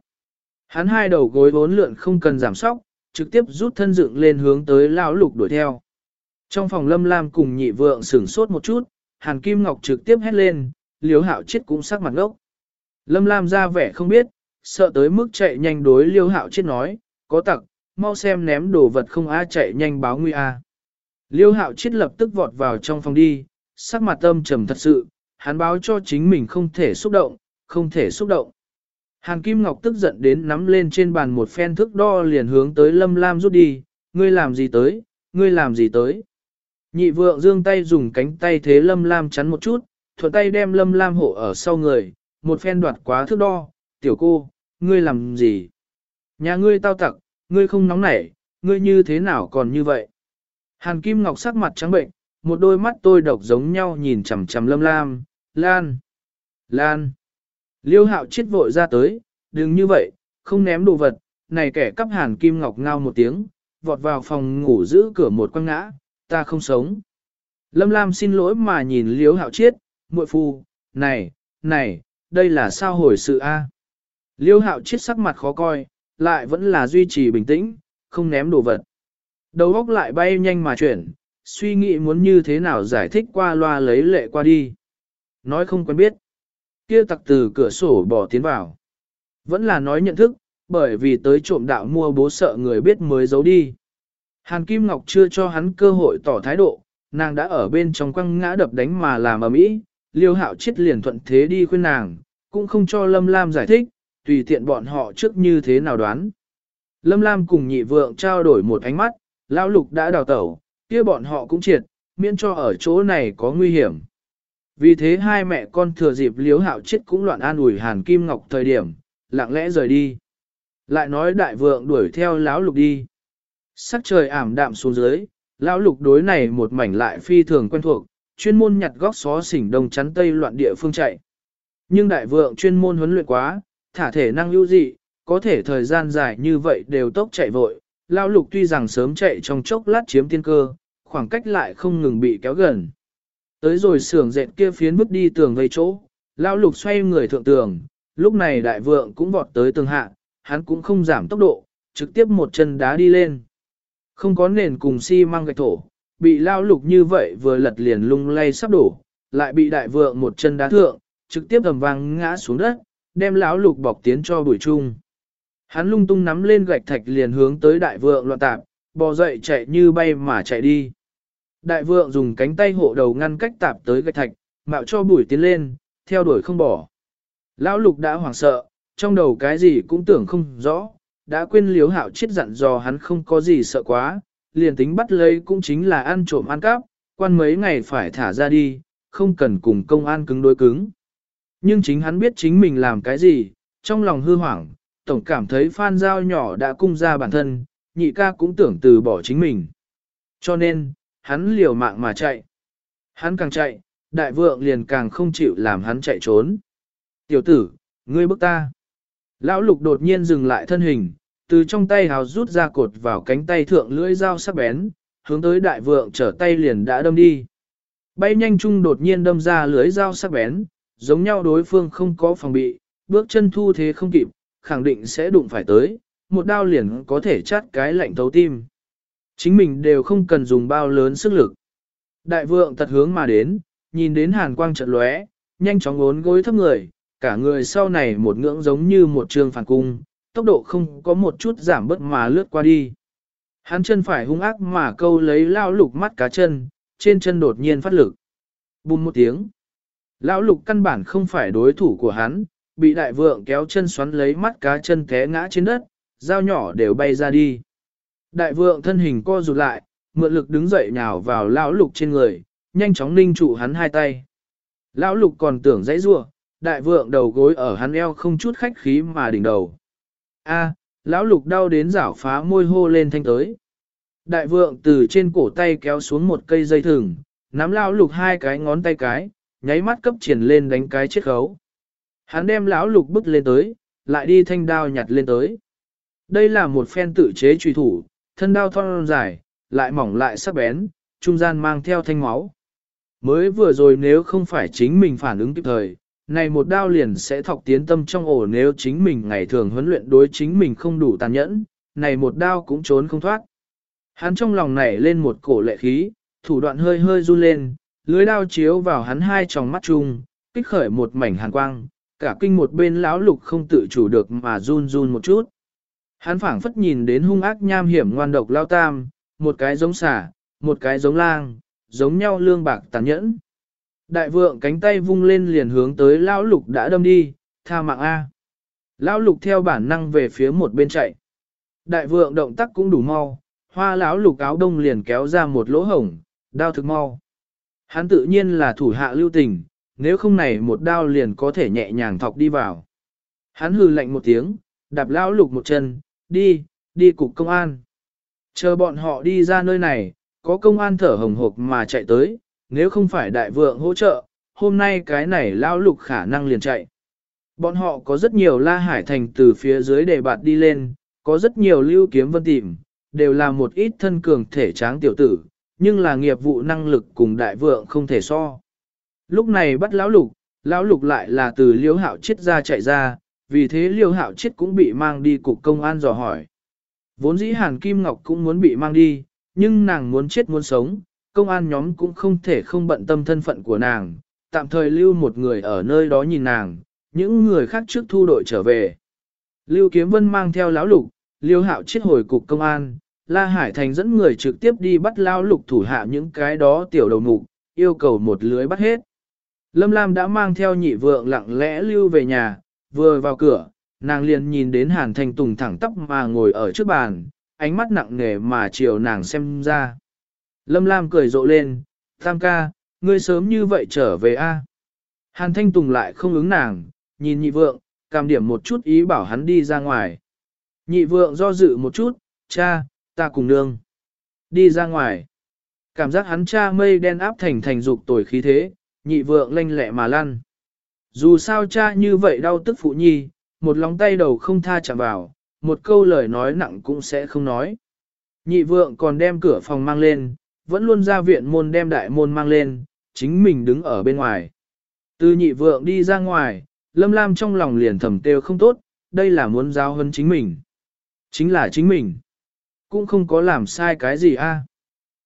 S1: Hắn hai đầu gối vốn lượn không cần giảm sóc, trực tiếp rút thân dựng lên hướng tới lão lục đuổi theo. Trong phòng lâm lam cùng nhị vượng sửng sốt một chút, hàn kim ngọc trực tiếp hét lên, liếu hạo chết cũng sắc mặt ngốc. Lâm lam ra vẻ không biết, sợ tới mức chạy nhanh đối liêu hạo chết nói, có tặc, mau xem ném đồ vật không a chạy nhanh báo nguy a. Liêu hạo chết lập tức vọt vào trong phòng đi, sắc mặt âm trầm thật sự, hắn báo cho chính mình không thể xúc động, không thể xúc động. Hàn Kim Ngọc tức giận đến nắm lên trên bàn một phen thước đo liền hướng tới Lâm Lam rút đi, ngươi làm gì tới, ngươi làm gì tới. Nhị vượng dương tay dùng cánh tay thế Lâm Lam chắn một chút, thuận tay đem Lâm Lam hộ ở sau người, một phen đoạt quá thước đo, tiểu cô, ngươi làm gì? Nhà ngươi tao tặc, ngươi không nóng nảy, ngươi như thế nào còn như vậy? Hàn Kim Ngọc sắc mặt trắng bệnh, một đôi mắt tôi độc giống nhau nhìn chằm chằm Lâm Lam, Lan, Lan. Liêu hạo chết vội ra tới, đừng như vậy, không ném đồ vật, này kẻ cắp hàn kim ngọc ngao một tiếng, vọt vào phòng ngủ giữ cửa một quăng ngã, ta không sống. Lâm Lam xin lỗi mà nhìn liêu hạo chết, muội phu, này, này, đây là sao hồi sự a? Liêu hạo chết sắc mặt khó coi, lại vẫn là duy trì bình tĩnh, không ném đồ vật. Đầu óc lại bay nhanh mà chuyển, suy nghĩ muốn như thế nào giải thích qua loa lấy lệ qua đi. Nói không quen biết kia tặc từ cửa sổ bỏ tiến vào. Vẫn là nói nhận thức, bởi vì tới trộm đạo mua bố sợ người biết mới giấu đi. Hàn Kim Ngọc chưa cho hắn cơ hội tỏ thái độ, nàng đã ở bên trong quăng ngã đập đánh mà làm ở mỹ, liêu hạo chết liền thuận thế đi khuyên nàng, cũng không cho Lâm Lam giải thích, tùy tiện bọn họ trước như thế nào đoán. Lâm Lam cùng nhị vượng trao đổi một ánh mắt, lão lục đã đào tẩu, kia bọn họ cũng triệt, miễn cho ở chỗ này có nguy hiểm. Vì thế hai mẹ con thừa dịp liếu hạo chết cũng loạn an ủi hàn kim ngọc thời điểm, lặng lẽ rời đi. Lại nói đại vượng đuổi theo lão lục đi. Sắc trời ảm đạm xuống dưới, lão lục đối này một mảnh lại phi thường quen thuộc, chuyên môn nhặt góc xó xỉnh đông chắn tây loạn địa phương chạy. Nhưng đại vượng chuyên môn huấn luyện quá, thả thể năng ưu dị, có thể thời gian dài như vậy đều tốc chạy vội. Lão lục tuy rằng sớm chạy trong chốc lát chiếm tiên cơ, khoảng cách lại không ngừng bị kéo gần. Tới rồi sưởng dệt kia phiến bước đi tường vây chỗ, lão lục xoay người thượng tường, lúc này đại vượng cũng vọt tới tường hạ, hắn cũng không giảm tốc độ, trực tiếp một chân đá đi lên. Không có nền cùng xi si măng gạch thổ, bị lao lục như vậy vừa lật liền lung lay sắp đổ, lại bị đại vượng một chân đá thượng, trực tiếp ầm vang ngã xuống đất, đem lão lục bọc tiến cho bụi chung. Hắn lung tung nắm lên gạch thạch liền hướng tới đại vượng loạn tạp, bò dậy chạy như bay mà chạy đi. Đại vượng dùng cánh tay hộ đầu ngăn cách tạp tới gạch thạch, mạo cho bụi tiến lên, theo đuổi không bỏ. Lão lục đã hoảng sợ, trong đầu cái gì cũng tưởng không rõ, đã quên liếu hạo chết dặn dò hắn không có gì sợ quá, liền tính bắt lấy cũng chính là ăn trộm ăn cắp, quan mấy ngày phải thả ra đi, không cần cùng công an cứng đối cứng. Nhưng chính hắn biết chính mình làm cái gì, trong lòng hư hoảng, tổng cảm thấy phan giao nhỏ đã cung ra bản thân, nhị ca cũng tưởng từ bỏ chính mình. Cho nên, hắn liều mạng mà chạy. Hắn càng chạy, đại vượng liền càng không chịu làm hắn chạy trốn. Tiểu tử, ngươi bức ta. Lão lục đột nhiên dừng lại thân hình, từ trong tay hào rút ra cột vào cánh tay thượng lưỡi dao sắc bén, hướng tới đại vượng trở tay liền đã đâm đi. Bay nhanh chung đột nhiên đâm ra lưỡi dao sắc bén, giống nhau đối phương không có phòng bị, bước chân thu thế không kịp, khẳng định sẽ đụng phải tới, một đao liền có thể chát cái lạnh thấu tim. Chính mình đều không cần dùng bao lớn sức lực. Đại vượng tật hướng mà đến, nhìn đến hàn quang trận lóe, nhanh chóng ốn gối thấp người, cả người sau này một ngưỡng giống như một trường phản cung, tốc độ không có một chút giảm bớt mà lướt qua đi. Hắn chân phải hung ác mà câu lấy lao lục mắt cá chân, trên chân đột nhiên phát lực. Bùm một tiếng. Lão lục căn bản không phải đối thủ của hắn, bị đại vượng kéo chân xoắn lấy mắt cá chân té ngã trên đất, dao nhỏ đều bay ra đi. Đại vượng thân hình co rụt lại, mượn lực đứng dậy nhào vào lão lục trên người, nhanh chóng ninh trụ hắn hai tay. Lão lục còn tưởng dãy rua, đại vượng đầu gối ở hắn eo không chút khách khí mà đỉnh đầu. A, lão lục đau đến rảo phá môi hô lên thanh tới. Đại vượng từ trên cổ tay kéo xuống một cây dây thừng, nắm lão lục hai cái ngón tay cái, nháy mắt cấp triển lên đánh cái chết khấu. Hắn đem lão lục bức lên tới, lại đi thanh đao nhặt lên tới. Đây là một phen tự chế truy thủ, thân đao thon dài, lại mỏng lại sắc bén, trung gian mang theo thanh máu. Mới vừa rồi nếu không phải chính mình phản ứng kịp thời, này một đao liền sẽ thọc tiến tâm trong ổ nếu chính mình ngày thường huấn luyện đối chính mình không đủ tàn nhẫn, này một đao cũng trốn không thoát. Hắn trong lòng nảy lên một cổ lệ khí, thủ đoạn hơi hơi run lên, lưới đao chiếu vào hắn hai tròng mắt chung, kích khởi một mảnh hàn quang, cả kinh một bên lão lục không tự chủ được mà run run một chút. Hắn phảng phất nhìn đến hung ác nham hiểm ngoan độc lao tam, một cái giống xả, một cái giống lang, giống nhau lương bạc tàn nhẫn. Đại vượng cánh tay vung lên liền hướng tới lão lục đã đâm đi, tha mạng A. Lão lục theo bản năng về phía một bên chạy. Đại vượng động tác cũng đủ mau, hoa lão lục áo đông liền kéo ra một lỗ hổng, đao thực mau. Hắn tự nhiên là thủ hạ lưu tình, nếu không này một đao liền có thể nhẹ nhàng thọc đi vào. Hắn hừ lạnh một tiếng, đạp lão lục một chân, đi, đi cục công an. Chờ bọn họ đi ra nơi này, có công an thở hồng hộc mà chạy tới, nếu không phải đại vượng hỗ trợ, hôm nay cái này lao lục khả năng liền chạy. Bọn họ có rất nhiều la hải thành từ phía dưới để bạt đi lên, có rất nhiều lưu kiếm vân tìm, đều là một ít thân cường thể tráng tiểu tử, nhưng là nghiệp vụ năng lực cùng đại vượng không thể so. Lúc này bắt lão lục, lão lục lại là từ liếu hạo chết ra chạy ra, vì thế liêu hạo chết cũng bị mang đi cục công an dò hỏi. Vốn dĩ hàn kim ngọc cũng muốn bị mang đi, nhưng nàng muốn chết muốn sống, công an nhóm cũng không thể không bận tâm thân phận của nàng, tạm thời lưu một người ở nơi đó nhìn nàng, những người khác trước thu đội trở về. Lưu Kiếm Vân mang theo lão lục, Liêu Hạo chết hồi cục công an, La Hải Thành dẫn người trực tiếp đi bắt lão lục thủ hạ những cái đó tiểu đầu mục, yêu cầu một lưới bắt hết. Lâm Lam đã mang theo nhị vượng lặng lẽ lưu về nhà, vừa vào cửa, nàng liền nhìn đến Hàn Thanh Tùng thẳng tóc mà ngồi ở trước bàn, ánh mắt nặng nề mà chiều nàng xem ra. Lâm Lam cười rộ lên, tam ca, ngươi sớm như vậy trở về a? Hàn Thanh Tùng lại không ứng nàng, nhìn nhị vượng, cảm điểm một chút ý bảo hắn đi ra ngoài. Nhị vượng do dự một chút, cha, ta cùng nương. Đi ra ngoài. Cảm giác hắn cha mây đen áp thành thành dục tồi khí thế, nhị vượng lanh lẹ mà lăn. Dù sao cha như vậy đau tức phụ nhi, một lòng tay đầu không tha chạm vào, một câu lời nói nặng cũng sẽ không nói. Nhị vượng còn đem cửa phòng mang lên, vẫn luôn ra viện môn đem đại môn mang lên, chính mình đứng ở bên ngoài. Từ nhị vượng đi ra ngoài, Lâm Lam trong lòng liền thầm têu không tốt, đây là muốn giao hơn chính mình. Chính là chính mình. Cũng không có làm sai cái gì a.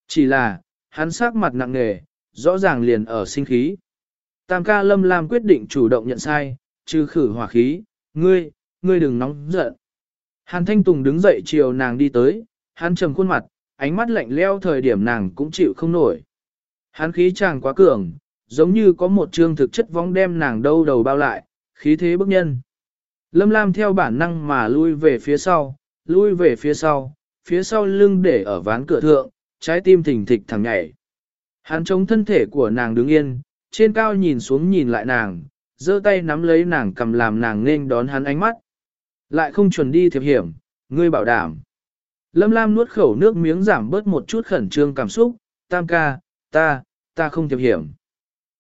S1: Chỉ là, hắn sắc mặt nặng nề, rõ ràng liền ở sinh khí. Tam ca Lâm Lam quyết định chủ động nhận sai, trừ khử hỏa khí, ngươi, ngươi đừng nóng giận. Hàn Thanh Tùng đứng dậy chiều nàng đi tới, hắn trầm khuôn mặt, ánh mắt lạnh leo thời điểm nàng cũng chịu không nổi. Hắn khí chàng quá cường, giống như có một trương thực chất vong đem nàng đâu đầu bao lại, khí thế bức nhân. Lâm Lam theo bản năng mà lui về phía sau, lui về phía sau, phía sau lưng để ở ván cửa thượng, trái tim thình thịch thẳng nhảy. Hắn chống thân thể của nàng đứng yên, trên cao nhìn xuống nhìn lại nàng, giơ tay nắm lấy nàng cầm làm nàng nên đón hắn ánh mắt. Lại không chuẩn đi thiệp hiểm, ngươi bảo đảm. Lâm Lam nuốt khẩu nước miếng giảm bớt một chút khẩn trương cảm xúc, tam ca, ta, ta không thiệp hiểm.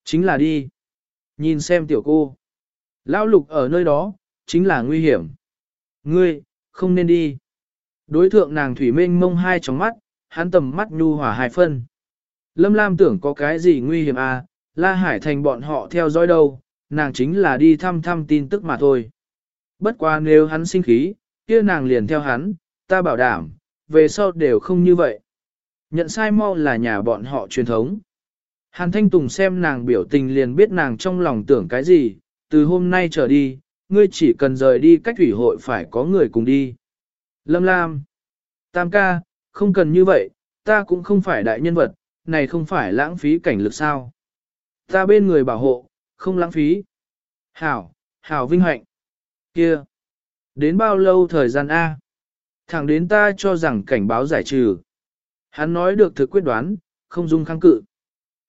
S1: Chính là đi. Nhìn xem tiểu cô. Lão lục ở nơi đó, chính là nguy hiểm. Ngươi, không nên đi. Đối thượng nàng thủy mênh mông hai tròng mắt, hắn tầm mắt nhu hỏa hai phân. Lâm Lam tưởng có cái gì nguy hiểm à, La Hải Thành bọn họ theo dõi đâu, nàng chính là đi thăm thăm tin tức mà thôi. Bất quá nếu hắn sinh khí, kia nàng liền theo hắn, ta bảo đảm, về sau đều không như vậy. Nhận sai mau là nhà bọn họ truyền thống. Hàn Thanh Tùng xem nàng biểu tình liền biết nàng trong lòng tưởng cái gì, từ hôm nay trở đi, ngươi chỉ cần rời đi cách thủy hội phải có người cùng đi. Lâm Lam, Tam ca, không cần như vậy, ta cũng không phải đại nhân vật, này không phải lãng phí cảnh lực sao. Ta bên người bảo hộ, không lãng phí. Hảo, hảo vinh hạnh. Kia, đến bao lâu thời gian A? Thẳng đến ta cho rằng cảnh báo giải trừ. Hắn nói được thực quyết đoán, không dung kháng cự.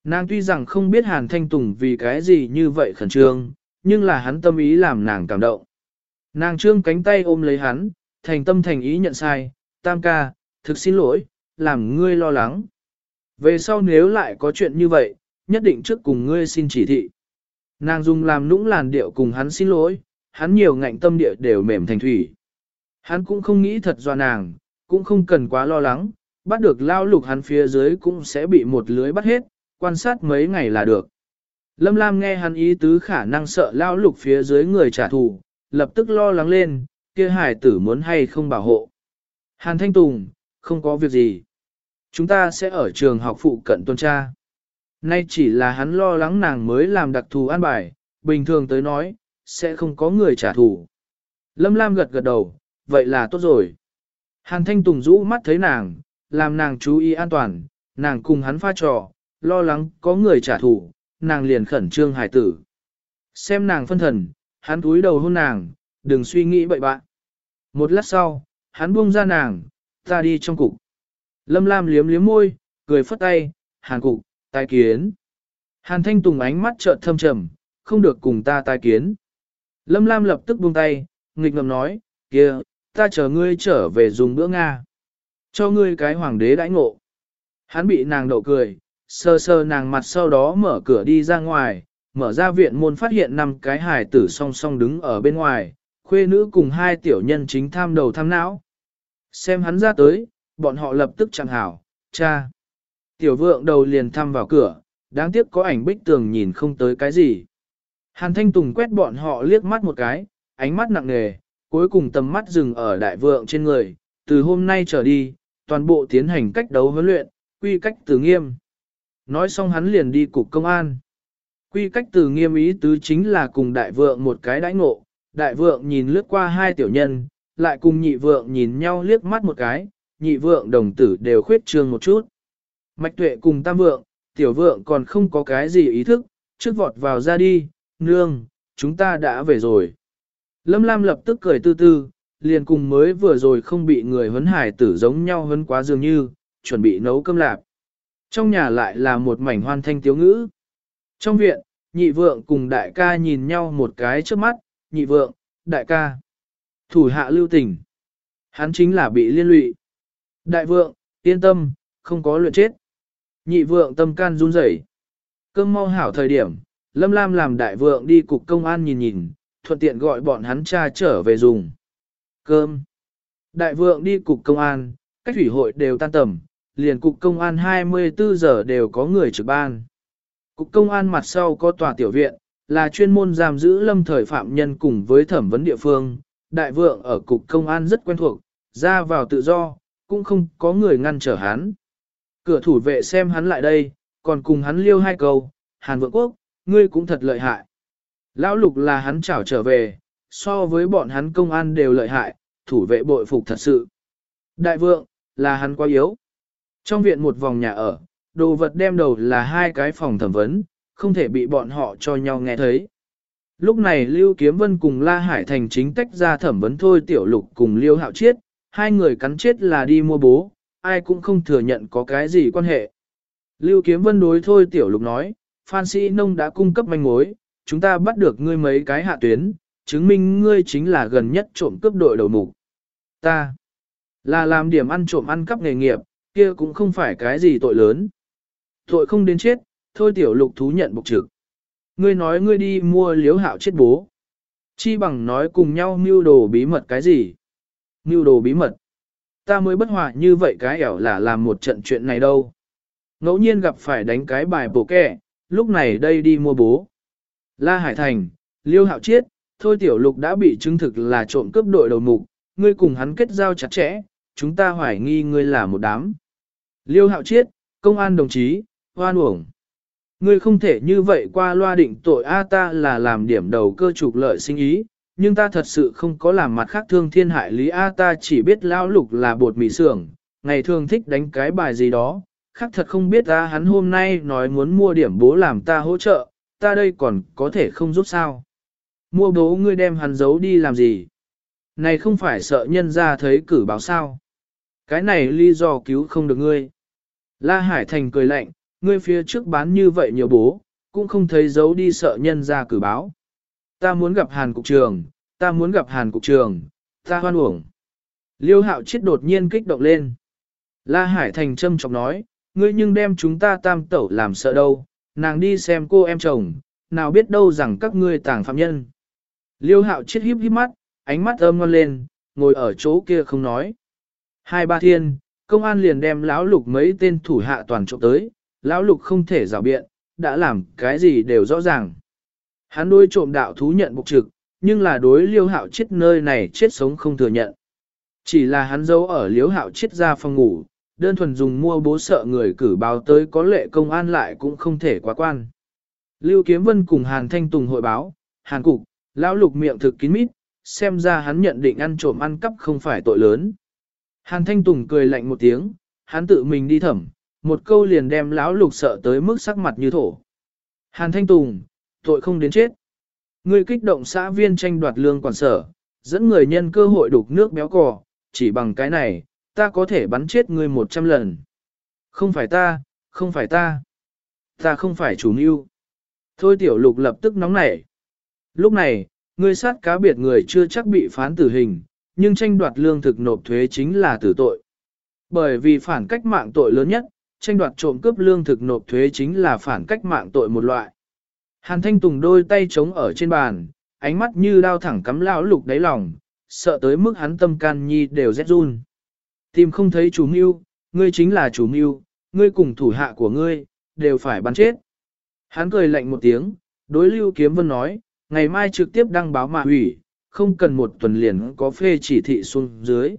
S1: Nàng tuy rằng không biết Hàn Thanh Tùng vì cái gì như vậy khẩn trương, nhưng là hắn tâm ý làm nàng cảm động. Nàng trương cánh tay ôm lấy hắn, thành tâm thành ý nhận sai, tam ca, thực xin lỗi, làm ngươi lo lắng. Về sau nếu lại có chuyện như vậy, nhất định trước cùng ngươi xin chỉ thị. Nàng dùng làm nũng làn điệu cùng hắn xin lỗi, hắn nhiều ngạnh tâm địa đều mềm thành thủy. Hắn cũng không nghĩ thật do nàng, cũng không cần quá lo lắng, bắt được lao lục hắn phía dưới cũng sẽ bị một lưới bắt hết, quan sát mấy ngày là được. Lâm Lam nghe hắn ý tứ khả năng sợ lao lục phía dưới người trả thù, lập tức lo lắng lên, kia hải tử muốn hay không bảo hộ. Hàn Thanh Tùng, không có việc gì. Chúng ta sẽ ở trường học phụ cận tuần tra. Nay chỉ là hắn lo lắng nàng mới làm đặc thù an bài, bình thường tới nói, sẽ không có người trả thù. Lâm Lam gật gật đầu, vậy là tốt rồi. Hàn Thanh Tùng rũ mắt thấy nàng, làm nàng chú ý an toàn, nàng cùng hắn pha trò, lo lắng có người trả thù, nàng liền khẩn trương hải tử. Xem nàng phân thần, hắn túi đầu hôn nàng, đừng suy nghĩ bậy bạn. Một lát sau, hắn buông ra nàng, ta đi trong cục. Lâm Lam liếm liếm môi, cười phất tay, hàn cục, tai kiến. Hàn Thanh Tùng ánh mắt trợn thâm trầm, không được cùng ta tai kiến. Lâm Lam lập tức buông tay, nghịch ngầm nói, kia, ta chờ ngươi trở về dùng bữa Nga. Cho ngươi cái hoàng đế đãi ngộ. Hắn bị nàng đậu cười, sơ sơ nàng mặt sau đó mở cửa đi ra ngoài, mở ra viện môn phát hiện năm cái hài tử song song đứng ở bên ngoài, khuê nữ cùng hai tiểu nhân chính tham đầu tham não. Xem hắn ra tới, bọn họ lập tức chẳng hảo, cha. Tiểu vượng đầu liền thăm vào cửa, đáng tiếc có ảnh bích tường nhìn không tới cái gì. Hàn Thanh Tùng quét bọn họ liếc mắt một cái, ánh mắt nặng nề, cuối cùng tầm mắt dừng ở đại vượng trên người, từ hôm nay trở đi, toàn bộ tiến hành cách đấu huấn luyện, quy cách từ nghiêm. Nói xong hắn liền đi cục công an. Quy cách từ nghiêm ý tứ chính là cùng đại vượng một cái đãi ngộ, đại vượng nhìn lướt qua hai tiểu nhân, lại cùng nhị vượng nhìn nhau liếc mắt một cái, nhị vượng đồng tử đều khuyết trương một chút. Mạch tuệ cùng tam vượng, tiểu vượng còn không có cái gì ý thức, trước vọt vào ra đi, nương, chúng ta đã về rồi. Lâm Lam lập tức cười tư tư, liền cùng mới vừa rồi không bị người huấn hải tử giống nhau huấn quá dường như, chuẩn bị nấu cơm lạp. Trong nhà lại là một mảnh hoan thanh tiếu ngữ. Trong viện, nhị vượng cùng đại ca nhìn nhau một cái trước mắt, nhị vượng, đại ca. Thủ hạ lưu tình. Hắn chính là bị liên lụy. Đại vượng, yên tâm, không có luyện chết. Nhị vượng tâm can run rẩy. Cơm mau hảo thời điểm, Lâm Lam làm đại vượng đi cục công an nhìn nhìn, thuận tiện gọi bọn hắn cha trở về dùng. Cơm. Đại vượng đi cục công an, cách thủy hội đều tan tầm, liền cục công an 24 giờ đều có người trực ban. Cục công an mặt sau có tòa tiểu viện, là chuyên môn giam giữ lâm thời phạm nhân cùng với thẩm vấn địa phương. Đại vượng ở cục công an rất quen thuộc, ra vào tự do, cũng không có người ngăn trở hắn. Cửa thủ vệ xem hắn lại đây, còn cùng hắn liêu hai câu, Hàn Vượng Quốc, ngươi cũng thật lợi hại. Lão lục là hắn chảo trở về, so với bọn hắn công an đều lợi hại, thủ vệ bội phục thật sự. Đại vượng, là hắn quá yếu. Trong viện một vòng nhà ở, đồ vật đem đầu là hai cái phòng thẩm vấn, không thể bị bọn họ cho nhau nghe thấy. Lúc này Lưu Kiếm Vân cùng La Hải Thành chính tách ra thẩm vấn thôi tiểu lục cùng Liêu Hạo Chiết, hai người cắn chết là đi mua bố, ai cũng không thừa nhận có cái gì quan hệ. Lưu Kiếm Vân đối thôi tiểu lục nói, Phan Sĩ Nông đã cung cấp manh mối, chúng ta bắt được ngươi mấy cái hạ tuyến, chứng minh ngươi chính là gần nhất trộm cướp đội đầu mục. Ta là làm điểm ăn trộm ăn cắp nghề nghiệp, kia cũng không phải cái gì tội lớn. Tội không đến chết, thôi tiểu lục thú nhận bục trực. Ngươi nói ngươi đi mua liếu hạo chết bố. Chi bằng nói cùng nhau mưu đồ bí mật cái gì? Mưu đồ bí mật. Ta mới bất hòa như vậy cái ẻo là làm một trận chuyện này đâu. Ngẫu nhiên gặp phải đánh cái bài bổ kẹ, lúc này đây đi mua bố. La Hải Thành, Liêu Hạo Chiết, Thôi Tiểu Lục đã bị chứng thực là trộm cướp đội đầu mục, ngươi cùng hắn kết giao chặt chẽ, chúng ta hoài nghi ngươi là một đám. Liêu Hạo Chiết, công an đồng chí, hoan uổng. Ngươi không thể như vậy qua loa định tội A ta là làm điểm đầu cơ trục lợi sinh ý, nhưng ta thật sự không có làm mặt khác thương thiên hại lý A ta chỉ biết lão lục là bột mì sưởng, ngày thường thích đánh cái bài gì đó, khác thật không biết ta hắn hôm nay nói muốn mua điểm bố làm ta hỗ trợ, ta đây còn có thể không giúp sao. Mua bố ngươi đem hắn giấu đi làm gì? Này không phải sợ nhân ra thấy cử báo sao. Cái này lý do cứu không được ngươi. La Hải Thành cười lạnh, ngươi phía trước bán như vậy nhiều bố, cũng không thấy giấu đi sợ nhân ra cử báo. Ta muốn gặp Hàn Cục Trường, ta muốn gặp Hàn Cục Trường, ta hoan uổng. Liêu hạo chết đột nhiên kích động lên. La Hải Thành châm chọc nói, ngươi nhưng đem chúng ta tam tẩu làm sợ đâu, nàng đi xem cô em chồng, nào biết đâu rằng các ngươi tàng phạm nhân. Liêu hạo chết híp híp mắt, ánh mắt âm ngon lên, ngồi ở chỗ kia không nói. Hai ba thiên, công an liền đem lão lục mấy tên thủ hạ toàn trộm tới, lão lục không thể rào biện, đã làm cái gì đều rõ ràng. Hắn đôi trộm đạo thú nhận bục trực, nhưng là đối liêu hạo chết nơi này chết sống không thừa nhận. Chỉ là hắn giấu ở liêu hạo chết ra phòng ngủ, đơn thuần dùng mua bố sợ người cử báo tới có lệ công an lại cũng không thể quá quan. Lưu Kiếm Vân cùng Hàn Thanh Tùng hội báo, Hàn Cục, lão lục miệng thực kín mít, xem ra hắn nhận định ăn trộm ăn cắp không phải tội lớn. Hàn Thanh Tùng cười lạnh một tiếng, hắn tự mình đi thẩm, một câu liền đem lão lục sợ tới mức sắc mặt như thổ. Hàn Thanh Tùng, tội không đến chết. Người kích động xã viên tranh đoạt lương quản sở, dẫn người nhân cơ hội đục nước béo cò, chỉ bằng cái này, ta có thể bắn chết ngươi một trăm lần. Không phải ta, không phải ta. Ta không phải chủ mưu. Thôi tiểu lục lập tức nóng nảy. Lúc này, ngươi sát cá biệt người chưa chắc bị phán tử hình, nhưng tranh đoạt lương thực nộp thuế chính là tử tội. Bởi vì phản cách mạng tội lớn nhất, tranh đoạt trộm cướp lương thực nộp thuế chính là phản cách mạng tội một loại. Hàn Thanh Tùng đôi tay chống ở trên bàn, ánh mắt như đao thẳng cắm lão lục đáy lòng, sợ tới mức hắn tâm can nhi đều rét run. Tìm không thấy chủ mưu, ngươi chính là chủ mưu, ngươi cùng thủ hạ của ngươi, đều phải bắn chết. Hắn cười lạnh một tiếng, đối Lưu Kiếm Vân nói, ngày mai trực tiếp đăng báo mà hủy, không cần một tuần liền có phê chỉ thị xuống dưới.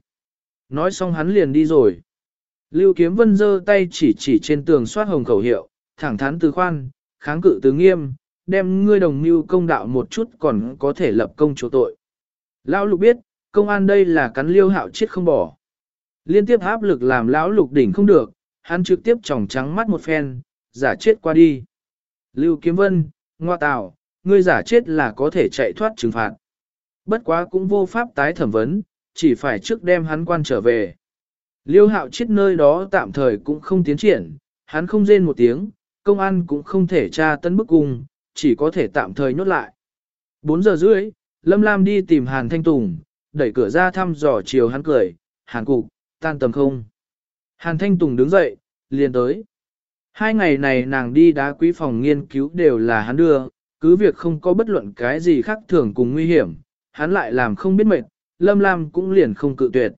S1: Nói xong hắn liền đi rồi. Lưu Kiếm Vân giơ tay chỉ chỉ trên tường soát hồng khẩu hiệu, thẳng thắn từ khoan, kháng cự từ nghiêm, đem ngươi đồng mưu công đạo một chút còn có thể lập công chỗ tội. Lão lục biết, công an đây là cắn liêu hạo chết không bỏ. Liên tiếp áp lực làm lão lục đỉnh không được, hắn trực tiếp tròng trắng mắt một phen, giả chết qua đi. Lưu Kiếm Vân, ngoa tào, ngươi giả chết là có thể chạy thoát trừng phạt. Bất quá cũng vô pháp tái thẩm vấn, chỉ phải trước đem hắn quan trở về. Liêu hạo chết nơi đó tạm thời cũng không tiến triển, hắn không rên một tiếng, công an cũng không thể tra tân bức cung, chỉ có thể tạm thời nhốt lại. 4 giờ rưỡi, Lâm Lam đi tìm Hàn Thanh Tùng, đẩy cửa ra thăm dò chiều hắn cười, Hàn Cục, tan tầm không. Hàn Thanh Tùng đứng dậy, liền tới. Hai ngày này nàng đi đá quý phòng nghiên cứu đều là hắn đưa, cứ việc không có bất luận cái gì khác thường cùng nguy hiểm, hắn lại làm không biết mệt, Lâm Lam cũng liền không cự tuyệt.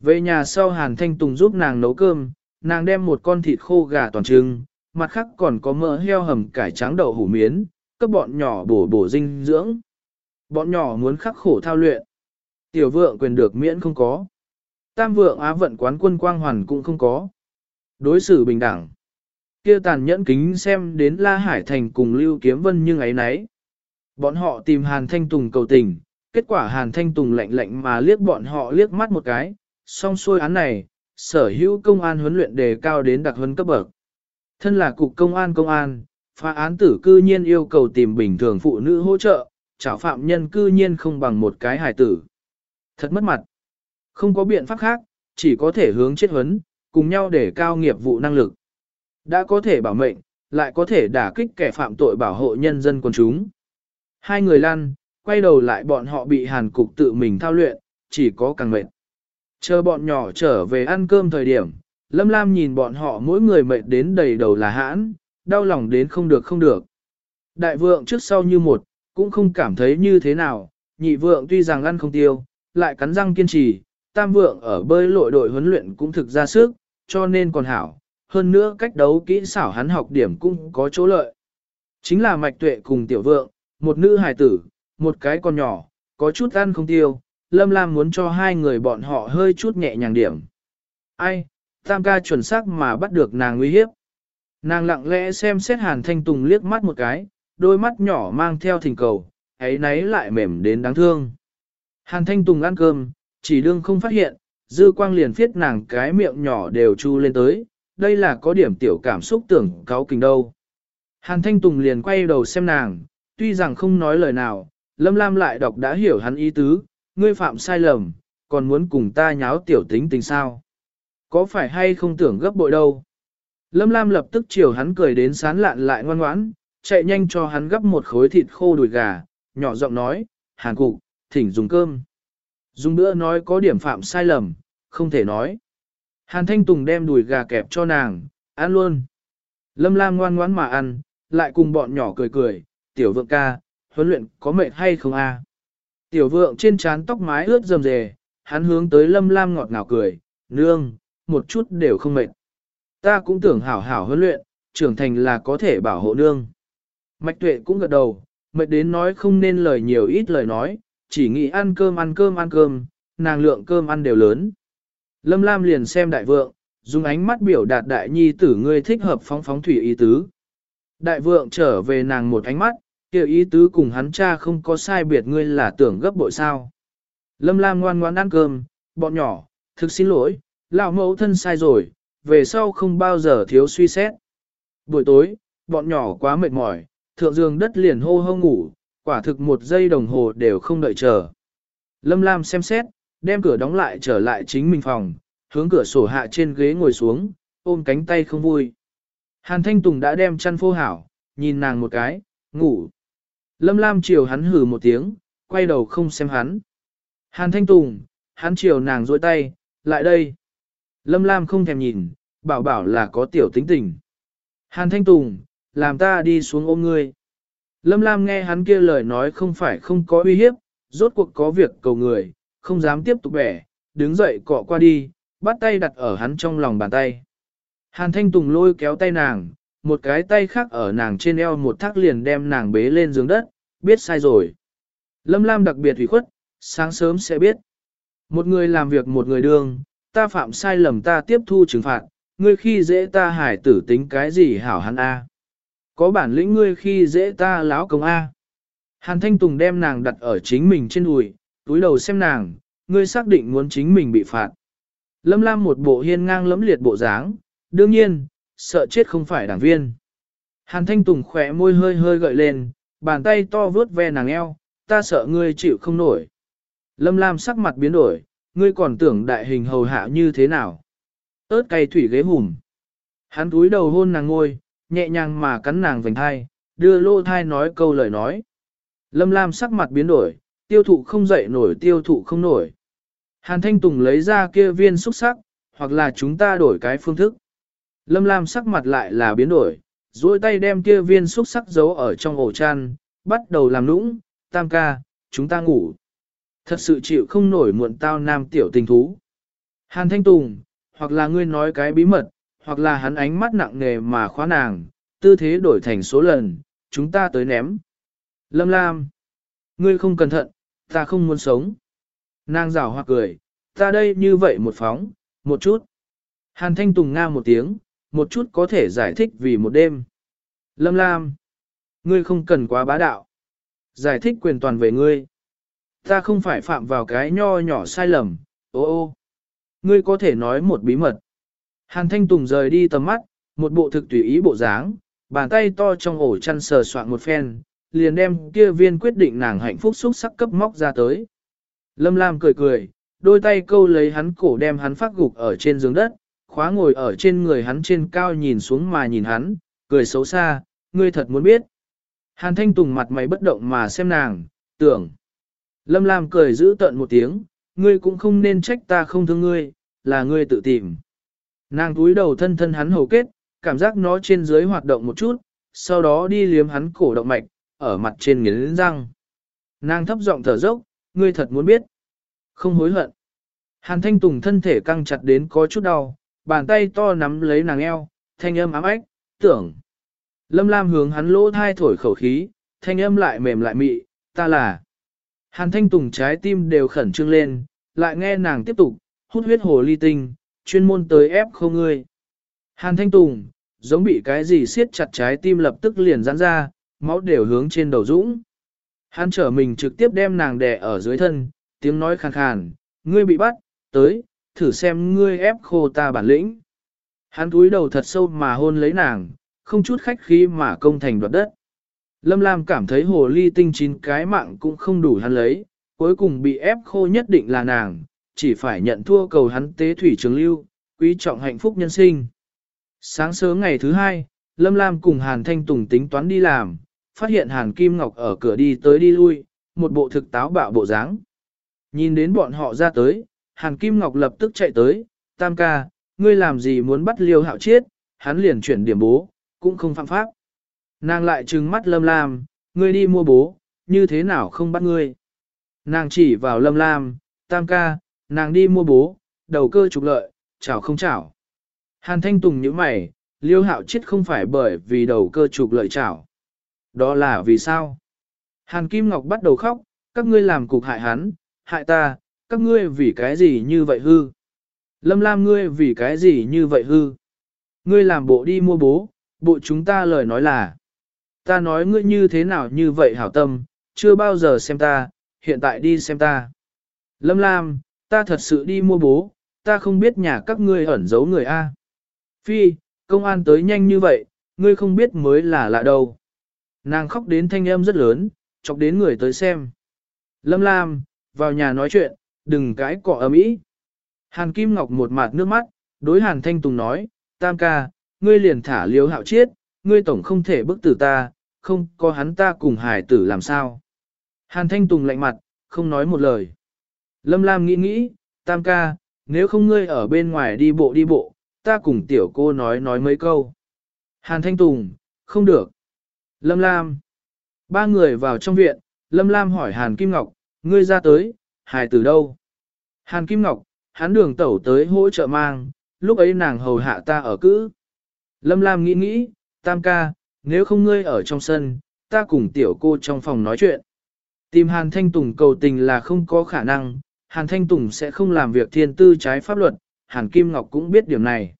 S1: Về nhà sau Hàn Thanh Tùng giúp nàng nấu cơm, nàng đem một con thịt khô gà toàn trưng, mặt khác còn có mỡ heo hầm cải trắng đậu hủ miến, cấp bọn nhỏ bổ bổ dinh dưỡng. Bọn nhỏ muốn khắc khổ thao luyện. Tiểu vượng quyền được miễn không có. Tam vượng á vận quán quân quang hoàn cũng không có. Đối xử bình đẳng. kia tàn nhẫn kính xem đến La Hải Thành cùng Lưu Kiếm Vân nhưng ấy nấy. Bọn họ tìm Hàn Thanh Tùng cầu tình, kết quả Hàn Thanh Tùng lạnh lạnh mà liếc bọn họ liếc mắt một cái, xong xuôi án này, sở hữu công an huấn luyện đề cao đến đặc huấn cấp bậc. Thân là cục công an công an, phá án tử cư nhiên yêu cầu tìm bình thường phụ nữ hỗ trợ, chảo phạm nhân cư nhiên không bằng một cái hài tử. Thật mất mặt. Không có biện pháp khác, chỉ có thể hướng chết huấn, cùng nhau để cao nghiệp vụ năng lực. Đã có thể bảo mệnh, lại có thể đả kích kẻ phạm tội bảo hộ nhân dân quần chúng. Hai người lăn, quay đầu lại bọn họ bị hàn cục tự mình thao luyện, chỉ có càng mệt. Chờ bọn nhỏ trở về ăn cơm thời điểm, Lâm Lam nhìn bọn họ mỗi người mệt đến đầy đầu là hãn, đau lòng đến không được không được. Đại vượng trước sau như một, cũng không cảm thấy như thế nào, nhị vượng tuy rằng ăn không tiêu, lại cắn răng kiên trì, tam vượng ở bơi lội đội huấn luyện cũng thực ra sức, cho nên còn hảo, hơn nữa cách đấu kỹ xảo hắn học điểm cũng có chỗ lợi. Chính là mạch tuệ cùng tiểu vượng, một nữ hài tử, một cái con nhỏ, có chút ăn không tiêu, Lâm Lam muốn cho hai người bọn họ hơi chút nhẹ nhàng điểm. Ai, tam ca chuẩn xác mà bắt được nàng nguy hiếp. Nàng lặng lẽ xem xét Hàn Thanh Tùng liếc mắt một cái, đôi mắt nhỏ mang theo thỉnh cầu, ấy nấy lại mềm đến đáng thương. Hàn Thanh Tùng ăn cơm, chỉ đương không phát hiện, dư quang liền phiết nàng cái miệng nhỏ đều chu lên tới, đây là có điểm tiểu cảm xúc tưởng cáo kình đâu. Hàn Thanh Tùng liền quay đầu xem nàng, tuy rằng không nói lời nào, Lâm Lam lại đọc đã hiểu hắn ý tứ, ngươi phạm sai lầm, còn muốn cùng ta nháo tiểu tính tình sao. Có phải hay không tưởng gấp bội đâu. Lâm Lam lập tức chiều hắn cười đến sán lạn lại ngoan ngoãn, chạy nhanh cho hắn gấp một khối thịt khô đùi gà, nhỏ giọng nói, hàn cục, thỉnh dùng cơm. Dùng bữa nói có điểm phạm sai lầm, không thể nói. Hàn Thanh Tùng đem đùi gà kẹp cho nàng, ăn luôn. Lâm Lam ngoan ngoãn mà ăn, lại cùng bọn nhỏ cười cười, tiểu vượng ca, huấn luyện có mệt hay không a? Tiểu vượng trên trán tóc mái ướt rầm rề, hắn hướng tới Lâm Lam ngọt ngào cười, nương, một chút đều không mệt. Ta cũng tưởng hảo hảo huấn luyện, trưởng thành là có thể bảo hộ nương. Mạch tuệ cũng gật đầu, mệt đến nói không nên lời nhiều ít lời nói, chỉ nghĩ ăn cơm ăn cơm ăn cơm, nàng lượng cơm ăn đều lớn. Lâm Lam liền xem đại vượng, dùng ánh mắt biểu đạt đại nhi tử ngươi thích hợp phóng phóng thủy ý tứ. Đại vượng trở về nàng một ánh mắt, kiểu ý tứ cùng hắn cha không có sai biệt ngươi là tưởng gấp bội sao. Lâm Lam ngoan ngoan ăn cơm, bọn nhỏ, thực xin lỗi, lão mẫu thân sai rồi, về sau không bao giờ thiếu suy xét. Buổi tối, bọn nhỏ quá mệt mỏi, thượng giường đất liền hô hô ngủ, quả thực một giây đồng hồ đều không đợi chờ. Lâm Lam xem xét, đem cửa đóng lại trở lại chính mình phòng, hướng cửa sổ hạ trên ghế ngồi xuống, ôm cánh tay không vui. Hàn Thanh Tùng đã đem chăn phô hảo, nhìn nàng một cái, ngủ. Lâm Lam chiều hắn hừ một tiếng, quay đầu không xem hắn. Hàn Thanh Tùng, hắn chiều nàng dôi tay, lại đây. Lâm Lam không thèm nhìn, bảo bảo là có tiểu tính tình. Hàn Thanh Tùng, làm ta đi xuống ôm ngươi. Lâm Lam nghe hắn kia lời nói không phải không có uy hiếp, rốt cuộc có việc cầu người, không dám tiếp tục bẻ, đứng dậy cọ qua đi, bắt tay đặt ở hắn trong lòng bàn tay. Hàn Thanh Tùng lôi kéo tay nàng, một cái tay khác ở nàng trên eo một thác liền đem nàng bế lên giường đất, biết sai rồi. Lâm Lam đặc biệt ủy khuất, sáng sớm sẽ biết. Một người làm việc một người đương, ta phạm sai lầm ta tiếp thu trừng phạt, ngươi khi dễ ta hải tử tính cái gì hảo hắn A. Có bản lĩnh ngươi khi dễ ta lão công A. Hàn Thanh Tùng đem nàng đặt ở chính mình trên đùi, túi đầu xem nàng, ngươi xác định muốn chính mình bị phạt. Lâm Lam một bộ hiên ngang lẫm liệt bộ dáng, đương nhiên, sợ chết không phải đảng viên. Hàn Thanh Tùng khỏe môi hơi hơi gợi lên, bàn tay to vướt ve nàng eo, ta sợ ngươi chịu không nổi. Lâm Lam sắc mặt biến đổi, ngươi còn tưởng đại hình hầu hạ như thế nào. ớt cay thủy ghế hùm. Hắn túi đầu hôn nàng ngôi, nhẹ nhàng mà cắn nàng vành thai, đưa lô thai nói câu lời nói. Lâm Lam sắc mặt biến đổi, tiêu thụ không dậy nổi tiêu thụ không nổi. Hàn Thanh Tùng lấy ra kia viên xúc sắc, hoặc là chúng ta đổi cái phương thức. Lâm Lam sắc mặt lại là biến đổi, duỗi tay đem kia viên xúc sắc giấu ở trong ổ chăn, bắt đầu làm nũng, tam ca, chúng ta ngủ. Thật sự chịu không nổi muộn tao nam tiểu tình thú. Hàn Thanh Tùng, hoặc là ngươi nói cái bí mật, hoặc là hắn ánh mắt nặng nề mà khóa nàng, tư thế đổi thành số lần, chúng ta tới ném. Lâm Lam, ngươi không cẩn thận, ta không muốn sống. Nàng rảo hoặc cười, ta đây như vậy một phóng, một chút. Hàn Thanh Tùng nga một tiếng, một chút có thể giải thích vì một đêm. Lâm Lam, ngươi không cần quá bá đạo. Giải thích quyền toàn về ngươi. Ta không phải phạm vào cái nho nhỏ sai lầm, ô ô. Ngươi có thể nói một bí mật. Hàn Thanh Tùng rời đi tầm mắt, một bộ thực tùy ý bộ dáng, bàn tay to trong ổ chăn sờ soạn một phen, liền đem kia viên quyết định nàng hạnh phúc xúc sắc cấp móc ra tới. Lâm Lam cười cười, đôi tay câu lấy hắn cổ đem hắn phát gục ở trên giường đất, khóa ngồi ở trên người hắn trên cao nhìn xuống mà nhìn hắn, cười xấu xa, ngươi thật muốn biết. Hàn Thanh Tùng mặt mày bất động mà xem nàng, tưởng. Lâm Lam cười giữ tận một tiếng, ngươi cũng không nên trách ta không thương ngươi, là ngươi tự tìm. Nàng túi đầu thân thân hắn hầu kết, cảm giác nó trên dưới hoạt động một chút, sau đó đi liếm hắn cổ động mạch, ở mặt trên nghiến răng. Nàng thấp giọng thở dốc, ngươi thật muốn biết. Không hối hận. Hàn Thanh Tùng thân thể căng chặt đến có chút đau, bàn tay to nắm lấy nàng eo, thanh âm ám ách, tưởng. Lâm Lam hướng hắn lỗ thai thổi khẩu khí, thanh âm lại mềm lại mị, ta là. Hàn Thanh Tùng trái tim đều khẩn trương lên, lại nghe nàng tiếp tục, hút huyết hồ ly tinh, chuyên môn tới ép không ngươi. Hàn Thanh Tùng, giống bị cái gì siết chặt trái tim lập tức liền giãn ra, máu đều hướng trên đầu dũng. Hắn trở mình trực tiếp đem nàng đè ở dưới thân, tiếng nói khàn khàn, ngươi bị bắt, tới, thử xem ngươi ép khô ta bản lĩnh. Hắn cúi đầu thật sâu mà hôn lấy nàng, không chút khách khí mà công thành đoạt đất. Lâm Lam cảm thấy hồ ly tinh chín cái mạng cũng không đủ hắn lấy, cuối cùng bị ép khô nhất định là nàng, chỉ phải nhận thua cầu hắn tế thủy trường lưu, quý trọng hạnh phúc nhân sinh. Sáng sớm ngày thứ hai, Lâm Lam cùng Hàn Thanh Tùng tính toán đi làm, phát hiện Hàn Kim Ngọc ở cửa đi tới đi lui, một bộ thực táo bạo bộ dáng. Nhìn đến bọn họ ra tới, Hàn Kim Ngọc lập tức chạy tới, tam ca, ngươi làm gì muốn bắt liêu hạo chiết, hắn liền chuyển điểm bố, cũng không phạm pháp. Nàng lại trừng mắt Lâm Lam, ngươi đi mua bố, như thế nào không bắt ngươi. Nàng chỉ vào Lâm Lam, tam ca, nàng đi mua bố, đầu cơ trục lợi, chảo không chảo. Hàn Thanh Tùng như mày, liêu hạo chết không phải bởi vì đầu cơ trục lợi chảo. Đó là vì sao? Hàn Kim Ngọc bắt đầu khóc, các ngươi làm cục hại hắn, hại ta, các ngươi vì cái gì như vậy hư? Lâm Lam ngươi vì cái gì như vậy hư? Ngươi làm bộ đi mua bố, bộ chúng ta lời nói là. Ta nói ngươi như thế nào như vậy hảo tâm, chưa bao giờ xem ta, hiện tại đi xem ta. Lâm Lam, ta thật sự đi mua bố, ta không biết nhà các ngươi ẩn giấu người A. Phi, công an tới nhanh như vậy, ngươi không biết mới là lạ đâu. Nàng khóc đến thanh âm rất lớn, chọc đến người tới xem. Lâm Lam, vào nhà nói chuyện, đừng cái cọ ấm ý. Hàn Kim Ngọc một mặt nước mắt, đối Hàn Thanh Tùng nói, Tam ca, ngươi liền thả liếu hạo chiết, ngươi tổng không thể bức tử ta, không có hắn ta cùng hải tử làm sao. Hàn Thanh Tùng lạnh mặt, không nói một lời. Lâm Lam nghĩ nghĩ, Tam ca, nếu không ngươi ở bên ngoài đi bộ đi bộ, ta cùng tiểu cô nói nói mấy câu. Hàn Thanh Tùng, không được. Lâm Lam. Ba người vào trong viện, Lâm Lam hỏi Hàn Kim Ngọc, ngươi ra tới, hài từ đâu? Hàn Kim Ngọc, hắn đường tẩu tới hỗ trợ mang, lúc ấy nàng hầu hạ ta ở cữ. Lâm Lam nghĩ nghĩ, tam ca, nếu không ngươi ở trong sân, ta cùng tiểu cô trong phòng nói chuyện. Tìm Hàn Thanh Tùng cầu tình là không có khả năng, Hàn Thanh Tùng sẽ không làm việc thiên tư trái pháp luật, Hàn Kim Ngọc cũng biết điểm này.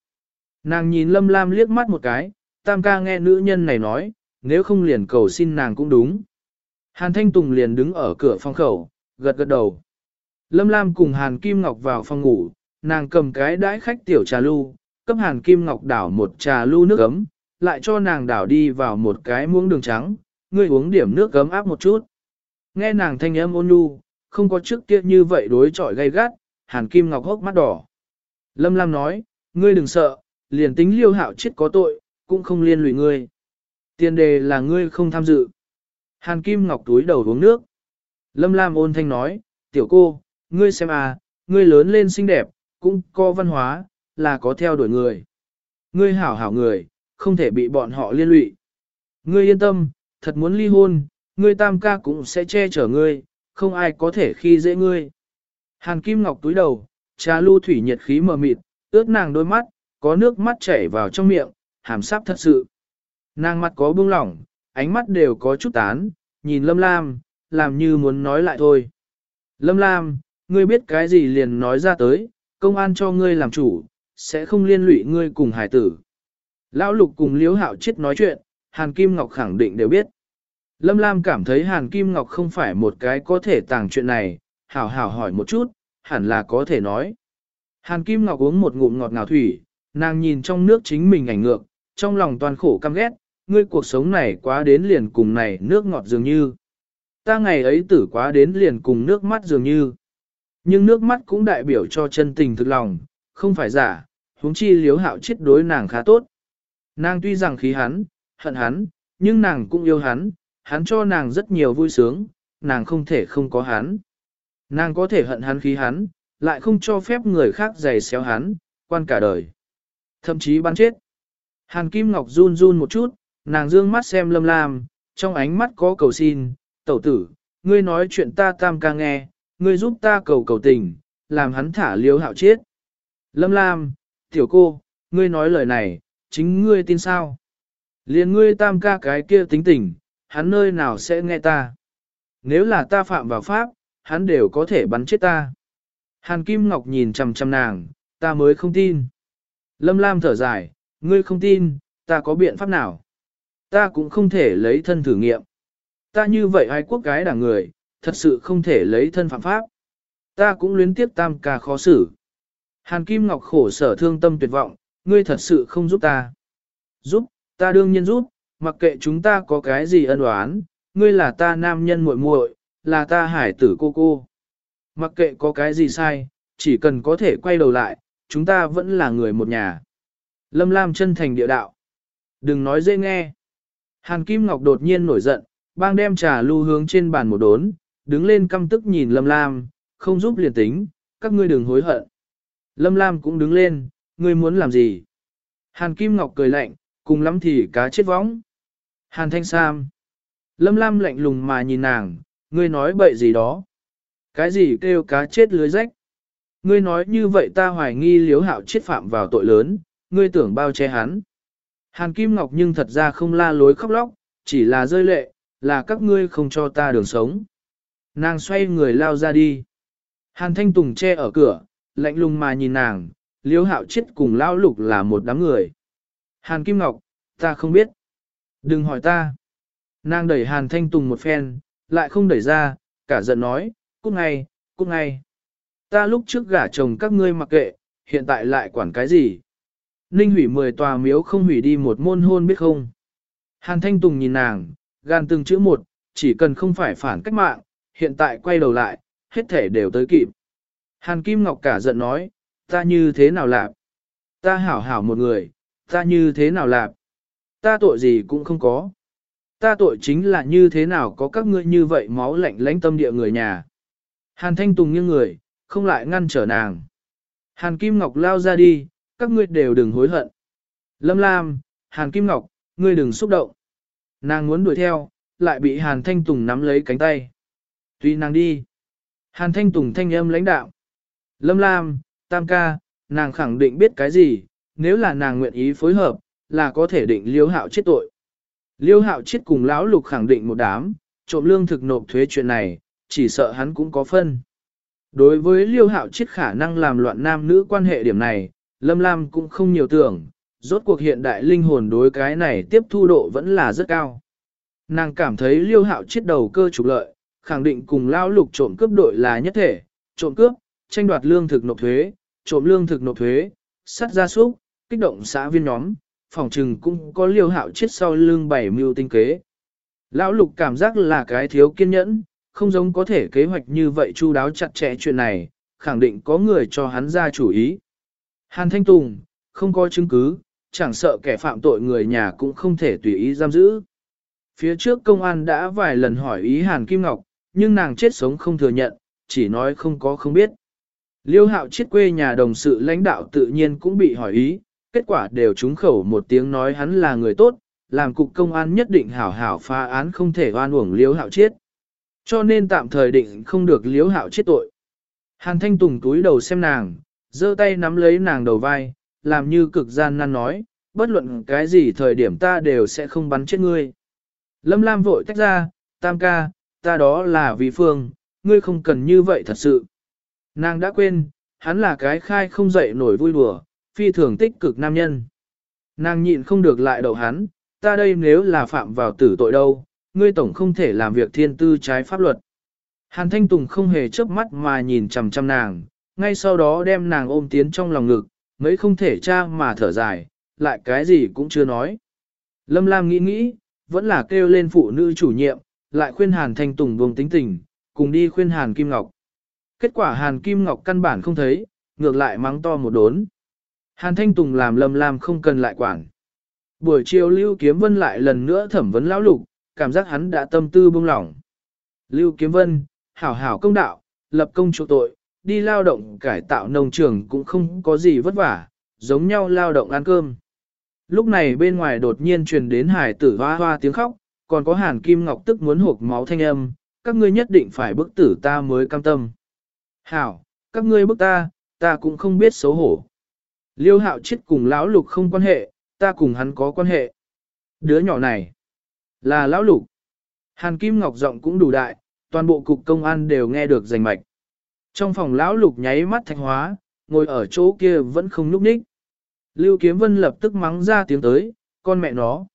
S1: Nàng nhìn Lâm Lam liếc mắt một cái, tam ca nghe nữ nhân này nói, nếu không liền cầu xin nàng cũng đúng. Hàn Thanh Tùng liền đứng ở cửa phòng khẩu, gật gật đầu. Lâm Lam cùng Hàn Kim Ngọc vào phòng ngủ, nàng cầm cái đãi khách tiểu trà lu cấp Hàn Kim Ngọc đảo một trà lu nước ấm, lại cho nàng đảo đi vào một cái muỗng đường trắng, ngươi uống điểm nước gấm áp một chút. Nghe nàng thanh âm ôn nhu, không có trước kia như vậy đối chọi gay gắt, Hàn Kim Ngọc hốc mắt đỏ. Lâm Lam nói, ngươi đừng sợ, liền tính liêu hạo chết có tội, cũng không liên lụy ngươi. Tiền đề là ngươi không tham dự. Hàn Kim Ngọc túi đầu uống nước. Lâm Lam ôn thanh nói, tiểu cô, ngươi xem à, ngươi lớn lên xinh đẹp, cũng có văn hóa, là có theo đuổi người. Ngươi hảo hảo người, không thể bị bọn họ liên lụy. Ngươi yên tâm, thật muốn ly hôn, ngươi tam ca cũng sẽ che chở ngươi, không ai có thể khi dễ ngươi. Hàn Kim Ngọc túi đầu, trà lưu thủy nhiệt khí mờ mịt, ướt nàng đôi mắt, có nước mắt chảy vào trong miệng, hàm sáp thật sự. Nàng mắt có bưng lỏng, ánh mắt đều có chút tán, nhìn Lâm Lam, làm như muốn nói lại thôi. Lâm Lam, ngươi biết cái gì liền nói ra tới, công an cho ngươi làm chủ, sẽ không liên lụy ngươi cùng hải tử. Lão Lục cùng Liễu Hạo chết nói chuyện, Hàn Kim Ngọc khẳng định đều biết. Lâm Lam cảm thấy Hàn Kim Ngọc không phải một cái có thể tàng chuyện này, hảo hảo hỏi một chút, hẳn là có thể nói. Hàn Kim Ngọc uống một ngụm ngọt ngào thủy, nàng nhìn trong nước chính mình ảnh ngược, trong lòng toàn khổ căm ghét, ngươi cuộc sống này quá đến liền cùng này nước ngọt dường như. Ta ngày ấy tử quá đến liền cùng nước mắt dường như. Nhưng nước mắt cũng đại biểu cho chân tình thực lòng, không phải giả, huống chi liếu hạo chết đối nàng khá tốt. Nàng tuy rằng khí hắn, hận hắn, nhưng nàng cũng yêu hắn, hắn cho nàng rất nhiều vui sướng, nàng không thể không có hắn. Nàng có thể hận hắn khí hắn, lại không cho phép người khác giày xéo hắn, quan cả đời. Thậm chí bắn chết. Hàn Kim Ngọc run run một chút, nàng dương mắt xem lâm lam, trong ánh mắt có cầu xin, tẩu tử, ngươi nói chuyện ta tam ca nghe, ngươi giúp ta cầu cầu tình, làm hắn thả liếu hạo chết. Lâm lam, tiểu cô, ngươi nói lời này, chính ngươi tin sao? Liên ngươi tam ca cái kia tính tình, hắn nơi nào sẽ nghe ta? Nếu là ta phạm vào pháp, hắn đều có thể bắn chết ta. Hàn Kim Ngọc nhìn chằm chằm nàng, ta mới không tin. Lâm Lam thở dài, ngươi không tin, ta có biện pháp nào? Ta cũng không thể lấy thân thử nghiệm. Ta như vậy ai quốc gái đảng người, thật sự không thể lấy thân phạm pháp. Ta cũng luyến tiếp tam ca khó xử. Hàn Kim Ngọc khổ sở thương tâm tuyệt vọng, ngươi thật sự không giúp ta. Giúp, ta đương nhiên giúp, mặc kệ chúng ta có cái gì ân oán, ngươi là ta nam nhân muội muội, là ta hải tử cô cô. Mặc kệ có cái gì sai, chỉ cần có thể quay đầu lại, chúng ta vẫn là người một nhà. Lâm Lam chân thành địa đạo. Đừng nói dễ nghe. Hàn Kim Ngọc đột nhiên nổi giận, bang đem trà lưu hướng trên bàn một đốn, đứng lên căm tức nhìn Lâm Lam, không giúp liền tính, các ngươi đừng hối hận. Lâm Lam cũng đứng lên, ngươi muốn làm gì? Hàn Kim Ngọc cười lạnh, cùng lắm thì cá chết võng. Hàn Thanh Sam. Lâm Lam lạnh lùng mà nhìn nàng, ngươi nói bậy gì đó. Cái gì kêu cá chết lưới rách? Ngươi nói như vậy ta hoài nghi liếu hạo chết phạm vào tội lớn, ngươi tưởng bao che hắn. Hàn Kim Ngọc nhưng thật ra không la lối khóc lóc, chỉ là rơi lệ, là các ngươi không cho ta đường sống. Nàng xoay người lao ra đi. Hàn Thanh Tùng che ở cửa, lạnh lùng mà nhìn nàng, liêu hạo chết cùng lão lục là một đám người. Hàn Kim Ngọc, ta không biết. Đừng hỏi ta. Nàng đẩy Hàn Thanh Tùng một phen, lại không đẩy ra, cả giận nói, cút ngay, cút ngay. Ta lúc trước gả chồng các ngươi mặc kệ, hiện tại lại quản cái gì? Ninh hủy mười tòa miếu không hủy đi một môn hôn biết không? Hàn Thanh Tùng nhìn nàng, gan từng chữ một, chỉ cần không phải phản cách mạng, hiện tại quay đầu lại, hết thể đều tới kịp. Hàn Kim Ngọc cả giận nói, ta như thế nào lạp? Ta hảo hảo một người, ta như thế nào lạp? Ta tội gì cũng không có. Ta tội chính là như thế nào có các ngươi như vậy máu lạnh lãnh tâm địa người nhà. Hàn Thanh Tùng nghiêng người, không lại ngăn trở nàng. Hàn Kim Ngọc lao ra đi, các ngươi đều đừng hối hận. Lâm Lam, Hàn Kim Ngọc, ngươi đừng xúc động. Nàng muốn đuổi theo, lại bị Hàn Thanh Tùng nắm lấy cánh tay. Tuy nàng đi. Hàn Thanh Tùng thanh âm lãnh đạo. Lâm Lam, Tam ca, nàng khẳng định biết cái gì, nếu là nàng nguyện ý phối hợp, là có thể định liêu hạo chết tội. Liêu hạo chết cùng lão lục khẳng định một đám, trộm lương thực nộp thuế chuyện này, chỉ sợ hắn cũng có phân. Đối với liêu hạo chết khả năng làm loạn nam nữ quan hệ điểm này, Lâm Lam cũng không nhiều tưởng, rốt cuộc hiện đại linh hồn đối cái này tiếp thu độ vẫn là rất cao. Nàng cảm thấy liêu hạo chết đầu cơ trục lợi, khẳng định cùng lao lục trộm cướp đội là nhất thể, trộm cướp, tranh đoạt lương thực nộp thuế, trộm lương thực nộp thuế, sắt gia súc, kích động xã viên nhóm, phòng trừng cũng có liêu hạo chết sau lương bảy mưu tinh kế. Lão lục cảm giác là cái thiếu kiên nhẫn, không giống có thể kế hoạch như vậy chu đáo chặt chẽ chuyện này, khẳng định có người cho hắn ra chủ ý. Hàn Thanh Tùng, không có chứng cứ, chẳng sợ kẻ phạm tội người nhà cũng không thể tùy ý giam giữ. Phía trước công an đã vài lần hỏi ý Hàn Kim Ngọc, nhưng nàng chết sống không thừa nhận, chỉ nói không có không biết. Liêu hạo chết quê nhà đồng sự lãnh đạo tự nhiên cũng bị hỏi ý, kết quả đều trúng khẩu một tiếng nói hắn là người tốt, làm cục công an nhất định hảo hảo phá án không thể oan uổng liêu hạo chết. Cho nên tạm thời định không được liêu hạo chết tội. Hàn thanh tùng túi đầu xem nàng, giơ tay nắm lấy nàng đầu vai, làm như cực gian nan nói, bất luận cái gì thời điểm ta đều sẽ không bắn chết ngươi. Lâm Lam vội tách ra, tam ca, ta đó là vì phương, ngươi không cần như vậy thật sự. Nàng đã quên, hắn là cái khai không dậy nổi vui đùa, phi thường tích cực nam nhân. Nàng nhịn không được lại đầu hắn, ta đây nếu là phạm vào tử tội đâu, ngươi tổng không thể làm việc thiên tư trái pháp luật. Hàn Thanh Tùng không hề chớp mắt mà nhìn chằm chằm nàng, ngay sau đó đem nàng ôm tiến trong lòng ngực, mấy không thể tra mà thở dài, lại cái gì cũng chưa nói. Lâm Lam nghĩ nghĩ, vẫn là kêu lên phụ nữ chủ nhiệm, lại khuyên Hàn Thanh Tùng buông tính tình, cùng đi khuyên Hàn Kim Ngọc. Kết quả Hàn Kim Ngọc căn bản không thấy, ngược lại mắng to một đốn. Hàn Thanh Tùng làm lầm làm không cần lại quản. Buổi chiều Lưu Kiếm Vân lại lần nữa thẩm vấn lão lục, cảm giác hắn đã tâm tư buông lỏng. Lưu Kiếm Vân, hảo hảo công đạo, lập công chỗ tội, đi lao động cải tạo nông trường cũng không có gì vất vả, giống nhau lao động ăn cơm. Lúc này bên ngoài đột nhiên truyền đến hải tử hoa hoa tiếng khóc, còn có hàn kim ngọc tức muốn hộp máu thanh âm, các ngươi nhất định phải bức tử ta mới cam tâm. Hảo, các ngươi bức ta, ta cũng không biết xấu hổ. Liêu hạo chết cùng lão lục không quan hệ, ta cùng hắn có quan hệ. Đứa nhỏ này, là lão lục. Hàn kim ngọc giọng cũng đủ đại, toàn bộ cục công an đều nghe được rành mạch. Trong phòng lão lục nháy mắt thạch hóa, ngồi ở chỗ kia vẫn không núp ních. Lưu Kiếm Vân lập tức mắng ra tiếng tới, con mẹ nó.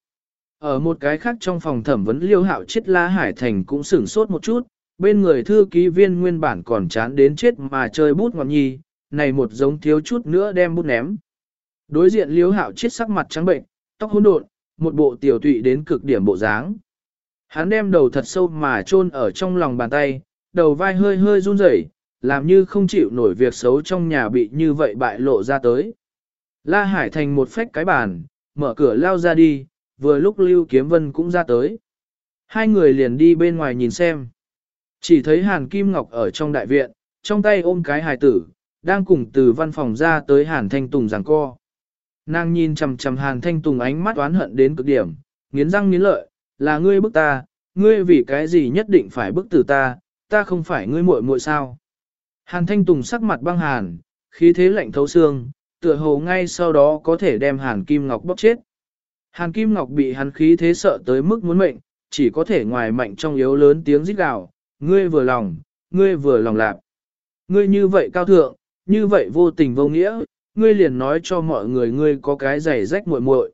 S1: Ở một cái khác trong phòng thẩm vấn Liêu Hạo chết La Hải Thành cũng sửng sốt một chút, bên người thư ký viên nguyên bản còn chán đến chết mà chơi bút ngọt nhi, này một giống thiếu chút nữa đem bút ném. Đối diện liếu Hạo chết sắc mặt trắng bệnh, tóc hỗn độn, một bộ tiểu tụy đến cực điểm bộ dáng. Hắn đem đầu thật sâu mà chôn ở trong lòng bàn tay, đầu vai hơi hơi run rẩy, làm như không chịu nổi việc xấu trong nhà bị như vậy bại lộ ra tới. La Hải Thành một phách cái bàn, mở cửa lao ra đi, vừa lúc Lưu Kiếm Vân cũng ra tới. Hai người liền đi bên ngoài nhìn xem. Chỉ thấy Hàn Kim Ngọc ở trong đại viện, trong tay ôm cái hài tử, đang cùng từ văn phòng ra tới Hàn Thanh Tùng giảng co. Nàng nhìn chằm chằm Hàn Thanh Tùng ánh mắt oán hận đến cực điểm, nghiến răng nghiến lợi, là ngươi bức ta, ngươi vì cái gì nhất định phải bức tử ta, ta không phải ngươi muội muội sao. Hàn Thanh Tùng sắc mặt băng hàn, khí thế lạnh thấu xương, tựa hồ ngay sau đó có thể đem Hàn Kim Ngọc bóp chết. Hàn Kim Ngọc bị hắn khí thế sợ tới mức muốn mệnh, chỉ có thể ngoài mạnh trong yếu lớn tiếng rít gào, ngươi vừa lòng, ngươi vừa lòng lạc. Ngươi như vậy cao thượng, như vậy vô tình vô nghĩa, ngươi liền nói cho mọi người ngươi có cái giày rách muội muội.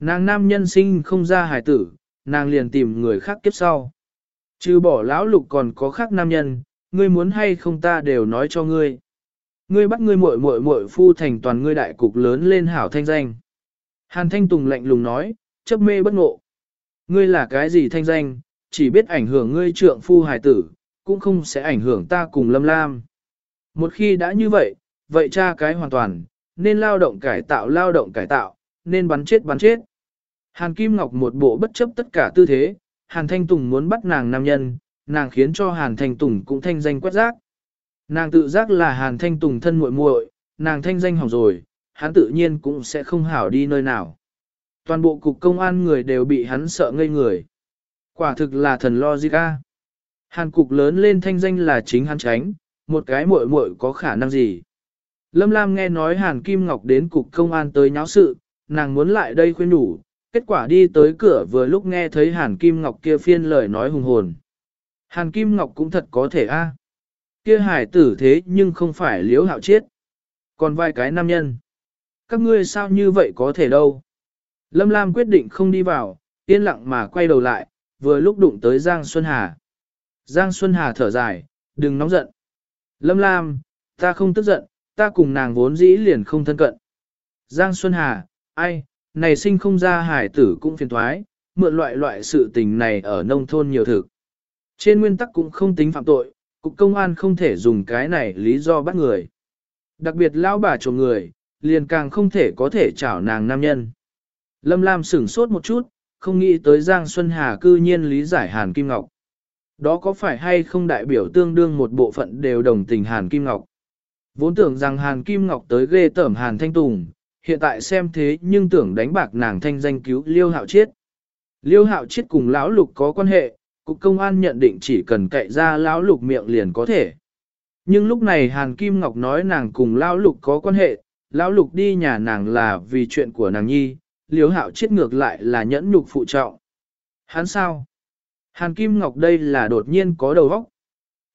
S1: Nàng nam nhân sinh không ra hài tử, nàng liền tìm người khác kiếp sau. Chứ bỏ lão lục còn có khác nam nhân, ngươi muốn hay không ta đều nói cho ngươi. Ngươi bắt ngươi muội muội muội phu thành toàn ngươi đại cục lớn lên hảo thanh danh. Hàn Thanh Tùng lạnh lùng nói, chấp mê bất ngộ. Ngươi là cái gì thanh danh, chỉ biết ảnh hưởng ngươi trượng phu hài tử, cũng không sẽ ảnh hưởng ta cùng Lâm Lam. Một khi đã như vậy, vậy cha cái hoàn toàn, nên lao động cải tạo lao động cải tạo, nên bắn chết bắn chết. Hàn Kim Ngọc một bộ bất chấp tất cả tư thế, Hàn Thanh Tùng muốn bắt nàng nam nhân, nàng khiến cho Hàn Thanh Tùng cũng thanh danh quét rác. Nàng tự giác là Hàn Thanh Tùng thân muội muội, nàng thanh danh hỏng rồi, hắn tự nhiên cũng sẽ không hảo đi nơi nào. Toàn bộ cục công an người đều bị hắn sợ ngây người. Quả thực là thần logica. Hàn cục lớn lên thanh danh là chính hắn tránh, một cái muội muội có khả năng gì. Lâm Lam nghe nói Hàn Kim Ngọc đến cục công an tới nháo sự, nàng muốn lại đây khuyên đủ, kết quả đi tới cửa vừa lúc nghe thấy Hàn Kim Ngọc kia phiên lời nói hùng hồn. Hàn Kim Ngọc cũng thật có thể a. Kia hải tử thế nhưng không phải liếu hạo chết. Còn vài cái nam nhân. Các ngươi sao như vậy có thể đâu. Lâm Lam quyết định không đi vào, yên lặng mà quay đầu lại, vừa lúc đụng tới Giang Xuân Hà. Giang Xuân Hà thở dài, đừng nóng giận. Lâm Lam, ta không tức giận, ta cùng nàng vốn dĩ liền không thân cận. Giang Xuân Hà, ai, này sinh không ra hải tử cũng phiền thoái, mượn loại loại sự tình này ở nông thôn nhiều thực. Trên nguyên tắc cũng không tính phạm tội, cục công an không thể dùng cái này lý do bắt người. Đặc biệt lão bà chồng người, liền càng không thể có thể chảo nàng nam nhân. Lâm Lam sửng sốt một chút, không nghĩ tới Giang Xuân Hà cư nhiên lý giải Hàn Kim Ngọc. Đó có phải hay không đại biểu tương đương một bộ phận đều đồng tình Hàn Kim Ngọc? Vốn tưởng rằng Hàn Kim Ngọc tới ghê tởm Hàn Thanh Tùng, hiện tại xem thế nhưng tưởng đánh bạc nàng thanh danh cứu Liêu Hạo Chiết. Liêu Hạo Chiết cùng Lão Lục có quan hệ, cục công an nhận định chỉ cần cậy ra Lão Lục miệng liền có thể. Nhưng lúc này Hàn Kim Ngọc nói nàng cùng Lão Lục có quan hệ, Lão Lục đi nhà nàng là vì chuyện của nàng nhi, Liêu Hạo chết ngược lại là nhẫn nhục phụ trọng. Hắn sao? Hàn Kim Ngọc đây là đột nhiên có đầu óc.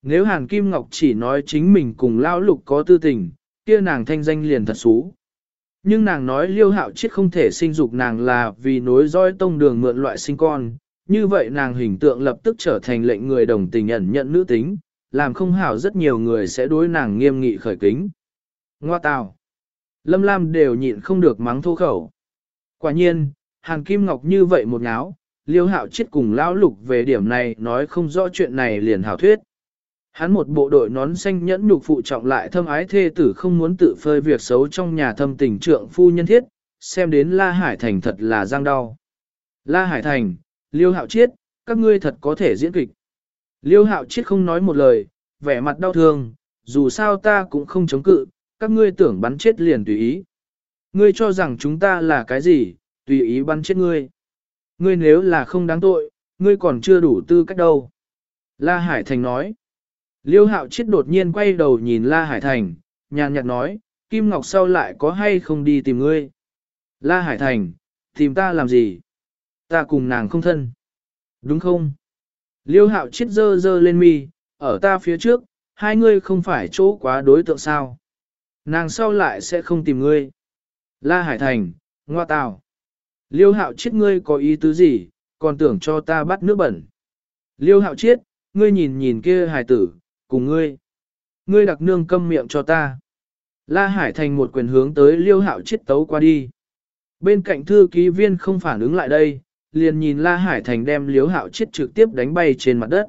S1: Nếu Hàn Kim Ngọc chỉ nói chính mình cùng Lão Lục có tư tình, kia nàng thanh danh liền thật xú. Nhưng nàng nói liêu hạo chết không thể sinh dục nàng là vì nối dõi tông đường mượn loại sinh con, như vậy nàng hình tượng lập tức trở thành lệnh người đồng tình ẩn nhận nữ tính, làm không hảo rất nhiều người sẽ đối nàng nghiêm nghị khởi kính. Ngoa tào. Lâm Lam đều nhịn không được mắng thô khẩu. Quả nhiên, Hàn Kim Ngọc như vậy một ngáo, liêu hạo chết cùng lão lục về điểm này nói không rõ chuyện này liền hảo thuyết. Hắn một bộ đội nón xanh nhẫn nhục phụ trọng lại thâm ái thê tử không muốn tự phơi việc xấu trong nhà thâm tình trượng phu nhân thiết, xem đến La Hải Thành thật là giang đau. La Hải Thành, Liêu Hạo Chiết, các ngươi thật có thể diễn kịch. Liêu Hạo Chiết không nói một lời, vẻ mặt đau thương, dù sao ta cũng không chống cự, các ngươi tưởng bắn chết liền tùy ý. Ngươi cho rằng chúng ta là cái gì, tùy ý bắn chết ngươi. Ngươi nếu là không đáng tội, ngươi còn chưa đủ tư cách đâu. La Hải Thành nói. Liêu hạo chết đột nhiên quay đầu nhìn La Hải Thành, nhàn nhạt nói, Kim Ngọc sau lại có hay không đi tìm ngươi? La Hải Thành, tìm ta làm gì? Ta cùng nàng không thân. Đúng không? Liêu hạo chết dơ dơ lên mi, ở ta phía trước, hai ngươi không phải chỗ quá đối tượng sao? Nàng sau lại sẽ không tìm ngươi. La Hải Thành, ngoa tào. Liêu hạo chết ngươi có ý tứ gì, còn tưởng cho ta bắt nước bẩn. Liêu hạo chết, ngươi nhìn nhìn kia Hải tử, cùng ngươi. Ngươi đặc nương câm miệng cho ta. La Hải Thành một quyền hướng tới liêu hạo chết tấu qua đi. Bên cạnh thư ký viên không phản ứng lại đây, liền nhìn La Hải Thành đem liêu hạo chết trực tiếp đánh bay trên mặt đất.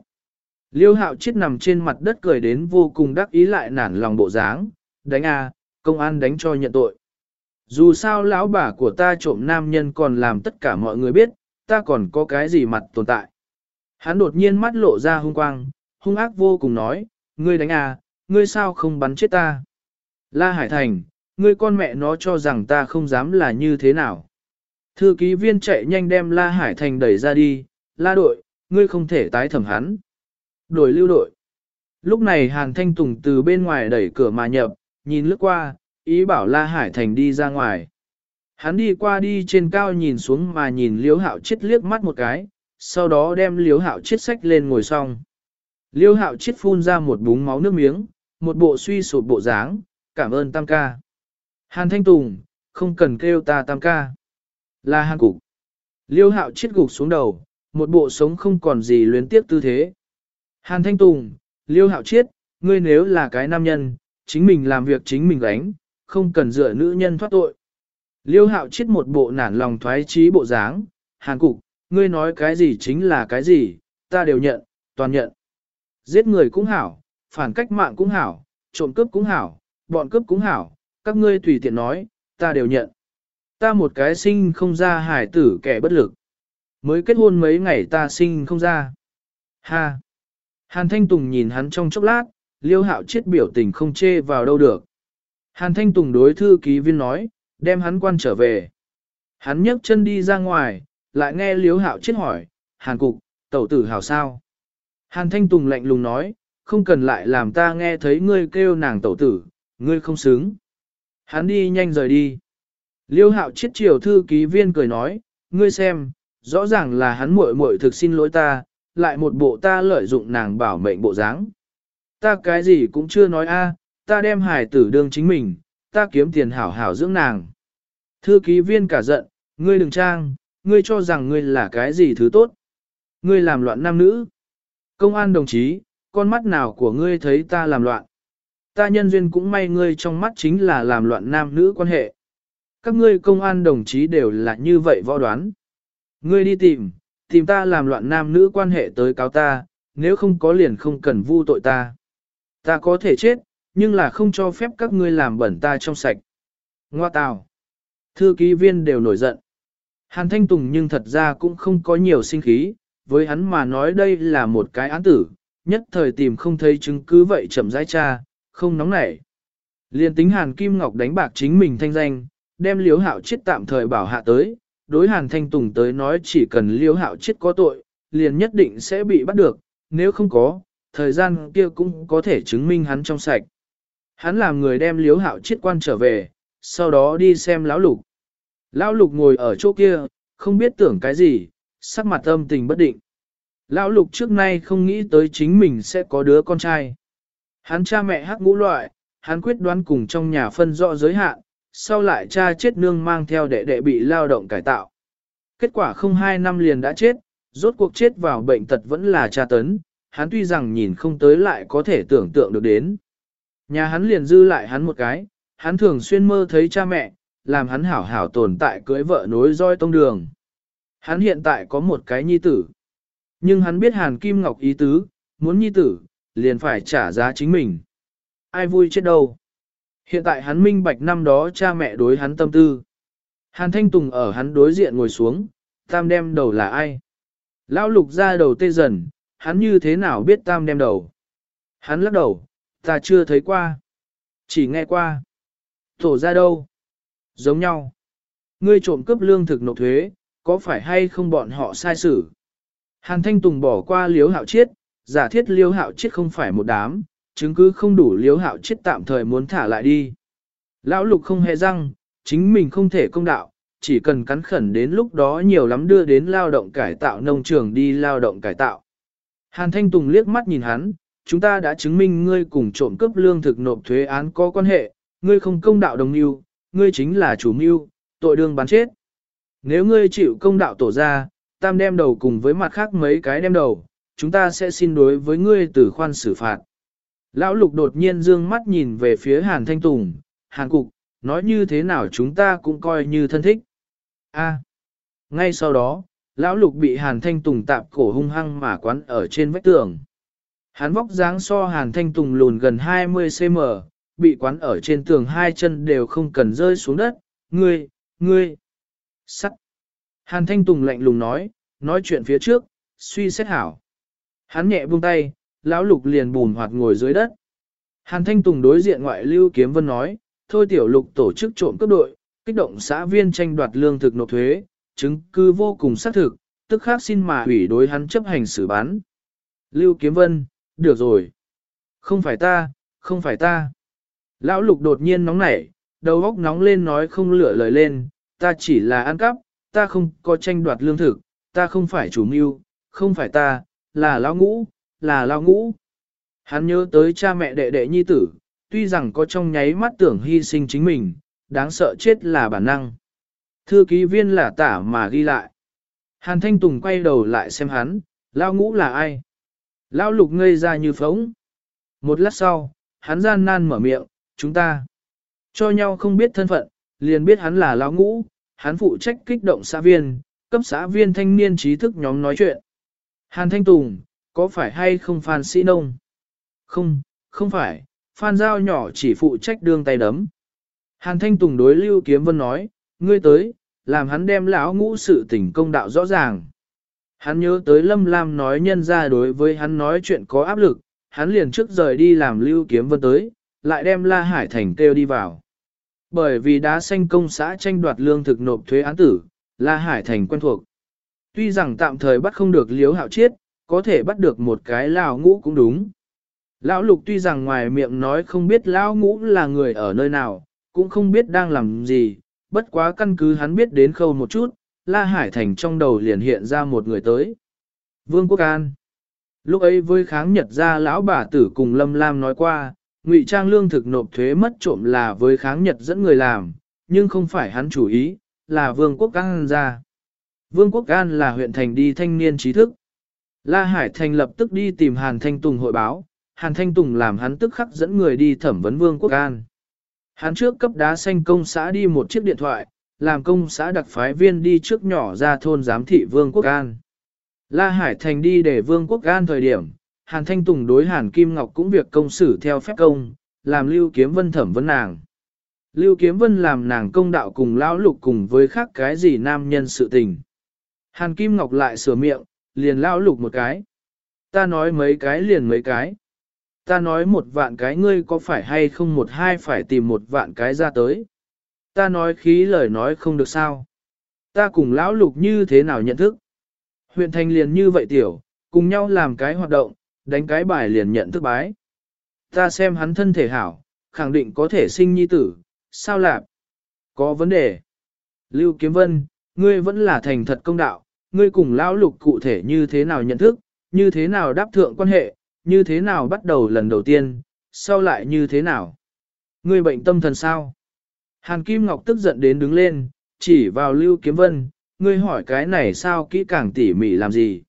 S1: Liêu hạo chết nằm trên mặt đất cười đến vô cùng đắc ý lại nản lòng bộ dáng, đánh à, công an đánh cho nhận tội. Dù sao lão bà của ta trộm nam nhân còn làm tất cả mọi người biết, ta còn có cái gì mặt tồn tại. Hắn đột nhiên mắt lộ ra hung quang, hung ác vô cùng nói, ngươi đánh à, ngươi sao không bắn chết ta? La Hải Thành, ngươi con mẹ nó cho rằng ta không dám là như thế nào? Thư ký viên chạy nhanh đem La Hải Thành đẩy ra đi, La đội, ngươi không thể tái thẩm hắn. Đổi lưu đội. Lúc này Hàn Thanh Tùng từ bên ngoài đẩy cửa mà nhập, nhìn lướt qua, ý bảo La Hải Thành đi ra ngoài. Hắn đi qua đi trên cao nhìn xuống mà nhìn Liễu Hạo chết liếc mắt một cái, sau đó đem Liễu Hạo chết sách lên ngồi xong. Liêu hạo chết phun ra một búng máu nước miếng, một bộ suy sụp bộ dáng, cảm ơn tam ca. Hàn Thanh Tùng, không cần kêu ta tam ca. Là hàn cục. Liêu hạo chết gục xuống đầu, một bộ sống không còn gì luyến tiếp tư thế. Hàn Thanh Tùng, Liêu hạo chết, ngươi nếu là cái nam nhân, chính mình làm việc chính mình gánh, không cần dựa nữ nhân thoát tội. Liêu hạo chết một bộ nản lòng thoái trí bộ dáng, hàn cục, ngươi nói cái gì chính là cái gì, ta đều nhận, toàn nhận. Giết người cũng hảo, phản cách mạng cũng hảo, trộm cướp cũng hảo, bọn cướp cũng hảo, các ngươi tùy tiện nói, ta đều nhận. Ta một cái sinh không ra hải tử kẻ bất lực. Mới kết hôn mấy ngày ta sinh không ra. Ha! Hàn Thanh Tùng nhìn hắn trong chốc lát, liêu hạo chết biểu tình không chê vào đâu được. Hàn Thanh Tùng đối thư ký viên nói, đem hắn quan trở về. Hắn nhấc chân đi ra ngoài, lại nghe liêu hạo chết hỏi, Hàn Cục, tẩu tử hảo sao? Hàn Thanh Tùng lạnh lùng nói, không cần lại làm ta nghe thấy ngươi kêu nàng tẩu tử, ngươi không xứng. Hắn đi nhanh rời đi. Liêu hạo chiết triều thư ký viên cười nói, ngươi xem, rõ ràng là hắn muội muội thực xin lỗi ta, lại một bộ ta lợi dụng nàng bảo mệnh bộ dáng. Ta cái gì cũng chưa nói a, ta đem hài tử đương chính mình, ta kiếm tiền hảo hảo dưỡng nàng. Thư ký viên cả giận, ngươi đừng trang, ngươi cho rằng ngươi là cái gì thứ tốt. Ngươi làm loạn nam nữ. Công an đồng chí, con mắt nào của ngươi thấy ta làm loạn? Ta nhân duyên cũng may ngươi trong mắt chính là làm loạn nam nữ quan hệ. Các ngươi công an đồng chí đều là như vậy võ đoán. Ngươi đi tìm, tìm ta làm loạn nam nữ quan hệ tới cáo ta, nếu không có liền không cần vu tội ta. Ta có thể chết, nhưng là không cho phép các ngươi làm bẩn ta trong sạch. Ngoa tào. Thư ký viên đều nổi giận. Hàn Thanh Tùng nhưng thật ra cũng không có nhiều sinh khí, với hắn mà nói đây là một cái án tử, nhất thời tìm không thấy chứng cứ vậy chậm rãi cha, không nóng nảy. Liên tính Hàn Kim Ngọc đánh bạc chính mình thanh danh, đem liếu hạo chết tạm thời bảo hạ tới, đối Hàn Thanh Tùng tới nói chỉ cần liếu hạo chết có tội, liền nhất định sẽ bị bắt được, nếu không có, thời gian kia cũng có thể chứng minh hắn trong sạch. Hắn làm người đem liếu hạo chiết quan trở về, sau đó đi xem lão lục. Lão lục ngồi ở chỗ kia, không biết tưởng cái gì, sắc mặt âm tình bất định. Lão lục trước nay không nghĩ tới chính mình sẽ có đứa con trai. Hắn cha mẹ hắc ngũ loại, hắn quyết đoán cùng trong nhà phân rõ giới hạn, sau lại cha chết nương mang theo đệ đệ bị lao động cải tạo. Kết quả không hai năm liền đã chết, rốt cuộc chết vào bệnh tật vẫn là cha tấn, hắn tuy rằng nhìn không tới lại có thể tưởng tượng được đến. Nhà hắn liền dư lại hắn một cái, hắn thường xuyên mơ thấy cha mẹ, làm hắn hảo hảo tồn tại cưới vợ nối roi tông đường. Hắn hiện tại có một cái nhi tử. Nhưng hắn biết Hàn Kim Ngọc ý tứ, muốn nhi tử, liền phải trả giá chính mình. Ai vui chết đâu. Hiện tại hắn minh bạch năm đó cha mẹ đối hắn tâm tư. Hàn Thanh Tùng ở hắn đối diện ngồi xuống, tam đem đầu là ai? Lão lục ra đầu tê dần, hắn như thế nào biết tam đem đầu? Hắn lắc đầu, ta chưa thấy qua. Chỉ nghe qua. thổ ra đâu? Giống nhau. Ngươi trộm cướp lương thực nộp thuế, có phải hay không bọn họ sai xử? Hàn Thanh Tùng bỏ qua liếu hạo chiết, giả thiết liếu hạo chiết không phải một đám, chứng cứ không đủ liếu hạo chiết tạm thời muốn thả lại đi. Lão lục không hề răng, chính mình không thể công đạo, chỉ cần cắn khẩn đến lúc đó nhiều lắm đưa đến lao động cải tạo nông trường đi lao động cải tạo. Hàn Thanh Tùng liếc mắt nhìn hắn, chúng ta đã chứng minh ngươi cùng trộm cướp lương thực nộp thuế án có quan hệ, ngươi không công đạo đồng mưu, ngươi chính là chủ mưu, tội đương bán chết. Nếu ngươi chịu công đạo tổ ra, tam đem đầu cùng với mặt khác mấy cái đem đầu, chúng ta sẽ xin đối với ngươi tử khoan xử phạt. Lão lục đột nhiên dương mắt nhìn về phía Hàn Thanh Tùng, Hàn Cục, nói như thế nào chúng ta cũng coi như thân thích. A. Ngay sau đó, lão lục bị Hàn Thanh Tùng tạp cổ hung hăng mà quán ở trên vách tường. Hắn vóc dáng so Hàn Thanh Tùng lùn gần 20cm, bị quán ở trên tường hai chân đều không cần rơi xuống đất. Ngươi, ngươi, sắt. Hàn Thanh Tùng lạnh lùng nói, nói chuyện phía trước, suy xét hảo. Hắn nhẹ buông tay, lão lục liền bùn hoạt ngồi dưới đất. Hàn Thanh Tùng đối diện ngoại lưu kiếm vân nói, thôi tiểu lục tổ chức trộm cấp đội, kích động xã viên tranh đoạt lương thực nộp thuế, chứng cứ vô cùng xác thực, tức khác xin mà hủy đối hắn chấp hành xử bán. Lưu Kiếm Vân, được rồi. Không phải ta, không phải ta. Lão lục đột nhiên nóng nảy, đầu óc nóng lên nói không lựa lời lên, ta chỉ là ăn cắp, ta không có tranh đoạt lương thực, ta không phải chủ mưu, không phải ta, là lão ngũ, là lão ngũ. Hắn nhớ tới cha mẹ đệ đệ nhi tử, tuy rằng có trong nháy mắt tưởng hy sinh chính mình, đáng sợ chết là bản năng. Thư ký viên là tả mà ghi lại. Hàn Thanh Tùng quay đầu lại xem hắn, lão ngũ là ai? Lão lục ngây ra như phóng. Một lát sau, hắn gian nan mở miệng, chúng ta cho nhau không biết thân phận, liền biết hắn là lão ngũ, hắn phụ trách kích động xã viên, cấp xã viên thanh niên trí thức nhóm nói chuyện. Hàn Thanh Tùng, có phải hay không Phan Sĩ Nông? Không, không phải, Phan Giao nhỏ chỉ phụ trách đương tay đấm. Hàn Thanh Tùng đối Lưu Kiếm Vân nói, ngươi tới, làm hắn đem lão ngũ sự tình công đạo rõ ràng. Hắn nhớ tới Lâm Lam nói nhân ra đối với hắn nói chuyện có áp lực, hắn liền trước rời đi làm Lưu Kiếm Vân tới, lại đem La Hải Thành kêu đi vào. Bởi vì đá xanh công xã tranh đoạt lương thực nộp thuế án tử, La Hải Thành quen thuộc. Tuy rằng tạm thời bắt không được liếu hạo chiết, có thể bắt được một cái lão ngũ cũng đúng. Lão lục tuy rằng ngoài miệng nói không biết lão ngũ là người ở nơi nào, cũng không biết đang làm gì, bất quá căn cứ hắn biết đến khâu một chút, La Hải Thành trong đầu liền hiện ra một người tới. Vương Quốc An. Lúc ấy với kháng Nhật ra lão bà tử cùng Lâm Lam nói qua, ngụy trang lương thực nộp thuế mất trộm là với kháng Nhật dẫn người làm, nhưng không phải hắn chủ ý, là Vương Quốc An ra. Vương Quốc An là huyện thành đi thanh niên trí thức. La Hải Thành lập tức đi tìm Hàn Thanh Tùng hội báo, Hàn Thanh Tùng làm hắn tức khắc dẫn người đi thẩm vấn Vương Quốc An. Hắn trước cấp đá xanh công xã đi một chiếc điện thoại, làm công xã đặc phái viên đi trước nhỏ ra thôn giám thị Vương Quốc An. La Hải Thành đi để Vương Quốc An thời điểm, Hàn Thanh Tùng đối Hàn Kim Ngọc cũng việc công xử theo phép công, làm lưu kiếm vân thẩm vấn nàng. Lưu Kiếm Vân làm nàng công đạo cùng lão lục cùng với khác cái gì nam nhân sự tình. Hàn Kim Ngọc lại sửa miệng, liền lão lục một cái. Ta nói mấy cái liền mấy cái. Ta nói một vạn cái ngươi có phải hay không một hai phải tìm một vạn cái ra tới. Ta nói khí lời nói không được sao. Ta cùng lão lục như thế nào nhận thức. Huyện thành liền như vậy tiểu, cùng nhau làm cái hoạt động, đánh cái bài liền nhận thức bái. Ta xem hắn thân thể hảo, khẳng định có thể sinh nhi tử, sao lạp? Có vấn đề. Lưu Kiếm Vân, ngươi vẫn là thành thật công đạo, ngươi cùng lão lục cụ thể như thế nào nhận thức, như thế nào đáp thượng quan hệ, như thế nào bắt đầu lần đầu tiên, sau lại như thế nào? Ngươi bệnh tâm thần sao? Hàn Kim Ngọc tức giận đến đứng lên, chỉ vào Lưu Kiếm Vân, ngươi hỏi cái này sao kỹ càng tỉ mỉ làm gì?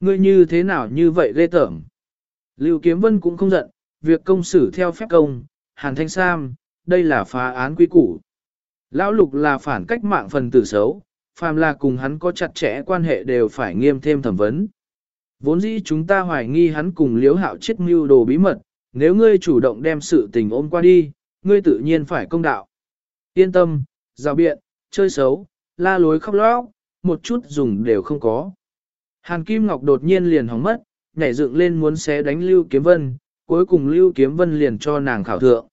S1: Ngươi như thế nào như vậy ghê tởm? Lưu Kiếm Vân cũng không giận, việc công xử theo phép công, Hàn Thanh Sam, đây là phá án quy củ. Lão Lục là phản cách mạng phần tử xấu, phàm là cùng hắn có chặt chẽ quan hệ đều phải nghiêm thêm thẩm vấn. Vốn dĩ chúng ta hoài nghi hắn cùng liếu hạo chết mưu đồ bí mật, nếu ngươi chủ động đem sự tình ôm qua đi, ngươi tự nhiên phải công đạo. Yên tâm, rào biện, chơi xấu, la lối khóc lóc, một chút dùng đều không có. Hàn Kim Ngọc đột nhiên liền hóng mất, nhảy dựng lên muốn xé đánh Lưu Kiếm Vân, cuối cùng Lưu Kiếm Vân liền cho nàng khảo thượng.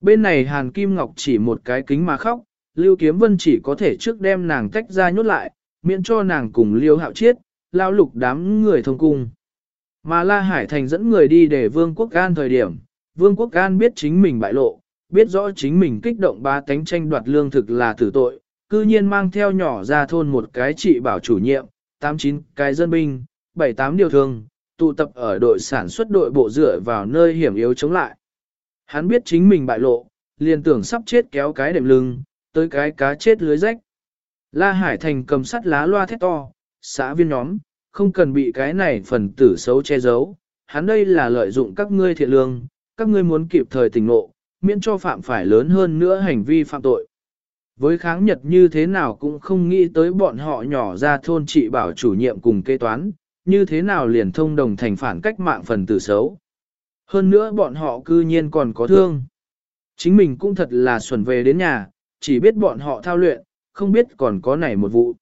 S1: Bên này Hàn Kim Ngọc chỉ một cái kính mà khóc, Lưu Kiếm Vân chỉ có thể trước đem nàng tách ra nhốt lại, miễn cho nàng cùng Liêu Hạo Chiết, lao lục đám người thông cung. Mà La Hải Thành dẫn người đi để Vương Quốc Gan thời điểm, Vương Quốc Gan biết chính mình bại lộ, biết rõ chính mình kích động ba tánh tranh đoạt lương thực là tử tội, cư nhiên mang theo nhỏ ra thôn một cái trị bảo chủ nhiệm, 89 cái dân binh, 78 điều thương, tụ tập ở đội sản xuất đội bộ dựa vào nơi hiểm yếu chống lại. Hắn biết chính mình bại lộ, liền tưởng sắp chết kéo cái đệm lưng, tới cái cá chết lưới rách. La Hải Thành cầm sắt lá loa thét to, xã viên nhóm, không cần bị cái này phần tử xấu che giấu, hắn đây là lợi dụng các ngươi thiện lương, các ngươi muốn kịp thời tỉnh ngộ, miễn cho phạm phải lớn hơn nữa hành vi phạm tội. Với kháng nhật như thế nào cũng không nghĩ tới bọn họ nhỏ ra thôn trị bảo chủ nhiệm cùng kế toán, như thế nào liền thông đồng thành phản cách mạng phần tử xấu. Hơn nữa bọn họ cư nhiên còn có thương. Chính mình cũng thật là xuẩn về đến nhà, chỉ biết bọn họ thao luyện, không biết còn có này một vụ.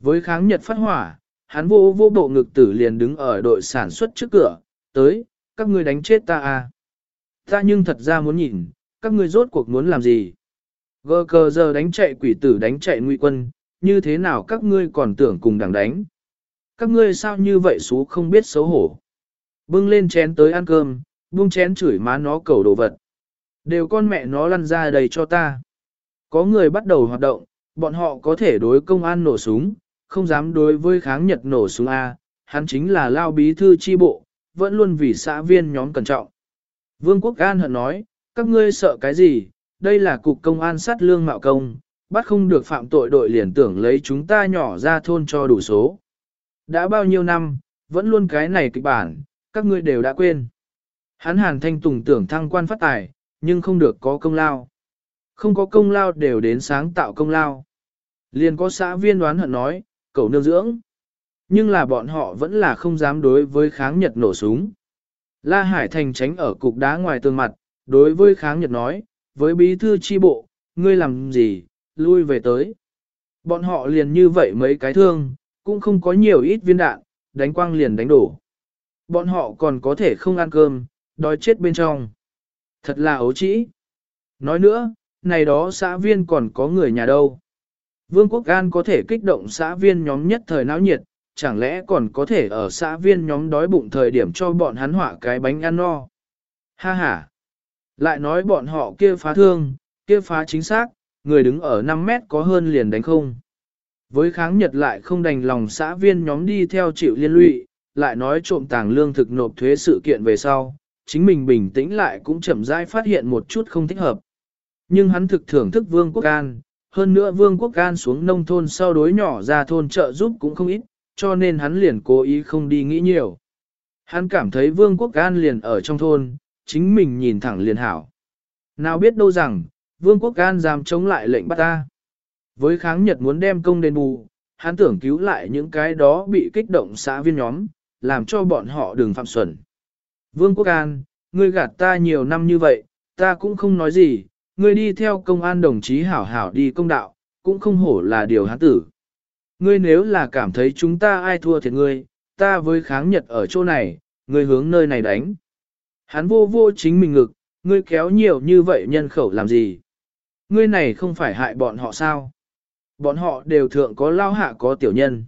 S1: Với kháng nhật phát hỏa, hắn vô vô bộ ngực tử liền đứng ở đội sản xuất trước cửa, tới, các ngươi đánh chết ta à. Ta nhưng thật ra muốn nhìn, các ngươi rốt cuộc muốn làm gì. Gơ cờ giờ đánh chạy quỷ tử đánh chạy nguy quân, như thế nào các ngươi còn tưởng cùng đảng đánh. Các ngươi sao như vậy xú không biết xấu hổ. Bưng lên chén tới ăn cơm, buông chén chửi má nó cầu đồ vật. Đều con mẹ nó lăn ra đầy cho ta. Có người bắt đầu hoạt động, bọn họ có thể đối công an nổ súng, không dám đối với kháng nhật nổ súng A, hắn chính là lao bí thư chi bộ, vẫn luôn vì xã viên nhóm cẩn trọng. Vương quốc an hận nói, các ngươi sợ cái gì, đây là cục công an sát lương mạo công, bắt không được phạm tội đội liền tưởng lấy chúng ta nhỏ ra thôn cho đủ số. Đã bao nhiêu năm, vẫn luôn cái này kịch bản, các ngươi đều đã quên. Hắn hàn thanh tùng tưởng thăng quan phát tài, nhưng không được có công lao. Không có công lao đều đến sáng tạo công lao. Liền có xã viên đoán hận nói, cầu nương dưỡng. Nhưng là bọn họ vẫn là không dám đối với kháng nhật nổ súng. La Hải Thành tránh ở cục đá ngoài tường mặt, đối với kháng nhật nói, với bí thư chi bộ, ngươi làm gì, lui về tới. Bọn họ liền như vậy mấy cái thương, cũng không có nhiều ít viên đạn, đánh quang liền đánh đổ. Bọn họ còn có thể không ăn cơm, đói chết bên trong. Thật là ấu trĩ. Nói nữa, này đó xã viên còn có người nhà đâu. Vương quốc An có thể kích động xã viên nhóm nhất thời náo nhiệt, chẳng lẽ còn có thể ở xã viên nhóm đói bụng thời điểm cho bọn hắn họa cái bánh ăn no. Ha ha. Lại nói bọn họ kia phá thương, kia phá chính xác, người đứng ở 5 mét có hơn liền đánh không. Với kháng nhật lại không đành lòng xã viên nhóm đi theo chịu liên lụy, lại nói trộm tàng lương thực nộp thuế sự kiện về sau, chính mình bình tĩnh lại cũng chậm rãi phát hiện một chút không thích hợp. Nhưng hắn thực thưởng thức Vương Quốc An, hơn nữa Vương Quốc An xuống nông thôn sau đối nhỏ ra thôn trợ giúp cũng không ít, cho nên hắn liền cố ý không đi nghĩ nhiều. Hắn cảm thấy Vương Quốc An liền ở trong thôn, chính mình nhìn thẳng liền hảo. Nào biết đâu rằng, Vương Quốc An dám chống lại lệnh bắt ta. Với kháng Nhật muốn đem công đền bù, hắn tưởng cứu lại những cái đó bị kích động xã viên nhóm, làm cho bọn họ đừng phạm xuẩn. Vương Quốc An, ngươi gạt ta nhiều năm như vậy, ta cũng không nói gì, ngươi đi theo công an đồng chí hảo hảo đi công đạo, cũng không hổ là điều hắn tử. Ngươi nếu là cảm thấy chúng ta ai thua thiệt ngươi, ta với kháng nhật ở chỗ này, ngươi hướng nơi này đánh. Hắn vô vô chính mình ngực, ngươi kéo nhiều như vậy nhân khẩu làm gì? Ngươi này không phải hại bọn họ sao? Bọn họ đều thượng có lao hạ có tiểu nhân.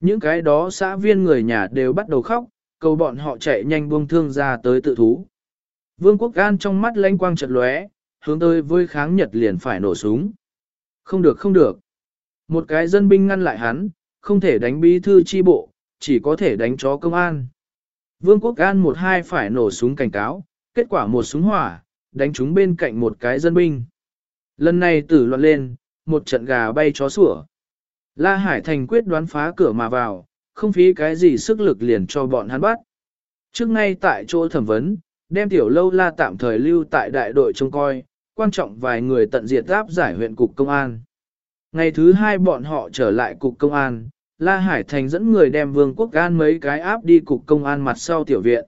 S1: Những cái đó xã viên người nhà đều bắt đầu khóc, cầu bọn họ chạy nhanh buông thương ra tới tự thú. Vương quốc gan trong mắt lanh quang chật lóe, hướng tới với kháng nhật liền phải nổ súng. Không được không được. Một cái dân binh ngăn lại hắn, không thể đánh bí thư chi bộ, chỉ có thể đánh chó công an. Vương quốc gan một hai phải nổ súng cảnh cáo, kết quả một súng hỏa, đánh chúng bên cạnh một cái dân binh. Lần này tử loạn lên, một trận gà bay chó sủa. La Hải Thành quyết đoán phá cửa mà vào, không phí cái gì sức lực liền cho bọn hắn bắt. Trước ngay tại chỗ thẩm vấn, đem tiểu lâu la tạm thời lưu tại đại đội trông coi, quan trọng vài người tận diệt áp giải huyện cục công an. Ngày thứ hai bọn họ trở lại cục công an, La Hải Thành dẫn người đem Vương Quốc An mấy cái áp đi cục công an mặt sau tiểu viện.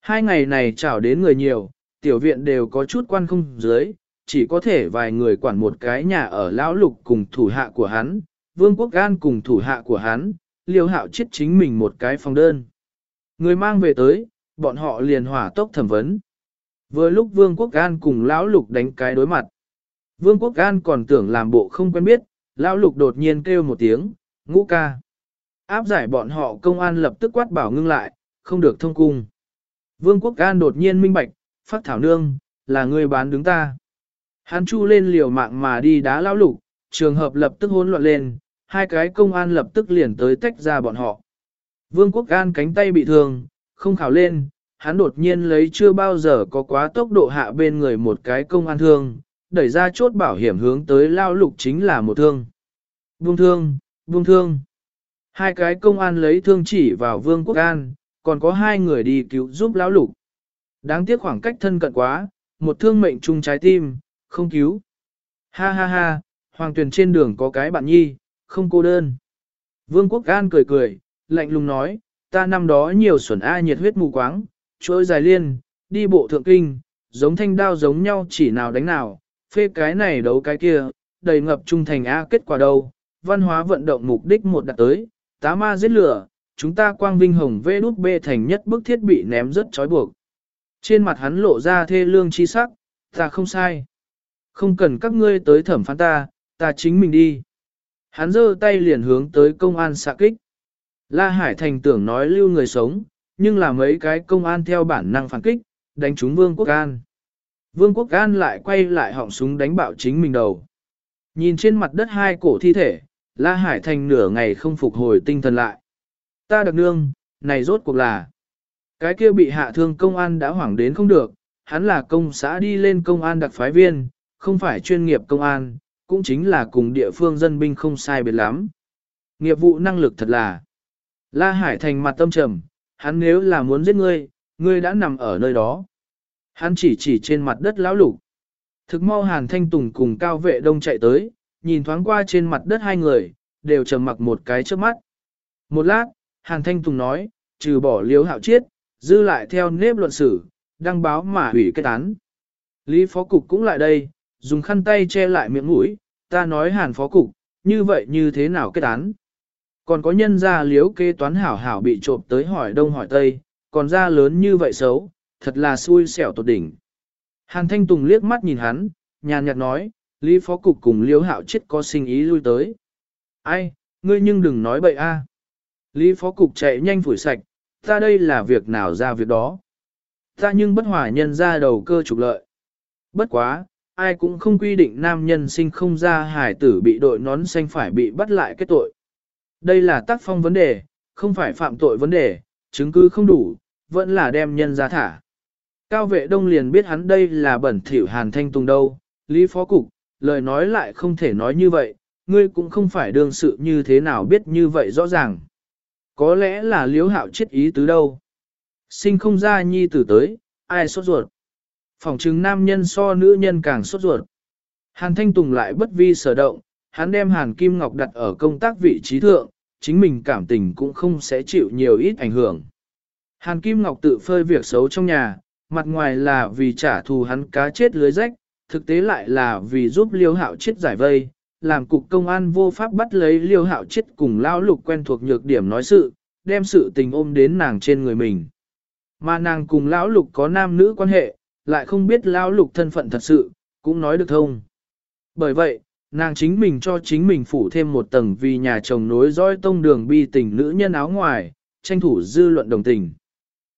S1: Hai ngày này chào đến người nhiều, tiểu viện đều có chút quan không dưới, chỉ có thể vài người quản một cái nhà ở lão lục cùng thủ hạ của hắn, Vương Quốc An cùng thủ hạ của hắn, liêu hạo chết chính mình một cái phòng đơn. Người mang về tới, bọn họ liền hỏa tốc thẩm vấn. Vừa lúc Vương Quốc An cùng lão lục đánh cái đối mặt. Vương Quốc An còn tưởng làm bộ không quen biết, lão lục đột nhiên kêu một tiếng, ngũ ca. Áp giải bọn họ công an lập tức quát bảo ngưng lại, không được thông cung. Vương Quốc An đột nhiên minh bạch, phát thảo nương, là người bán đứng ta. Hắn chu lên liều mạng mà đi đá lão lục, trường hợp lập tức hỗn loạn lên, hai cái công an lập tức liền tới tách ra bọn họ. Vương Quốc An cánh tay bị thương, không khảo lên, hắn đột nhiên lấy chưa bao giờ có quá tốc độ hạ bên người một cái công an thương, đẩy ra chốt bảo hiểm hướng tới lao lục chính là một thương. Buông thương, buông thương. Hai cái công an lấy thương chỉ vào Vương Quốc An, còn có hai người đi cứu giúp lão lục. Đáng tiếc khoảng cách thân cận quá, một thương mệnh chung trái tim, không cứu. Ha ha ha, Hoàng tuyển trên đường có cái bạn nhi, không cô đơn. Vương Quốc An cười cười, lạnh lùng nói, ta năm đó nhiều xuẩn ai nhiệt huyết mù quáng, trôi dài liên, đi bộ thượng kinh, giống thanh đao giống nhau chỉ nào đánh nào, phê cái này đấu cái kia, đầy ngập trung thành A kết quả đâu, văn hóa vận động mục đích một đặt tới, tá ma giết lửa, chúng ta quang vinh hồng vê đút bê thành nhất bức thiết bị ném rất trói buộc. Trên mặt hắn lộ ra thê lương chi sắc, ta không sai. Không cần các ngươi tới thẩm phán ta, ta chính mình đi. Hắn giơ tay liền hướng tới công an xạ kích. La Hải Thành tưởng nói lưu người sống, nhưng là mấy cái công an theo bản năng phản kích, đánh trúng Vương Quốc An. Vương Quốc An lại quay lại họng súng đánh bạo chính mình đầu. Nhìn trên mặt đất hai cổ thi thể, La Hải Thành nửa ngày không phục hồi tinh thần lại. Ta được nương, này rốt cuộc là. Cái kia bị hạ thương công an đã hoảng đến không được, hắn là công xã đi lên công an đặc phái viên, không phải chuyên nghiệp công an, cũng chính là cùng địa phương dân binh không sai biệt lắm. Nghiệp vụ năng lực thật là. La Hải Thành mặt tâm trầm, hắn nếu là muốn giết ngươi, ngươi đã nằm ở nơi đó. Hắn chỉ chỉ trên mặt đất lão lục. Thực mau Hàn Thanh Tùng cùng cao vệ đông chạy tới, nhìn thoáng qua trên mặt đất hai người, đều trầm mặc một cái trước mắt. Một lát, Hàn Thanh Tùng nói, trừ bỏ liếu hạo chiết, dư lại theo nếp luận sử đăng báo mà hủy kết án. Lý Phó Cục cũng lại đây, dùng khăn tay che lại miệng mũi, ta nói Hàn Phó Cục, như vậy như thế nào kết án? Còn có nhân gia liếu kê toán hảo hảo bị trộm tới hỏi đông hỏi tây, còn ra lớn như vậy xấu, thật là xui xẻo tột đỉnh. Hàn Thanh Tùng liếc mắt nhìn hắn, nhàn nhạt nói, Lý Phó Cục cùng Liêu hạo chết có sinh ý lui tới. Ai, ngươi nhưng đừng nói bậy a. Lý Phó Cục chạy nhanh phủi sạch, ta đây là việc nào ra việc đó. Ta nhưng bất hòa nhân ra đầu cơ trục lợi. Bất quá, ai cũng không quy định nam nhân sinh không ra hải tử bị đội nón xanh phải bị bắt lại kết tội. Đây là tác phong vấn đề, không phải phạm tội vấn đề, chứng cứ không đủ, vẫn là đem nhân ra thả. Cao vệ đông liền biết hắn đây là bẩn thỉu hàn thanh tùng đâu, lý phó cục, lời nói lại không thể nói như vậy, ngươi cũng không phải đương sự như thế nào biết như vậy rõ ràng. Có lẽ là liếu hạo chết ý tứ đâu. Sinh không ra nhi tử tới, ai sốt ruột. Phòng chứng nam nhân so nữ nhân càng sốt ruột. Hàn Thanh Tùng lại bất vi sở động, hắn đem Hàn Kim Ngọc đặt ở công tác vị trí thượng, chính mình cảm tình cũng không sẽ chịu nhiều ít ảnh hưởng. Hàn Kim Ngọc tự phơi việc xấu trong nhà, mặt ngoài là vì trả thù hắn cá chết lưới rách, thực tế lại là vì giúp liêu hạo chết giải vây, làm cục công an vô pháp bắt lấy liêu hạo chết cùng lão lục quen thuộc nhược điểm nói sự, đem sự tình ôm đến nàng trên người mình. Mà nàng cùng lão lục có nam nữ quan hệ, lại không biết lão lục thân phận thật sự, cũng nói được thông. Bởi vậy, nàng chính mình cho chính mình phủ thêm một tầng vì nhà chồng nối dõi tông đường bi tình nữ nhân áo ngoài, tranh thủ dư luận đồng tình.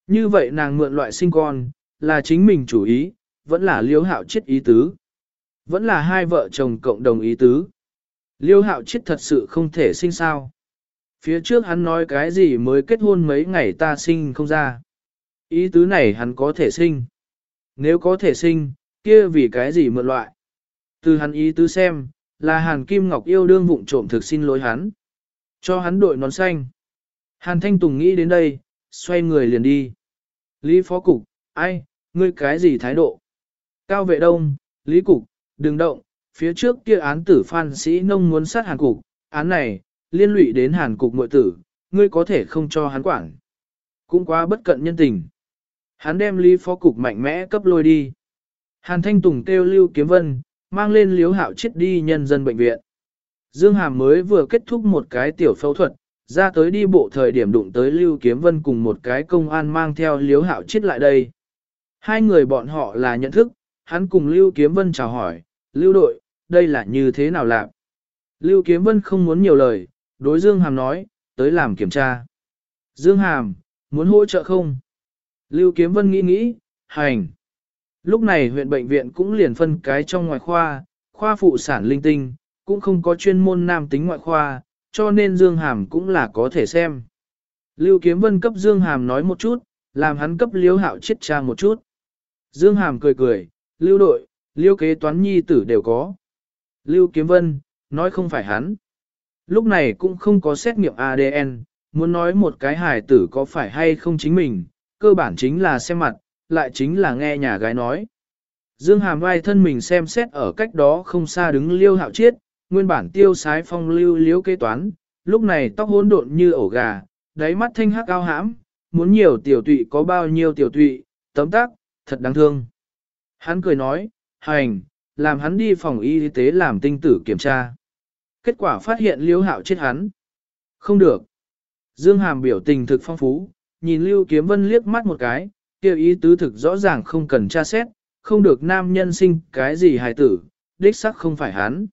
S1: Như vậy nàng mượn loại sinh con, là chính mình chủ ý, vẫn là liêu hạo chết ý tứ. Vẫn là hai vợ chồng cộng đồng ý tứ. Liêu hạo chết thật sự không thể sinh sao. Phía trước hắn nói cái gì mới kết hôn mấy ngày ta sinh không ra. Ý tứ này hắn có thể sinh. Nếu có thể sinh, kia vì cái gì mượn loại. Từ hắn ý tứ xem, là Hàn Kim Ngọc yêu đương vụng trộm thực xin lỗi hắn. Cho hắn đội nón xanh. Hàn Thanh Tùng nghĩ đến đây, xoay người liền đi. Lý Phó Cục, ai, ngươi cái gì thái độ? Cao vệ đông, Lý Cục, đừng động, phía trước kia án tử phan sĩ nông muốn sát Hàn Cục, án này, liên lụy đến Hàn Cục nội tử, ngươi có thể không cho hắn quản. Cũng quá bất cận nhân tình. Hắn đem Lý Phó Cục mạnh mẽ cấp lôi đi. Hàn Thanh Tùng kêu Lưu Kiếm Vân, mang lên liếu hạo chết đi nhân dân bệnh viện. Dương Hàm mới vừa kết thúc một cái tiểu phẫu thuật, ra tới đi bộ thời điểm đụng tới Lưu Kiếm Vân cùng một cái công an mang theo liếu hạo chết lại đây. Hai người bọn họ là nhận thức, hắn cùng Lưu Kiếm Vân chào hỏi, Lưu đội, đây là như thế nào làm? Lưu Kiếm Vân không muốn nhiều lời, đối Dương Hàm nói, tới làm kiểm tra. Dương Hàm, muốn hỗ trợ không? Lưu Kiếm Vân nghĩ nghĩ, hành. Lúc này huyện bệnh viện cũng liền phân cái trong ngoại khoa, khoa phụ sản linh tinh, cũng không có chuyên môn nam tính ngoại khoa, cho nên Dương Hàm cũng là có thể xem. Lưu Kiếm Vân cấp Dương Hàm nói một chút, làm hắn cấp Liêu Hạo chết cha một chút. Dương Hàm cười cười, Lưu đội, Lưu kế toán nhi tử đều có. Lưu Kiếm Vân, nói không phải hắn. Lúc này cũng không có xét nghiệm ADN, muốn nói một cái hài tử có phải hay không chính mình, cơ bản chính là xem mặt, lại chính là nghe nhà gái nói. Dương Hàm vai thân mình xem xét ở cách đó không xa đứng liêu hạo chiết, nguyên bản tiêu sái phong lưu liếu kế toán, lúc này tóc hỗn độn như ổ gà, đáy mắt thanh hắc cao hãm, muốn nhiều tiểu tụy có bao nhiêu tiểu tụy, tấm tắc thật đáng thương. Hắn cười nói, hành, làm hắn đi phòng y tế làm tinh tử kiểm tra. Kết quả phát hiện liêu hạo chết hắn. Không được. Dương Hàm biểu tình thực phong phú, nhìn Lưu Kiếm Vân liếc mắt một cái, kêu ý tứ thực rõ ràng không cần tra xét, không được nam nhân sinh cái gì hài tử, đích sắc không phải hắn.